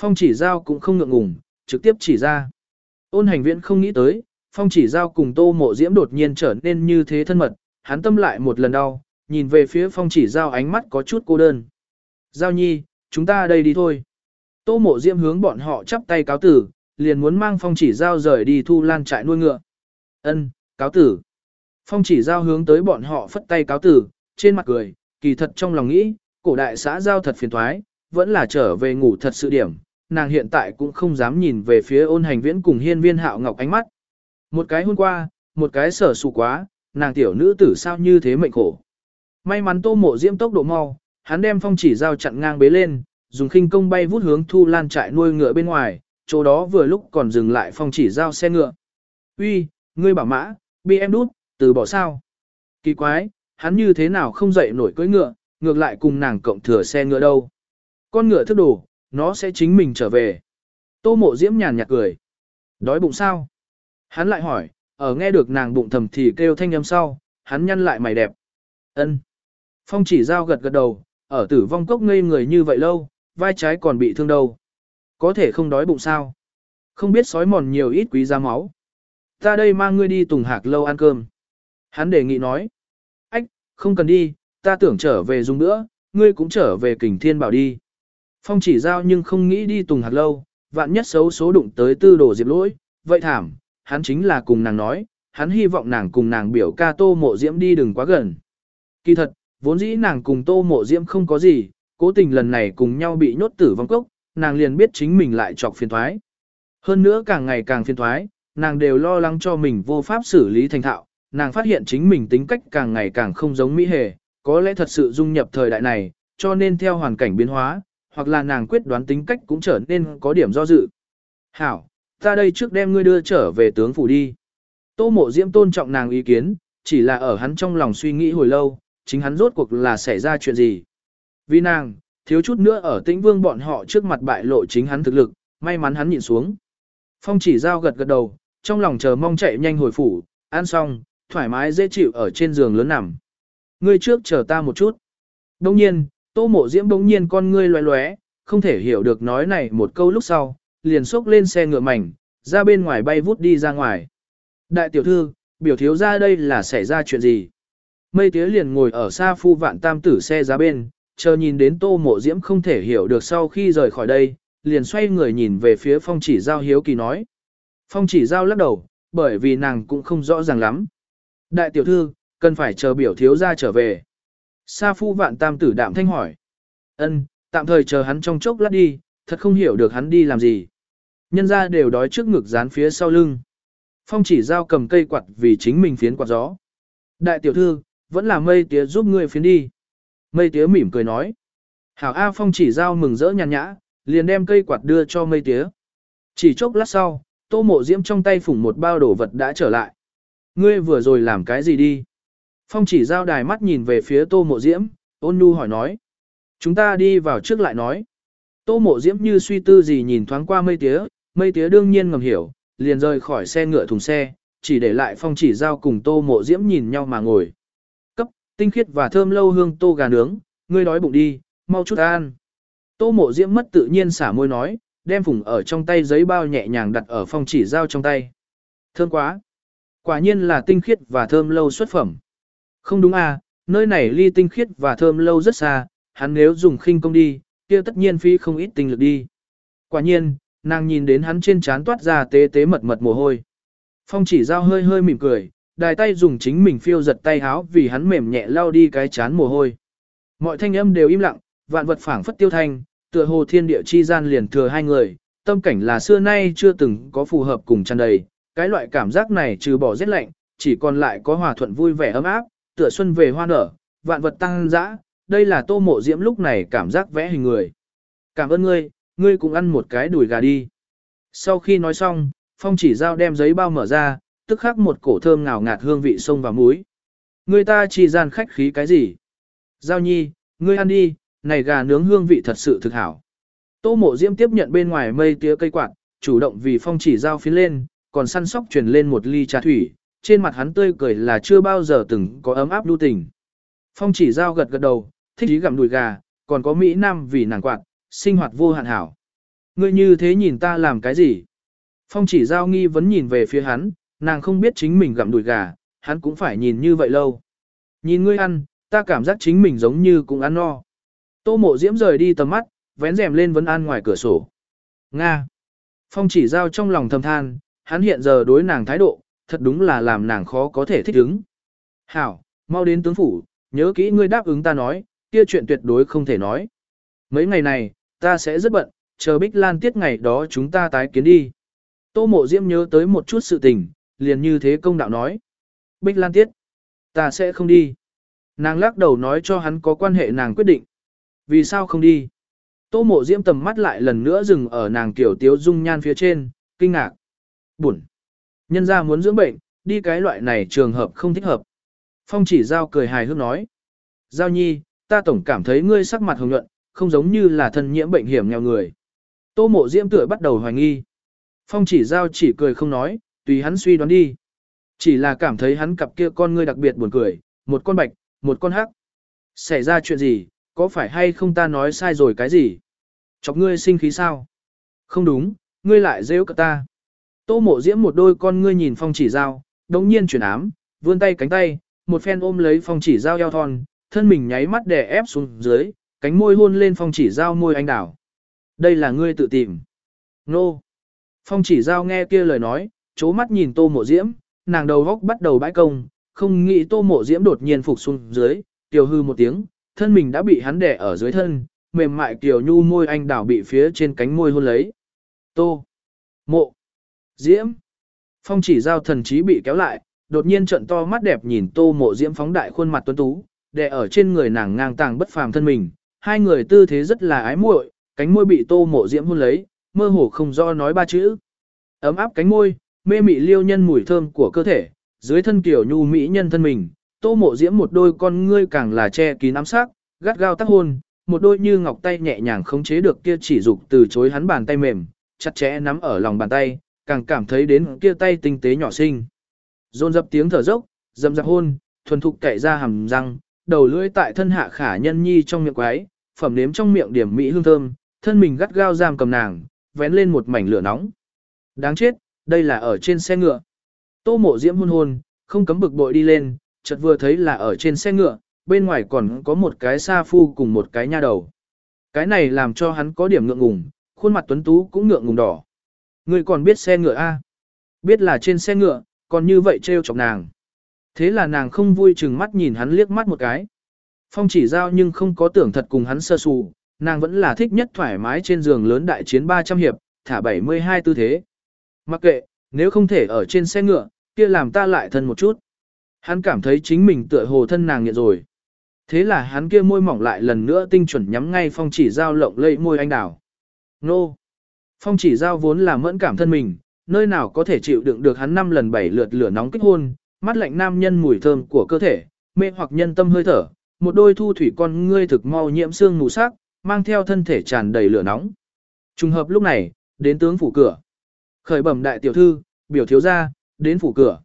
Phong chỉ giao cũng không ngượng ngùng, trực tiếp chỉ ra. Ôn hành viễn không nghĩ tới, phong chỉ giao cùng tô mộ diễm đột nhiên trở nên như thế thân mật, hắn tâm lại một lần đau, nhìn về phía phong chỉ giao ánh mắt có chút cô đơn. Giao nhi, chúng ta đây đi thôi. Tô mộ diễm hướng bọn họ chắp tay cáo tử, liền muốn mang phong chỉ giao rời đi thu lan trại nuôi ngựa. Ân, cáo tử. Phong chỉ giao hướng tới bọn họ phất tay cáo tử, trên mặt cười, kỳ thật trong lòng nghĩ, cổ đại xã giao thật phiền thoái, vẫn là trở về ngủ thật sự điểm. Nàng hiện tại cũng không dám nhìn về phía ôn hành viễn cùng hiên viên hạo ngọc ánh mắt. Một cái hôm qua, một cái sở sụ quá, nàng tiểu nữ tử sao như thế mệnh khổ. May mắn tô mộ diễm tốc độ mau, hắn đem phong chỉ giao chặn ngang bế lên, dùng khinh công bay vút hướng thu lan trại nuôi ngựa bên ngoài, chỗ đó vừa lúc còn dừng lại phong chỉ giao xe ngựa. Uy, ngươi bảo mã, bị em đút, từ bỏ sao. Kỳ quái, hắn như thế nào không dậy nổi cưỡi ngựa, ngược lại cùng nàng cộng thừa xe ngựa đâu. Con ngựa thức đồ, nó sẽ chính mình trở về. Tô mộ diễm nhàn nhạt cười. Đói bụng sao? Hắn lại hỏi, ở nghe được nàng bụng thầm thì kêu thanh âm sau, hắn nhăn lại mày đẹp. ân Phong chỉ giao gật gật đầu, ở tử vong cốc ngây người như vậy lâu, vai trái còn bị thương đâu. Có thể không đói bụng sao? Không biết sói mòn nhiều ít quý giá máu. Ta đây mang ngươi đi tùng hạc lâu ăn cơm. Hắn đề nghị nói. Ách, không cần đi, ta tưởng trở về dùng nữa, ngươi cũng trở về kình thiên bảo đi. Phong chỉ giao nhưng không nghĩ đi tùng hạt lâu, vạn nhất xấu số đụng tới tư đồ diệp lỗi, vậy thảm, hắn chính là cùng nàng nói, hắn hy vọng nàng cùng nàng biểu ca tô mộ diễm đi đừng quá gần. Kỳ thật, vốn dĩ nàng cùng tô mộ diễm không có gì, cố tình lần này cùng nhau bị nhốt tử vong cốc, nàng liền biết chính mình lại chọc phiền thoái. Hơn nữa càng ngày càng phiền thoái, nàng đều lo lắng cho mình vô pháp xử lý thành thạo, nàng phát hiện chính mình tính cách càng ngày càng không giống Mỹ Hề, có lẽ thật sự dung nhập thời đại này, cho nên theo hoàn cảnh biến hóa, hoặc là nàng quyết đoán tính cách cũng trở nên có điểm do dự. Hảo, ta đây trước đem ngươi đưa trở về tướng phủ đi. Tô mộ diễm tôn trọng nàng ý kiến, chỉ là ở hắn trong lòng suy nghĩ hồi lâu, chính hắn rốt cuộc là xảy ra chuyện gì. Vì nàng, thiếu chút nữa ở tĩnh vương bọn họ trước mặt bại lộ chính hắn thực lực, may mắn hắn nhịn xuống. Phong chỉ giao gật gật đầu, trong lòng chờ mong chạy nhanh hồi phủ, ăn xong, thoải mái dễ chịu ở trên giường lớn nằm. Ngươi trước chờ ta một chút. Đông nhiên, tô mộ diễm bỗng nhiên con ngươi loé loé, không thể hiểu được nói này một câu lúc sau, liền xốc lên xe ngựa mảnh, ra bên ngoài bay vút đi ra ngoài. Đại tiểu thư, biểu thiếu ra đây là xảy ra chuyện gì? Mây tía liền ngồi ở xa phu vạn tam tử xe giá bên, chờ nhìn đến tô mộ diễm không thể hiểu được sau khi rời khỏi đây, liền xoay người nhìn về phía phong chỉ giao hiếu kỳ nói. Phong chỉ giao lắc đầu, bởi vì nàng cũng không rõ ràng lắm. Đại tiểu thư, cần phải chờ biểu thiếu ra trở về. Sa phu vạn tam tử đạm thanh hỏi. ân tạm thời chờ hắn trong chốc lát đi, thật không hiểu được hắn đi làm gì. Nhân ra đều đói trước ngực dán phía sau lưng. Phong chỉ giao cầm cây quạt vì chính mình phiến quạt gió. Đại tiểu thư, vẫn là mây tía giúp ngươi phiến đi. Mây tía mỉm cười nói. Hảo A Phong chỉ giao mừng rỡ nhàn nhã, liền đem cây quạt đưa cho mây tía. Chỉ chốc lát sau, tô mộ diễm trong tay phủng một bao đồ vật đã trở lại. Ngươi vừa rồi làm cái gì đi? Phong chỉ giao đài mắt nhìn về phía tô mộ diễm, ôn nhu hỏi nói. Chúng ta đi vào trước lại nói. Tô mộ diễm như suy tư gì nhìn thoáng qua mây tía, mây tía đương nhiên ngầm hiểu, liền rời khỏi xe ngựa thùng xe, chỉ để lại phong chỉ giao cùng tô mộ diễm nhìn nhau mà ngồi. Cấp, tinh khiết và thơm lâu hương tô gà nướng, ngươi đói bụng đi, mau chút ăn. Tô mộ diễm mất tự nhiên xả môi nói, đem phùng ở trong tay giấy bao nhẹ nhàng đặt ở phong chỉ giao trong tay. Thơm quá. Quả nhiên là tinh khiết và thơm lâu xuất phẩm. Không đúng à, nơi này ly tinh khiết và thơm lâu rất xa, hắn nếu dùng khinh công đi, kia tất nhiên phi không ít tinh lực đi. Quả nhiên, Nàng nhìn đến hắn trên trán toát ra tế tế mật mật mồ hôi. Phong chỉ giao hơi hơi mỉm cười, đài tay dùng chính mình phiêu giật tay háo vì hắn mềm nhẹ lao đi cái chán mồ hôi. Mọi thanh âm đều im lặng, vạn vật phảng phất tiêu thanh, tựa hồ thiên địa chi gian liền thừa hai người, tâm cảnh là xưa nay chưa từng có phù hợp cùng tràn đầy, cái loại cảm giác này trừ bỏ rét lạnh, chỉ còn lại có hòa thuận vui vẻ ấm áp, tựa xuân về hoa nở, vạn vật tăng dã, đây là tô mộ diễm lúc này cảm giác vẽ hình người. Cảm ơn ngươi, ngươi cũng ăn một cái đùi gà đi. Sau khi nói xong, phong chỉ giao đem giấy bao mở ra, tức khắc một cổ thơm ngào ngạt hương vị sông và muối. Người ta chỉ gian khách khí cái gì? Giao nhi, ngươi ăn đi, này gà nướng hương vị thật sự thực hảo. Tô mộ diễm tiếp nhận bên ngoài mây tía cây quạt, chủ động vì phong chỉ giao phiến lên, còn săn sóc truyền lên một ly trà thủy, trên mặt hắn tươi cười là chưa bao giờ từng có ấm áp lưu tình. Phong chỉ giao gật gật đầu, thích ý gặm đùi gà, còn có Mỹ Nam vì nàng quạt, sinh hoạt vô hạn hảo. Ngươi như thế nhìn ta làm cái gì? Phong chỉ giao nghi vấn nhìn về phía hắn, nàng không biết chính mình gặm đùi gà, hắn cũng phải nhìn như vậy lâu. Nhìn ngươi ăn, ta cảm giác chính mình giống như cũng ăn no. Tô mộ diễm rời đi tầm mắt, vén rèm lên vẫn an ngoài cửa sổ. Nga. Phong chỉ giao trong lòng thầm than, hắn hiện giờ đối nàng thái độ, thật đúng là làm nàng khó có thể thích ứng. Hảo, mau đến tướng phủ, nhớ kỹ ngươi đáp ứng ta nói, kia chuyện tuyệt đối không thể nói. Mấy ngày này, ta sẽ rất bận, chờ Bích Lan tiết ngày đó chúng ta tái kiến đi. Tô mộ diễm nhớ tới một chút sự tình, liền như thế công đạo nói. Bích Lan tiết, ta sẽ không đi. Nàng lắc đầu nói cho hắn có quan hệ nàng quyết định. Vì sao không đi? Tô mộ diễm tầm mắt lại lần nữa dừng ở nàng tiểu tiếu dung nhan phía trên, kinh ngạc. Buồn. Nhân ra muốn dưỡng bệnh, đi cái loại này trường hợp không thích hợp. Phong chỉ giao cười hài hước nói. Giao nhi, ta tổng cảm thấy ngươi sắc mặt hồng nhuận, không giống như là thân nhiễm bệnh hiểm nghèo người. Tô mộ diễm tựa bắt đầu hoài nghi. Phong chỉ giao chỉ cười không nói, tùy hắn suy đoán đi. Chỉ là cảm thấy hắn cặp kia con ngươi đặc biệt buồn cười, một con bạch, một con hắc. Xảy ra chuyện gì, có phải hay không ta nói sai rồi cái gì? Chọc ngươi sinh khí sao? Không đúng, ngươi lại rêu cả ta. Tô mộ diễm một đôi con ngươi nhìn phong chỉ dao, đống nhiên chuyển ám, vươn tay cánh tay, một phen ôm lấy phong chỉ dao eo thon, thân mình nháy mắt đè ép xuống dưới, cánh môi hôn lên phong chỉ dao môi anh đảo. Đây là ngươi tự tìm. Nô. Phong chỉ dao nghe kia lời nói, chố mắt nhìn tô mộ diễm, nàng đầu góc bắt đầu bãi công, không nghĩ tô mộ diễm đột nhiên phục xuống dưới, tiểu hư một tiếng, thân mình đã bị hắn đè ở dưới thân, mềm mại kiểu nhu môi anh đảo bị phía trên cánh môi hôn lấy. Tô. Mộ. Diễm. Phong chỉ giao thần trí bị kéo lại, đột nhiên trận to mắt đẹp nhìn tô mộ diễm phóng đại khuôn mặt tuấn tú, đè ở trên người nàng ngang tàng bất phàm thân mình. Hai người tư thế rất là ái muội, cánh môi bị tô mộ diễm hôn lấy, mơ hồ không do nói ba chữ. Ấm áp cánh môi, mê mị liêu nhân mùi thơm của cơ thể, dưới thân kiểu nhu mỹ nhân thân mình, tô mộ diễm một đôi con ngươi càng là che kín ám sắc, gắt gao tác hôn, một đôi như ngọc tay nhẹ nhàng khống chế được kia chỉ dục từ chối hắn bàn tay mềm, chặt chẽ nắm ở lòng bàn tay, càng cảm thấy đến kia tay tinh tế nhỏ xinh. Rôn dập tiếng thở dốc, dầm dập hôn, thuần thục cậy ra hàm răng, đầu lưỡi tại thân hạ khả nhân nhi trong miệng quái, phẩm nếm trong miệng điểm mỹ hương thơm, thân mình gắt gao giam cầm nàng, vén lên một mảnh lửa nóng. Đáng chết, đây là ở trên xe ngựa. Tô mộ diễm hôn hôn, không cấm bực bội đi lên, chợt vừa thấy là ở trên xe ngựa, bên ngoài còn có một cái sa phu cùng một cái nha đầu. Cái này làm cho hắn có điểm ngượng ngùng, khuôn mặt tuấn tú cũng ngượng ngùng đỏ. Ngươi còn biết xe ngựa A. Biết là trên xe ngựa, còn như vậy trêu chọc nàng. Thế là nàng không vui chừng mắt nhìn hắn liếc mắt một cái. Phong chỉ giao nhưng không có tưởng thật cùng hắn sơ sù, nàng vẫn là thích nhất thoải mái trên giường lớn đại chiến 300 hiệp, thả 72 tư thế. Mặc kệ, nếu không thể ở trên xe ngựa, kia làm ta lại thân một chút. Hắn cảm thấy chính mình tựa hồ thân nàng nghiện rồi. Thế là hắn kia môi mỏng lại lần nữa tinh chuẩn nhắm ngay phong chỉ giao lộng lẫy môi anh đào. Nô! Phong chỉ giao vốn là mẫn cảm thân mình, nơi nào có thể chịu đựng được hắn năm lần bảy lượt lửa nóng kích hôn, mắt lạnh nam nhân mùi thơm của cơ thể, mê hoặc nhân tâm hơi thở, một đôi thu thủy con ngươi thực mau nhiễm xương mù sắc, mang theo thân thể tràn đầy lửa nóng. Trùng hợp lúc này, đến tướng phủ cửa. Khởi bẩm đại tiểu thư, biểu thiếu gia, đến phủ cửa.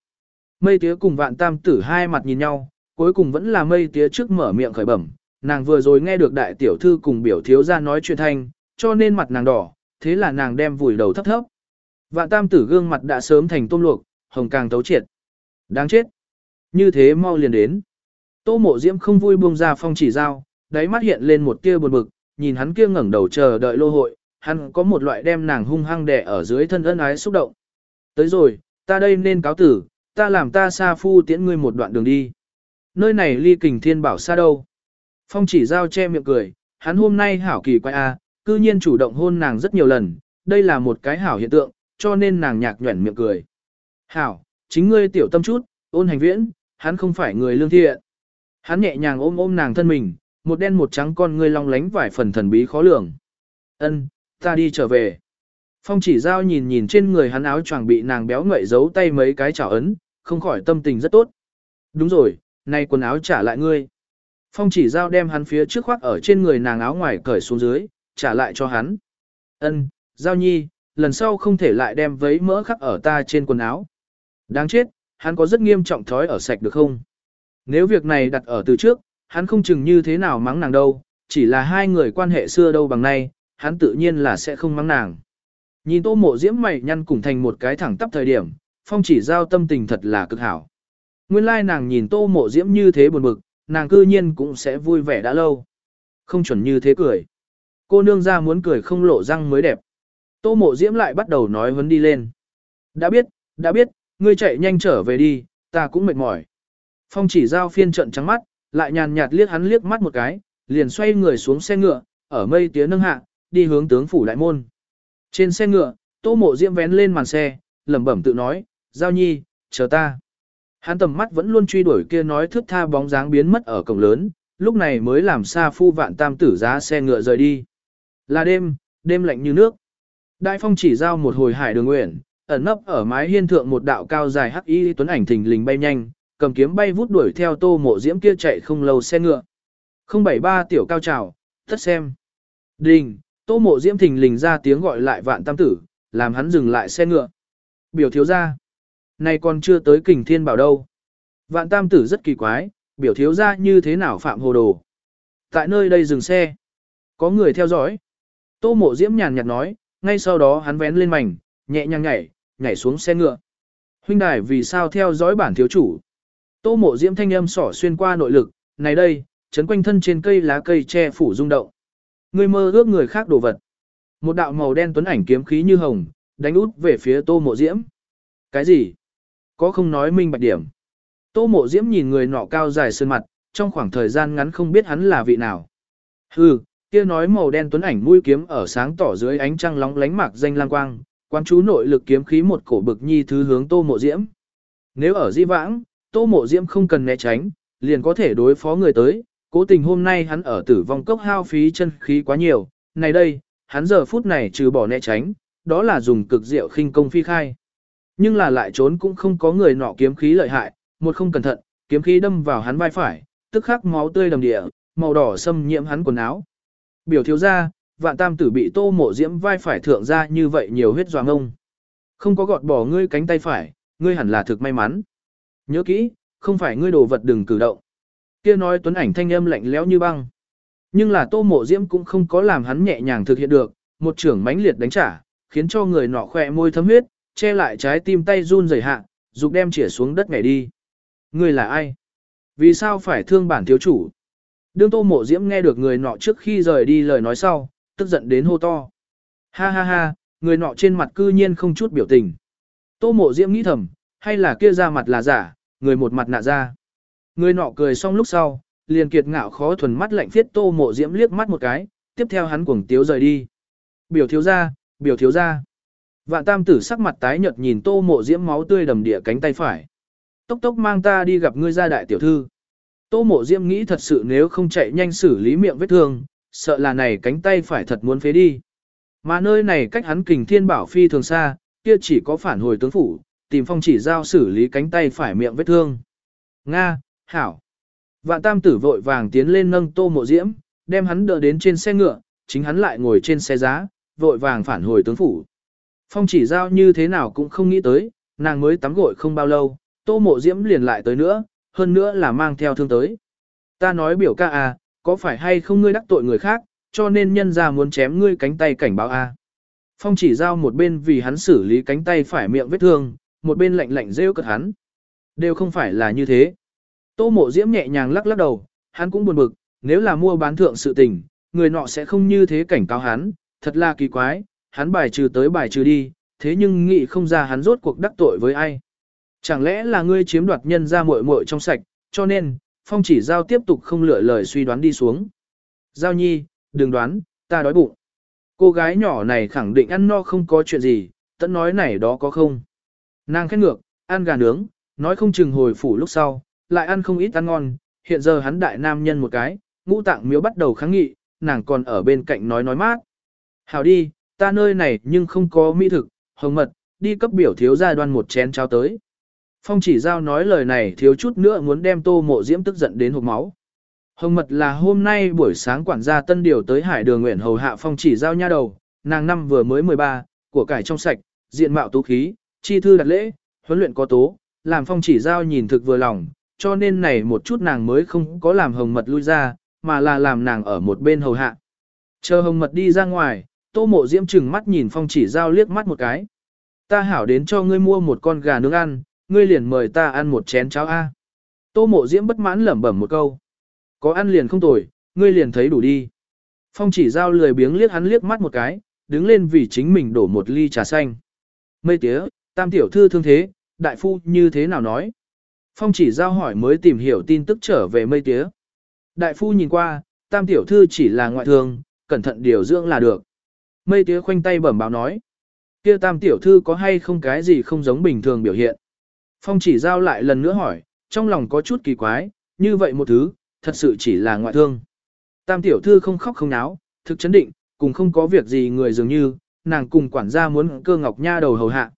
Mây tía cùng vạn tam tử hai mặt nhìn nhau, cuối cùng vẫn là mây tía trước mở miệng khởi bẩm. Nàng vừa rồi nghe được đại tiểu thư cùng biểu thiếu gia nói chuyện thanh, cho nên mặt nàng đỏ, thế là nàng đem vùi đầu thấp thấp. Vạn tam tử gương mặt đã sớm thành tôm luộc, hồng càng tấu triệt. Đáng chết. Như thế mau liền đến. Tô mộ diễm không vui buông ra phong chỉ dao, đáy mắt hiện lên một tia buồn bực, nhìn hắn kia ngẩng đầu chờ đợi lô hội, hắn có một loại đem nàng hung hăng đè ở dưới thân ân ái xúc động. Tới rồi, ta đây nên cáo tử, ta làm ta xa phu tiễn ngươi một đoạn đường đi. Nơi này ly kình thiên bảo xa đâu. Phong chỉ giao che miệng cười, hắn hôm nay hảo kỳ quay a, à, cư nhiên chủ động hôn nàng rất nhiều lần, đây là một cái hảo hiện tượng, cho nên nàng nhạc nhuẩn miệng cười. Hảo, chính ngươi tiểu tâm chút, ôn hành viễn, hắn không phải người lương thiện. Hắn nhẹ nhàng ôm ôm nàng thân mình, một đen một trắng con ngươi long lánh vài phần thần bí khó lường. Ân, ta đi trở về. Phong chỉ giao nhìn nhìn trên người hắn áo choàng bị nàng béo ngậy giấu tay mấy cái chảo ấn, không khỏi tâm tình rất tốt. Đúng rồi, nay quần áo trả lại ngươi. Phong chỉ giao đem hắn phía trước khoác ở trên người nàng áo ngoài cởi xuống dưới, trả lại cho hắn. Ân, giao nhi, lần sau không thể lại đem vấy mỡ khắc ở ta trên quần áo. Đáng chết, hắn có rất nghiêm trọng thói ở sạch được không? Nếu việc này đặt ở từ trước, hắn không chừng như thế nào mắng nàng đâu, chỉ là hai người quan hệ xưa đâu bằng nay, hắn tự nhiên là sẽ không mắng nàng. Nhìn tô mộ diễm mày nhăn cùng thành một cái thẳng tắp thời điểm, phong chỉ giao tâm tình thật là cực hảo. Nguyên lai nàng nhìn tô mộ diễm như thế buồn bực, nàng cư nhiên cũng sẽ vui vẻ đã lâu. Không chuẩn như thế cười. Cô nương ra muốn cười không lộ răng mới đẹp. Tô mộ diễm lại bắt đầu nói vấn đi lên. Đã biết, đã biết, ngươi chạy nhanh trở về đi, ta cũng mệt mỏi. Phong chỉ giao phiên trận trắng mắt, lại nhàn nhạt liếc hắn liếc mắt một cái, liền xoay người xuống xe ngựa, ở mây tía nâng hạ, đi hướng tướng phủ đại môn. Trên xe ngựa, tô mộ diễm vén lên màn xe, lẩm bẩm tự nói, giao nhi, chờ ta. Hắn tầm mắt vẫn luôn truy đuổi kia nói thước tha bóng dáng biến mất ở cổng lớn, lúc này mới làm xa phu vạn tam tử giá xe ngựa rời đi. Là đêm, đêm lạnh như nước. Đại phong chỉ giao một hồi hải đường nguyện, ẩn nấp ở mái hiên thượng một đạo cao dài hắc y tuấn ảnh thình lình bay nhanh, cầm kiếm bay vút đuổi theo tô mộ diễm kia chạy không lâu xe ngựa. 073 tiểu cao trào, thất xem. Đình, tô mộ diễm thình lình ra tiếng gọi lại vạn tam tử, làm hắn dừng lại xe ngựa. Biểu thiếu ra. Này còn chưa tới kình thiên bảo đâu. Vạn tam tử rất kỳ quái, biểu thiếu ra như thế nào phạm hồ đồ. Tại nơi đây dừng xe. Có người theo dõi. Tô mộ diễm nhàn nhạt nói, ngay sau đó hắn vén lên mảnh, nhẹ nhàng nhảy, nhảy xuống xe ngựa. Huynh đài vì sao theo dõi bản thiếu chủ? Tô mộ diễm thanh âm sỏ xuyên qua nội lực, này đây, chấn quanh thân trên cây lá cây che phủ rung động. Người mơ ước người khác đồ vật. Một đạo màu đen tuấn ảnh kiếm khí như hồng, đánh út về phía tô mộ diễm. Cái gì? Có không nói minh bạch điểm. Tô mộ diễm nhìn người nọ cao dài sơn mặt, trong khoảng thời gian ngắn không biết hắn là vị nào. Hừ, kia nói màu đen tuấn ảnh mũi kiếm ở sáng tỏ dưới ánh trăng lóng lánh mạc danh lang quang, quan chú nội lực kiếm khí một cổ bực nhi thứ hướng tô mộ diễm. Nếu ở di vãng, tô mộ diễm không cần né tránh, liền có thể đối phó người tới, cố tình hôm nay hắn ở tử vong cốc hao phí chân khí quá nhiều, này đây, hắn giờ phút này trừ bỏ né tránh, đó là dùng cực diệu khinh công phi khai. Nhưng là lại trốn cũng không có người nọ kiếm khí lợi hại, một không cẩn thận, kiếm khí đâm vào hắn vai phải, tức khắc máu tươi đầm địa, màu đỏ xâm nhiễm hắn quần áo. Biểu thiếu ra, vạn tam tử bị tô mộ diễm vai phải thượng ra như vậy nhiều huyết doàng ông. Không có gọt bỏ ngươi cánh tay phải, ngươi hẳn là thực may mắn. Nhớ kỹ, không phải ngươi đồ vật đừng cử động. Kia nói tuấn ảnh thanh âm lạnh lẽo như băng. Nhưng là tô mộ diễm cũng không có làm hắn nhẹ nhàng thực hiện được, một trưởng mãnh liệt đánh trả, khiến cho người nọ khỏe môi thấm huyết, che lại trái tim tay run rẩy hạ, dục đem chĩa xuống đất ngày đi. Ngươi là ai? Vì sao phải thương bản thiếu chủ? Đương tô mộ diễm nghe được người nọ trước khi rời đi lời nói sau, tức giận đến hô to. Ha ha ha, người nọ trên mặt cư nhiên không chút biểu tình. Tô mộ diễm nghĩ thầm, hay là kia ra mặt là giả, người một mặt nạ ra. Người nọ cười xong lúc sau, liền kiệt ngạo khó thuần mắt lạnh phiết tô mộ diễm liếc mắt một cái, tiếp theo hắn cuồng tiếu rời đi. Biểu thiếu ra, biểu thiếu ra. Vạn tam tử sắc mặt tái nhợt nhìn tô mộ diễm máu tươi đầm địa cánh tay phải. Tốc tốc mang ta đi gặp ngươi gia đại tiểu thư. Tô mộ diễm nghĩ thật sự nếu không chạy nhanh xử lý miệng vết thương, sợ là này cánh tay phải thật muốn phế đi. Mà nơi này cách hắn kình thiên bảo phi thường xa, kia chỉ có phản hồi tướng phủ, tìm phong chỉ giao xử lý cánh tay phải miệng vết thương. Nga, Hảo. Vạn tam tử vội vàng tiến lên nâng tô mộ diễm, đem hắn đỡ đến trên xe ngựa, chính hắn lại ngồi trên xe giá, vội vàng phản hồi tướng phủ. Phong chỉ giao như thế nào cũng không nghĩ tới, nàng mới tắm gội không bao lâu, tô mộ diễm liền lại tới nữa, hơn nữa là mang theo thương tới. Ta nói biểu ca à, có phải hay không ngươi đắc tội người khác, cho nên nhân ra muốn chém ngươi cánh tay cảnh báo a. Phong chỉ giao một bên vì hắn xử lý cánh tay phải miệng vết thương, một bên lạnh lạnh rêu cật hắn. Đều không phải là như thế. Tô mộ diễm nhẹ nhàng lắc lắc đầu, hắn cũng buồn bực, nếu là mua bán thượng sự tình, người nọ sẽ không như thế cảnh cáo hắn, Thật là kỳ quái, hắn bài trừ tới bài trừ đi, thế nhưng nghĩ không ra hắn rốt cuộc đắc tội với ai. Chẳng lẽ là ngươi chiếm đoạt nhân ra muội muội trong sạch, cho nên, phong chỉ giao tiếp tục không lựa lời suy đoán đi xuống. Giao nhi, đừng đoán, ta đói bụng. Cô gái nhỏ này khẳng định ăn no không có chuyện gì, tận nói này đó có không. Nàng khét ngược, ăn gà nướng, nói không chừng hồi phủ lúc sau, lại ăn không ít ăn ngon, hiện giờ hắn đại nam nhân một cái, ngũ tạng miếu bắt đầu kháng nghị, nàng còn ở bên cạnh nói nói mát. Hảo đi, ta nơi này nhưng không có mỹ thực, hồng mật, đi cấp biểu thiếu gia đoan một chén cháo tới. Phong chỉ giao nói lời này thiếu chút nữa muốn đem tô mộ diễm tức giận đến hộp máu. Hồng mật là hôm nay buổi sáng quản gia tân điều tới hải đường nguyện hầu hạ phong chỉ giao nha đầu, nàng năm vừa mới 13, của cải trong sạch, diện mạo tú khí, chi thư đặt lễ, huấn luyện có tố, làm phong chỉ giao nhìn thực vừa lòng, cho nên này một chút nàng mới không có làm hồng mật lui ra, mà là làm nàng ở một bên hầu hạ. Chờ hồng mật đi ra ngoài, tô mộ diễm chừng mắt nhìn phong chỉ giao liếc mắt một cái. Ta hảo đến cho ngươi mua một con gà nướng ăn, ngươi liền mời ta ăn một chén cháo A. Tô mộ diễm bất mãn lẩm bẩm một câu. Có ăn liền không tồi, ngươi liền thấy đủ đi. Phong chỉ giao lười biếng liếc hắn liếc mắt một cái, đứng lên vì chính mình đổ một ly trà xanh. Mây tía, tam tiểu thư thương thế, đại phu như thế nào nói? Phong chỉ giao hỏi mới tìm hiểu tin tức trở về mây tía. Đại phu nhìn qua, tam tiểu thư chỉ là ngoại thương, cẩn thận điều dưỡng là được. Mây tía khoanh tay bẩm báo nói. kia tam tiểu thư có hay không cái gì không giống bình thường biểu hiện? Phong chỉ giao lại lần nữa hỏi, trong lòng có chút kỳ quái, như vậy một thứ, thật sự chỉ là ngoại thương. Tam tiểu thư không khóc không náo, thực chấn định, cùng không có việc gì người dường như, nàng cùng quản gia muốn cơ ngọc nha đầu hầu hạ.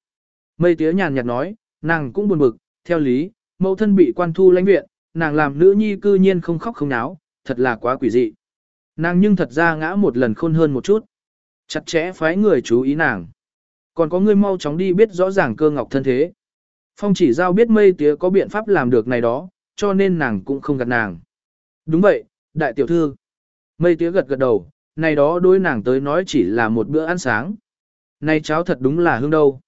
Mây tía nhàn nhạt nói, nàng cũng buồn bực, theo lý, mẫu thân bị quan thu lãnh viện, nàng làm nữ nhi cư nhiên không khóc không náo, thật là quá quỷ dị. Nàng nhưng thật ra ngã một lần khôn hơn một chút. Chặt chẽ phái người chú ý nàng. Còn có người mau chóng đi biết rõ ràng cơ ngọc thân thế. Phong chỉ giao biết mây tía có biện pháp làm được này đó, cho nên nàng cũng không gạt nàng. Đúng vậy, đại tiểu thư. Mây tía gật gật đầu, này đó đối nàng tới nói chỉ là một bữa ăn sáng. Này cháo thật đúng là hương đâu.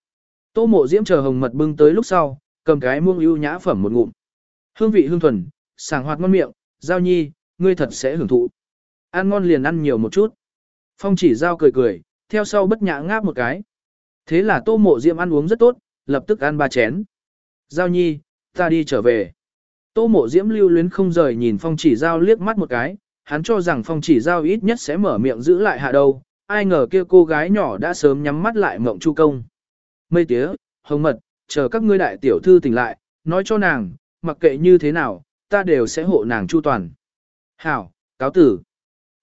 Tô mộ diễm chờ hồng mật bưng tới lúc sau, cầm cái muông ưu nhã phẩm một ngụm. Hương vị hương thuần, sảng hoạt ngon miệng, giao nhi, ngươi thật sẽ hưởng thụ. Ăn ngon liền ăn nhiều một chút. Phong chỉ giao cười cười, theo sau bất nhã ngáp một cái. Thế là tô mộ diễm ăn uống rất tốt, lập tức ăn ba chén. Giao nhi, ta đi trở về. Tô mộ diễm lưu luyến không rời nhìn phong chỉ giao liếc mắt một cái, hắn cho rằng phong chỉ giao ít nhất sẽ mở miệng giữ lại hạ đâu, ai ngờ kia cô gái nhỏ đã sớm nhắm mắt lại mộng chu công. Mây tía, hồng mật, chờ các ngươi đại tiểu thư tỉnh lại, nói cho nàng, mặc kệ như thế nào, ta đều sẽ hộ nàng chu toàn. Hảo, cáo tử.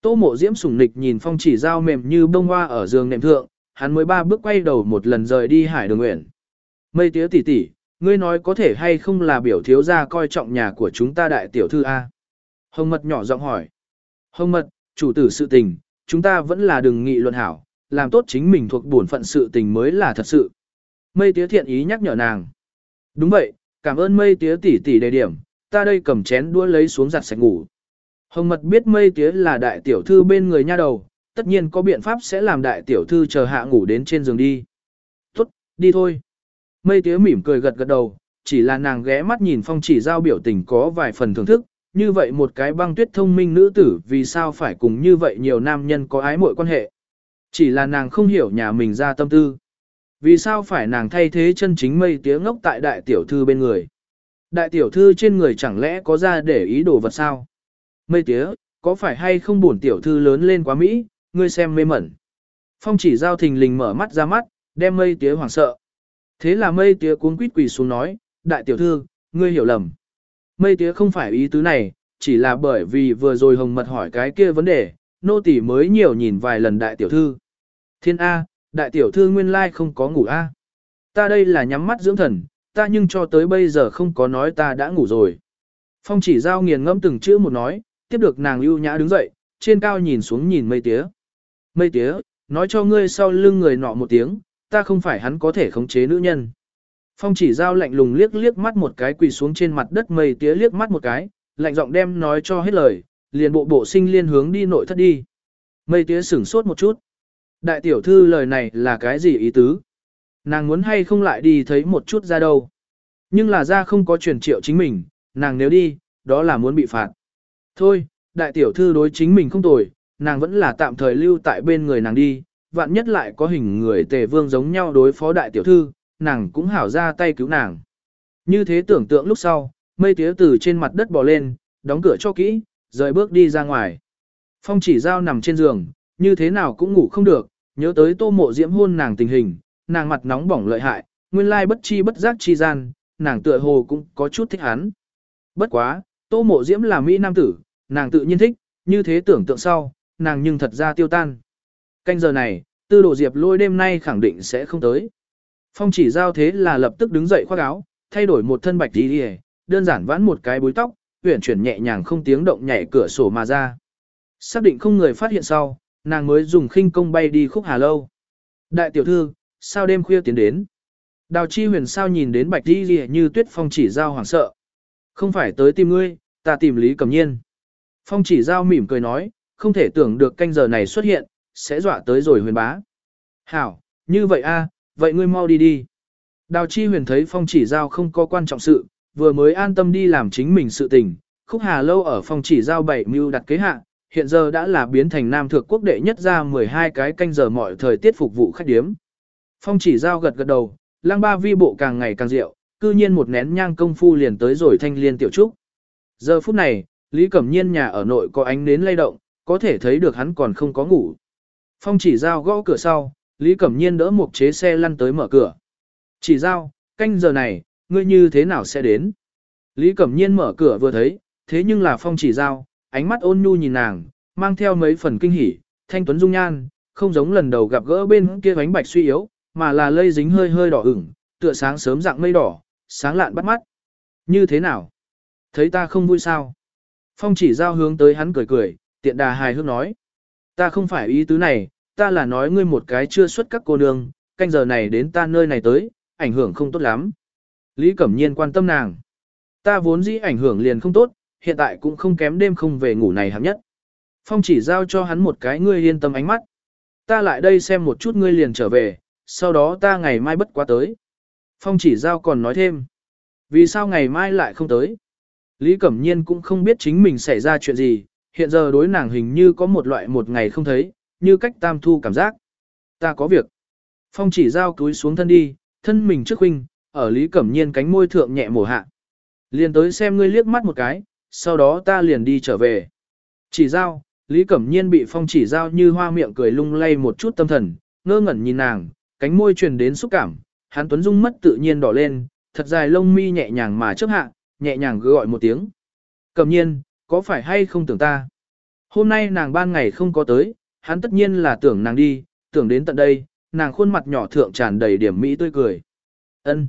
Tô mộ diễm sủng nịch nhìn phong chỉ giao mềm như bông hoa ở giường nệm thượng, hắn mới ba bước quay đầu một lần rời đi hải đường nguyện. Mây tía tỷ tỷ, ngươi nói có thể hay không là biểu thiếu gia coi trọng nhà của chúng ta đại tiểu thư A. Hồng mật nhỏ giọng hỏi. Hồng mật, chủ tử sự tình, chúng ta vẫn là đừng nghị luận hảo, làm tốt chính mình thuộc bổn phận sự tình mới là thật sự. Mây tía thiện ý nhắc nhở nàng. Đúng vậy, cảm ơn mây tía tỷ tỷ đề điểm, ta đây cầm chén đũa lấy xuống giặt sạch ngủ. Hồng mật biết mây tía là đại tiểu thư bên người nha đầu, tất nhiên có biện pháp sẽ làm đại tiểu thư chờ hạ ngủ đến trên giường đi. Tốt, đi thôi. Mây tía mỉm cười gật gật đầu, chỉ là nàng ghé mắt nhìn phong chỉ giao biểu tình có vài phần thưởng thức, như vậy một cái băng tuyết thông minh nữ tử vì sao phải cùng như vậy nhiều nam nhân có ái mội quan hệ. Chỉ là nàng không hiểu nhà mình ra tâm tư. Vì sao phải nàng thay thế chân chính mây tía ngốc tại đại tiểu thư bên người. Đại tiểu thư trên người chẳng lẽ có ra để ý đồ vật sao? Mây tía, có phải hay không buồn tiểu thư lớn lên quá Mỹ, ngươi xem mê mẩn. Phong chỉ giao thình lình mở mắt ra mắt, đem mây tía hoảng sợ. Thế là mây tía cuốn quýt quỳ xuống nói, đại tiểu thư, ngươi hiểu lầm. Mây tía không phải ý tứ này, chỉ là bởi vì vừa rồi hồng mật hỏi cái kia vấn đề, nô tỳ mới nhiều nhìn vài lần đại tiểu thư. Thiên A, đại tiểu thư nguyên lai không có ngủ A. Ta đây là nhắm mắt dưỡng thần, ta nhưng cho tới bây giờ không có nói ta đã ngủ rồi. Phong chỉ giao nghiền ngẫm từng chữ một nói, tiếp được nàng ưu nhã đứng dậy, trên cao nhìn xuống nhìn mây tía. Mây tía, nói cho ngươi sau lưng người nọ một tiếng, ta không phải hắn có thể khống chế nữ nhân. Phong chỉ giao lạnh lùng liếc liếc mắt một cái quỳ xuống trên mặt đất mây tía liếc mắt một cái, lạnh giọng đem nói cho hết lời, liền bộ bộ sinh liên hướng đi nội thất đi. Mây tía sửng sốt một chút. Đại tiểu thư lời này là cái gì ý tứ? Nàng muốn hay không lại đi thấy một chút ra đâu. Nhưng là ra không có truyền triệu chính mình, nàng nếu đi, đó là muốn bị phạt. Thôi, đại tiểu thư đối chính mình không tồi, nàng vẫn là tạm thời lưu tại bên người nàng đi, vạn nhất lại có hình người tề vương giống nhau đối phó đại tiểu thư, nàng cũng hảo ra tay cứu nàng. Như thế tưởng tượng lúc sau, mây tía từ trên mặt đất bò lên, đóng cửa cho kỹ, rời bước đi ra ngoài. Phong chỉ giao nằm trên giường, như thế nào cũng ngủ không được, nhớ tới tô mộ diễm hôn nàng tình hình, nàng mặt nóng bỏng lợi hại, nguyên lai bất chi bất giác chi gian, nàng tựa hồ cũng có chút thích hắn. Bất quá, tô mộ diễm là Mỹ nam tử, nàng tự nhiên thích, như thế tưởng tượng sau, nàng nhưng thật ra tiêu tan. Canh giờ này, tư đồ diệp lôi đêm nay khẳng định sẽ không tới. Phong chỉ giao thế là lập tức đứng dậy khoác áo, thay đổi một thân bạch đi đi đơn giản vãn một cái búi tóc, huyển chuyển nhẹ nhàng không tiếng động nhảy cửa sổ mà ra. Xác định không người phát hiện sau, nàng mới dùng khinh công bay đi khúc hà lâu. Đại tiểu thư, sao đêm khuya tiến đến? Đào chi huyền sao nhìn đến bạch đi đi như tuyết phong chỉ giao hoảng sợ. Không phải tới tìm ngươi, ta tìm Lý Cẩm Nhiên. Phong chỉ giao mỉm cười nói, không thể tưởng được canh giờ này xuất hiện, sẽ dọa tới rồi huyền bá. Hảo, như vậy a, vậy ngươi mau đi đi. Đào chi huyền thấy phong chỉ giao không có quan trọng sự, vừa mới an tâm đi làm chính mình sự tình. Khúc Hà Lâu ở phong chỉ giao bảy mưu đặt kế hạ, hiện giờ đã là biến thành nam thượng quốc đệ nhất ra 12 cái canh giờ mọi thời tiết phục vụ khách điếm. Phong chỉ giao gật gật đầu, lang ba vi bộ càng ngày càng rượu, cư nhiên một nén nhang công phu liền tới rồi thanh liên tiểu trúc. Giờ phút này, Lý Cẩm Nhiên nhà ở nội có ánh nến lay động, có thể thấy được hắn còn không có ngủ. Phong chỉ giao gõ cửa sau, Lý Cẩm Nhiên đỡ một chế xe lăn tới mở cửa. Chỉ giao, canh giờ này, ngươi như thế nào sẽ đến? Lý Cẩm Nhiên mở cửa vừa thấy, thế nhưng là phong chỉ giao, ánh mắt ôn nhu nhìn nàng, mang theo mấy phần kinh hỉ, thanh tuấn dung nhan, không giống lần đầu gặp gỡ bên kia bánh bạch suy yếu, mà là lây dính hơi hơi đỏ ửng, tựa sáng sớm dạng mây đỏ, sáng lạn bắt mắt. Như thế nào? Thấy ta không vui sao? Phong chỉ giao hướng tới hắn cười cười, tiện đà hài hước nói. Ta không phải ý tứ này, ta là nói ngươi một cái chưa xuất các cô nương, canh giờ này đến ta nơi này tới, ảnh hưởng không tốt lắm. Lý Cẩm Nhiên quan tâm nàng. Ta vốn dĩ ảnh hưởng liền không tốt, hiện tại cũng không kém đêm không về ngủ này hẳn nhất. Phong chỉ giao cho hắn một cái ngươi yên tâm ánh mắt. Ta lại đây xem một chút ngươi liền trở về, sau đó ta ngày mai bất quá tới. Phong chỉ giao còn nói thêm. Vì sao ngày mai lại không tới? Lý Cẩm Nhiên cũng không biết chính mình xảy ra chuyện gì, hiện giờ đối nàng hình như có một loại một ngày không thấy, như cách tam thu cảm giác. Ta có việc. Phong chỉ giao túi xuống thân đi, thân mình trước huynh, ở Lý Cẩm Nhiên cánh môi thượng nhẹ mổ hạ. Liền tới xem ngươi liếc mắt một cái, sau đó ta liền đi trở về. Chỉ giao, Lý Cẩm Nhiên bị phong chỉ giao như hoa miệng cười lung lay một chút tâm thần, ngơ ngẩn nhìn nàng, cánh môi truyền đến xúc cảm, hắn tuấn dung mất tự nhiên đỏ lên, thật dài lông mi nhẹ nhàng mà chấp hạ, nhẹ nhàng gọi một tiếng. Cẩm Nhiên, có phải hay không tưởng ta? Hôm nay nàng ban ngày không có tới, hắn tất nhiên là tưởng nàng đi, tưởng đến tận đây, nàng khuôn mặt nhỏ thượng tràn đầy điểm mỹ tươi cười. Ân.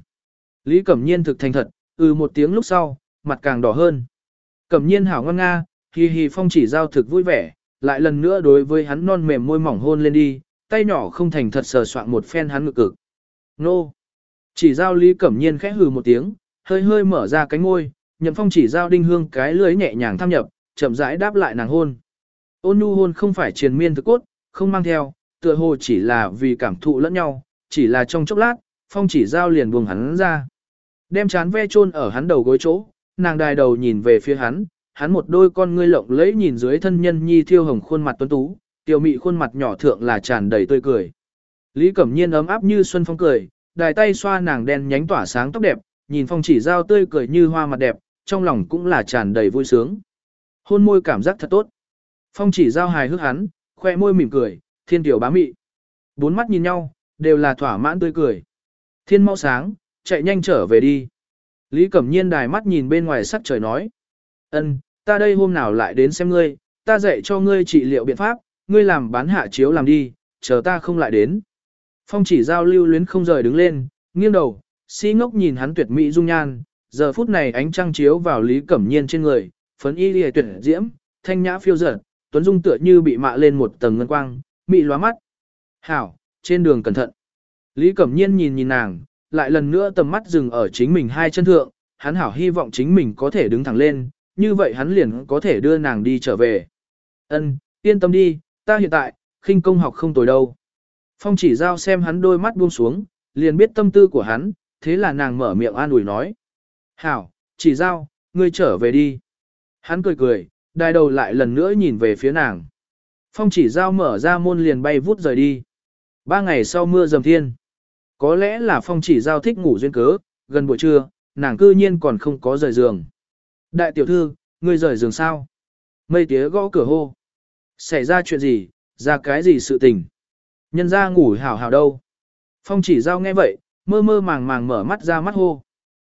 Lý Cẩm Nhiên thực thành thật, ừ một tiếng lúc sau, mặt càng đỏ hơn. Cẩm Nhiên hảo ngon nga, hi hi phong chỉ giao thực vui vẻ, lại lần nữa đối với hắn non mềm môi mỏng hôn lên đi, tay nhỏ không thành thật sờ soạn một phen hắn ngực cực. Nô. Chỉ giao Lý Cẩm Nhiên khẽ hừ một tiếng, hơi hơi mở ra cánh môi, nhậm phong chỉ giao đinh hương cái lưới nhẹ nhàng thăm nhập, chậm rãi đáp lại nàng hôn. Ôn nhu hôn không phải triền miên thực cốt, không mang theo, tựa hồ chỉ là vì cảm thụ lẫn nhau, chỉ là trong chốc lát, phong chỉ giao liền buông hắn ra. Đem chán ve chôn ở hắn đầu gối chỗ, nàng đài đầu nhìn về phía hắn, hắn một đôi con ngươi lộng lẫy nhìn dưới thân nhân nhi thiêu hồng khuôn mặt tuấn tú, tiểu mị khuôn mặt nhỏ thượng là tràn đầy tươi cười. Lý Cẩm Nhiên ấm áp như xuân phong cười, đài tay xoa nàng đen nhánh tỏa sáng tóc đẹp, nhìn phong chỉ giao tươi cười như hoa mặt đẹp, trong lòng cũng là tràn đầy vui sướng. Hôn môi cảm giác thật tốt. Phong chỉ giao hài hước hắn, khoe môi mỉm cười, thiên tiểu bá mị. Bốn mắt nhìn nhau, đều là thỏa mãn tươi cười. Thiên mau sáng, chạy nhanh trở về đi. Lý Cẩm Nhiên đài mắt nhìn bên ngoài sắc trời nói. ân, ta đây hôm nào lại đến xem ngươi, ta dạy cho ngươi trị liệu biện pháp, ngươi làm bán hạ chiếu làm đi, chờ ta không lại đến. Phong chỉ giao lưu luyến không rời đứng lên, nghiêng đầu, si ngốc nhìn hắn tuyệt mỹ dung nhan, giờ phút này ánh trăng chiếu vào Lý Cẩm Nhiên trên người, phấn y lìa tuyệt diễm, thanh nhã phiêu dở, tuấn dung tựa như bị mạ lên một tầng ngân quang, mị lóa mắt. Hảo, trên đường cẩn thận. Lý Cẩm Nhiên nhìn nhìn nàng, lại lần nữa tầm mắt dừng ở chính mình hai chân thượng, hắn hảo hy vọng chính mình có thể đứng thẳng lên, như vậy hắn liền có thể đưa nàng đi trở về. Ân, yên tâm đi, ta hiện tại, khinh công học không tồi đâu. Phong chỉ giao xem hắn đôi mắt buông xuống, liền biết tâm tư của hắn, thế là nàng mở miệng an ủi nói. Hảo, chỉ giao, ngươi trở về đi. Hắn cười cười, đai đầu lại lần nữa nhìn về phía nàng. Phong chỉ giao mở ra môn liền bay vút rời đi. Ba ngày sau mưa dầm thiên. Có lẽ là phong chỉ giao thích ngủ duyên cớ, gần buổi trưa, nàng cư nhiên còn không có rời giường. Đại tiểu thư, ngươi rời giường sao? Mây tía gõ cửa hô. Xảy ra chuyện gì, ra cái gì sự tình? Nhân ra ngủ hảo hảo đâu? Phong chỉ giao nghe vậy, mơ mơ màng màng mở mắt ra mắt hô.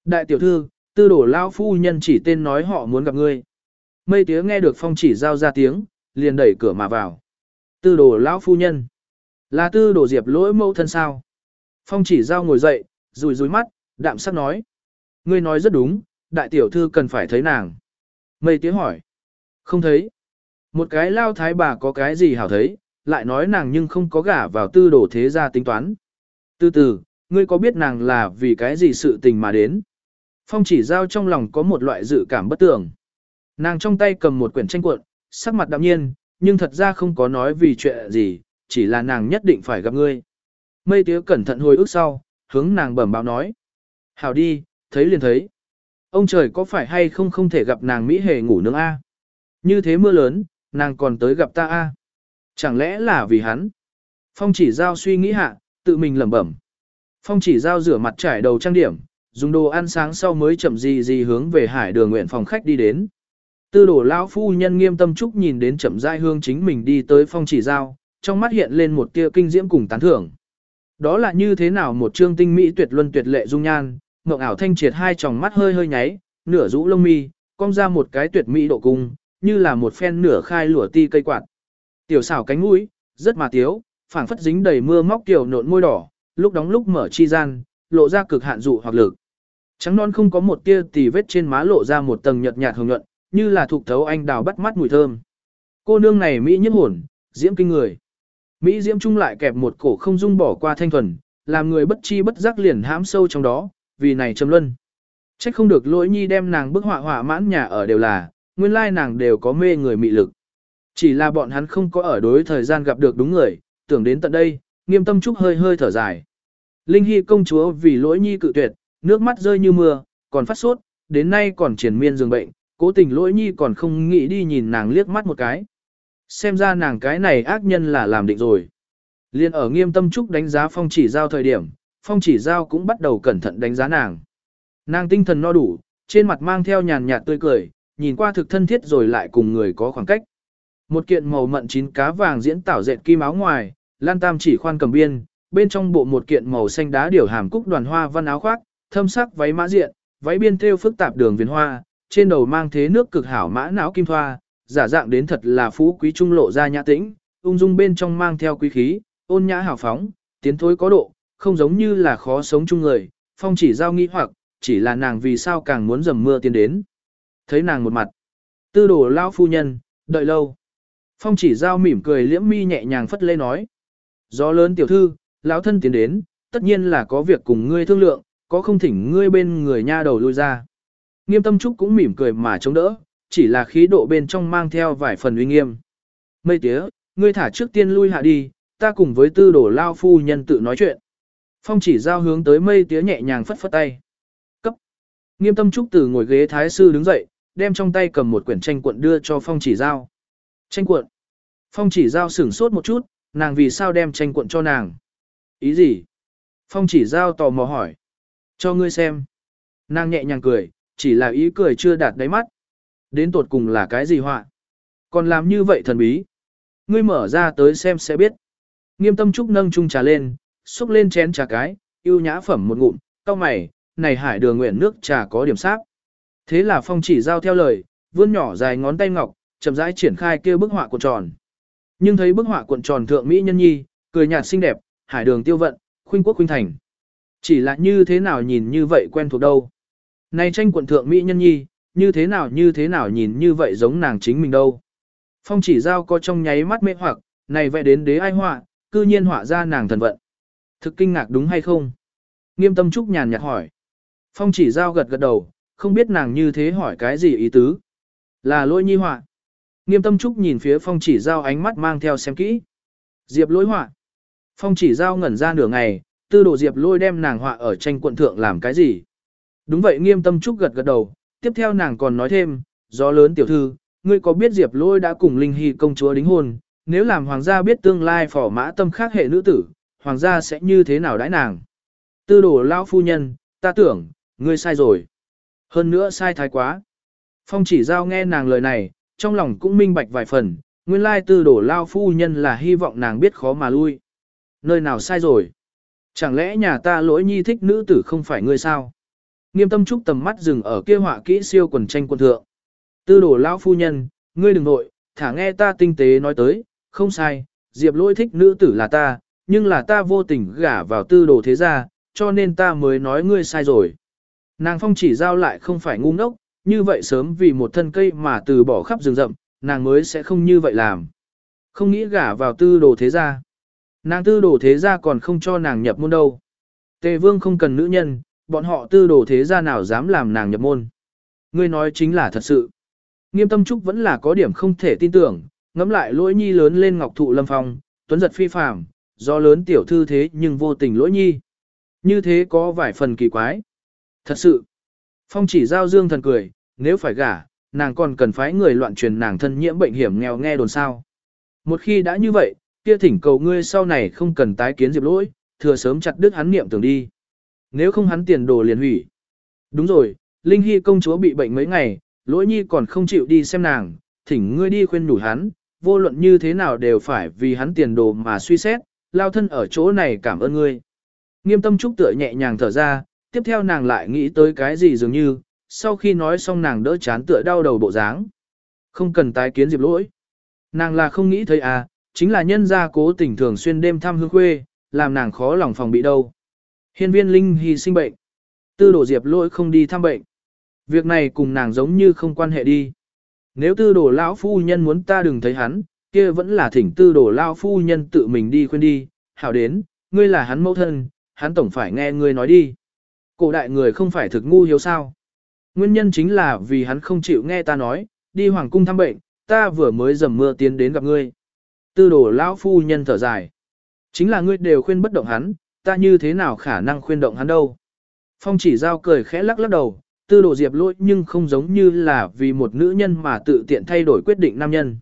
Đại tiểu thư, tư đổ lao phu nhân chỉ tên nói họ muốn gặp ngươi. Mây tía nghe được phong chỉ giao ra tiếng, liền đẩy cửa mà vào. Tư đồ lão phu nhân. Là tư đồ diệp lỗi mẫu thân sao? Phong chỉ giao ngồi dậy, rùi rùi mắt, đạm sắc nói. Ngươi nói rất đúng, đại tiểu thư cần phải thấy nàng. Mây tía hỏi. Không thấy. Một cái lao thái bà có cái gì hảo thấy, lại nói nàng nhưng không có gả vào tư đồ thế gia tính toán. Từ từ, ngươi có biết nàng là vì cái gì sự tình mà đến? Phong chỉ giao trong lòng có một loại dự cảm bất tường. Nàng trong tay cầm một quyển tranh cuộn, sắc mặt đạm nhiên, nhưng thật ra không có nói vì chuyện gì, chỉ là nàng nhất định phải gặp ngươi. Mây tía cẩn thận hồi ức sau, hướng nàng bẩm báo nói. Hảo đi, thấy liền thấy. Ông trời có phải hay không không thể gặp nàng Mỹ hề ngủ nướng A. Như thế mưa lớn, nàng còn tới gặp ta A. Chẳng lẽ là vì hắn? Phong chỉ giao suy nghĩ hạ, tự mình lẩm bẩm. Phong chỉ giao rửa mặt trải đầu trang điểm, dùng đồ ăn sáng sau mới chậm gì gì hướng về hải đường nguyện phòng khách đi đến. Tư đổ lão phu nhân nghiêm tâm trúc nhìn đến chậm rãi hương chính mình đi tới phong chỉ giao, trong mắt hiện lên một tia kinh diễm cùng tán thưởng. Đó là như thế nào một trương tinh mỹ tuyệt luân tuyệt lệ dung nhan, ngọc ảo thanh triệt hai tròng mắt hơi hơi nháy, nửa rũ lông mi, cong ra một cái tuyệt mỹ độ cung, như là một phen nửa khai lụa ti cây quạt. Tiểu xảo cánh mũi, rất mà tiếu, phảng phất dính đầy mưa móc kiểu nộn môi đỏ, lúc đóng lúc mở chi gian, lộ ra cực hạn dụ hoặc lực. Trắng non không có một tia tì vết trên má lộ ra một tầng nhợt nhạt hồng nhuận, như là thuộc thấu anh đào bắt mắt mùi thơm. Cô nương này mỹ nhiếp hồn, diễm kinh người. Mỹ diễm trung lại kẹp một cổ không dung bỏ qua thanh thuần, làm người bất chi bất giác liền hãm sâu trong đó, vì này trầm luân. Trách không được lỗi nhi đem nàng bức họa họa mãn nhà ở đều là, nguyên lai nàng đều có mê người mị lực. Chỉ là bọn hắn không có ở đối thời gian gặp được đúng người, tưởng đến tận đây, nghiêm tâm trúc hơi hơi thở dài. Linh Hy công chúa vì lỗi nhi cự tuyệt, nước mắt rơi như mưa, còn phát sốt, đến nay còn triển miên giường bệnh, cố tình lỗi nhi còn không nghĩ đi nhìn nàng liếc mắt một cái. Xem ra nàng cái này ác nhân là làm định rồi. Liên ở nghiêm tâm trúc đánh giá phong chỉ giao thời điểm, phong chỉ giao cũng bắt đầu cẩn thận đánh giá nàng. Nàng tinh thần no đủ, trên mặt mang theo nhàn nhạt tươi cười, nhìn qua thực thân thiết rồi lại cùng người có khoảng cách. Một kiện màu mận chín cá vàng diễn tảo dệt kim áo ngoài, lan tam chỉ khoan cầm biên, bên trong bộ một kiện màu xanh đá điểu hàm cúc đoàn hoa văn áo khoác, thâm sắc váy mã diện, váy biên thêu phức tạp đường viền hoa, trên đầu mang thế nước cực hảo mã não kim thoa, giả dạng đến thật là phú quý trung lộ ra nhã tĩnh, ung dung bên trong mang theo quý khí, ôn nhã hào phóng, tiến thối có độ, không giống như là khó sống chung người, phong chỉ giao nghi hoặc, chỉ là nàng vì sao càng muốn dầm mưa tiến đến. Thấy nàng một mặt, tư đồ lao phu nhân, đợi lâu. Phong chỉ giao mỉm cười liễm mi nhẹ nhàng phất lê nói. Gió lớn tiểu thư, lão thân tiến đến, tất nhiên là có việc cùng ngươi thương lượng, có không thỉnh ngươi bên người nha đầu lui ra. Nghiêm tâm trúc cũng mỉm cười mà chống đỡ, chỉ là khí độ bên trong mang theo vài phần uy nghiêm. Mây tía, ngươi thả trước tiên lui hạ đi, ta cùng với tư đổ lao phu nhân tự nói chuyện. Phong chỉ giao hướng tới mây tía nhẹ nhàng phất phất tay. Cấp. Nghiêm tâm trúc từ ngồi ghế thái sư đứng dậy, đem trong tay cầm một quyển tranh cuộn đưa cho phong chỉ giao. Tranh cuộn. Phong chỉ giao sửng sốt một chút, nàng vì sao đem tranh cuộn cho nàng. Ý gì? Phong chỉ giao tò mò hỏi. Cho ngươi xem. Nàng nhẹ nhàng cười, chỉ là ý cười chưa đạt đáy mắt. Đến tột cùng là cái gì họa? Còn làm như vậy thần bí. Ngươi mở ra tới xem sẽ biết. Nghiêm tâm trúc nâng chung trà lên, xúc lên chén trà cái, yêu nhã phẩm một ngụm, cao mày, này hải đường nguyện nước trà có điểm sáp. Thế là phong chỉ giao theo lời, vươn nhỏ dài ngón tay ngọc, chậm rãi triển khai kia bức họa cuộn tròn. Nhưng thấy bức họa cuộn tròn thượng mỹ nhân nhi, cười nhạt xinh đẹp, hải đường tiêu vận, khuynh quốc khuynh thành. Chỉ là như thế nào nhìn như vậy quen thuộc đâu. Này tranh quận thượng mỹ nhân nhi, như thế nào như thế nào nhìn như vậy giống nàng chính mình đâu. Phong chỉ giao có trong nháy mắt mê hoặc, này vẽ đến đế ai họa, cư nhiên họa ra nàng thần vận. Thực kinh ngạc đúng hay không? Nghiêm tâm trúc nhàn nhạt hỏi. Phong chỉ giao gật gật đầu, không biết nàng như thế hỏi cái gì ý tứ. Là lỗi nhi họa. Nghiêm tâm trúc nhìn phía phong chỉ giao ánh mắt mang theo xem kỹ. Diệp lỗi họa. Phong chỉ giao ngẩn ra nửa ngày, tư đồ diệp lôi đem nàng họa ở tranh quận thượng làm cái gì. Đúng vậy nghiêm tâm trúc gật gật đầu, tiếp theo nàng còn nói thêm, gió lớn tiểu thư, ngươi có biết diệp lôi đã cùng linh hy công chúa đính hôn, nếu làm hoàng gia biết tương lai phỏ mã tâm khác hệ nữ tử, hoàng gia sẽ như thế nào đãi nàng. Tư đồ lão phu nhân, ta tưởng, ngươi sai rồi. Hơn nữa sai thái quá. Phong chỉ giao nghe nàng lời này, trong lòng cũng minh bạch vài phần, nguyên lai tư đồ lao phu nhân là hy vọng nàng biết khó mà lui. Nơi nào sai rồi? Chẳng lẽ nhà ta lỗi nhi thích nữ tử không phải ngươi sao? Nghiêm tâm trúc tầm mắt dừng ở kia họa kỹ siêu quần tranh quân thượng. Tư đồ lão phu nhân, ngươi đừng nội, thả nghe ta tinh tế nói tới, không sai, diệp lỗi thích nữ tử là ta, nhưng là ta vô tình gả vào tư đồ thế gia, cho nên ta mới nói ngươi sai rồi. Nàng phong chỉ giao lại không phải ngu ngốc, như vậy sớm vì một thân cây mà từ bỏ khắp rừng rậm, nàng mới sẽ không như vậy làm. Không nghĩ gả vào tư đồ thế gia. Nàng tư đồ thế gia còn không cho nàng nhập môn đâu. Tề vương không cần nữ nhân, bọn họ tư đồ thế gia nào dám làm nàng nhập môn. Ngươi nói chính là thật sự. Nghiêm tâm trúc vẫn là có điểm không thể tin tưởng, ngẫm lại lỗi nhi lớn lên ngọc thụ lâm phong, tuấn giật phi phàm, do lớn tiểu thư thế nhưng vô tình lỗi nhi. Như thế có vài phần kỳ quái. Thật sự, phong chỉ giao dương thần cười, nếu phải gả, nàng còn cần phái người loạn truyền nàng thân nhiễm bệnh hiểm nghèo nghe đồn sao. Một khi đã như vậy, kia thỉnh cầu ngươi sau này không cần tái kiến diệp lỗi, thừa sớm chặt đứt hắn niệm tưởng đi. Nếu không hắn tiền đồ liền hủy. Đúng rồi, Linh Hy công chúa bị bệnh mấy ngày, lỗi nhi còn không chịu đi xem nàng, thỉnh ngươi đi khuyên nhủ hắn, vô luận như thế nào đều phải vì hắn tiền đồ mà suy xét, lao thân ở chỗ này cảm ơn ngươi. Nghiêm tâm trúc tựa nhẹ nhàng thở ra, tiếp theo nàng lại nghĩ tới cái gì dường như, sau khi nói xong nàng đỡ chán tựa đau đầu bộ dáng. Không cần tái kiến diệp lỗi. Nàng là không nghĩ thấy à, chính là nhân gia cố tình thường xuyên đêm thăm hương khuê, làm nàng khó lòng phòng bị đâu. Hiên viên linh hy sinh bệnh. Tư đổ diệp lỗi không đi thăm bệnh. Việc này cùng nàng giống như không quan hệ đi. Nếu tư đổ lão phu nhân muốn ta đừng thấy hắn, kia vẫn là thỉnh tư đổ lão phu nhân tự mình đi khuyên đi. Hảo đến, ngươi là hắn mẫu thân, hắn tổng phải nghe ngươi nói đi. Cổ đại người không phải thực ngu hiếu sao. Nguyên nhân chính là vì hắn không chịu nghe ta nói, đi hoàng cung thăm bệnh, ta vừa mới dầm mưa tiến đến gặp ngươi. Tư đồ lão phu nhân thở dài. Chính là ngươi đều khuyên bất động hắn, ta như thế nào khả năng khuyên động hắn đâu. Phong chỉ giao cười khẽ lắc lắc đầu, tư đồ diệp lỗi nhưng không giống như là vì một nữ nhân mà tự tiện thay đổi quyết định nam nhân.